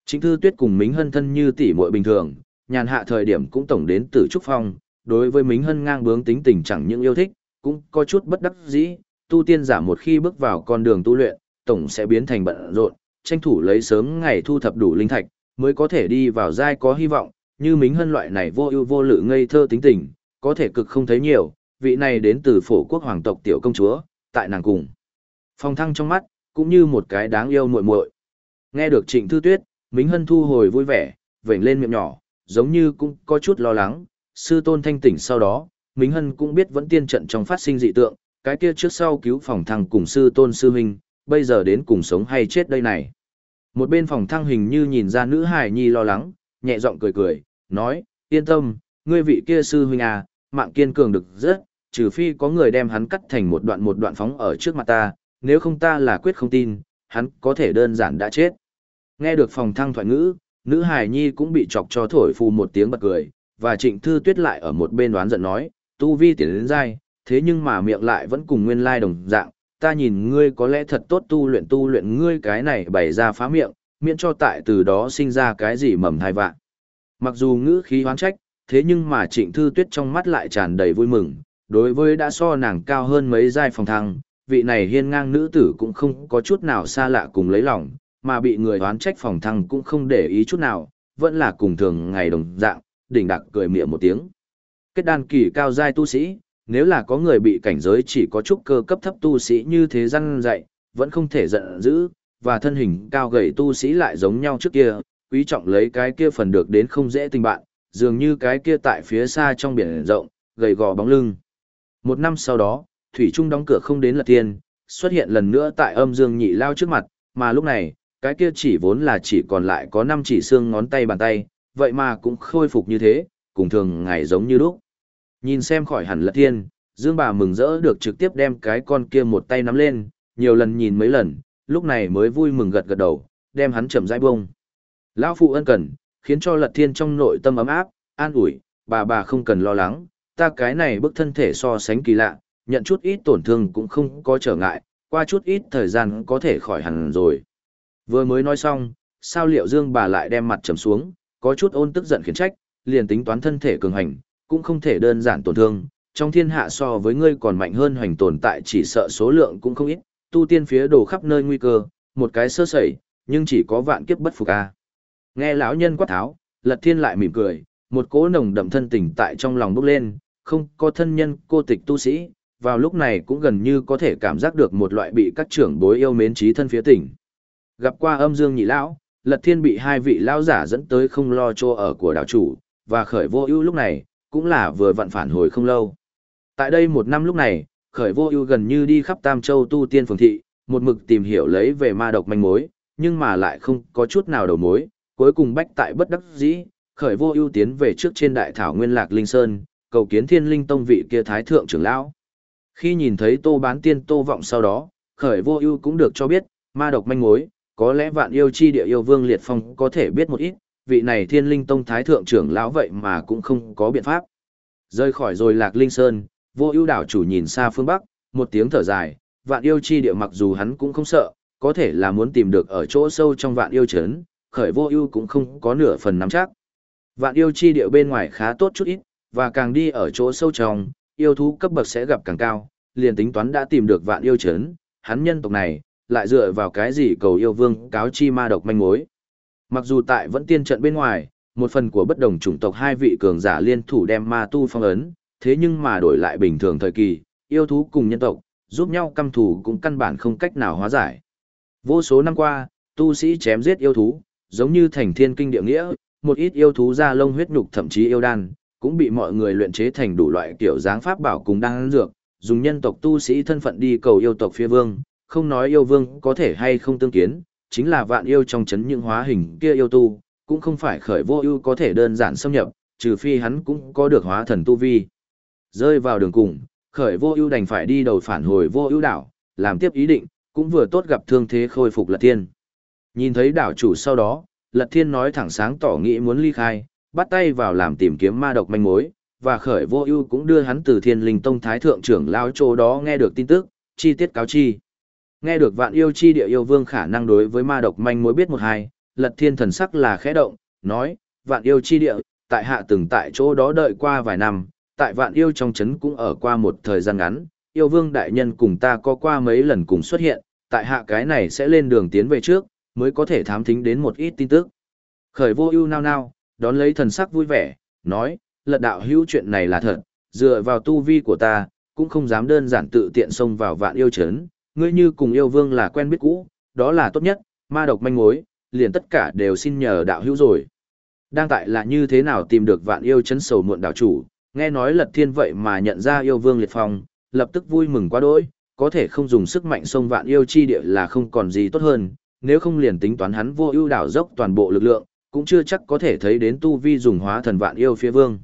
Chính thư tuyết cùng Mính Hân thân như tỷ muội bình thường, nhàn hạ thời điểm cũng tổng đến tử trúc phong, đối với Mính Hân ngang bướng tính tình chẳng những yêu thích, cũng có chút bất đắc dĩ, tu tiên giả một khi bước vào con đường tu luyện, tổng sẽ biến thành bận rộn, tranh thủ lấy sớm ngày thu thập đủ linh thạch, mới có thể đi vào giai có hy vọng, như Mính Hân loại này vô ưu vô lự ngây thơ tính tình, có thể cực không thấy nhiều, vị này đến từ phổ quốc hoàng tộc tiểu công chúa, tại nàng cùng. Phong thăng trong mắt, cũng như một cái đáng yêu muội muội. Nghe được Trịnh Thư Tuyết, Mính Hân thu hồi vui vẻ, vểnh lên miệng nhỏ, giống như cũng có chút lo lắng, sư tôn thanh tỉnh sau đó, Mính Hân cũng biết vẫn tiên trận trong phát sinh dị tượng, cái kia trước sau cứu phòng thăng cùng sư tôn sư huynh, bây giờ đến cùng sống hay chết đây này. Một bên phòng thăng hình như nhìn ra nữ hài nhi lo lắng, nhẹ giọng cười cười, nói, yên tâm, ngươi vị kia sư huynh à, mạng kiên cường được rất, trừ phi có người đem hắn cắt thành một đoạn một đoạn phóng ở trước mặt ta, nếu không ta là quyết không tin, hắn có thể đơn giản đã chết. Nghe được phòng thăng thoại ngữ, nữ hài nhi cũng bị chọc cho thổi phù một tiếng bật cười, và trịnh thư tuyết lại ở một bên đoán giận nói, tu vi tiến đến dai, thế nhưng mà miệng lại vẫn cùng nguyên lai đồng dạng, ta nhìn ngươi có lẽ thật tốt tu luyện tu luyện ngươi cái này bày ra phá miệng, miễn cho tại từ đó sinh ra cái gì mầm thai vạn. Mặc dù ngữ khí hoán trách, thế nhưng mà trịnh thư tuyết trong mắt lại tràn đầy vui mừng, đối với đã so nàng cao hơn mấy giai phòng thăng, vị này hiên ngang nữ tử cũng không có chút nào xa lạ cùng lấy lòng, mà bị người oán trách phòng thăng cũng không để ý chút nào, vẫn là cùng thường ngày đồng dạng, đỉnh đặc cười miệng một tiếng. Kết đan kỳ cao giai tu sĩ, nếu là có người bị cảnh giới chỉ có chút cơ cấp thấp tu sĩ như thế răn dạy, vẫn không thể giận dữ, và thân hình cao gầy tu sĩ lại giống nhau trước kia, quý trọng lấy cái kia phần được đến không dễ tình bạn, dường như cái kia tại phía xa trong biển rộng, gầy gò bóng lưng. Một năm sau đó, Thủy Trung đóng cửa không đến lật tiền, xuất hiện lần nữa tại âm dương nhị lao trước mặt, mà lúc này, cái kia chỉ vốn là chỉ còn lại có năm chỉ xương ngón tay bàn tay, vậy mà cũng khôi phục như thế, cùng thường ngày giống như lúc. Nhìn xem khỏi hẳn lật tiên Dương bà mừng rỡ được trực tiếp đem cái con kia một tay nắm lên, nhiều lần nhìn mấy lần, lúc này mới vui mừng gật gật đầu, đem hắn chậm rãi bông. Lão phụ ân cần, khiến cho lật thiên trong nội tâm ấm áp, an ủi, bà bà không cần lo lắng, ta cái này bức thân thể so sánh kỳ lạ, nhận chút ít tổn thương cũng không có trở ngại, qua chút ít thời gian có thể khỏi hẳn rồi. Vừa mới nói xong, sao liệu Dương bà lại đem mặt trầm xuống, có chút ôn tức giận khiến trách, liền tính toán thân thể cường hành, cũng không thể đơn giản tổn thương, trong thiên hạ so với ngươi còn mạnh hơn hoành tồn tại chỉ sợ số lượng cũng không ít, tu tiên phía đồ khắp nơi nguy cơ, một cái sơ sẩy, nhưng chỉ có vạn kiếp bất phục a. Nghe lão nhân quát tháo, Lật Thiên lại mỉm cười, một cỗ nồng đậm thân tình tại trong lòng bốc lên, không có thân nhân cô tịch tu sĩ, vào lúc này cũng gần như có thể cảm giác được một loại bị các trưởng bối yêu mến trí thân phía tỉnh. Gặp qua âm dương nhị lão, Lật Thiên bị hai vị lão giả dẫn tới không lo cho ở của đảo chủ, và khởi vô ưu lúc này, cũng là vừa vặn phản hồi không lâu. Tại đây một năm lúc này, khởi vô ưu gần như đi khắp Tam Châu tu tiên phường thị, một mực tìm hiểu lấy về ma độc manh mối, nhưng mà lại không có chút nào đầu mối, cuối cùng bách tại bất đắc dĩ, khởi vô ưu tiến về trước trên đại thảo nguyên lạc linh sơn, cầu kiến thiên linh tông vị kia thái thượng trưởng lão. Khi nhìn thấy tô bán tiên tô vọng sau đó, khởi vô ưu cũng được cho biết, ma độc manh mối, có lẽ vạn yêu chi địa yêu vương liệt phong có thể biết một ít, vị này thiên linh tông thái thượng trưởng lão vậy mà cũng không có biện pháp. Rơi khỏi rồi lạc linh sơn, vô ưu đảo chủ nhìn xa phương bắc, một tiếng thở dài, vạn yêu chi địa mặc dù hắn cũng không sợ, có thể là muốn tìm được ở chỗ sâu trong vạn yêu chấn, khởi vô ưu cũng không có nửa phần nắm chắc. Vạn yêu chi địa bên ngoài khá tốt chút ít, và càng đi ở chỗ sâu trong, yêu thú cấp bậc sẽ gặp càng cao, liền tính toán đã tìm được vạn yêu chấn, hắn nhân tộc này, lại dựa vào cái gì cầu yêu vương cáo chi ma độc manh mối. Mặc dù tại vẫn tiên trận bên ngoài, một phần của bất đồng chủng tộc hai vị cường giả liên thủ đem ma tu phong ấn, thế nhưng mà đổi lại bình thường thời kỳ, yêu thú cùng nhân tộc, giúp nhau căm thù cũng căn bản không cách nào hóa giải. Vô số năm qua, tu sĩ chém giết yêu thú, giống như thành thiên kinh địa nghĩa, một ít yêu thú da lông huyết nhục thậm chí yêu đan, cũng bị mọi người luyện chế thành đủ loại kiểu dáng pháp bảo cùng đan dược, dùng nhân tộc tu sĩ thân phận đi cầu yêu tộc phía vương, không nói yêu vương có thể hay không tương kiến, chính là vạn yêu trong chấn những hóa hình kia yêu tu, cũng không phải khởi vô ưu có thể đơn giản xâm nhập, trừ phi hắn cũng có được hóa thần tu vi. Rơi vào đường cùng, khởi vô ưu đành phải đi đầu phản hồi vô ưu đảo, làm tiếp ý định, cũng vừa tốt gặp thương thế khôi phục lật thiên. Nhìn thấy đảo chủ sau đó, lật thiên nói thẳng sáng tỏ nghĩ muốn ly khai, bắt tay vào làm tìm kiếm ma độc manh mối, và khởi vô ưu cũng đưa hắn từ thiên linh tông thái thượng trưởng lao chỗ đó nghe được tin tức, chi tiết cáo chi. Nghe được vạn yêu chi địa yêu vương khả năng đối với ma độc manh mối biết một hai, lật thiên thần sắc là khẽ động, nói, vạn yêu chi địa, tại hạ từng tại chỗ đó đợi qua vài năm, tại vạn yêu trong chấn cũng ở qua một thời gian ngắn, yêu vương đại nhân cùng ta có qua mấy lần cùng xuất hiện, tại hạ cái này sẽ lên đường tiến về trước, mới có thể thám thính đến một ít tin tức. Khởi vô ưu nao nao, đón lấy thần sắc vui vẻ, nói, lật đạo hữu chuyện này là thật, dựa vào tu vi của ta, cũng không dám đơn giản tự tiện xông vào vạn yêu chấn, ngươi như cùng yêu vương là quen biết cũ, đó là tốt nhất, ma độc manh mối, liền tất cả đều xin nhờ đạo hữu rồi. Đang tại là như thế nào tìm được vạn yêu chấn sầu muộn đạo chủ, nghe nói lật thiên vậy mà nhận ra yêu vương liệt phong, lập tức vui mừng quá đỗi, có thể không dùng sức mạnh sông vạn yêu chi địa là không còn gì tốt hơn, nếu không liền tính toán hắn vô ưu đảo dốc toàn bộ lực lượng, cũng chưa chắc có thể thấy đến tu vi dùng hóa thần vạn yêu phía vương.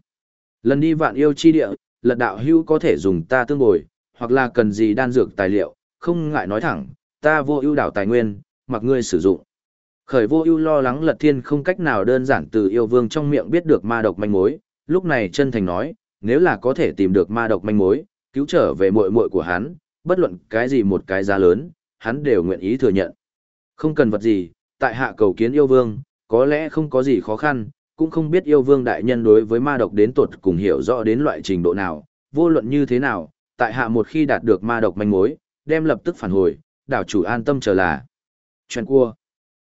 Lần đi vạn yêu chi địa, lật đạo hưu có thể dùng ta tương bồi, hoặc là cần gì đan dược tài liệu, không ngại nói thẳng, ta vô ưu đảo tài nguyên, mặc ngươi sử dụng. Khởi vô ưu lo lắng lật thiên không cách nào đơn giản từ yêu vương trong miệng biết được ma độc manh mối, lúc này chân thành nói, nếu là có thể tìm được ma độc manh mối, cứu trở về muội muội của hắn, bất luận cái gì một cái giá lớn, hắn đều nguyện ý thừa nhận. Không cần vật gì, tại hạ cầu kiến yêu vương, có lẽ không có gì khó khăn, cũng không biết yêu vương đại nhân đối với ma độc đến tuột cùng hiểu rõ đến loại trình độ nào, vô luận như thế nào, tại hạ một khi đạt được ma độc manh mối, đem lập tức phản hồi, đảo chủ an tâm chờ là. Chuyện cua.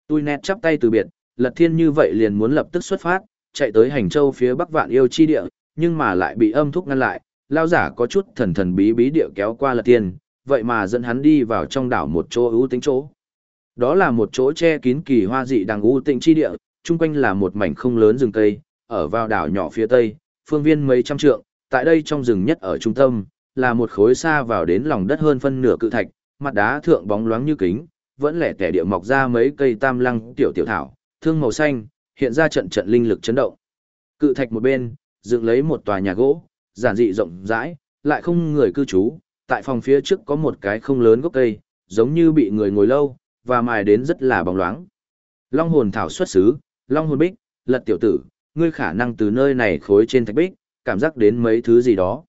Tôi nét chắp tay từ biệt, lật thiên như vậy liền muốn lập tức xuất phát, chạy tới hành châu phía bắc vạn yêu chi địa, nhưng mà lại bị âm thúc ngăn lại, lao giả có chút thần thần bí bí địa kéo qua lật thiên, vậy mà dẫn hắn đi vào trong đảo một chỗ ưu tính chỗ. Đó là một chỗ che kín kỳ hoa dị đằng u tịnh chi địa, chung quanh là một mảnh không lớn rừng cây, ở vào đảo nhỏ phía tây, phương viên mấy trăm trượng, tại đây trong rừng nhất ở trung tâm, là một khối xa vào đến lòng đất hơn phân nửa cự thạch, mặt đá thượng bóng loáng như kính, vẫn lẻ tẻ địa mọc ra mấy cây tam lăng tiểu tiểu thảo, thương màu xanh, hiện ra trận trận linh lực chấn động. Cự thạch một bên, dựng lấy một tòa nhà gỗ, giản dị rộng rãi, lại không người cư trú, tại phòng phía trước có một cái không lớn gốc cây, giống như bị người ngồi lâu, và mài đến rất là bóng loáng. Long hồn thảo xuất xứ, long hồn bích, lật tiểu tử, ngươi khả năng từ nơi này khối trên thạch bích, cảm giác đến mấy thứ gì đó.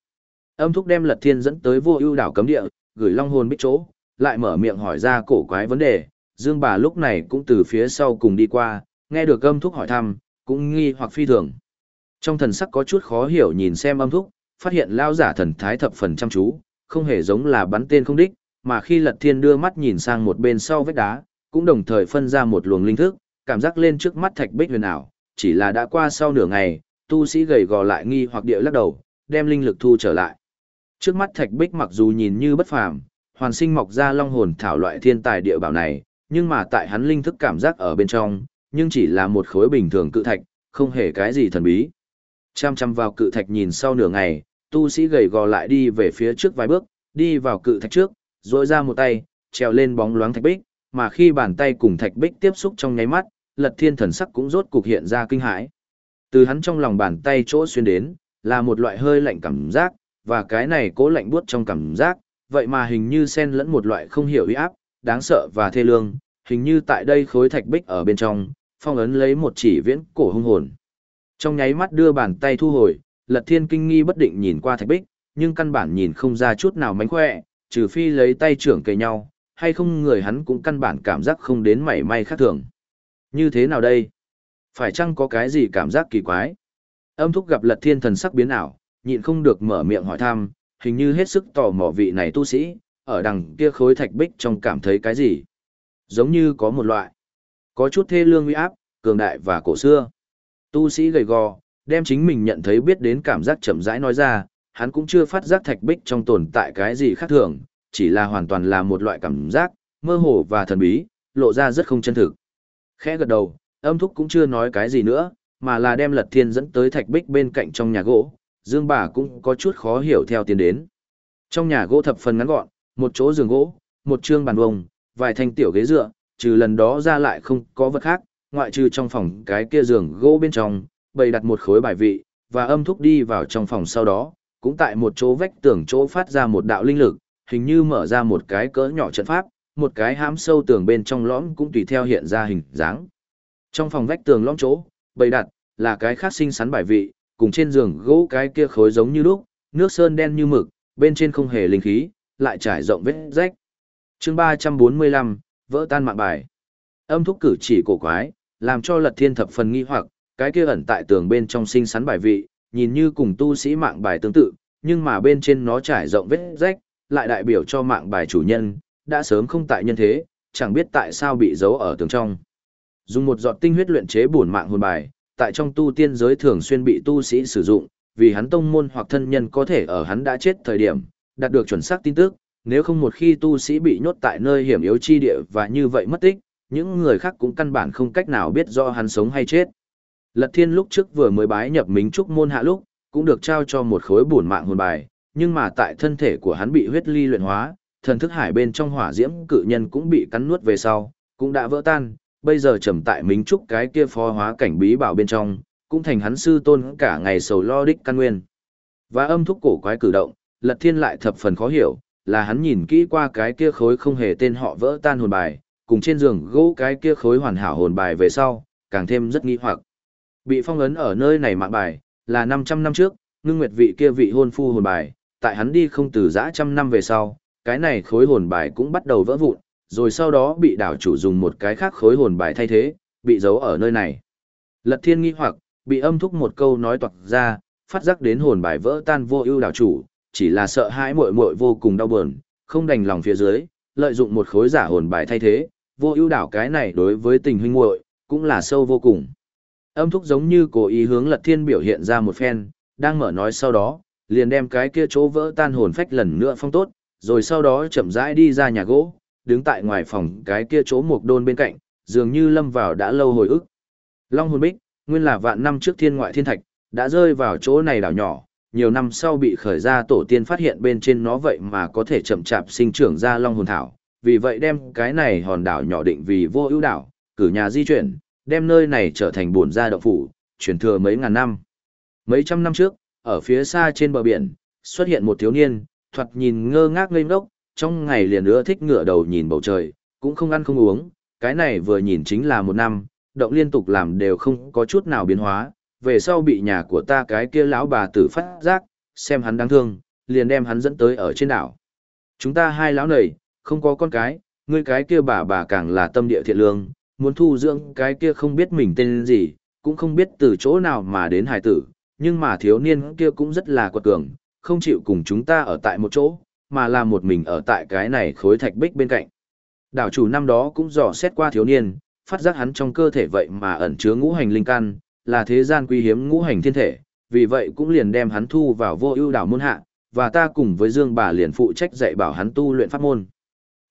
Âm thúc đem lật thiên dẫn tới vô ưu đảo cấm địa, gửi long hồn bích chỗ, lại mở miệng hỏi ra cổ quái vấn đề. Dương bà lúc này cũng từ phía sau cùng đi qua, nghe được âm thúc hỏi thăm, cũng nghi hoặc phi thường. Trong thần sắc có chút khó hiểu nhìn xem âm thúc, phát hiện lao giả thần thái thập phần chăm chú, không hề giống là bắn tên không đích, mà khi lật thiên đưa mắt nhìn sang một bên sau vách đá, cũng đồng thời phân ra một luồng linh thức, cảm giác lên trước mắt thạch bích huyền ảo, chỉ là đã qua sau nửa ngày, tu sĩ gầy gò lại nghi hoặc địa lắc đầu, đem linh lực thu trở lại. Trước mắt thạch bích mặc dù nhìn như bất phàm, hoàn sinh mọc ra long hồn thảo loại thiên tài địa bảo này, nhưng mà tại hắn linh thức cảm giác ở bên trong, nhưng chỉ là một khối bình thường cự thạch, không hề cái gì thần bí. Chăm chăm vào cự thạch nhìn sau nửa ngày, tu sĩ gầy gò lại đi về phía trước vài bước, đi vào cự thạch trước, dội ra một tay, treo lên bóng loáng thạch bích, mà khi bàn tay cùng thạch bích tiếp xúc trong nháy mắt, lật thiên thần sắc cũng rốt cục hiện ra kinh hãi. Từ hắn trong lòng bàn tay chỗ xuyên đến, là một loại hơi lạnh cảm giác, và cái này cố lạnh buốt trong cảm giác, vậy mà hình như xen lẫn một loại không hiểu uy áp, đáng sợ và thê lương, hình như tại đây khối thạch bích ở bên trong, phong ấn lấy một chỉ viễn cổ hung hồn. Trong nháy mắt đưa bàn tay thu hồi, Lật Thiên kinh nghi bất định nhìn qua thạch bích, nhưng căn bản nhìn không ra chút nào mánh khỏe, trừ phi lấy tay trưởng kề nhau, hay không người hắn cũng căn bản cảm giác không đến mảy may khác thường. Như thế nào đây? Phải chăng có cái gì cảm giác kỳ quái? Âm thúc gặp lật thiên thần sắc biến ảo, nhịn không được mở miệng hỏi thăm, hình như hết sức tò mò vị này tu sĩ, ở đằng kia khối thạch bích trong cảm thấy cái gì? Giống như có một loại, có chút thê lương uy áp, cường đại và cổ xưa. Tu sĩ gầy gò, đem chính mình nhận thấy biết đến cảm giác chậm rãi nói ra, hắn cũng chưa phát giác thạch bích trong tồn tại cái gì khác thường, chỉ là hoàn toàn là một loại cảm giác, mơ hồ và thần bí, lộ ra rất không chân thực. Khẽ gật đầu, âm thúc cũng chưa nói cái gì nữa, mà là đem lật thiên dẫn tới thạch bích bên cạnh trong nhà gỗ, dương bà cũng có chút khó hiểu theo tiến đến. Trong nhà gỗ thập phần ngắn gọn, một chỗ giường gỗ, một trương bàn vông, vài thanh tiểu ghế dựa, trừ lần đó ra lại không có vật khác, ngoại trừ trong phòng cái kia giường gỗ bên trong, bày đặt một khối bài vị, và âm thúc đi vào trong phòng sau đó, cũng tại một chỗ vách tường chỗ phát ra một đạo linh lực, hình như mở ra một cái cỡ nhỏ trận pháp, một cái hãm sâu tường bên trong lõm cũng tùy theo hiện ra hình dáng. Trong phòng vách tường lõm chỗ, bày đặt là cái khác sinh sắn bài vị, cùng trên giường gỗ cái kia khối giống như lúc, nước sơn đen như mực, bên trên không hề linh khí, lại trải rộng vết rách. Chương 345, vỡ tan mạng bài. Âm thúc cử chỉ cổ quái, làm cho Lật Thiên thập phần nghi hoặc, cái kia ẩn tại tường bên trong sinh sắn bài vị, nhìn như cùng tu sĩ mạng bài tương tự, nhưng mà bên trên nó trải rộng vết rách, lại đại biểu cho mạng bài chủ nhân, đã sớm không tại nhân thế, chẳng biết tại sao bị giấu ở tường trong. Dùng một giọt tinh huyết luyện chế bổn mạng hồn bài, tại trong tu tiên giới thường xuyên bị tu sĩ sử dụng, vì hắn tông môn hoặc thân nhân có thể ở hắn đã chết thời điểm, đạt được chuẩn xác tin tức, nếu không một khi tu sĩ bị nhốt tại nơi hiểm yếu chi địa và như vậy mất tích, những người khác cũng căn bản không cách nào biết do hắn sống hay chết. Lật Thiên lúc trước vừa mới bái nhập Mính Trúc môn hạ lúc, cũng được trao cho một khối bổn mạng hồn bài, nhưng mà tại thân thể của hắn bị huyết ly luyện hóa, thần thức hải bên trong hỏa diễm cự nhân cũng bị cắn nuốt về sau, cũng đã vỡ tan, bây giờ trầm tại Mính Trúc cái kia phó hóa cảnh bí bảo bên trong, cũng thành hắn sư tôn cả ngày sầu lo đích căn nguyên. Và âm thúc cổ quái cử động, Lật Thiên lại thập phần khó hiểu, là hắn nhìn kỹ qua cái kia khối không hề tên họ vỡ tan hồn bài, cùng trên giường gỗ cái kia khối hoàn hảo hồn bài về sau, càng thêm rất nghi hoặc. Bị phong ấn ở nơi này mạng bài, là 500 năm trước, ngưng nguyệt vị kia vị hôn phu hồn bài, tại hắn đi không từ dã trăm năm về sau, cái này khối hồn bài cũng bắt đầu vỡ vụn, rồi sau đó bị đảo chủ dùng một cái khác khối hồn bài thay thế, bị giấu ở nơi này. Lật thiên nghi hoặc, bị âm thúc một câu nói toạc ra, phát giác đến hồn bài vỡ tan vô ưu đảo chủ, chỉ là sợ hãi muội muội vô cùng đau buồn, không đành lòng phía dưới, lợi dụng một khối giả hồn bài thay thế, vô ưu đảo cái này đối với tình huynh muội cũng là sâu vô cùng. Âm thúc giống như cố ý hướng Lật Thiên biểu hiện ra một phen, đang mở nói sau đó, liền đem cái kia chỗ vỡ tan hồn phách lần nữa phong tốt, rồi sau đó chậm rãi đi ra nhà gỗ, đứng tại ngoài phòng cái kia chỗ một đôn bên cạnh, dường như lâm vào đã lâu hồi ức. Long hồn bích, nguyên là vạn năm trước thiên ngoại thiên thạch, đã rơi vào chỗ này đảo nhỏ, nhiều năm sau bị khởi ra tổ tiên phát hiện bên trên nó vậy mà có thể chậm chạp sinh trưởng ra long hồn thảo, vì vậy đem cái này hòn đảo nhỏ định vì vô ưu đảo, cử nhà di chuyển, đem nơi này trở thành bổn gia động phủ, truyền thừa mấy ngàn năm. Mấy trăm năm trước, ở phía xa trên bờ biển, xuất hiện một thiếu niên, thoạt nhìn ngơ ngác ngây ngốc, trong ngày liền ưa thích ngửa đầu nhìn bầu trời, cũng không ăn không uống, cái này vừa nhìn chính là một năm, động liên tục làm đều không có chút nào biến hóa, về sau bị nhà của ta cái kia lão bà tử phát giác, xem hắn đáng thương, liền đem hắn dẫn tới ở trên đảo. Chúng ta hai lão này, không có con cái, ngươi cái kia bà bà càng là tâm địa thiện lương, muốn thu dưỡng cái kia không biết mình tên gì, cũng không biết từ chỗ nào mà đến hài tử, nhưng mà thiếu niên kia cũng rất là quật cường, không chịu cùng chúng ta ở tại một chỗ, mà là một mình ở tại cái này khối thạch bích bên cạnh. Đảo chủ năm đó cũng dò xét qua thiếu niên, phát giác hắn trong cơ thể vậy mà ẩn chứa ngũ hành linh căn, là thế gian quý hiếm ngũ hành thiên thể, vì vậy cũng liền đem hắn thu vào vô ưu đảo môn hạ, và ta cùng với Dương bà liền phụ trách dạy bảo hắn tu luyện pháp môn.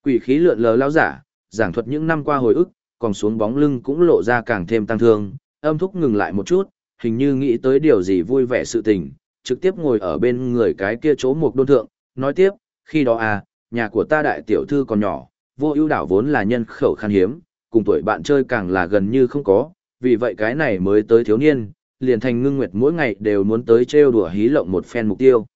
Quỷ khí lượn lờ lao giả, giảng thuật những năm qua hồi ức, còn xuống bóng lưng cũng lộ ra càng thêm tăng thương, âm thúc ngừng lại một chút, hình như nghĩ tới điều gì vui vẻ sự tình, trực tiếp ngồi ở bên người cái kia chỗ một đôn thượng, nói tiếp, khi đó à, nhà của ta đại tiểu thư còn nhỏ, vô ưu đảo vốn là nhân khẩu khan hiếm, cùng tuổi bạn chơi càng là gần như không có, vì vậy cái này mới tới thiếu niên, liền thành ngưng nguyệt mỗi ngày đều muốn tới trêu đùa hí lộng một phen mục tiêu.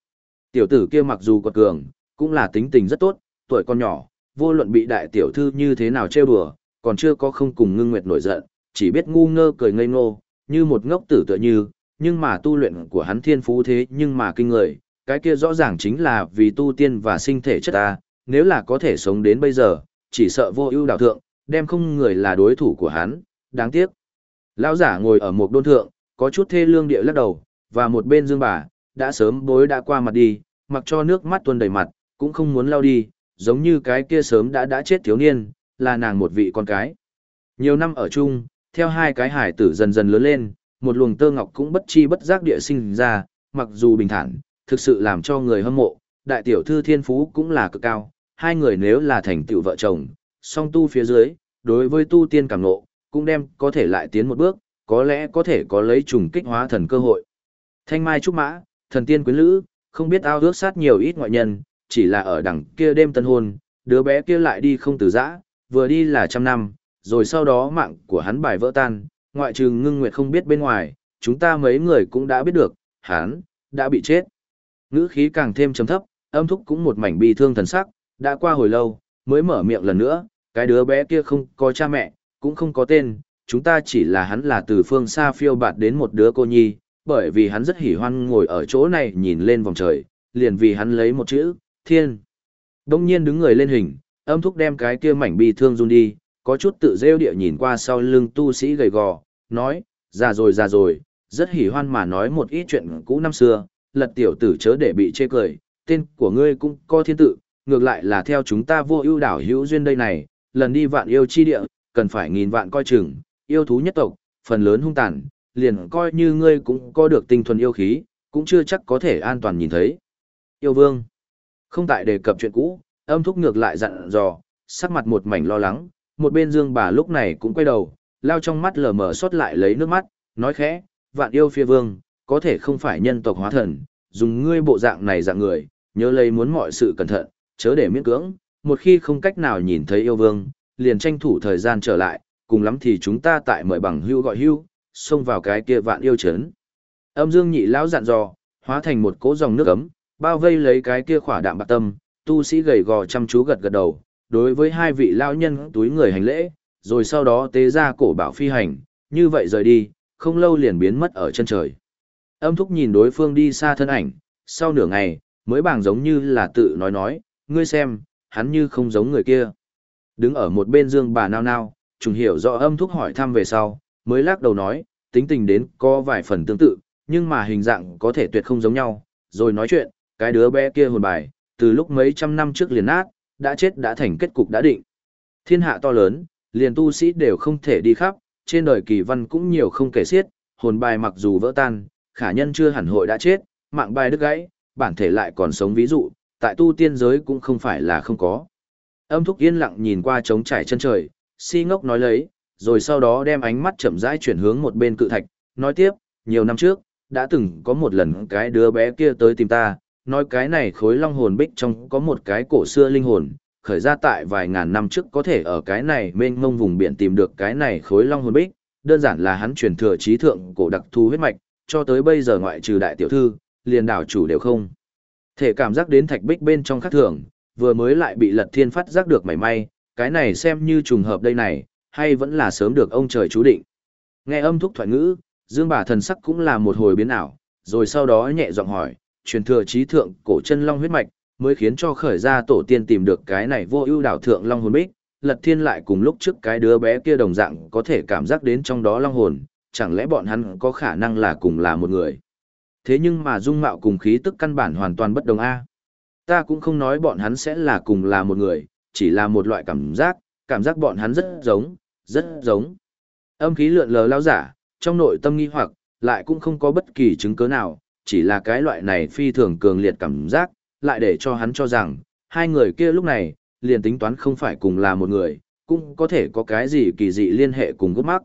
Tiểu tử kia mặc dù quật cường, cũng là tính tình rất tốt, tuổi còn nhỏ, vô luận bị đại tiểu thư như thế nào trêu đùa, còn chưa có không cùng ngưng nguyệt nổi giận, chỉ biết ngu ngơ cười ngây ngô, như một ngốc tử tựa như, nhưng mà tu luyện của hắn thiên phú thế nhưng mà kinh người, cái kia rõ ràng chính là vì tu tiên và sinh thể chất ta, nếu là có thể sống đến bây giờ, chỉ sợ vô ưu đạo thượng, đem không người là đối thủ của hắn, đáng tiếc. Lão giả ngồi ở một đôn thượng, có chút thê lương địa lắc đầu, và một bên dương bà, đã sớm bối đã qua mặt đi, mặc cho nước mắt tuôn đầy mặt, cũng không muốn lao đi, giống như cái kia sớm đã đã chết thiếu niên, là nàng một vị con cái. Nhiều năm ở chung, theo hai cái hải tử dần dần lớn lên, một luồng tơ ngọc cũng bất chi bất giác địa sinh ra, mặc dù bình thản, thực sự làm cho người hâm mộ, đại tiểu thư thiên phú cũng là cực cao, hai người nếu là thành tựu vợ chồng, song tu phía dưới, đối với tu tiên cảm ngộ, cũng đem có thể lại tiến một bước, có lẽ có thể có lấy trùng kích hóa thần cơ hội. Thanh Mai Trúc Mã, thần tiên quyến lữ, không biết ao ước sát nhiều ít ngoại nhân, chỉ là ở đằng kia đêm tân hôn, đứa bé kia lại đi không từ giã, vừa đi là trăm năm, rồi sau đó mạng của hắn bài vỡ tan, ngoại trừ ngưng nguyệt không biết bên ngoài, chúng ta mấy người cũng đã biết được, hắn, đã bị chết. Ngữ khí càng thêm trầm thấp, âm thúc cũng một mảnh bi thương thần sắc, đã qua hồi lâu, mới mở miệng lần nữa, cái đứa bé kia không có cha mẹ, cũng không có tên, chúng ta chỉ là hắn là từ phương xa phiêu bạt đến một đứa cô nhi, bởi vì hắn rất hỉ hoan ngồi ở chỗ này nhìn lên vòng trời, liền vì hắn lấy một chữ, thiên. Đông nhiên đứng người lên hình, âm thúc đem cái kia mảnh bi thương run đi, có chút tự rêu địa nhìn qua sau lưng tu sĩ gầy gò, nói, già rồi già rồi, rất hỉ hoan mà nói một ít chuyện cũ năm xưa, lật tiểu tử chớ để bị chê cười, tên của ngươi cũng có thiên tự, ngược lại là theo chúng ta vô ưu đảo hữu duyên đây này, lần đi vạn yêu chi địa, cần phải nghìn vạn coi chừng, yêu thú nhất tộc, phần lớn hung tàn, liền coi như ngươi cũng có được tinh thuần yêu khí, cũng chưa chắc có thể an toàn nhìn thấy. Yêu vương, không tại đề cập chuyện cũ, âm thúc ngược lại dặn dò, sắc mặt một mảnh lo lắng, một bên dương bà lúc này cũng quay đầu, lao trong mắt lờ mờ xót lại lấy nước mắt, nói khẽ, vạn yêu phi vương, có thể không phải nhân tộc hóa thần, dùng ngươi bộ dạng này dạng người, nhớ lấy muốn mọi sự cẩn thận, chớ để miễn cưỡng, một khi không cách nào nhìn thấy yêu vương, liền tranh thủ thời gian trở lại, cùng lắm thì chúng ta tại mời bằng hưu gọi hưu, xông vào cái kia vạn yêu chấn. Âm dương nhị lão dặn dò, hóa thành một cỗ dòng nước ấm, bao vây lấy cái kia khỏa đạm bạc tâm, tu sĩ gầy gò chăm chú gật gật đầu, đối với hai vị lão nhân túi người hành lễ, rồi sau đó tế ra cổ bảo phi hành, như vậy rời đi, không lâu liền biến mất ở chân trời. Âm thúc nhìn đối phương đi xa thân ảnh, sau nửa ngày, mới bảng giống như là tự nói nói, ngươi xem, hắn như không giống người kia. Đứng ở một bên dương bà nao nao, trùng hiểu rõ âm thúc hỏi thăm về sau, mới lắc đầu nói, tính tình đến có vài phần tương tự, nhưng mà hình dạng có thể tuyệt không giống nhau, rồi nói chuyện, cái đứa bé kia hồn bài, từ lúc mấy trăm năm trước liền nát, đã chết đã thành kết cục đã định. Thiên hạ to lớn, liền tu sĩ đều không thể đi khắp, trên đời kỳ văn cũng nhiều không kể xiết, hồn bài mặc dù vỡ tan, khả nhân chưa hẳn hội đã chết, mạng bài đứt gãy, bản thể lại còn sống ví dụ, tại tu tiên giới cũng không phải là không có. Âm thúc yên lặng nhìn qua trống trải chân trời, si ngốc nói lấy, rồi sau đó đem ánh mắt chậm rãi chuyển hướng một bên cự thạch, nói tiếp, nhiều năm trước, đã từng có một lần cái đứa bé kia tới tìm ta, nói cái này khối long hồn bích trong có một cái cổ xưa linh hồn, khởi ra tại vài ngàn năm trước có thể ở cái này mênh mông vùng biển tìm được cái này khối long hồn bích, đơn giản là hắn truyền thừa trí thượng cổ đặc thu huyết mạch, cho tới bây giờ ngoại trừ đại tiểu thư, liền đảo chủ đều không. Thể cảm giác đến thạch bích bên trong khắc thường, vừa mới lại bị lật thiên phát giác được mảy may, cái này xem như trùng hợp đây này, hay vẫn là sớm được ông trời chú định. Nghe âm thúc thoại ngữ, dương bà thần sắc cũng là một hồi biến ảo, rồi sau đó nhẹ giọng hỏi, truyền thừa trí thượng cổ chân long huyết mạch, mới khiến cho khởi ra tổ tiên tìm được cái này vô ưu đảo thượng long hồn bích, lật thiên lại cùng lúc trước cái đứa bé kia đồng dạng có thể cảm giác đến trong đó long hồn, chẳng lẽ bọn hắn có khả năng là cùng là một người. Thế nhưng mà dung mạo cùng khí tức căn bản hoàn toàn bất đồng a. Ta cũng không nói bọn hắn sẽ là cùng là một người, chỉ là một loại cảm giác, cảm giác bọn hắn rất giống, rất giống. Âm khí lượn lờ lao giả, trong nội tâm nghi hoặc, lại cũng không có bất kỳ chứng cứ nào, chỉ là cái loại này phi thường cường liệt cảm giác, lại để cho hắn cho rằng, hai người kia lúc này, liền tính toán không phải cùng là một người, cũng có thể có cái gì kỳ dị liên hệ cùng gốc mắc.